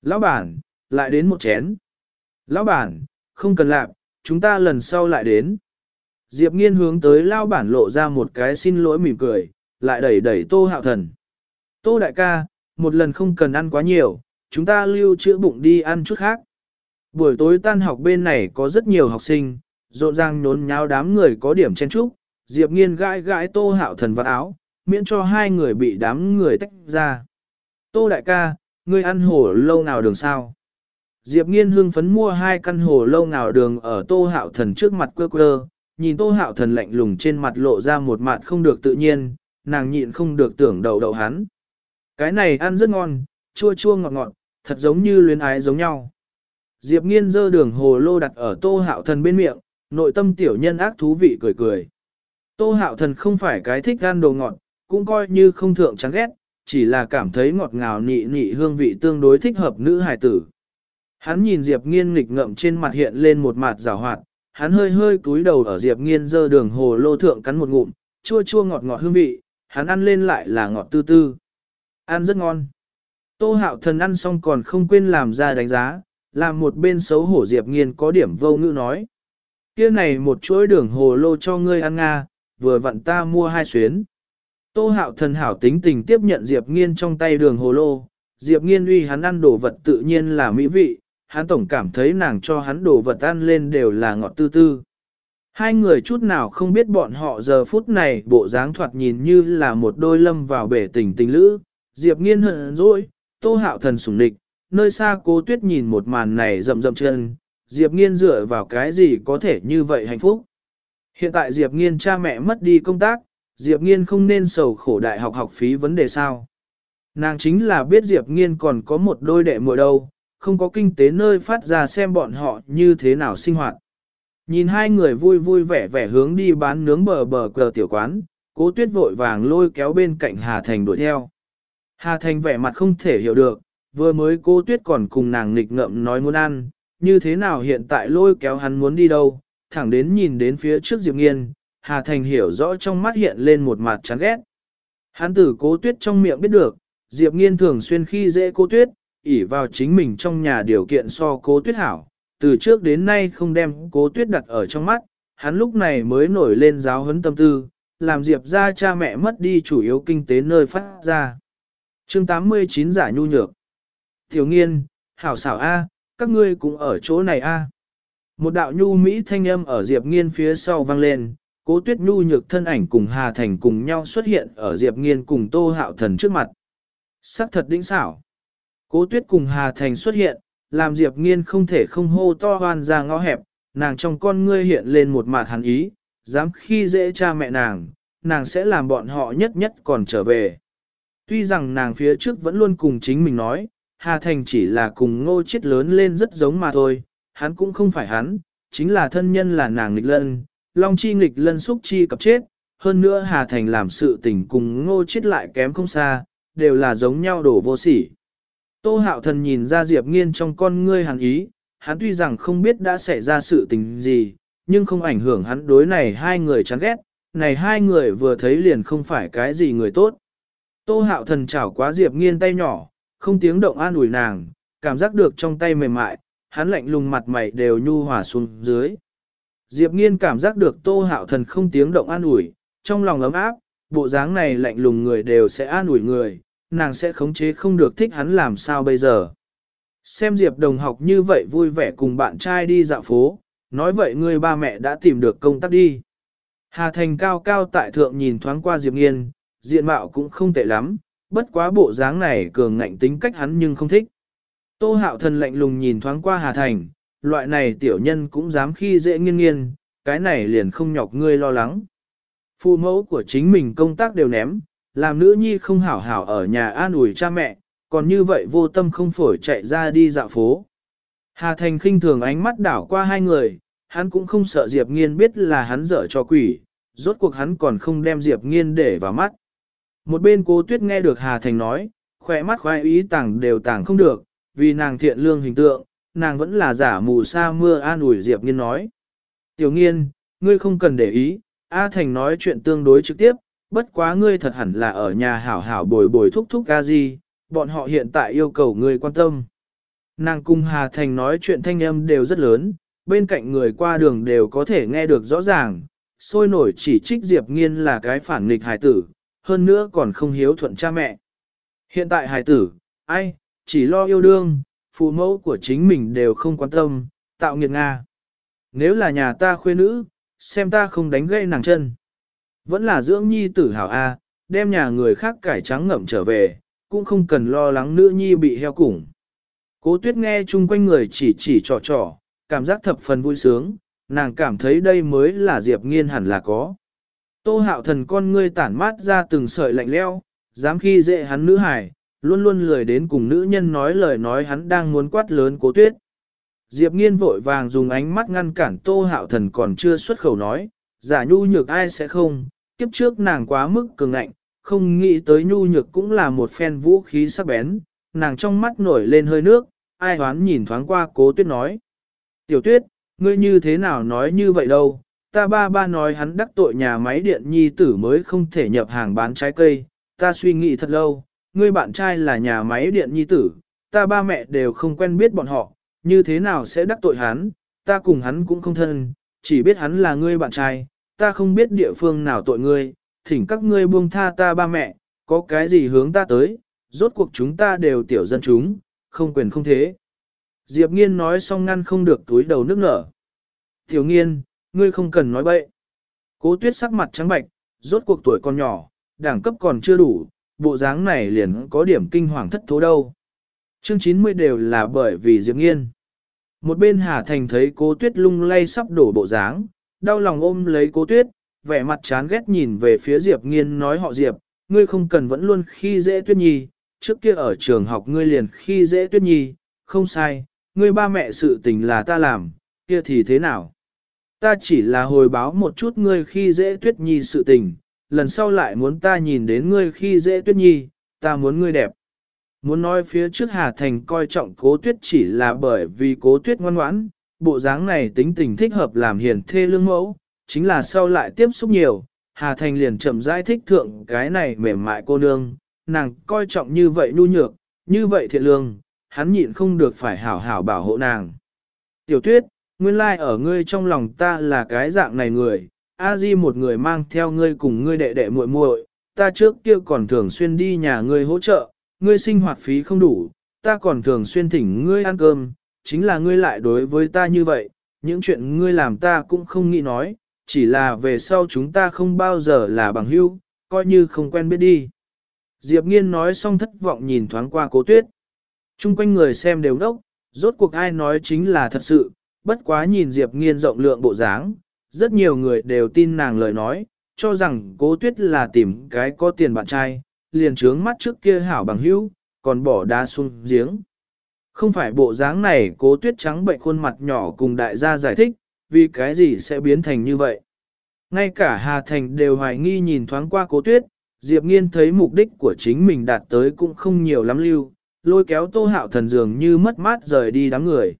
Lão bản, lại đến một chén. Lão bản, không cần làm, chúng ta lần sau lại đến. Diệp nghiên hướng tới lao bản lộ ra một cái xin lỗi mỉm cười, lại đẩy đẩy tô hạo thần. Tô đại ca, một lần không cần ăn quá nhiều, chúng ta lưu chữa bụng đi ăn chút khác. Buổi tối tan học bên này có rất nhiều học sinh, rộn ràng nhốn nháo đám người có điểm chen trúc, Diệp nghiên gãi gãi tô hạo thần vật áo, miễn cho hai người bị đám người tách ra. Tô đại ca, ngươi ăn hổ lâu nào đường sao? Diệp nghiên hương phấn mua hai căn hồ lâu nào đường ở tô hạo thần trước mặt quơ quơ, nhìn tô hạo thần lạnh lùng trên mặt lộ ra một mặt không được tự nhiên, nàng nhịn không được tưởng đầu đầu hắn. Cái này ăn rất ngon, chua chua ngọt ngọt, thật giống như luyến ái giống nhau. Diệp nghiên dơ đường hồ lô đặt ở tô hạo thần bên miệng, nội tâm tiểu nhân ác thú vị cười cười. Tô hạo thần không phải cái thích ăn đồ ngọt, cũng coi như không thượng chán ghét, chỉ là cảm thấy ngọt ngào nị nị hương vị tương đối thích hợp nữ hài tử. Hắn nhìn Diệp Nghiên nghịch ngậm trên mặt hiện lên một mặt rào hoạt, hắn hơi hơi cúi đầu ở Diệp Nghiên dơ đường hồ lô thượng cắn một ngụm, chua chua ngọt ngọt hương vị, hắn ăn lên lại là ngọt tư tư. Ăn rất ngon. Tô hạo thần ăn xong còn không quên làm ra đánh giá, làm một bên xấu hổ Diệp Nghiên có điểm vô ngữ nói. kia này một chuỗi đường hồ lô cho ngươi ăn nga, vừa vặn ta mua hai xuyến. Tô hạo thần hảo tính tình tiếp nhận Diệp Nghiên trong tay đường hồ lô, Diệp Nghiên uy hắn ăn đồ vật tự nhiên là mỹ vị, hắn tổng cảm thấy nàng cho hắn đồ vật ăn lên đều là ngọt tư tư. Hai người chút nào không biết bọn họ giờ phút này bộ dáng thoạt nhìn như là một đôi lâm vào bể tình tình lữ, Diệp nghiên hận rồi, tô hạo thần sủng địch, nơi xa cố tuyết nhìn một màn này rậm rậm chân, Diệp nghiên dựa vào cái gì có thể như vậy hạnh phúc. Hiện tại Diệp nghiên cha mẹ mất đi công tác, Diệp nghiên không nên sầu khổ đại học học phí vấn đề sao. Nàng chính là biết Diệp nghiên còn có một đôi đệ muội đâu, không có kinh tế nơi phát ra xem bọn họ như thế nào sinh hoạt. Nhìn hai người vui vui vẻ vẻ hướng đi bán nướng bờ bờ cờ tiểu quán, cố tuyết vội vàng lôi kéo bên cạnh Hà Thành đuổi theo. Hà Thành vẻ mặt không thể hiểu được, vừa mới cố tuyết còn cùng nàng nghịch ngợm nói muốn ăn, như thế nào hiện tại lôi kéo hắn muốn đi đâu, thẳng đến nhìn đến phía trước Diệp Nghiên, Hà Thành hiểu rõ trong mắt hiện lên một mặt chán ghét. Hắn từ cố tuyết trong miệng biết được, Diệp Nghiên thường xuyên khi dễ cố tuyết, ỷ vào chính mình trong nhà điều kiện so cố tuyết hảo, từ trước đến nay không đem cố tuyết đặt ở trong mắt, hắn lúc này mới nổi lên giáo huấn tâm tư, làm Diệp ra cha mẹ mất đi chủ yếu kinh tế nơi phát ra. chương 89 giả nhu nhược. Thiếu nghiên, hảo xảo A, các ngươi cũng ở chỗ này A. Một đạo nhu Mỹ thanh âm ở Diệp nghiên phía sau vang lên, cố tuyết nhu nhược thân ảnh cùng Hà Thành cùng nhau xuất hiện ở Diệp nghiên cùng Tô Hạo Thần trước mặt. Sắc thật đĩnh xảo. Cố tuyết cùng Hà Thành xuất hiện, làm Diệp Nghiên không thể không hô to hoan ra ngõ hẹp, nàng trong con ngươi hiện lên một mặt hắn ý, dám khi dễ cha mẹ nàng, nàng sẽ làm bọn họ nhất nhất còn trở về. Tuy rằng nàng phía trước vẫn luôn cùng chính mình nói, Hà Thành chỉ là cùng ngô chết lớn lên rất giống mà thôi, hắn cũng không phải hắn, chính là thân nhân là nàng nghịch lân, long chi nghịch lân xúc chi cập chết, hơn nữa Hà Thành làm sự tình cùng ngô chết lại kém không xa, đều là giống nhau đổ vô sỉ. Tô hạo thần nhìn ra Diệp nghiên trong con ngươi hàn ý, hắn tuy rằng không biết đã xảy ra sự tình gì, nhưng không ảnh hưởng hắn đối này hai người chán ghét, này hai người vừa thấy liền không phải cái gì người tốt. Tô hạo thần chảo quá Diệp nghiên tay nhỏ, không tiếng động an ủi nàng, cảm giác được trong tay mềm mại, hắn lạnh lùng mặt mày đều nhu hòa xuống dưới. Diệp nghiên cảm giác được tô hạo thần không tiếng động an ủi, trong lòng ấm áp, bộ dáng này lạnh lùng người đều sẽ an ủi người, nàng sẽ khống chế không được thích hắn làm sao bây giờ. Xem Diệp đồng học như vậy vui vẻ cùng bạn trai đi dạo phố, nói vậy người ba mẹ đã tìm được công tác đi. Hà Thành cao cao tại thượng nhìn thoáng qua Diệp Nghiên, diện mạo cũng không tệ lắm, bất quá bộ dáng này cường ngạnh tính cách hắn nhưng không thích. Tô hạo thần lạnh lùng nhìn thoáng qua Hà Thành, loại này tiểu nhân cũng dám khi dễ nghiên nghiên, cái này liền không nhọc ngươi lo lắng. Phụ mẫu của chính mình công tác đều ném, làm nữ nhi không hảo hảo ở nhà an ủi cha mẹ, còn như vậy vô tâm không phổi chạy ra đi dạo phố. Hà Thành khinh thường ánh mắt đảo qua hai người, hắn cũng không sợ Diệp Nghiên biết là hắn dở cho quỷ, rốt cuộc hắn còn không đem Diệp Nghiên để vào mắt. Một bên cố tuyết nghe được Hà Thành nói, khỏe mắt khoai ý tàng đều tàng không được, vì nàng thiện lương hình tượng, nàng vẫn là giả mù sa mưa an ủi Diệp Nghiên nói. Tiểu Nghiên, ngươi không cần để ý, A Thành nói chuyện tương đối trực tiếp, bất quá ngươi thật hẳn là ở nhà hảo hảo bồi bồi thúc thúc ca gì, bọn họ hiện tại yêu cầu ngươi quan tâm. Nàng cùng Hà Thành nói chuyện thanh âm đều rất lớn, bên cạnh người qua đường đều có thể nghe được rõ ràng, sôi nổi chỉ trích Diệp Nghiên là cái phản nghịch hài tử, hơn nữa còn không hiếu thuận cha mẹ. Hiện tại hài tử, ai, chỉ lo yêu đương, phụ mẫu của chính mình đều không quan tâm, tạo nghiệt Nga. Nếu là nhà ta khuê nữ, xem ta không đánh gãy nàng chân. Vẫn là dưỡng nhi tử hảo A, đem nhà người khác cải trắng ngậm trở về, cũng không cần lo lắng nữ nhi bị heo củng. Cố tuyết nghe chung quanh người chỉ chỉ trò trò, cảm giác thập phần vui sướng, nàng cảm thấy đây mới là Diệp Nghiên hẳn là có. Tô hạo thần con ngươi tản mát ra từng sợi lạnh leo, dám khi dễ hắn nữ hải, luôn luôn lười đến cùng nữ nhân nói lời nói hắn đang muốn quát lớn cố tuyết. Diệp nghiên vội vàng dùng ánh mắt ngăn cản tô hạo thần còn chưa xuất khẩu nói, giả nhu nhược ai sẽ không, kiếp trước nàng quá mức cường ngạnh, không nghĩ tới nhu nhược cũng là một phen vũ khí sắc bén, nàng trong mắt nổi lên hơi nước, ai hoán nhìn thoáng qua cố tuyết nói. Tiểu tuyết, ngươi như thế nào nói như vậy đâu, ta ba ba nói hắn đắc tội nhà máy điện nhi tử mới không thể nhập hàng bán trái cây, ta suy nghĩ thật lâu, ngươi bạn trai là nhà máy điện nhi tử, ta ba mẹ đều không quen biết bọn họ, như thế nào sẽ đắc tội hắn, ta cùng hắn cũng không thân, chỉ biết hắn là ngươi bạn trai, ta không biết địa phương nào tội ngươi, thỉnh các ngươi buông tha ta ba mẹ, có cái gì hướng ta tới, rốt cuộc chúng ta đều tiểu dân chúng, không quyền không thế. Diệp nghiên nói xong ngăn không được túi đầu nước nở. Tiểu nghiên, ngươi không cần nói bậy. Cố tuyết sắc mặt trắng bạch, rốt cuộc tuổi còn nhỏ, đẳng cấp còn chưa đủ, bộ dáng này liền có điểm kinh hoàng thất thố đâu. Chương 90 đều là bởi vì Diệp Nghiên. Một bên Hà Thành thấy cố tuyết lung lay sắp đổ bộ dáng, đau lòng ôm lấy cố tuyết, vẻ mặt chán ghét nhìn về phía Diệp Nghiên nói họ Diệp, ngươi không cần vẫn luôn khi dễ tuyết nhi, trước kia ở trường học ngươi liền khi dễ tuyết nhi, không sai, ngươi ba mẹ sự tình là ta làm, kia thì thế nào? Ta chỉ là hồi báo một chút ngươi khi dễ tuyết nhi sự tình, lần sau lại muốn ta nhìn đến ngươi khi dễ tuyết nhi, ta muốn ngươi đẹp. Muốn nói phía trước Hà Thành coi trọng cố tuyết chỉ là bởi vì cố tuyết ngoan ngoãn, bộ dáng này tính tình thích hợp làm hiền thê lương mẫu, chính là sau lại tiếp xúc nhiều, Hà Thành liền chậm rãi thích thượng cái này mềm mại cô nương, nàng coi trọng như vậy nhu nhược, như vậy thiện lương, hắn nhịn không được phải hảo hảo bảo hộ nàng. Tiểu tuyết, nguyên lai like ở ngươi trong lòng ta là cái dạng này người, A Di một người mang theo ngươi cùng ngươi đệ đệ muội muội, ta trước kia còn thường xuyên đi nhà ngươi hỗ trợ, ngươi sinh hoạt phí không đủ, ta còn thường xuyên thỉnh ngươi ăn cơm, chính là ngươi lại đối với ta như vậy, những chuyện ngươi làm ta cũng không nghĩ nói, chỉ là về sau chúng ta không bao giờ là bằng hữu, coi như không quen biết đi. Diệp Nghiên nói xong thất vọng nhìn thoáng qua cố tuyết. Trung quanh người xem đều đốc, rốt cuộc ai nói chính là thật sự, bất quá nhìn Diệp Nghiên rộng lượng bộ dáng, rất nhiều người đều tin nàng lời nói, cho rằng cố tuyết là tìm cái có tiền bạn trai, liền trướng mắt trước kia hảo bằng hữu, còn bỏ đá xuống giếng. Không phải bộ dáng này cố tuyết trắng bệnh khuôn mặt nhỏ cùng đại gia giải thích, vì cái gì sẽ biến thành như vậy. Ngay cả Hà Thành đều hoài nghi nhìn thoáng qua cố tuyết, Diệp Nghiên thấy mục đích của chính mình đạt tới cũng không nhiều lắm lưu, lôi kéo tô hạo thần dường như mất mát rời đi đám người.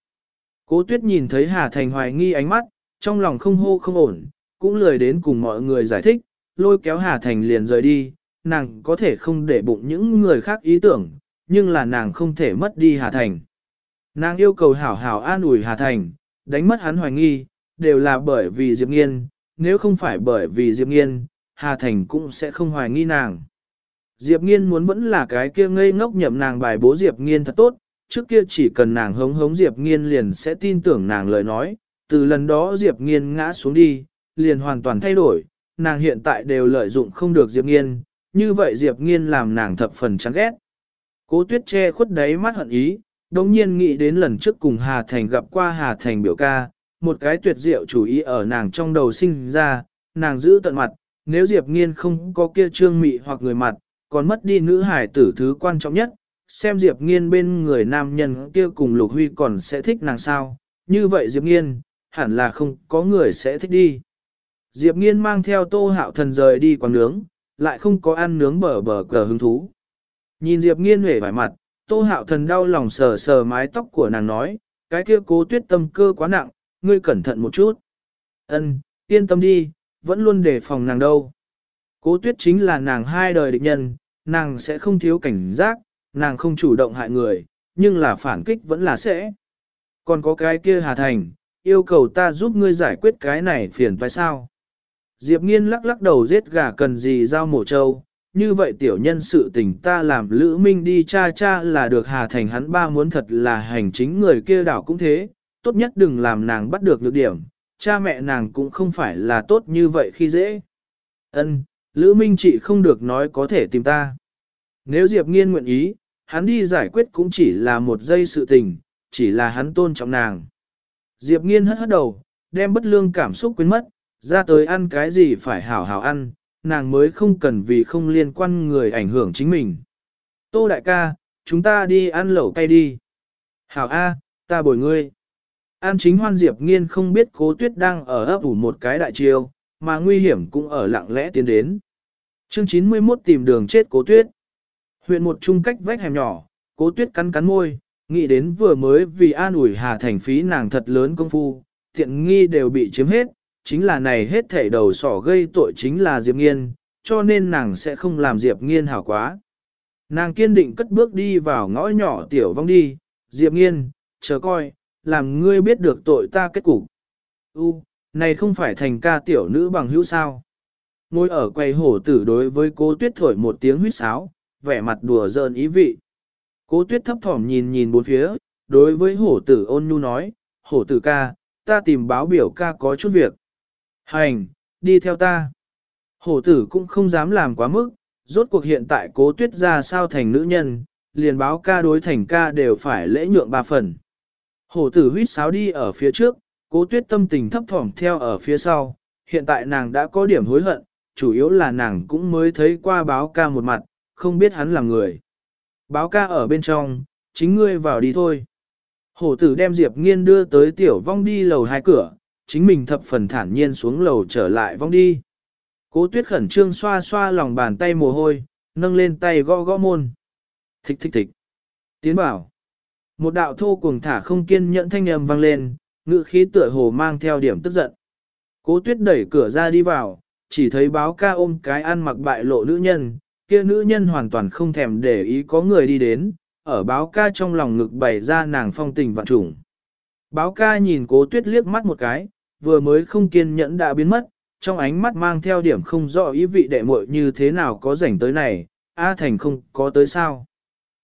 Cố tuyết nhìn thấy Hà Thành hoài nghi ánh mắt, trong lòng không hô không ổn, cũng lười đến cùng mọi người giải thích, lôi kéo Hà Thành liền rời đi, nàng có thể không để bụng những người khác ý tưởng, nhưng là nàng không thể mất đi Hà Thành. Nàng yêu cầu hảo hảo an ủi Hà Thành, đánh mất hắn hoài nghi, đều là bởi vì Diệp Nghiên, nếu không phải bởi vì Diệp Nghiên, Hà Thành cũng sẽ không hoài nghi nàng. Diệp Nghiên muốn vẫn là cái kia ngây ngốc nhậm nàng bài bố Diệp Nghiên thật tốt, trước kia chỉ cần nàng hống hống Diệp Nghiên liền sẽ tin tưởng nàng lời nói, từ lần đó Diệp Nghiên ngã xuống đi, liền hoàn toàn thay đổi, nàng hiện tại đều lợi dụng không được Diệp Nghiên, như vậy Diệp Nghiên làm nàng thập phần chán ghét. Cố tuyết che khuất đáy mắt hận ý, đồng nhiên nghĩ đến lần trước cùng Hà Thành gặp qua Hà Thành biểu ca, một cái tuyệt diệu chủ ý ở nàng trong đầu sinh ra, nàng giữ tận mặt, nếu Diệp Nghiên không có kia trương mị hoặc người mặt, còn mất đi nữ hải tử thứ quan trọng nhất, xem Diệp Nghiên bên người nam nhân kia cùng Lục Huy còn sẽ thích nàng sao, như vậy Diệp Nghiên, hẳn là không có người sẽ thích đi. Diệp Nghiên mang theo tô hạo thần rời đi quán nướng, lại không có ăn nướng bờ bờ cờ hứng thú. Nhìn Diệp Nghiên hề vải mặt, tô hạo thần đau lòng sờ sờ mái tóc của nàng nói, cái kia cố tuyết tâm cơ quá nặng, ngươi cẩn thận một chút. Ân, yên tâm đi, vẫn luôn đề phòng nàng đâu. Cố tuyết chính là nàng hai đời địch nhân, nàng sẽ không thiếu cảnh giác, nàng không chủ động hại người, nhưng là phản kích vẫn là sẽ. Còn có cái kia Hà Thành, yêu cầu ta giúp ngươi giải quyết cái này phiền phải sao? Diệp nghiên lắc lắc đầu giết gà cần gì giao mổ trâu, như vậy tiểu nhân sự tình ta làm Lữ Minh đi cha cha là được Hà Thành hắn ba muốn thật là hành chính người kia đảo cũng thế, tốt nhất đừng làm nàng bắt được lược điểm, cha mẹ nàng cũng không phải là tốt như vậy khi dễ. Ân, Lữ Minh chị không được nói có thể tìm ta. Nếu Diệp Nghiên nguyện ý, hắn đi giải quyết cũng chỉ là một giây sự tình, chỉ là hắn tôn trọng nàng. Diệp Nghiên hất hất đầu, đem bất lương cảm xúc quên mất, ra tới ăn cái gì phải hảo hảo ăn, nàng mới không cần vì không liên quan người ảnh hưởng chính mình. Tô đại ca, chúng ta đi ăn lẩu cay đi. Hảo A, ta bồi ngươi. An chính hoan diệp nghiên không biết cố tuyết đang ở ấp ủ một cái đại chiêu, mà nguy hiểm cũng ở lặng lẽ tiến đến. Chương 91 tìm đường chết cố tuyết. Huyện một trung cách vách hẻm nhỏ, cố tuyết cắn cắn môi, nghĩ đến vừa mới vì an ủi hà thành phí nàng thật lớn công phu, tiện nghi đều bị chiếm hết, chính là này hết thảy đầu sỏ gây tội chính là Diệp Nghiên, cho nên nàng sẽ không làm Diệp Nghiên hảo quá. Nàng kiên định cất bước đi vào ngõ nhỏ tiểu vong đi, Diệp Nghiên, chờ coi, làm ngươi biết được tội ta kết cục. U, này không phải thành ca tiểu nữ bằng hữu sao. Ngồi ở quầy hổ tử đối với cố tuyết thổi một tiếng huyết sáo, vẻ mặt đùa giỡn ý vị. Cố tuyết thấp thỏm nhìn nhìn bốn phía, đối với hổ tử ôn nhu nói, hổ tử ca, ta tìm báo biểu ca có chút việc. Hành, đi theo ta. Hổ tử cũng không dám làm quá mức, rốt cuộc hiện tại cố tuyết ra sao thành nữ nhân, liền báo ca đối thành ca đều phải lễ nhượng ba phần. Hổ tử huyết sáo đi ở phía trước, cố tuyết tâm tình thấp thỏm theo ở phía sau, hiện tại nàng đã có điểm hối hận, chủ yếu là nàng cũng mới thấy qua báo ca một mặt, không biết hắn là người. Báo ca ở bên trong, chính ngươi vào đi thôi. Hổ tử đem Diệp Nghiên đưa tới tiểu vong đi lầu hai cửa, chính mình thập phần thản nhiên xuống lầu trở lại vong đi. Cố tuyết khẩn trương xoa xoa lòng bàn tay mồ hôi, nâng lên tay gõ gõ môn. Thích thích thích. Tiến bảo. Một đạo thô cuồng thả không kiên nhẫn thanh âm vang lên, ngự khí tựa hồ mang theo điểm tức giận. Cố tuyết đẩy cửa ra đi vào, chỉ thấy báo ca ôm cái ăn mặc bại lộ nữ nhân, kia nữ nhân hoàn toàn không thèm để ý có người đi đến, ở báo ca trong lòng ngực bày ra nàng phong tình vạn trùng. Báo ca nhìn cố tuyết liếc mắt một cái, vừa mới không kiên nhẫn đã biến mất, trong ánh mắt mang theo điểm không rõ ý vị đệ muội như thế nào có rảnh tới này, A Thành không có tới sao.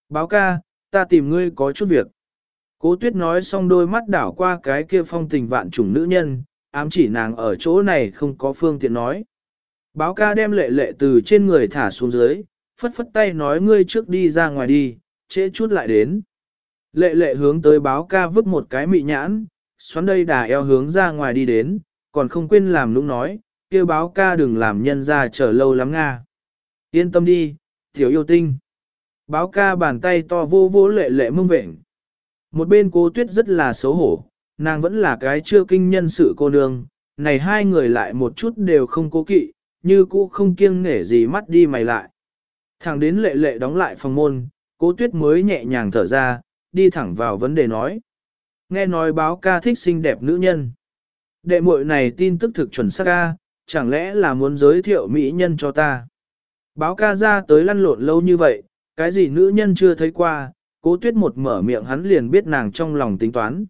Báo ca, ta tìm ngươi có chút việc. Cố tuyết nói xong đôi mắt đảo qua cái kia phong tình vạn trùng nữ nhân, ám chỉ nàng ở chỗ này không có phương tiện nói. Báo ca đem lệ lệ từ trên người thả xuống dưới, phất phất tay nói ngươi trước đi ra ngoài đi, trễ chút lại đến. Lệ lệ hướng tới báo ca vứt một cái mị nhãn, xoắn đây đà eo hướng ra ngoài đi đến, còn không quên làm lúc nói, kêu báo ca đừng làm nhân ra chờ lâu lắm nga. Yên tâm đi, tiểu yêu tinh. Báo ca bàn tay to vô vô lệ lệ mông vệnh. Một bên cố tuyết rất là xấu hổ, nàng vẫn là cái chưa kinh nhân sự cô nương, này hai người lại một chút đều không cố kỵ, như cũ không kiêng nể gì mắt đi mày lại. Thẳng đến lệ lệ đóng lại phòng môn, cố tuyết mới nhẹ nhàng thở ra, đi thẳng vào vấn đề nói. Nghe nói báo ca thích xinh đẹp nữ nhân. Đệ muội này tin tức thực chuẩn xác ca, chẳng lẽ là muốn giới thiệu mỹ nhân cho ta. Báo ca ra tới lăn lộn lâu như vậy, cái gì nữ nhân chưa thấy qua, cố tuyết một mở miệng hắn liền biết nàng trong lòng tính toán.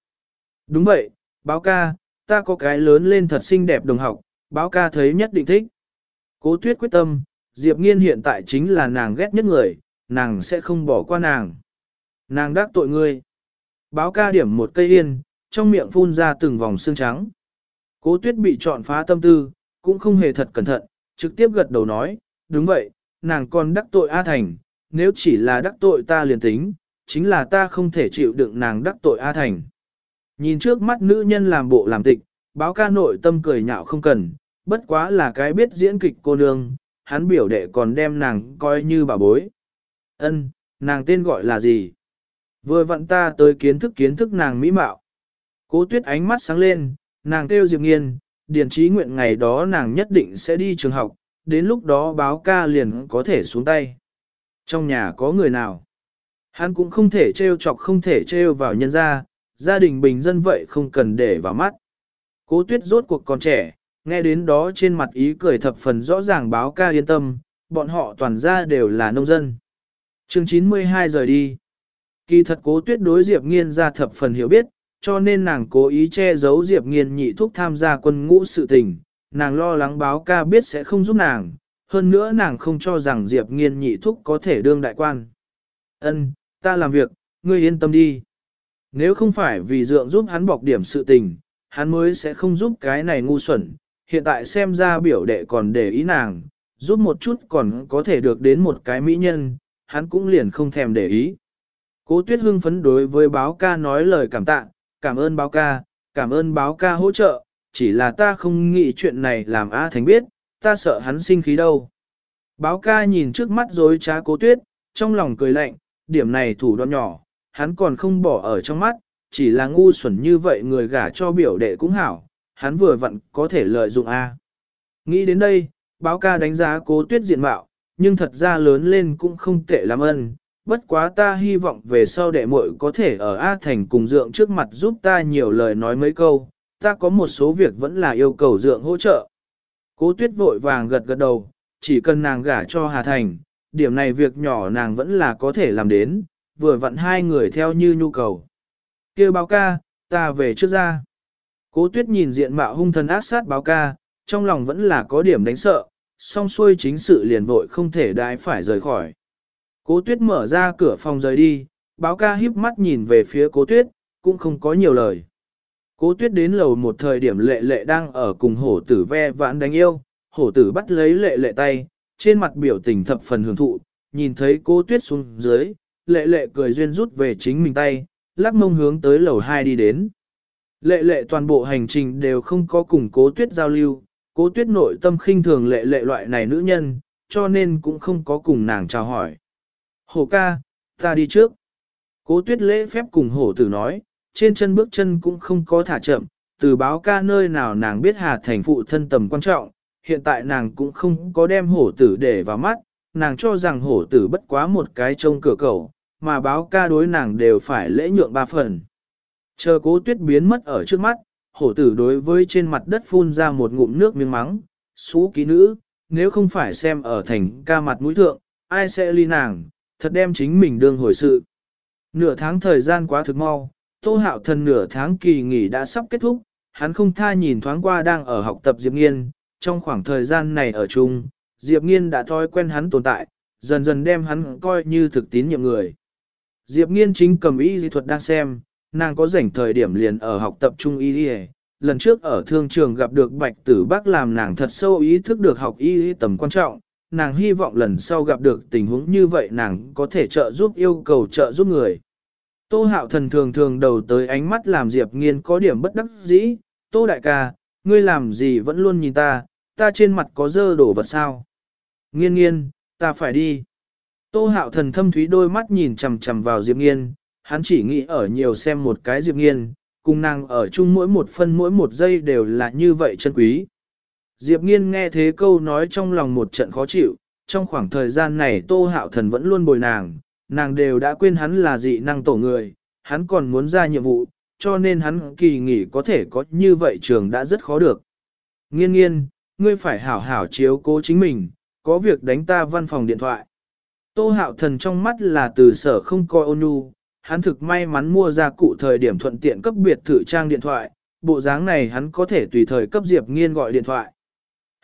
Đúng vậy, báo ca, ta có cái lớn lên thật xinh đẹp đồng học, báo ca thấy nhất định thích. Cố tuyết quyết tâm, Diệp Nghiên hiện tại chính là nàng ghét nhất người, nàng sẽ không bỏ qua nàng. Nàng đắc tội ngươi. Báo ca điểm một cây yên, trong miệng phun ra từng vòng xương trắng. Cố tuyết bị chọn phá tâm tư, cũng không hề thật cẩn thận, trực tiếp gật đầu nói, đúng vậy, nàng còn đắc tội A Thành, nếu chỉ là đắc tội ta liền tính, chính là ta không thể chịu đựng nàng đắc tội A Thành. Nhìn trước mắt nữ nhân làm bộ làm tịch, báo ca nội tâm cười nhạo không cần, bất quá là cái biết diễn kịch cô nương, hắn biểu đệ còn đem nàng coi như bà bối. Ân, nàng tên gọi là gì? Vừa vặn ta tới kiến thức kiến thức nàng mỹ mạo. Cố tuyết ánh mắt sáng lên, nàng kêu Diệp Nghiên, điền trí nguyện ngày đó nàng nhất định sẽ đi trường học, đến lúc đó báo ca liền có thể xuống tay. Trong nhà có người nào? Hắn cũng không thể trêu chọc không thể trêu vào nhân gia, gia đình bình dân vậy không cần để vào mắt. Cố tuyết rốt cuộc còn trẻ, nghe đến đó trên mặt ý cười thập phần rõ ràng báo ca yên tâm, bọn họ toàn ra đều là nông dân. chương 92 rời đi. Kỳ thật cố tuyết đối Diệp Nghiên ra thập phần hiểu biết, cho nên nàng cố ý che giấu Diệp Nghiên nhị thúc tham gia quân ngũ sự tình, nàng lo lắng báo ca biết sẽ không giúp nàng, hơn nữa nàng không cho rằng Diệp Nghiên nhị thúc có thể đương đại quan. Ân, ta làm việc, ngươi yên tâm đi. Nếu không phải vì dượng giúp hắn bọc điểm sự tình, hắn mới sẽ không giúp cái này ngu xuẩn, hiện tại xem ra biểu đệ còn để ý nàng, giúp một chút còn có thể được đến một cái mỹ nhân, hắn cũng liền không thèm để ý. Cố tuyết hưng phấn đối với báo ca nói lời cảm tạ, cảm ơn báo ca, cảm ơn báo ca hỗ trợ, chỉ là ta không nghĩ chuyện này làm A Thánh biết, ta sợ hắn sinh khí đâu. Báo ca nhìn trước mắt dối trá cố tuyết, trong lòng cười lạnh, điểm này thủ đoạn nhỏ, hắn còn không bỏ ở trong mắt, chỉ là ngu xuẩn như vậy người gả cho biểu đệ cũng hảo, hắn vừa vặn có thể lợi dụng A. Nghĩ đến đây, báo ca đánh giá cố tuyết diện mạo, nhưng thật ra lớn lên cũng không tệ lắm ân. Bất quá ta hy vọng về sau đệ muội có thể ở A Thành cùng dượng trước mặt giúp ta nhiều lời nói mấy câu, ta có một số việc vẫn là yêu cầu dượng hỗ trợ. Cố tuyết vội vàng gật gật đầu, chỉ cần nàng gả cho Hà Thành, điểm này việc nhỏ nàng vẫn là có thể làm đến, vừa vặn hai người theo như nhu cầu. kêu báo ca, ta về trước ra. Cố tuyết nhìn diện mạo hung thần ác sát báo ca, trong lòng vẫn là có điểm đánh sợ, song xuôi chính sự liền vội không thể đãi phải rời khỏi. Cố tuyết mở ra cửa phòng rời đi, báo ca híp mắt nhìn về phía cố tuyết, cũng không có nhiều lời. Cố tuyết đến lầu một thời điểm lệ lệ đang ở cùng hổ tử ve vãn đánh yêu, hổ tử bắt lấy lệ lệ tay, trên mặt biểu tình thập phần hưởng thụ, nhìn thấy cố tuyết xuống dưới, lệ lệ cười duyên rút về chính mình tay, lắc mông hướng tới lầu hai đi đến. Lệ lệ toàn bộ hành trình đều không có cùng cố tuyết giao lưu, cố tuyết nội tâm khinh thường lệ lệ loại này nữ nhân, cho nên cũng không có cùng nàng chào hỏi. Hổ ca, ta đi trước. Cố tuyết lễ phép cùng hổ tử nói, trên chân bước chân cũng không có thả chậm, từ báo ca nơi nào nàng biết Hà Thành phụ thân tầm quan trọng, hiện tại nàng cũng không có đem hổ tử để vào mắt, nàng cho rằng hổ tử bất quá một cái trông cửa cầu, mà báo ca đối nàng đều phải lễ nhượng ba phần. Chờ cố tuyết biến mất ở trước mắt, hổ tử đối với trên mặt đất phun ra một ngụm nước miếng mắng, xú ký nữ, nếu không phải xem ở thành ca mặt mũi thượng, ai sẽ ly nàng, thật đem chính mình đương hồi sự. Nửa tháng thời gian quá thực mau, tô hạo thần nửa tháng kỳ nghỉ đã sắp kết thúc, hắn không tha nhìn thoáng qua đang ở học tập Diệp Nghiên, trong khoảng thời gian này ở chung, Diệp Nghiên đã thói quen hắn tồn tại, dần dần đem hắn coi như thực tín nhiệm người. Diệp Nghiên chính cầm y di thuật đang xem, nàng có rảnh thời điểm liền ở học tập trung y y. Lần trước ở thương trường gặp được bạch tử bác làm nàng thật sâu ý thức được học y tầm quan trọng, nàng hy vọng lần sau gặp được tình huống như vậy nàng có thể trợ giúp yêu cầu trợ giúp người. Tô hạo thần thường thường đầu tới ánh mắt làm Diệp nghiên có điểm bất đắc dĩ, Tô đại ca, ngươi làm gì vẫn luôn nhìn ta, ta trên mặt có dơ đổ vật sao? Nghiên nghiên, ta phải đi. Tô hạo thần thâm thúy đôi mắt nhìn chằm chằm vào Diệp nghiên, hắn chỉ nghĩ ở nhiều xem một cái Diệp Nghiên, cùng nàng ở chung mỗi một phân mỗi một giây đều là như vậy chân quý. Diệp Nghiên nghe thế câu nói trong lòng một trận khó chịu, trong khoảng thời gian này Tô Hạo Thần vẫn luôn bồi nàng, nàng đều đã quên hắn là dị năng tổ người, hắn còn muốn ra nhiệm vụ, cho nên hắn kỳ nghỉ có thể có như vậy trường đã rất khó được. Nghiên nghiên, ngươi phải hảo hảo chiếu cố chính mình, có việc đánh ta văn phòng điện thoại. Tô hạo thần trong mắt là từ sở không coi ôn nhu, hắn thực may mắn mua ra cụ thời điểm thuận tiện cấp biệt thự trang điện thoại, bộ dáng này hắn có thể tùy thời cấp Diệp Nghiên gọi điện thoại.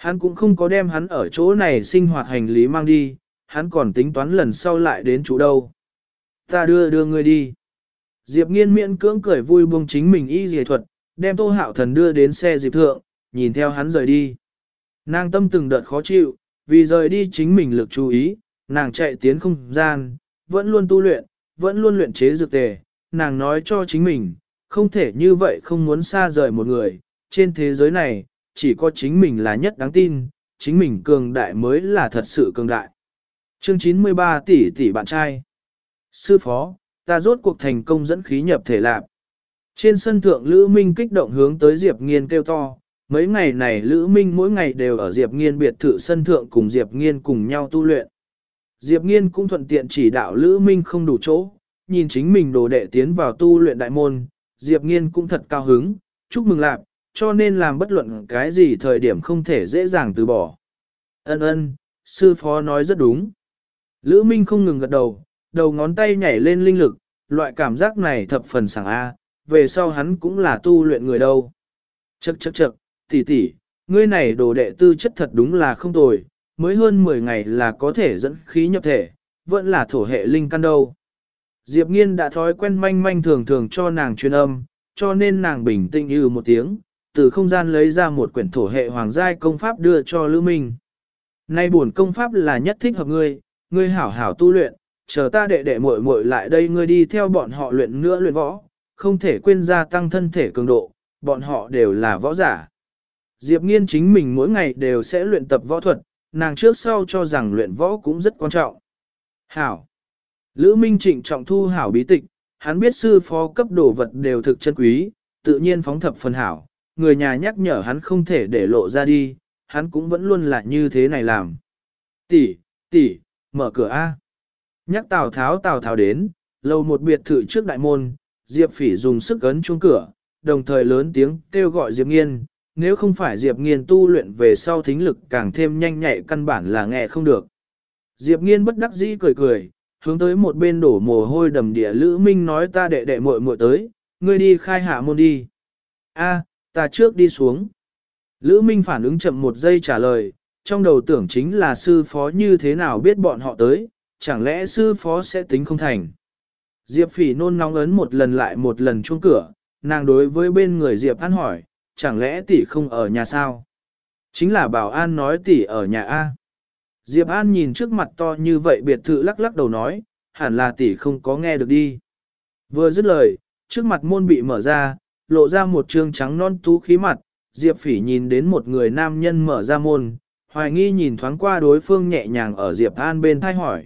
Hắn cũng không có đem hắn ở chỗ này sinh hoạt hành lý mang đi, hắn còn tính toán lần sau lại đến chỗ đâu. Ta đưa đưa ngươi đi. Diệp Nghiên miễn cưỡng cười vui buông chính mình y dề thuật, đem Tô Hạo Thần đưa đến xe dịp thượng, nhìn theo hắn rời đi. Nàng tâm từng đợt khó chịu, vì rời đi chính mình lực chú ý, nàng chạy tiến không gian, vẫn luôn tu luyện, vẫn luôn luyện chế dược tề, nàng nói cho chính mình, không thể như vậy không muốn xa rời một người, trên thế giới này, chỉ có chính mình là nhất đáng tin, chính mình cường đại mới là thật sự cường đại. Chương 93 tỷ tỷ bạn trai Sư phó, ta rốt cuộc thành công dẫn khí nhập thể lạc. Trên sân thượng Lữ Minh kích động hướng tới Diệp Nghiên kêu to, mấy ngày này Lữ Minh mỗi ngày đều ở Diệp Nghiên biệt thự sân thượng cùng Diệp Nghiên cùng nhau tu luyện. Diệp Nghiên cũng thuận tiện chỉ đạo Lữ Minh không đủ chỗ, nhìn chính mình đồ đệ tiến vào tu luyện đại môn, Diệp Nghiên cũng thật cao hứng, chúc mừng lạc, cho nên làm bất luận cái gì thời điểm không thể dễ dàng từ bỏ. Ân ân, sư phó nói rất đúng. Lữ Minh không ngừng gật đầu, đầu ngón tay nhảy lên linh lực, loại cảm giác này thập phần sảng A, về sau hắn cũng là tu luyện người đâu. Chậc chậc chậc, tỷ tỷ, ngươi này đồ đệ tư chất thật đúng là không tồi, mới hơn 10 ngày là có thể dẫn khí nhập thể, vẫn là thổ hệ linh căn đâu. Diệp Nghiên đã thói quen manh manh thường thường cho nàng truyền âm, cho nên nàng bình tĩnh như một tiếng, từ không gian lấy ra một quyển thổ hệ hoàng giai công pháp đưa cho Lữ Minh. Nay buồn công pháp là nhất thích hợp ngươi, ngươi hảo hảo tu luyện, chờ ta đệ đệ muội muội lại đây ngươi đi theo bọn họ luyện nữa luyện võ, không thể quên gia tăng thân thể cường độ, bọn họ đều là võ giả. Diệp Nghiên chính mình mỗi ngày đều sẽ luyện tập võ thuật, nàng trước sau cho rằng luyện võ cũng rất quan trọng. Hảo. Lữ Minh trịnh trọng thu hảo bí tịch, hắn biết sư phó cấp đồ vật đều thực chân quý, tự nhiên phóng thập phần hảo, người nhà nhắc nhở hắn không thể để lộ ra đi, hắn cũng vẫn luôn là như thế này làm. Tỷ, tỷ, mở cửa A. Nhắc Tào Tháo Tào Tháo đến, lầu một biệt thự trước đại môn, Diệp Phỉ dùng sức ấn chuông cửa, đồng thời lớn tiếng kêu gọi Diệp Nghiên, nếu không phải Diệp Nghiên tu luyện về sau thính lực càng thêm nhanh nhạy căn bản là nghe không được. Diệp Nghiên bất đắc dĩ cười cười, hướng tới một bên đổ mồ hôi đầm địa Lữ Minh nói ta đệ đệ muội muội tới, ngươi đi khai hạ môn đi. A, ta trước đi xuống. Lữ Minh phản ứng chậm một giây trả lời, trong đầu tưởng chính là sư phó như thế nào biết bọn họ tới, chẳng lẽ sư phó sẽ tính không thành. Diệp phỉ nôn nóng ấn một lần lại một lần chuông cửa, nàng đối với bên người Diệp An hỏi, chẳng lẽ tỷ không ở nhà sao? Chính là bảo an nói tỷ ở nhà A. Diệp An nhìn trước mặt to như vậy biệt thự lắc lắc đầu nói, hẳn là tỷ không có nghe được đi. Vừa dứt lời, trước mặt môn bị mở ra, lộ ra một trương trắng non tú khí mặt, Diệp Phỉ nhìn đến một người nam nhân mở ra môn, hoài nghi nhìn thoáng qua đối phương nhẹ nhàng ở Diệp An bên thay hỏi.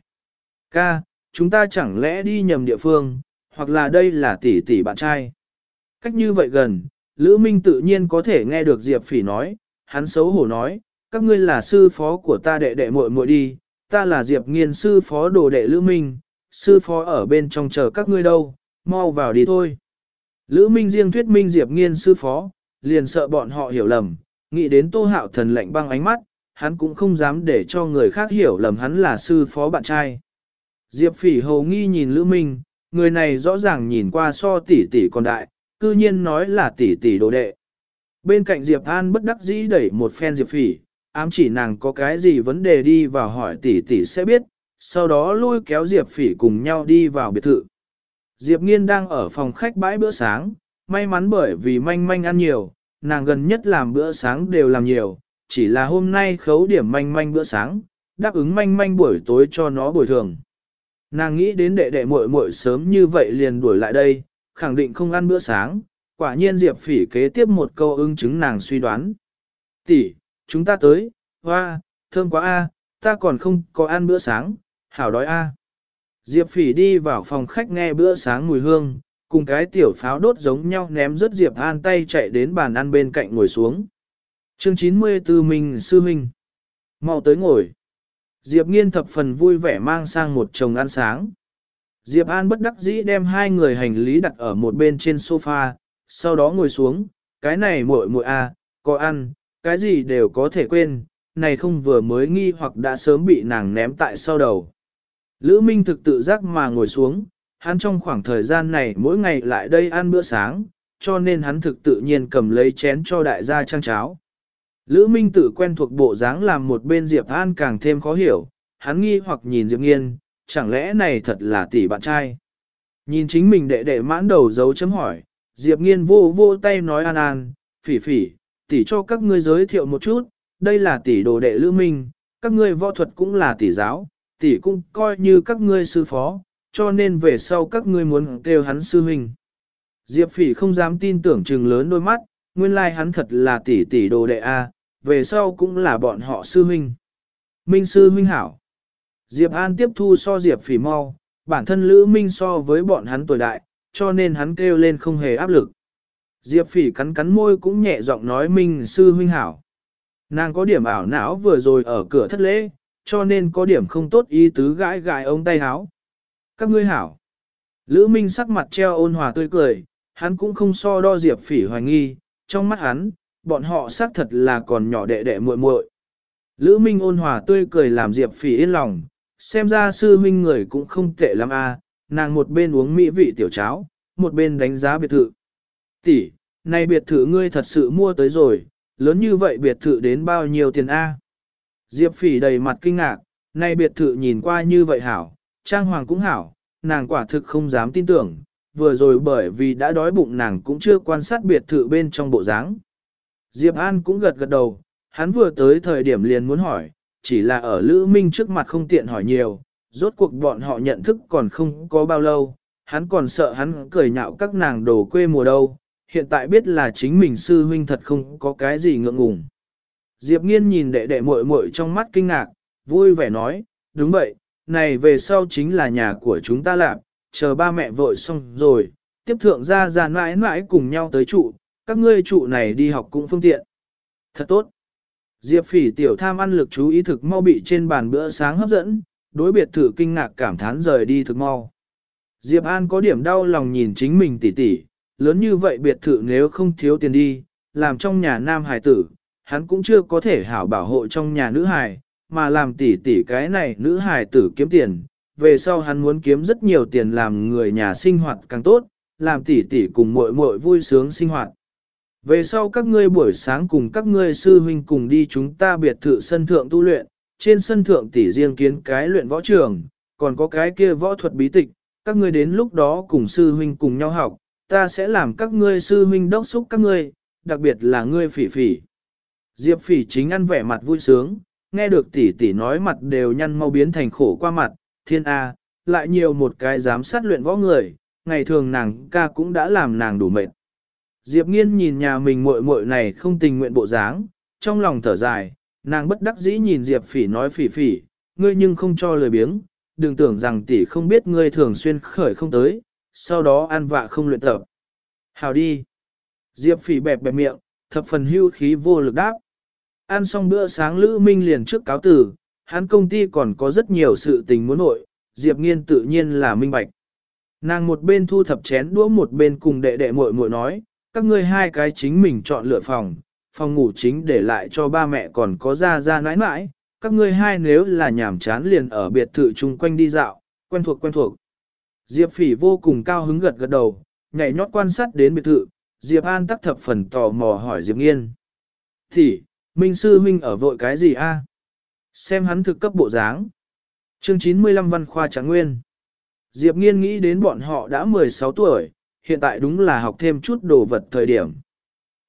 Ca, chúng ta chẳng lẽ đi nhầm địa phương, hoặc là đây là tỷ tỷ bạn trai. Cách như vậy gần, Lữ Minh tự nhiên có thể nghe được Diệp Phỉ nói, hắn xấu hổ nói, các ngươi là sư phó của ta đệ đệ muội muội đi, ta là Diệp Nghiên sư phó đồ đệ Lữ Minh, sư phó ở bên trong chờ các ngươi đâu, mau vào đi thôi. Lữ Minh riêng thuyết minh Diệp Nghiên sư phó, liền sợ bọn họ hiểu lầm, nghĩ đến Tô Hạo Thần lạnh băng ánh mắt, hắn cũng không dám để cho người khác hiểu lầm hắn là sư phó bạn trai. Diệp Phỉ hầu nghi nhìn Lữ Minh, người này rõ ràng nhìn qua so tỷ tỷ còn đại, cư nhiên nói là tỷ tỷ đồ đệ. Bên cạnh Diệp An bất đắc dĩ đẩy một phen Diệp Phỉ, ám chỉ nàng có cái gì vấn đề đi vào hỏi tỷ tỷ sẽ biết, sau đó lôi kéo Diệp Phỉ cùng nhau đi vào biệt thự. Diệp Nghiên đang ở phòng khách bãi bữa sáng, may mắn bởi vì manh manh ăn nhiều, nàng gần nhất làm bữa sáng đều làm nhiều, chỉ là hôm nay khấu điểm manh manh bữa sáng, đáp ứng manh manh buổi tối cho nó bồi thường. Nàng nghĩ đến đệ đệ muội muội sớm như vậy liền đuổi lại đây, khẳng định không ăn bữa sáng, quả nhiên Diệp Phỉ kế tiếp một câu ưng chứng nàng suy đoán. Tỷ, chúng ta tới, hoa, thơm quá a, ta còn không có ăn bữa sáng, hảo đói a. Diệp Phỉ đi vào phòng khách nghe bữa sáng mùi hương, cùng cái tiểu pháo đốt giống nhau ném rất Diệp An tay chạy đến bàn ăn bên cạnh ngồi xuống. Chương 94 Minh Sư Minh mau tới ngồi. Diệp Nghiên thập phần vui vẻ mang sang một chồng ăn sáng. Diệp An bất đắc dĩ đem hai người hành lý đặt ở một bên trên sofa, sau đó ngồi xuống, cái này muội muội à, có ăn, cái gì đều có thể quên, này không vừa mới nghi hoặc đã sớm bị nàng ném tại sau đầu. Lữ Minh thực tự giác mà ngồi xuống, hắn trong khoảng thời gian này mỗi ngày lại đây ăn bữa sáng, cho nên hắn thực tự nhiên cầm lấy chén cho đại gia trang cháo. Lữ Minh tự quen thuộc bộ dáng làm một bên Diệp An càng thêm khó hiểu, hắn nghi hoặc nhìn Diệp Nghiên, chẳng lẽ này thật là tỷ bạn trai. Nhìn chính mình đệ đệ mãn đầu dấu chấm hỏi, Diệp Nghiên vô vô tay nói an an, phỉ phỉ, tỷ cho các ngươi giới thiệu một chút, đây là tỷ đồ đệ Lữ Minh, các ngươi võ thuật cũng là tỷ giáo, tỷ cũng coi như các ngươi sư phó, cho nên về sau các ngươi muốn kêu hắn sư huynh. Diệp phỉ không dám tin tưởng trừng lớn đôi mắt, nguyên lai like hắn thật là tỷ tỷ đồ đệ A, về sau cũng là bọn họ sư huynh. Minh sư huynh hảo. Diệp An tiếp thu so Diệp phỉ mau, bản thân Lữ Minh so với bọn hắn tuổi đại, cho nên hắn kêu lên không hề áp lực. Diệp phỉ cắn cắn môi cũng nhẹ giọng nói Minh sư huynh hảo. Nàng có điểm ảo não vừa rồi ở cửa thất lễ, cho nên có điểm không tốt ý tứ gãi gãi ông tay háo. Các ngươi hảo. Lữ Minh sắc mặt treo ôn hòa tươi cười, hắn cũng không so đo Diệp phỉ hoài nghi, trong mắt hắn, bọn họ xác thật là còn nhỏ đệ đệ muội muội. Lữ Minh ôn hòa tươi cười làm Diệp Phỉ yên lòng, xem ra sư huynh người cũng không tệ lắm a, nàng một bên uống mỹ vị tiểu cháo, một bên đánh giá biệt thự. Tỷ, này biệt thự ngươi thật sự mua tới rồi, lớn như vậy biệt thự đến bao nhiêu tiền A? Diệp phỉ đầy mặt kinh ngạc, nay biệt thự nhìn qua như vậy hảo, trang hoàng cũng hảo, nàng quả thực không dám tin tưởng, vừa rồi bởi vì đã đói bụng nàng cũng chưa quan sát biệt thự bên trong bộ dáng. Diệp An cũng gật gật đầu, hắn vừa tới thời điểm liền muốn hỏi, chỉ là ở Lữ Minh trước mặt không tiện hỏi nhiều, rốt cuộc bọn họ nhận thức còn không có bao lâu, hắn còn sợ hắn cười nhạo các nàng đồ quê mùa đâu, hiện tại biết là chính mình sư huynh thật không có cái gì ngượng ngùng. Diệp Nghiên nhìn đệ đệ muội muội trong mắt kinh ngạc, vui vẻ nói, đúng vậy, này về sau chính là nhà của chúng ta làm, chờ ba mẹ vội xong rồi, tiếp thượng ra ra mãi mãi cùng nhau tới trụ, các ngươi trụ này đi học cũng phương tiện. Thật tốt. Diệp phỉ tiểu tham ăn lực chú ý thực mau bị trên bàn bữa sáng hấp dẫn, đối biệt thử kinh ngạc cảm thán rời đi thực mau. Diệp An có điểm đau lòng nhìn chính mình tỉ tỉ, lớn như vậy biệt thự nếu không thiếu tiền đi, làm trong nhà nam hài tử, hắn cũng chưa có thể hảo bảo hộ trong nhà nữ hài, mà làm tỉ tỉ cái này nữ hài tử kiếm tiền, về sau hắn muốn kiếm rất nhiều tiền làm người nhà sinh hoạt càng tốt, làm tỉ tỉ cùng muội muội vui sướng sinh hoạt. Về sau các ngươi buổi sáng cùng các ngươi sư huynh cùng đi chúng ta biệt thự sân thượng tu luyện, trên sân thượng tỷ riêng kiến cái luyện võ trường, còn có cái kia võ thuật bí tịch, các ngươi đến lúc đó cùng sư huynh cùng nhau học, ta sẽ làm các ngươi sư huynh đốc xúc các ngươi, đặc biệt là ngươi phỉ phỉ. Diệp phỉ chính ăn vẻ mặt vui sướng, nghe được tỷ tỷ nói mặt đều nhăn mau biến thành khổ qua mặt, thiên A, lại nhiều một cái giám sát luyện võ người, ngày thường nàng ca cũng đã làm nàng đủ mệt. Diệp nghiên nhìn nhà mình muội muội này không tình nguyện bộ dáng, trong lòng thở dài, nàng bất đắc dĩ nhìn Diệp phỉ nói phỉ phỉ, ngươi nhưng không cho lời biếng, đừng tưởng rằng tỷ không biết ngươi thường xuyên khởi không tới, sau đó ăn vạ không luyện tập. Hào đi. Diệp phỉ bẹp bẹp miệng, thập phần hưu khí vô lực đáp. Ăn xong bữa sáng Lữ Minh liền trước cáo tử, hắn công ty còn có rất nhiều sự tình muốn nội, Diệp nghiên tự nhiên là minh bạch. Nàng một bên thu thập chén đũa một bên cùng đệ đệ muội muội nói, các ngươi hai cái chính mình chọn lựa phòng, phòng ngủ chính để lại cho ba mẹ còn có ra ra nãi nãi, các ngươi hai nếu là nhảm chán liền ở biệt thự chung quanh đi dạo, quen thuộc quen thuộc. Diệp phỉ vô cùng cao hứng gật gật đầu, nhảy nhót quan sát đến biệt thự, Diệp An tắc thập phần tò mò hỏi Diệp Nghiên. Thì, Minh Sư huynh ở vội cái gì a? Xem hắn thực cấp bộ dáng. Chương 95 Văn Khoa Tráng Nguyên. Diệp Nghiên nghĩ đến bọn họ đã 16 tuổi, hiện tại đúng là học thêm chút đồ vật thời điểm.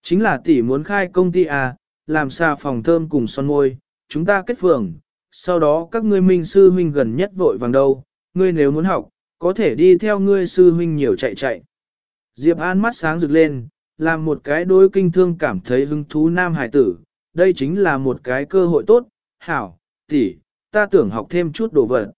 Chính là tỷ muốn khai công ty A, làm xa phòng thơm cùng son môi, chúng ta kết phường, sau đó các ngươi minh sư huynh gần nhất vội vàng đâu, ngươi nếu muốn học, có thể đi theo ngươi sư huynh nhiều chạy chạy. Diệp An mắt sáng rực lên, làm một cái đôi kinh thương cảm thấy hứng thú nam hải tử, đây chính là một cái cơ hội tốt, hảo, tỷ, ta tưởng học thêm chút đồ vật.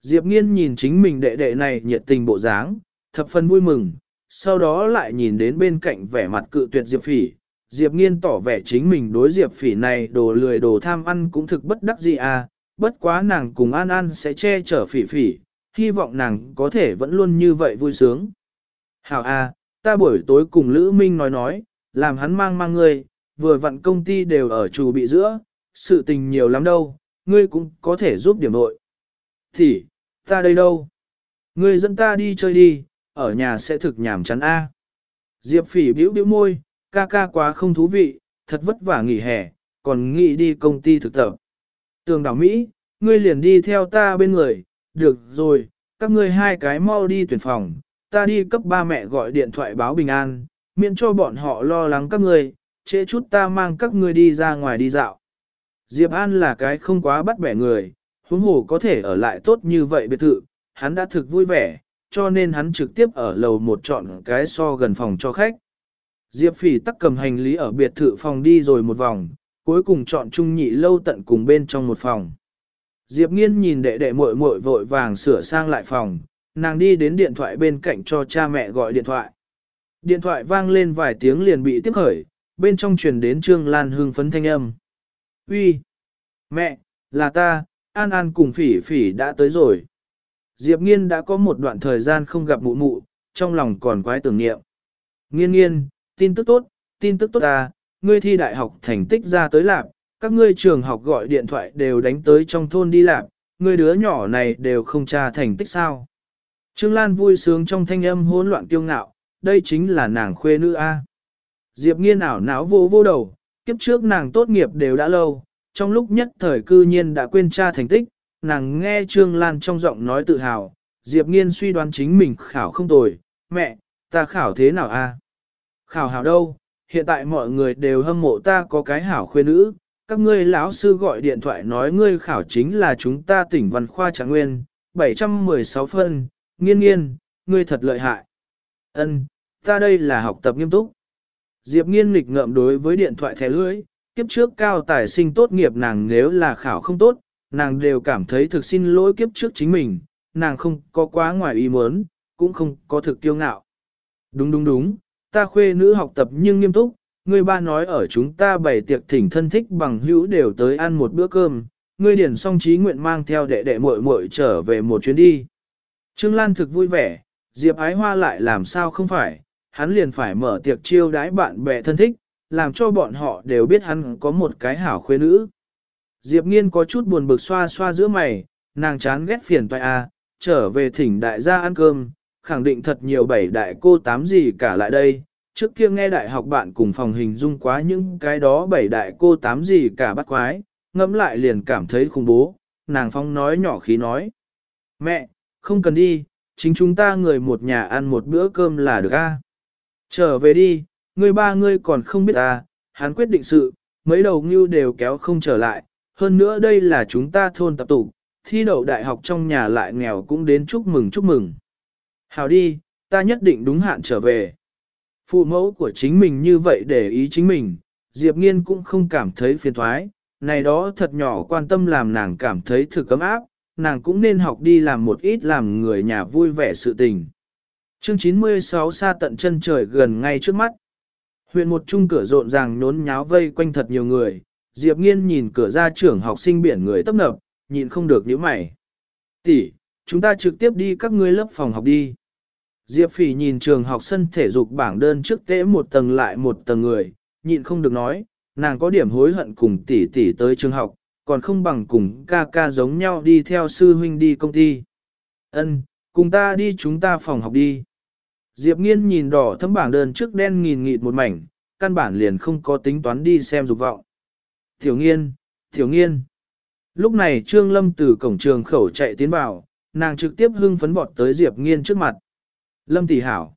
Diệp Nghiên nhìn chính mình đệ đệ này nhiệt tình bộ dáng, thập phần vui mừng, sau đó lại nhìn đến bên cạnh vẻ mặt cự tuyệt Diệp Phỉ. Diệp Nghiên tỏ vẻ chính mình đối Diệp Phỉ này đồ lười đồ tham ăn cũng thực bất đắc gì à, bất quá nàng cùng An An sẽ che chở Phỉ Phỉ, hy vọng nàng có thể vẫn luôn như vậy vui sướng. Hảo à, ta buổi tối cùng Lữ Minh nói nói, làm hắn mang mang ngươi, vừa vặn công ty đều ở chủ bị giữa, sự tình nhiều lắm đâu, ngươi cũng có thể giúp điểm đội. Thì, ta đây đâu? Ngươi dẫn ta đi chơi đi, ở nhà sẽ thực nhảm chán a. Diệp phỉ bĩu bĩu môi, ca ca quá không thú vị, thật vất vả nghỉ hè, còn nghĩ đi công ty thực tập. Tường đảo Mỹ, ngươi liền đi theo ta bên người, được rồi, các ngươi hai cái mau đi tuyển phòng, ta đi cấp ba mẹ gọi điện thoại báo bình an, miễn cho bọn họ lo lắng các ngươi, trễ chút ta mang các ngươi đi ra ngoài đi dạo. Diệp An là cái không quá bắt bẻ người, huống hồ có thể ở lại tốt như vậy biệt thự, hắn đã thực vui vẻ, cho nên hắn trực tiếp ở lầu một chọn cái so gần phòng cho khách. Diệp Phỉ tắc cầm hành lý ở biệt thự phòng đi rồi một vòng, cuối cùng chọn trung nhị lâu tận cùng bên trong một phòng. Diệp Nghiên nhìn đệ đệ muội muội vội vàng sửa sang lại phòng, nàng đi đến điện thoại bên cạnh cho cha mẹ gọi điện thoại. Điện thoại vang lên vài tiếng liền bị tiếp khởi, bên trong truyền đến Trương Lan hưng phấn thanh âm. Uy, Mẹ, là ta, An An cùng Phỉ Phỉ đã tới rồi. Diệp Nghiên đã có một đoạn thời gian không gặp mụ mụ, trong lòng còn quái tưởng niệm. Nghiên nghiên, tin tức tốt, tin tức tốt ta ngươi thi đại học thành tích ra tới lạp, các ngươi trường học gọi điện thoại đều đánh tới trong thôn đi lạp, ngươi đứa nhỏ này đều không tra thành tích sao. Trương Lan vui sướng trong thanh âm hỗn loạn kiêu ngạo, đây chính là nàng khuê nữ A. Diệp nghiên ảo não vô vô đầu, kiếp trước nàng tốt nghiệp đều đã lâu, trong lúc nhất thời cư nhiên đã quên tra thành tích, nàng nghe Trương Lan trong giọng nói tự hào, Diệp nghiên suy đoán chính mình khảo không tồi, mẹ, ta khảo thế nào a? Khảo hảo đâu, hiện tại mọi người đều hâm mộ ta có cái hảo khuê nữ, các ngươi lão sư gọi điện thoại nói ngươi khảo chính là chúng ta tỉnh văn khoa trạng nguyên, 716 phân, nghiên nghiên, ngươi thật lợi hại. Ân, ta đây là học tập nghiêm túc. Diệp nghiên nghịch ngợm đối với điện thoại thẻ lưỡi, kiếp trước cao tài sinh tốt nghiệp nàng nếu là khảo không tốt, nàng đều cảm thấy thực xin lỗi kiếp trước chính mình, nàng không có quá ngoài ý muốn, cũng không có thực tiêu ngạo. Đúng đúng đúng, ta khuê nữ học tập nhưng nghiêm túc, người ba nói ở chúng ta bày tiệc thỉnh thân thích bằng hữu đều tới ăn một bữa cơm, ngươi điển song trí nguyện mang theo đệ đệ muội muội trở về một chuyến đi. Trương Lan thực vui vẻ, Diệp Ái Hoa lại làm sao không phải, hắn liền phải mở tiệc chiêu đãi bạn bè thân thích, làm cho bọn họ đều biết hắn có một cái hảo khuê nữ. Diệp Nghiên có chút buồn bực xoa xoa giữa mày, nàng chán ghét phiền toại a, à, trở về thỉnh đại gia ăn cơm, khẳng định thật nhiều bảy đại cô tám gì cả lại đây. Trước kia nghe đại học bạn cùng phòng hình dung quá những cái đó bảy đại cô tám gì cả bắt quái, ngẫm lại liền cảm thấy khủng bố, nàng phong nói nhỏ khí nói. Mẹ, không cần đi, chính chúng ta người một nhà ăn một bữa cơm là được a. Trở về đi, người ba ngươi còn không biết à, hắn quyết định sự, mấy đầu ngưu đều kéo không trở lại, hơn nữa đây là chúng ta thôn tập tụ, thi đậu đại học trong nhà lại nghèo cũng đến chúc mừng chúc mừng. Hào đi, ta nhất định đúng hạn trở về. Phụ mẫu của chính mình như vậy để ý chính mình, Diệp Nghiên cũng không cảm thấy phiền thoái, này đó thật nhỏ quan tâm làm nàng cảm thấy thực cấm áp, nàng cũng nên học đi làm một ít làm người nhà vui vẻ sự tình. Chương 96 xa tận chân trời gần ngay trước mắt. Huyện một trung cửa rộn ràng nhốn nháo vây quanh thật nhiều người, Diệp Nghiên nhìn cửa ra trưởng học sinh biển người tấp nập, nhìn không được nhíu mày. Tỷ, chúng ta trực tiếp đi các ngươi lớp phòng học đi. Diệp Phỉ nhìn trường học sân thể dục bảng đơn trước tễ một tầng lại một tầng người, nhịn không được nói, nàng có điểm hối hận cùng tỷ tỷ tới trường học, còn không bằng cùng ca ca giống nhau đi theo sư huynh đi công ty. Ân, cùng ta đi chúng ta phòng học đi. Diệp Nghiên nhìn đỏ thấm bảng đơn trước đen nghìn nghịt một mảnh, căn bản liền không có tính toán đi xem dục vọng. Tiểu Nghiên, Tiểu Nghiên. Lúc này Trương Lâm từ cổng trường khẩu chạy tiến vào, nàng trực tiếp hưng phấn vọt tới Diệp Nghiên trước mặt. Lâm tỷ hảo.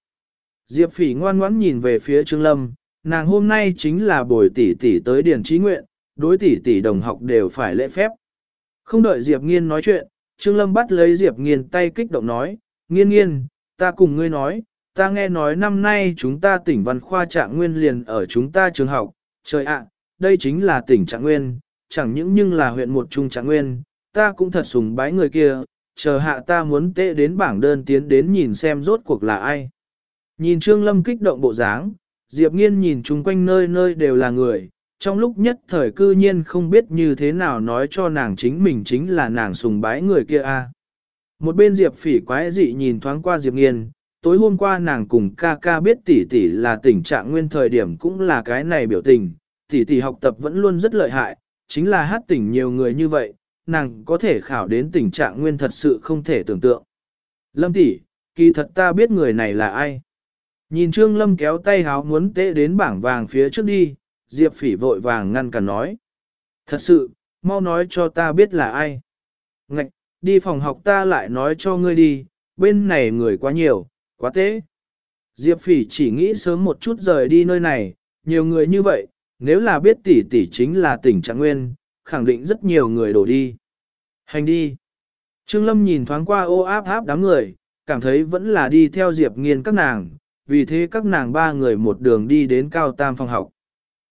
Diệp Phỉ ngoan ngoãn nhìn về phía Trương Lâm, nàng hôm nay chính là buổi tỷ tỷ tới điển trí nguyện, đối tỷ tỷ đồng học đều phải lễ phép. Không đợi Diệp Nghiên nói chuyện, Trương Lâm bắt lấy Diệp Nghiên tay kích động nói, Nghiên nghiên, ta cùng ngươi nói, ta nghe nói năm nay chúng ta tỉnh văn khoa trạng nguyên liền ở chúng ta trường học, trời ạ, đây chính là tỉnh trạng nguyên, chẳng những nhưng là huyện một trung trạng nguyên, ta cũng thật sùng bái người kia, chờ hạ ta muốn tệ đến bảng đơn tiến đến nhìn xem rốt cuộc là ai. Nhìn Trương Lâm kích động bộ dáng, Diệp Nghiên nhìn chung quanh nơi nơi đều là người, trong lúc nhất thời cư nhiên không biết như thế nào nói cho nàng chính mình chính là nàng sùng bái người kia a. Một bên Diệp phỉ quái dị nhìn thoáng qua Diệp Nghiên, tối hôm qua nàng cùng ca ca biết tỷ tỷ là tình trạng nguyên thời điểm cũng là cái này biểu tình, tỷ tỷ học tập vẫn luôn rất lợi hại, chính là hát tỉnh nhiều người như vậy, nàng có thể khảo đến tình trạng nguyên thật sự không thể tưởng tượng. Lâm tỷ, kỳ thật ta biết người này là ai. Nhìn Trương Lâm kéo tay háo muốn tệ đến bảng vàng phía trước đi, Diệp phỉ vội vàng ngăn cản nói. Thật sự, mau nói cho ta biết là ai. Ngạch, đi phòng học ta lại nói cho ngươi đi, bên này người quá nhiều, quá tế. Diệp phỉ chỉ nghĩ sớm một chút rời đi nơi này, nhiều người như vậy, nếu là biết tỷ tỷ chính là tỉnh Trạng Nguyên, khẳng định rất nhiều người đổ đi. Hành đi. Trương Lâm nhìn thoáng qua ô áp áp đám người, cảm thấy vẫn là đi theo Diệp Nghiên các nàng, vì thế các nàng ba người một đường đi đến cao tam phòng học.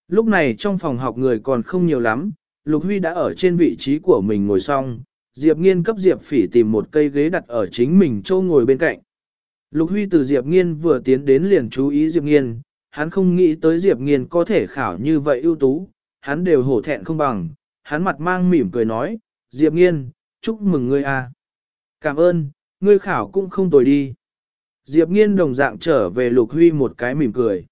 Lúc này trong phòng học người còn không nhiều lắm, Lục Huy đã ở trên vị trí của mình ngồi xong, Diệp Nghiên cấp Diệp Phỉ tìm một cây ghế đặt ở chính mình châu ngồi bên cạnh. Lục Huy từ Diệp Nghiên vừa tiến đến liền chú ý Diệp Nghiên, hắn không nghĩ tới Diệp Nghiên có thể khảo như vậy ưu tú, hắn đều hổ thẹn không bằng, hắn mặt mang mỉm cười nói, Diệp Nghiên, chúc mừng ngươi a. Cảm ơn, ngươi khảo cũng không tồi đi. Diệp Nghiên đồng dạng trở về Lục Huy một cái mỉm cười.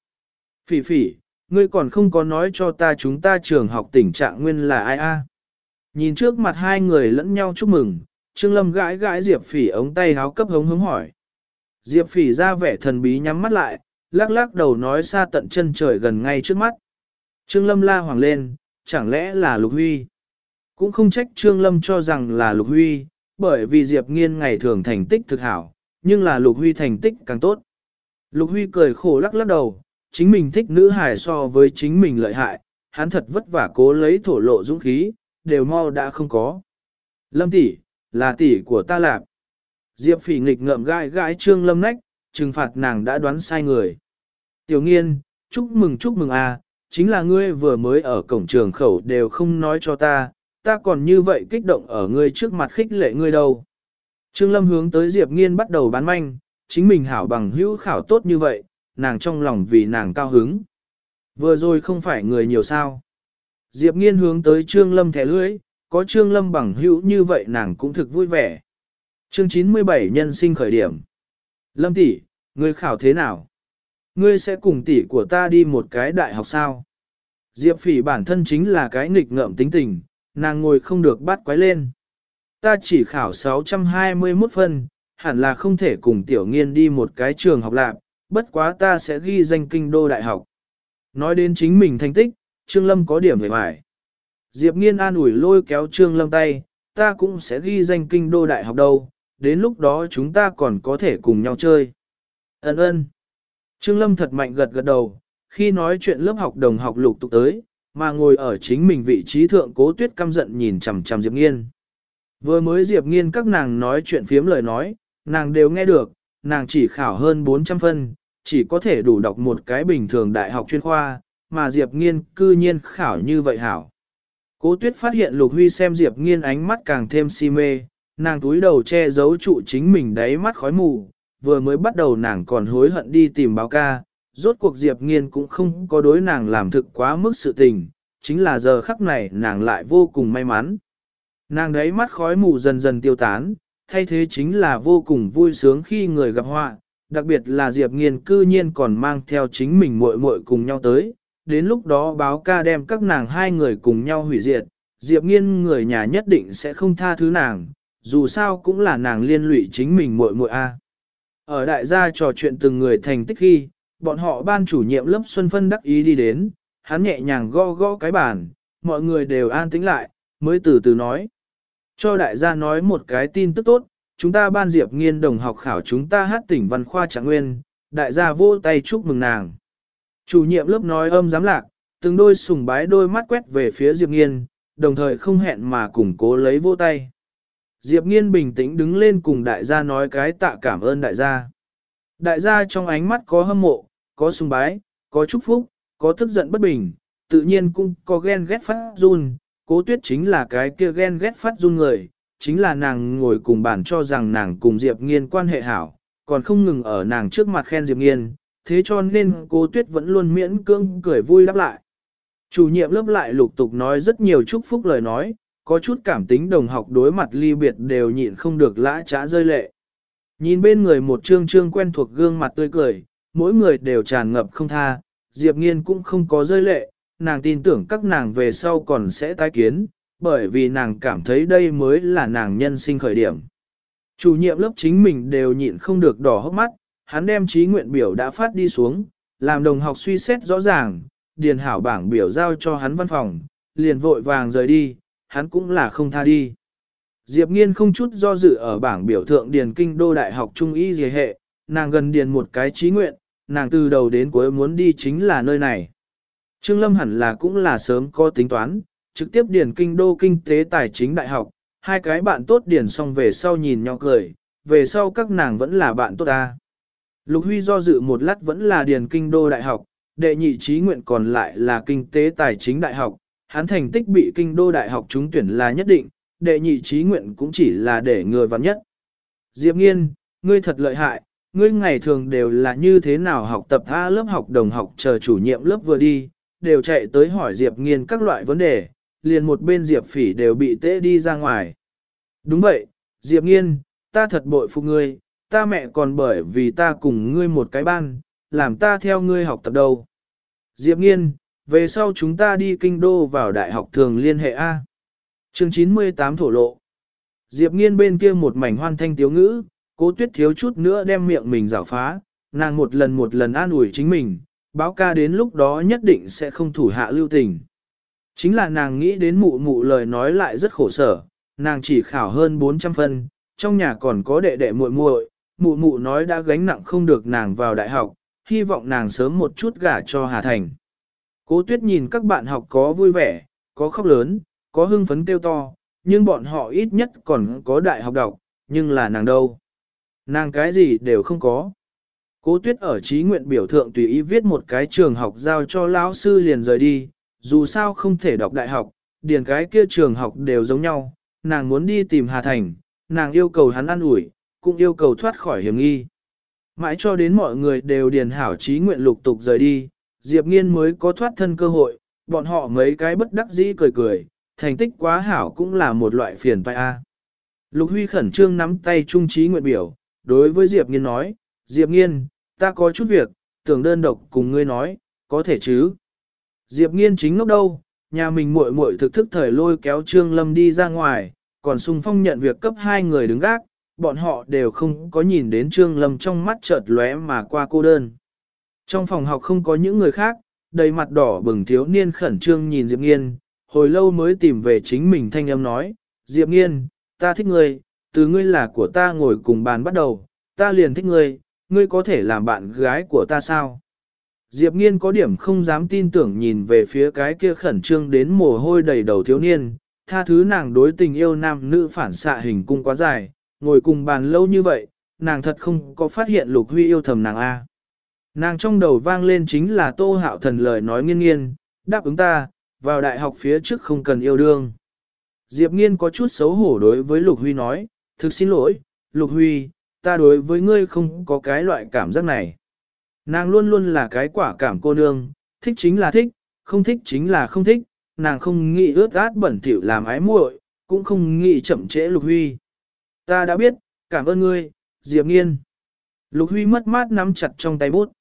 Phỉ phỉ, ngươi còn không có nói cho ta chúng ta trường học tình trạng nguyên là ai a? Nhìn trước mặt hai người lẫn nhau chúc mừng, Trương Lâm gãi gãi Diệp phỉ ống tay háo cấp hống hống hỏi, Diệp phỉ ra vẻ thần bí nhắm mắt lại, lắc lắc đầu nói xa tận chân trời gần ngay trước mắt. Trương Lâm la hoàng lên, chẳng lẽ là Lục Huy? Cũng không trách Trương Lâm cho rằng là Lục Huy, bởi vì Diệp Nghiên ngày thường thành tích thực hảo, nhưng là Lục Huy thành tích càng tốt. Lục Huy cười khổ lắc lắc đầu, chính mình thích nữ hài so với chính mình lợi hại, hắn thật vất vả cố lấy thổ lộ dũng khí, đều mau đã không có. Lâm tỷ, là tỷ của ta lạp. Diệp phỉ nghịch ngợm gai gãi trương lâm nách, trừng phạt nàng đã đoán sai người. Tiểu nghiên, chúc mừng chúc mừng à, chính là ngươi vừa mới ở cổng trường khẩu đều không nói cho ta, ta còn như vậy kích động ở ngươi trước mặt khích lệ ngươi đâu. Trương Lâm hướng tới Diệp Nghiên bắt đầu bán manh, chính mình hảo bằng hữu khảo tốt như vậy, nàng trong lòng vì nàng cao hứng. Vừa rồi không phải người nhiều sao. Diệp Nghiên hướng tới Trương Lâm thẻ lưỡi, có Trương Lâm bằng hữu như vậy nàng cũng thực vui vẻ. Chương 97 nhân sinh khởi điểm. Lâm tỷ, ngươi khảo thế nào? Ngươi sẽ cùng tỷ của ta đi một cái đại học sao? Diệp phỉ bản thân chính là cái nghịch ngợm tính tình, nàng ngồi không được bắt quái lên. Ta chỉ khảo 621 phân, hẳn là không thể cùng tiểu nghiên đi một cái trường học lạc, bất quá ta sẽ ghi danh kinh đô đại học. Nói đến chính mình thành tích, Trương Lâm có điểm về mải. Diệp nghiên an ủi lôi kéo Trương Lâm tay, ta cũng sẽ ghi danh kinh đô đại học đâu, đến lúc đó chúng ta còn có thể cùng nhau chơi. Ấn ơn. Trương Lâm thật mạnh gật gật đầu, khi nói chuyện lớp học đồng học lục tục tới, mà ngồi ở chính mình vị trí thượng cố tuyết căm giận nhìn chằm chằm Diệp Nghiên. Vừa mới Diệp Nghiên các nàng nói chuyện phiếm lời nói, nàng đều nghe được, nàng chỉ khảo hơn 400 phân, chỉ có thể đủ đọc một cái bình thường đại học chuyên khoa, mà Diệp Nghiên cư nhiên khảo như vậy hảo. Cố tuyết phát hiện Lục Huy xem Diệp Nghiên ánh mắt càng thêm si mê, nàng túi đầu che giấu trụ chính mình đáy mắt khói mù, vừa mới bắt đầu nàng còn hối hận đi tìm báo ca, rốt cuộc Diệp Nghiên cũng không có đối nàng làm thực quá mức sự tình, chính là giờ khắc này nàng lại vô cùng may mắn. Nàng đáy mắt khói mù dần dần tiêu tán, thay thế chính là vô cùng vui sướng khi người gặp họa, đặc biệt là Diệp Nghiên cư nhiên còn mang theo chính mình muội muội cùng nhau tới, đến lúc đó báo ca đem các nàng hai người cùng nhau hủy diệt, Diệp Nghiên người nhà nhất định sẽ không tha thứ nàng, dù sao cũng là nàng liên lụy chính mình muội muội a. Ở đại gia trò chuyện từng người thành tích khi, bọn họ ban chủ nhiệm lớp Xuân Phân đắc ý đi đến, hắn nhẹ nhàng gõ gõ cái bàn, mọi người đều an tĩnh lại, mới từ từ nói. Cho đại gia nói một cái tin tức tốt, chúng ta ban diệp nghiên đồng học khảo chúng ta hát tỉnh văn khoa trạng nguyên, đại gia vô tay chúc mừng nàng. Chủ nhiệm lớp nói âm giám lạc, từng đôi sùng bái đôi mắt quét về phía diệp nghiên, đồng thời không hẹn mà củng cố lấy vô tay. Diệp nghiên bình tĩnh đứng lên cùng đại gia nói cái tạ cảm ơn đại gia. Đại gia trong ánh mắt có hâm mộ, có sùng bái, có chúc phúc, có tức giận bất bình, tự nhiên cũng có ghen ghét phát run, cố tuyết chính là cái kia ghen ghét phát run người, chính là nàng ngồi cùng bàn cho rằng nàng cùng Diệp Nghiên quan hệ hảo, còn không ngừng ở nàng trước mặt khen Diệp Nghiên, thế cho nên cố tuyết vẫn luôn miễn cưỡng cười vui đáp lại. Chủ nhiệm lớp lại lục tục nói rất nhiều chúc phúc lời nói, có chút cảm tính đồng học đối mặt ly biệt đều nhịn không được lã trá rơi lệ. Nhìn bên người một trương trương quen thuộc gương mặt tươi cười, mỗi người đều tràn ngập không tha, Diệp Nghiên cũng không có rơi lệ, nàng tin tưởng các nàng về sau còn sẽ tái kiến, bởi vì nàng cảm thấy đây mới là nàng nhân sinh khởi điểm. Chủ nhiệm lớp chính mình đều nhịn không được đỏ hốc mắt, hắn đem trí nguyện biểu đã phát đi xuống, làm đồng học suy xét rõ ràng, điền hảo bảng biểu giao cho hắn văn phòng, liền vội vàng rời đi, hắn cũng là không tha đi. Diệp Nghiên không chút do dự ở bảng biểu thượng điền kinh đô đại học trung y gì hệ, nàng gần điền một cái trí nguyện, nàng từ đầu đến cuối muốn đi chính là nơi này. Trương Lâm hẳn là cũng là sớm có tính toán, trực tiếp điền kinh đô kinh tế tài chính đại học, hai cái bạn tốt điền xong về sau nhìn nhau cười, về sau các nàng vẫn là bạn tốt ta. Lục Huy do dự một lát vẫn là điền kinh đô đại học, đệ nhị trí nguyện còn lại là kinh tế tài chính đại học, hắn thành tích bị kinh đô đại học trúng tuyển là nhất định, đệ nhị trí nguyện cũng chỉ là để người vắng nhất. Diệp Nghiên, ngươi thật lợi hại, ngươi ngày thường đều là như thế nào học tập A lớp học đồng học chờ chủ nhiệm lớp vừa đi, đều chạy tới hỏi Diệp Nghiên các loại vấn đề, liền một bên Diệp Phỉ đều bị tễ đi ra ngoài. Đúng vậy, Diệp Nghiên, ta thật bội phục ngươi, ta mẹ còn bởi vì ta cùng ngươi một cái ban, làm ta theo ngươi học tập đâu. Diệp Nghiên, về sau chúng ta đi kinh đô vào đại học thường liên hệ A. Chương 98 thổ lộ. Diệp Nghiên bên kia một mảnh hoan thanh tiếu ngữ, cố tuyết thiếu chút nữa đem miệng mình rào phá, nàng một lần một lần an ủi chính mình, báo ca đến lúc đó nhất định sẽ không thủ hạ lưu tình. Chính là nàng nghĩ đến mụ mụ lời nói lại rất khổ sở, nàng chỉ khảo hơn 400 phân, trong nhà còn có đệ đệ muội muội, mụ mụ nói đã gánh nặng không được nàng vào đại học, hy vọng nàng sớm một chút gả cho Hà Thành. Cố tuyết nhìn các bạn học có vui vẻ, có khóc lớn, có hưng phấn kêu to, nhưng bọn họ ít nhất còn có đại học đọc, nhưng là nàng đâu. Nàng cái gì đều không có. Cố tuyết ở trí nguyện biểu thượng tùy ý viết một cái trường học giao cho lão sư liền rời đi, dù sao không thể đọc đại học, điền cái kia trường học đều giống nhau, nàng muốn đi tìm Hà Thành, nàng yêu cầu hắn ăn ủi, cũng yêu cầu thoát khỏi hiểm nghi. Mãi cho đến mọi người đều điền hảo trí nguyện lục tục rời đi, Diệp Nghiên mới có thoát thân cơ hội, bọn họ mấy cái bất đắc dĩ cười cười, thành tích quá hảo cũng là một loại phiền toái a. Lục Huy khẩn trương nắm tay trung trí nguyện biểu, đối với Diệp Nghiên nói, Diệp Nghiên, ta có chút việc, tưởng đơn độc cùng ngươi nói, có thể chứ. Diệp Nghiên chính ngốc đâu, nhà mình muội muội thực thức thời lôi kéo Trương Lâm đi ra ngoài, còn Sung Phong nhận việc cấp hai người đứng gác, bọn họ đều không có nhìn đến Trương Lâm trong mắt chợt lóe mà qua cô đơn. Trong phòng học không có những người khác, đầy mặt đỏ bừng thiếu niên khẩn trương nhìn Diệp Nghiên, hồi lâu mới tìm về chính mình thanh âm nói, Diệp Nghiên, ta thích ngươi, từ ngươi là của ta ngồi cùng bàn bắt đầu, ta liền thích ngươi, ngươi có thể làm bạn gái của ta sao? Diệp Nghiên có điểm không dám tin tưởng nhìn về phía cái kia khẩn trương đến mồ hôi đầy đầu thiếu niên, tha thứ nàng đối tình yêu nam nữ phản xạ hình cung quá dài, ngồi cùng bàn lâu như vậy, nàng thật không có phát hiện lục huy yêu thầm nàng A. Nàng trong đầu vang lên chính là tô hạo thần lời nói nghiên nghiên, đáp ứng ta, vào đại học phía trước không cần yêu đương. Diệp nghiên có chút xấu hổ đối với lục huy nói, thực xin lỗi, lục huy, ta đối với ngươi không có cái loại cảm giác này. Nàng luôn luôn là cái quả cảm cô nương, thích chính là thích, không thích chính là không thích, nàng không nghĩ ướt át bẩn thỉu làm ái muội, cũng không nghĩ chậm trễ Lục Huy. Ta đã biết, cảm ơn ngươi, Diệp Nghiên. Lục Huy mất mát nắm chặt trong tay bút.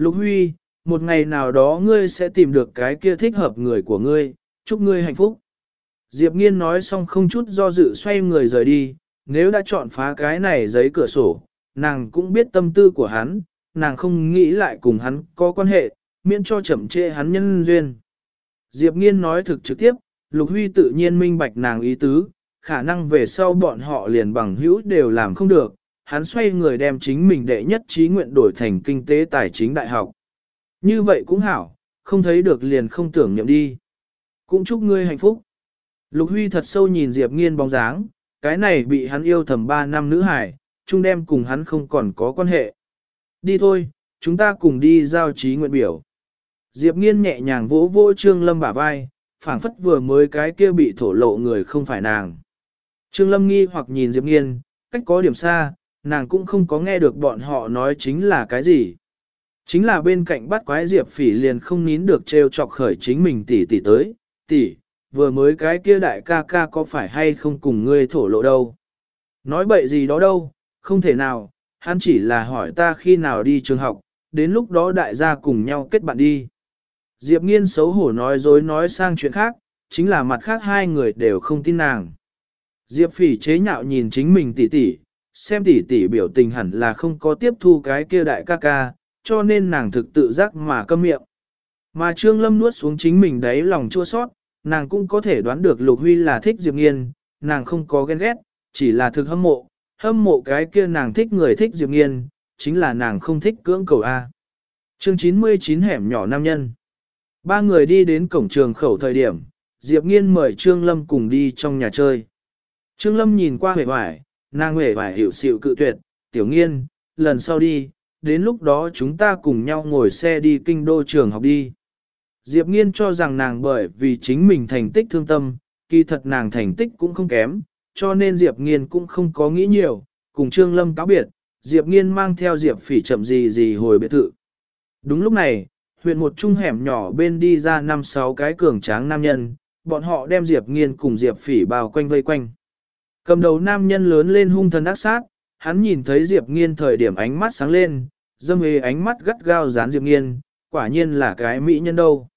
Lục Huy, một ngày nào đó ngươi sẽ tìm được cái kia thích hợp người của ngươi, chúc ngươi hạnh phúc. Diệp Nghiên nói xong không chút do dự xoay người rời đi, nếu đã chọn phá cái này giấy cửa sổ, nàng cũng biết tâm tư của hắn, nàng không nghĩ lại cùng hắn có quan hệ, miễn cho chậm trễ hắn nhân duyên. Diệp Nghiên nói thực trực tiếp, Lục Huy tự nhiên minh bạch nàng ý tứ, khả năng về sau bọn họ liền bằng hữu đều làm không được, hắn xoay người đem chính mình đệ nhất trí nguyện đổi thành kinh tế tài chính đại học. Như vậy cũng hảo, không thấy được liền không tưởng nhậm đi. Cũng chúc ngươi hạnh phúc. Lục Huy thật sâu nhìn Diệp Nghiên bóng dáng, cái này bị hắn yêu thầm 3 năm nữ hải, chung đem cùng hắn không còn có quan hệ. Đi thôi, chúng ta cùng đi giao trí nguyện biểu. Diệp nghiên nhẹ nhàng vỗ vỗ Trương Lâm bả vai, phảng phất vừa mới cái kia bị thổ lộ người không phải nàng. Trương Lâm nghi hoặc nhìn Diệp nghiên, cách có điểm xa, nàng cũng không có nghe được bọn họ nói chính là cái gì. Chính là bên cạnh bắt quái Diệp phỉ liền không nín được trêu chọc khởi chính mình tỷ tỷ tới, tỷ, vừa mới cái kia đại ca ca có phải hay không cùng ngươi thổ lộ đâu. Nói bậy gì đó đâu, không thể nào, hắn chỉ là hỏi ta khi nào đi trường học, đến lúc đó đại gia cùng nhau kết bạn đi. Diệp nghiên xấu hổ nói dối nói sang chuyện khác, chính là mặt khác hai người đều không tin nàng. Diệp phỉ chế nhạo nhìn chính mình tỉ tỉ, xem tỉ tỉ biểu tình hẳn là không có tiếp thu cái kia đại ca ca, cho nên nàng thực tự giác mà câm miệng. Mà Trương Lâm nuốt xuống chính mình đấy lòng chua sót, nàng cũng có thể đoán được Lục Huy là thích Diệp Nghiên, nàng không có ghen ghét, chỉ là thực hâm mộ, hâm mộ cái kia nàng thích người thích Diệp Nghiên, chính là nàng không thích cưỡng cầu A. Chương 99 hẻm nhỏ nam nhân. Ba người đi đến cổng trường khẩu thời điểm, Diệp Nghiên mời Trương Lâm cùng đi trong nhà chơi. Trương Lâm nhìn qua hề hoài, nàng huệ phải hiểu sự cự tuyệt, tiểu nghiên, lần sau đi, đến lúc đó chúng ta cùng nhau ngồi xe đi kinh đô trường học đi. Diệp Nghiên cho rằng nàng bởi vì chính mình thành tích thương tâm, kỳ thật nàng thành tích cũng không kém, cho nên Diệp Nghiên cũng không có nghĩ nhiều, cùng Trương Lâm cáo biệt, Diệp Nghiên mang theo Diệp Phỉ chậm gì gì hồi biệt thự. Đúng lúc này, huyện một trung hẻm nhỏ bên đi ra năm sáu cái cường tráng nam nhân, bọn họ đem Diệp Nghiên cùng Diệp Phỉ bao quanh vây quanh. Cầm đầu nam nhân lớn lên hung thần ác sát, hắn nhìn thấy Diệp Nghiên thời điểm ánh mắt sáng lên, dâm hề ánh mắt gắt gao dán Diệp Nghiên, quả nhiên là cái mỹ nhân đâu.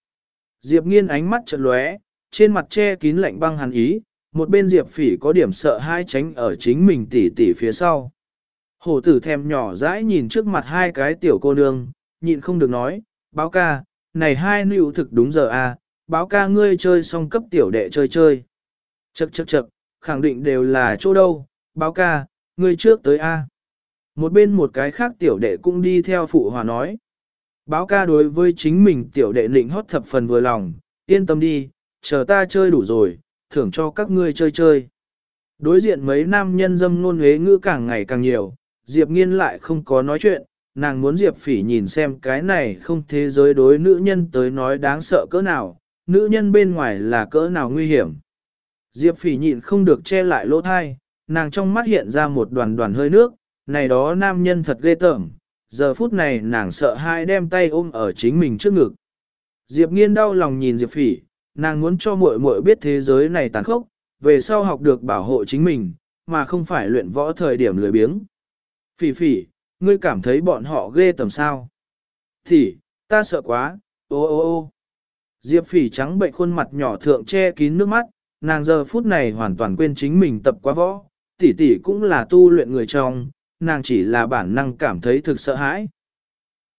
Diệp Nghiên ánh mắt chợt lóe, trên mặt che kín lạnh băng hàn ý, một bên Diệp Phỉ có điểm sợ hai tránh ở chính mình tỉ tỉ phía sau. Hổ tử thèm nhỏ dãi nhìn trước mặt hai cái tiểu cô nương, nhịn không được nói, báo ca, này hai nữ thực đúng giờ à, báo ca ngươi chơi xong cấp tiểu đệ chơi chơi. Chậc chậc chậc, khẳng định đều là chỗ đâu, báo ca, ngươi trước tới a. Một bên một cái khác tiểu đệ cũng đi theo phụ hòa nói. Báo ca đối với chính mình tiểu đệ lĩnh hót thập phần vừa lòng, yên tâm đi, chờ ta chơi đủ rồi, thưởng cho các ngươi chơi chơi. Đối diện mấy nam nhân dâm ngôn huế ngữ càng ngày càng nhiều, Diệp nghiên lại không có nói chuyện, nàng muốn Diệp phỉ nhìn xem cái này không thế giới đối nữ nhân tới nói đáng sợ cỡ nào, nữ nhân bên ngoài là cỡ nào nguy hiểm. Diệp phỉ nhịn không được che lại lỗ thai, nàng trong mắt hiện ra một đoàn đoàn hơi nước, này đó nam nhân thật ghê tởm, giờ phút này nàng sợ hai đem tay ôm ở chính mình trước ngực. Diệp nghiên đau lòng nhìn Diệp phỉ, nàng muốn cho muội muội biết thế giới này tàn khốc, về sau học được bảo hộ chính mình, mà không phải luyện võ thời điểm lười biếng. Phỉ phỉ, ngươi cảm thấy bọn họ ghê tầm sao? Thì, ta sợ quá, ô ô ô. Diệp phỉ trắng bệnh khuôn mặt nhỏ thượng che kín nước mắt, nàng giờ phút này hoàn toàn quên chính mình tập quá võ, tỷ tỷ cũng là tu luyện người trong, nàng chỉ là bản năng cảm thấy thực sợ hãi.